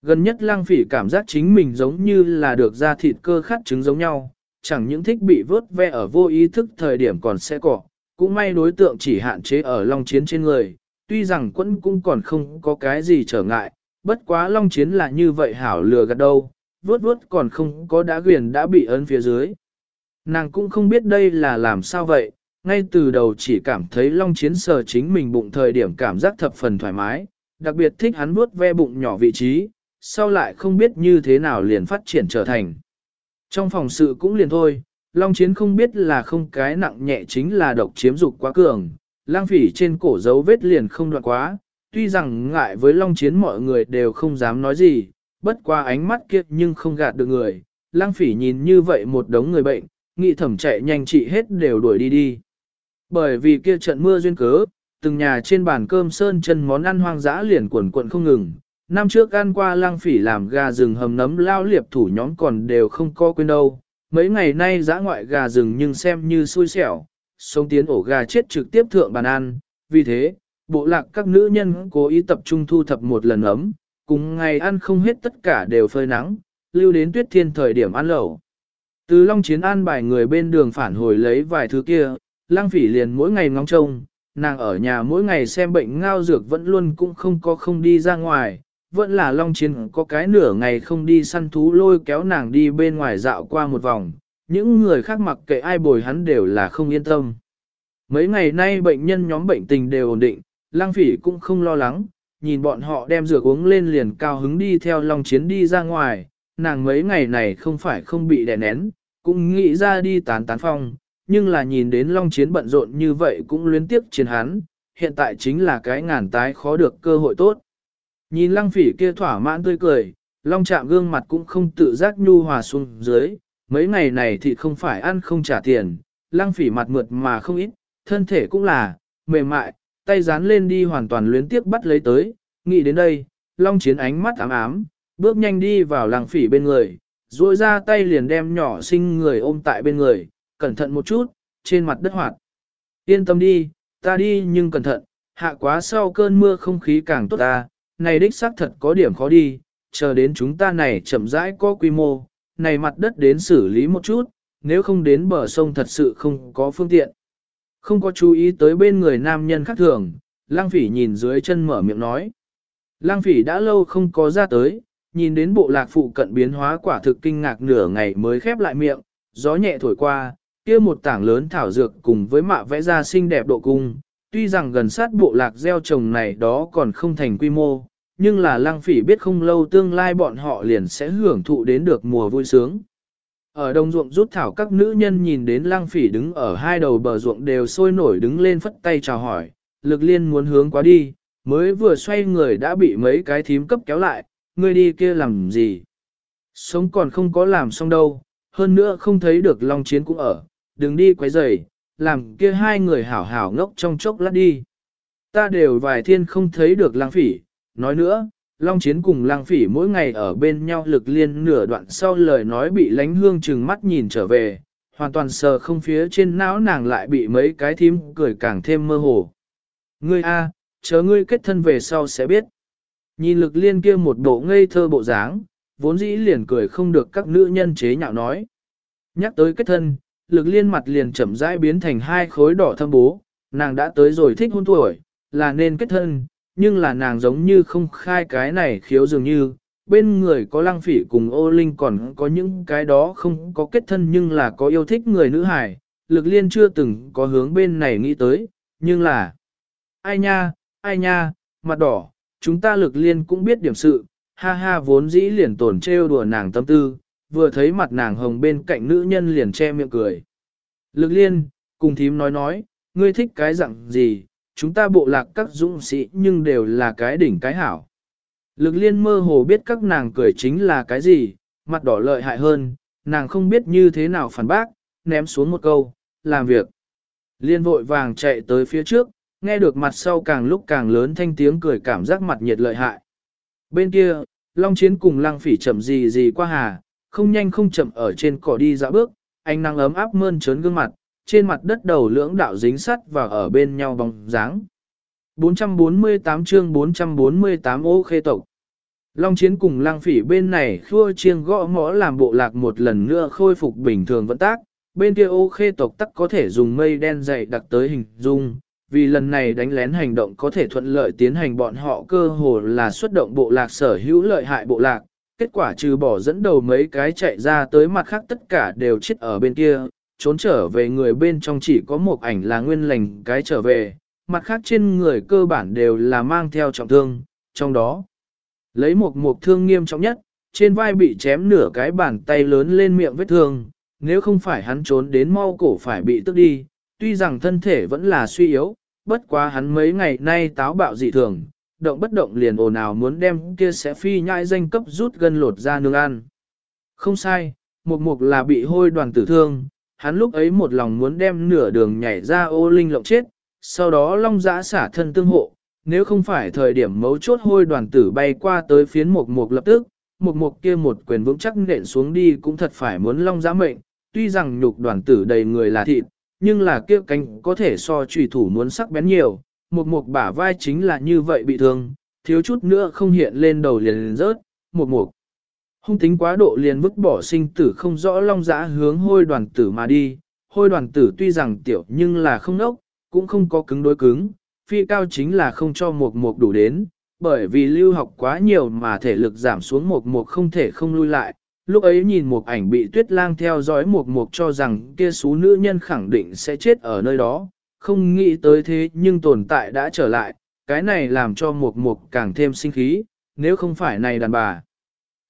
Gần nhất lang phỉ cảm giác chính mình giống như là được ra thịt cơ khát trứng giống nhau, chẳng những thích bị vớt ve ở vô ý thức thời điểm còn sẽ cỏ, cũng may đối tượng chỉ hạn chế ở long chiến trên người, tuy rằng quân cũng còn không có cái gì trở ngại, bất quá long chiến là như vậy hảo lừa gạt đâu, vớt vớt còn không có đã quyền đã bị ấn phía dưới. Nàng cũng không biết đây là làm sao vậy, ngay từ đầu chỉ cảm thấy long chiến sờ chính mình bụng thời điểm cảm giác thập phần thoải mái, đặc biệt thích hắn vuốt ve bụng nhỏ vị trí, sau lại không biết như thế nào liền phát triển trở thành. Trong phòng sự cũng liền thôi, Long Chiến không biết là không cái nặng nhẹ chính là độc chiếm dục quá cường, lang phỉ trên cổ dấu vết liền không đoạn quá, tuy rằng ngại với Long Chiến mọi người đều không dám nói gì, bất qua ánh mắt kiệt nhưng không gạt được người, lang phỉ nhìn như vậy một đống người bệnh, nghị thẩm chạy nhanh trị hết đều đuổi đi đi. Bởi vì kia trận mưa duyên cớ, từng nhà trên bàn cơm sơn chân món ăn hoang dã liền quần quận không ngừng, Năm trước ăn qua lăng phỉ làm gà rừng hầm nấm lao liệp thủ nhóm còn đều không có quên đâu. Mấy ngày nay giã ngoại gà rừng nhưng xem như xui xẻo, sống tiến ổ gà chết trực tiếp thượng bàn ăn, vì thế, bộ lạc các nữ nhân cố ý tập trung thu thập một lần ấm, cùng ngày ăn không hết tất cả đều phơi nắng, lưu đến tuyết thiên thời điểm ăn lẩu. Từ Long Chiến an bài người bên đường phản hồi lấy vài thứ kia, lang phỉ liền mỗi ngày ngóng trông, nàng ở nhà mỗi ngày xem bệnh ngao dược vẫn luôn cũng không có không đi ra ngoài, vẫn là Long Chiến có cái nửa ngày không đi săn thú lôi kéo nàng đi bên ngoài dạo qua một vòng, những người khác mặc kệ ai bồi hắn đều là không yên tâm. Mấy ngày nay bệnh nhân nhóm bệnh tình đều ổn định, lang phỉ cũng không lo lắng, nhìn bọn họ đem dược uống lên liền cao hứng đi theo Long Chiến đi ra ngoài, nàng mấy ngày này không phải không bị đè nén, cũng nghĩ ra đi tán tán phong, nhưng là nhìn đến Long Chiến bận rộn như vậy cũng luyến tiếp chiến hắn, hiện tại chính là cái ngàn tái khó được cơ hội tốt. Nhìn lăng phỉ kia thỏa mãn tươi cười, Long chạm gương mặt cũng không tự giác nhu hòa xuống dưới, mấy ngày này thì không phải ăn không trả tiền, lăng phỉ mặt mượt mà không ít, thân thể cũng là, mềm mại, tay dán lên đi hoàn toàn luyến tiếp bắt lấy tới, nghĩ đến đây, Long Chiến ánh mắt ám ám, bước nhanh đi vào làng phỉ bên người, duỗi ra tay liền đem nhỏ sinh người ôm tại bên người, cẩn thận một chút, trên mặt đất hoạt. Yên tâm đi, ta đi nhưng cẩn thận, hạ quá sau cơn mưa không khí càng tốt ta, này đích xác thật có điểm khó đi, chờ đến chúng ta này chậm rãi có quy mô, này mặt đất đến xử lý một chút, nếu không đến bờ sông thật sự không có phương tiện. Không có chú ý tới bên người nam nhân khác thường, lang phỉ nhìn dưới chân mở miệng nói. Lang phỉ đã lâu không có ra tới, nhìn đến bộ lạc phụ cận biến hóa quả thực kinh ngạc nửa ngày mới khép lại miệng, gió nhẹ thổi qua, kia một tảng lớn thảo dược cùng với mạ vẽ ra xinh đẹp độ cung. Tuy rằng gần sát bộ lạc gieo trồng này đó còn không thành quy mô, nhưng là Lang phỉ biết không lâu tương lai bọn họ liền sẽ hưởng thụ đến được mùa vui sướng. Ở đồng ruộng rút thảo các nữ nhân nhìn đến Lang phỉ đứng ở hai đầu bờ ruộng đều sôi nổi đứng lên phất tay chào hỏi, lực liên muốn hướng quá đi, mới vừa xoay người đã bị mấy cái thím cấp kéo lại, ngươi đi kia làm gì? Sống còn không có làm xong đâu, hơn nữa không thấy được Long Chiến cũng ở, đừng đi quấy rầy, làm kia hai người hảo hảo ngốc trong chốc lát đi. Ta đều vài thiên không thấy được lang phỉ, nói nữa, Long Chiến cùng lang phỉ mỗi ngày ở bên nhau lực liên nửa đoạn sau lời nói bị lánh hương chừng mắt nhìn trở về, hoàn toàn sờ không phía trên não nàng lại bị mấy cái thím cười càng thêm mơ hồ. Ngươi a, chờ ngươi kết thân về sau sẽ biết. Nhìn lực liên kia một bộ ngây thơ bộ dáng, vốn dĩ liền cười không được các nữ nhân chế nhạo nói. Nhắc tới kết thân, lực liên mặt liền chậm rãi biến thành hai khối đỏ thâm bố, nàng đã tới rồi thích hôn tuổi, là nên kết thân, nhưng là nàng giống như không khai cái này khiếu dường như, bên người có lăng phỉ cùng ô linh còn có những cái đó không có kết thân nhưng là có yêu thích người nữ hải, lực liên chưa từng có hướng bên này nghĩ tới, nhưng là, ai nha, ai nha, mặt đỏ, chúng ta lực liên cũng biết điểm sự, ha ha vốn dĩ liền tổn trêu đùa nàng tâm tư, vừa thấy mặt nàng hồng bên cạnh nữ nhân liền che miệng cười. Lực liên, cùng thím nói nói, ngươi thích cái dạng gì, chúng ta bộ lạc các dũng sĩ nhưng đều là cái đỉnh cái hảo. Lực liên mơ hồ biết các nàng cười chính là cái gì, mặt đỏ lợi hại hơn, nàng không biết như thế nào phản bác, ném xuống một câu, làm việc. Liên vội vàng chạy tới phía trước, nghe được mặt sau càng lúc càng lớn thanh tiếng cười cảm giác mặt nhiệt lợi hại. Bên kia, Long Chiến cùng Lăng Phỉ chậm gì gì qua hà, không nhanh không chậm ở trên cỏ đi dạo bước, ánh nắng ấm áp mơn trớn gương mặt, trên mặt đất đầu lưỡng đạo dính sắt và ở bên nhau bóng dáng. 448 chương 448 ô khê tộc. Long Chiến cùng lang Phỉ bên này khua chiêng gõ mõ làm bộ lạc một lần nữa khôi phục bình thường vận tác, bên kia ô khê tộc tắc có thể dùng mây đen dày đặc tới hình dung, vì lần này đánh lén hành động có thể thuận lợi tiến hành bọn họ cơ hồ là xuất động bộ lạc sở hữu lợi hại bộ lạc, kết quả trừ bỏ dẫn đầu mấy cái chạy ra tới mặt khác tất cả đều chết ở bên kia, trốn trở về người bên trong chỉ có một ảnh là nguyên lành cái trở về, mặt khác trên người cơ bản đều là mang theo trọng thương, trong đó lấy một mục thương nghiêm trọng nhất, trên vai bị chém nửa cái bàn tay lớn lên miệng vết thương, nếu không phải hắn trốn đến mau cổ phải bị tức đi, tuy rằng thân thể vẫn là suy yếu, bất quá hắn mấy ngày nay táo bạo dị thường, động bất động liền ồn ào muốn đem kia sẽ phi nhai danh cấp rút gân lột ra nương ăn. Không sai, một mục là bị hôi đoàn tử thương, hắn lúc ấy một lòng muốn đem nửa đường nhảy ra ô linh lộng chết, sau đó long giã xả thân tương hộ, nếu không phải thời điểm mấu chốt hôi đoàn tử bay qua tới phiến mục mục lập tức, mục mục kia một quyền vững chắc nện xuống đi cũng thật phải muốn long giã mệnh, tuy rằng nhục đoàn tử đầy người là thịt, nhưng là kia cánh có thể so trùy thủ muốn sắc bén nhiều, mục mục bả vai chính là như vậy bị thương, thiếu chút nữa không hiện lên đầu liền rớt, mục mục. Hung tính quá độ liền vứt bỏ sinh tử không rõ long giã hướng hôi đoàn tử mà đi, hôi đoàn tử tuy rằng tiểu nhưng là không nốc, cũng không có cứng đối cứng, phi cao chính là không cho một một đủ đến, bởi vì lưu học quá nhiều mà thể lực giảm xuống một một không thể không lui lại. Lúc ấy nhìn một ảnh bị tuyết lang theo dõi một một cho rằng kia số nữ nhân khẳng định sẽ chết ở nơi đó, không nghĩ tới thế nhưng tồn tại đã trở lại, cái này làm cho một một càng thêm sinh khí, nếu không phải này đàn bà.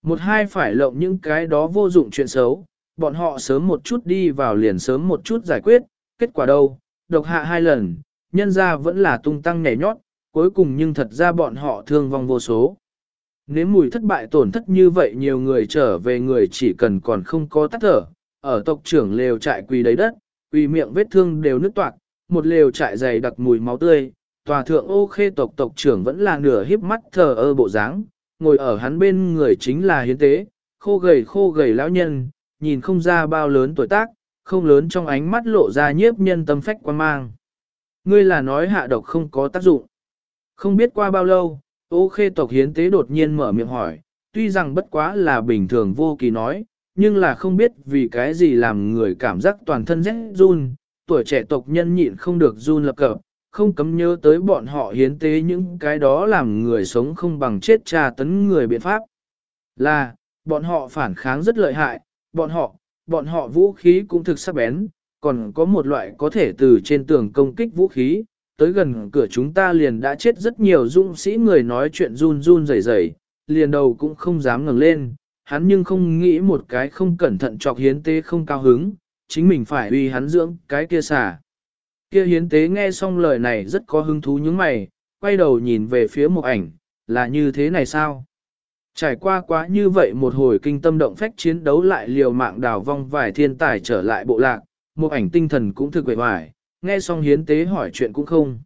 Một hai phải lộng những cái đó vô dụng chuyện xấu, bọn họ sớm một chút đi vào liền sớm một chút giải quyết, kết quả đâu, độc hạ hai lần, nhân ra vẫn là tung tăng nhảy nhót, cuối cùng nhưng thật ra bọn họ thương vong vô số. Nếu mùi thất bại tổn thất như vậy nhiều người trở về người chỉ cần còn không có tắt thở, ở tộc trưởng lều trại quỳ đầy đất, quỳ miệng vết thương đều nứt toạc, một lều trại dày đặc mùi máu tươi, tòa thượng ô khê tộc tộc trưởng vẫn là nửa híp mắt thờ ơ bộ dáng, ngồi ở hắn bên người chính là hiến tế, khô gầy khô gầy lão nhân, nhìn không ra bao lớn tuổi tác, không lớn trong ánh mắt lộ ra nhiếp nhân tâm phách quan mang. Ngươi là nói hạ độc không có tác dụng. Không biết qua bao lâu, ô khê tộc hiến tế đột nhiên mở miệng hỏi, tuy rằng bất quá là bình thường vô kỳ nói, nhưng là không biết vì cái gì làm người cảm giác toàn thân rét run, tuổi trẻ tộc nhân nhịn không được run lập cập, không cấm nhớ tới bọn họ hiến tế những cái đó làm người sống không bằng chết tra tấn người biện pháp. Là, bọn họ phản kháng rất lợi hại, bọn họ, bọn họ vũ khí cũng thực sắc bén, còn có một loại có thể từ trên tường công kích vũ khí, tới gần cửa chúng ta liền đã chết rất nhiều dũng sĩ người nói chuyện run run rẩy rẩy, liền đầu cũng không dám ngẩng lên, hắn nhưng không nghĩ một cái không cẩn thận chọc hiến tế không cao hứng, chính mình phải uy hắn dưỡng cái kia xả. Kia hiến tế nghe xong lời này rất có hứng thú những mày, quay đầu nhìn về phía một ảnh, là như thế này sao? Trải qua quá như vậy một hồi kinh tâm động phách chiến đấu lại liều mạng đào vong vài thiên tài trở lại bộ lạc, một ảnh tinh thần cũng thực quệ hoài, nghe xong hiến tế hỏi chuyện cũng không.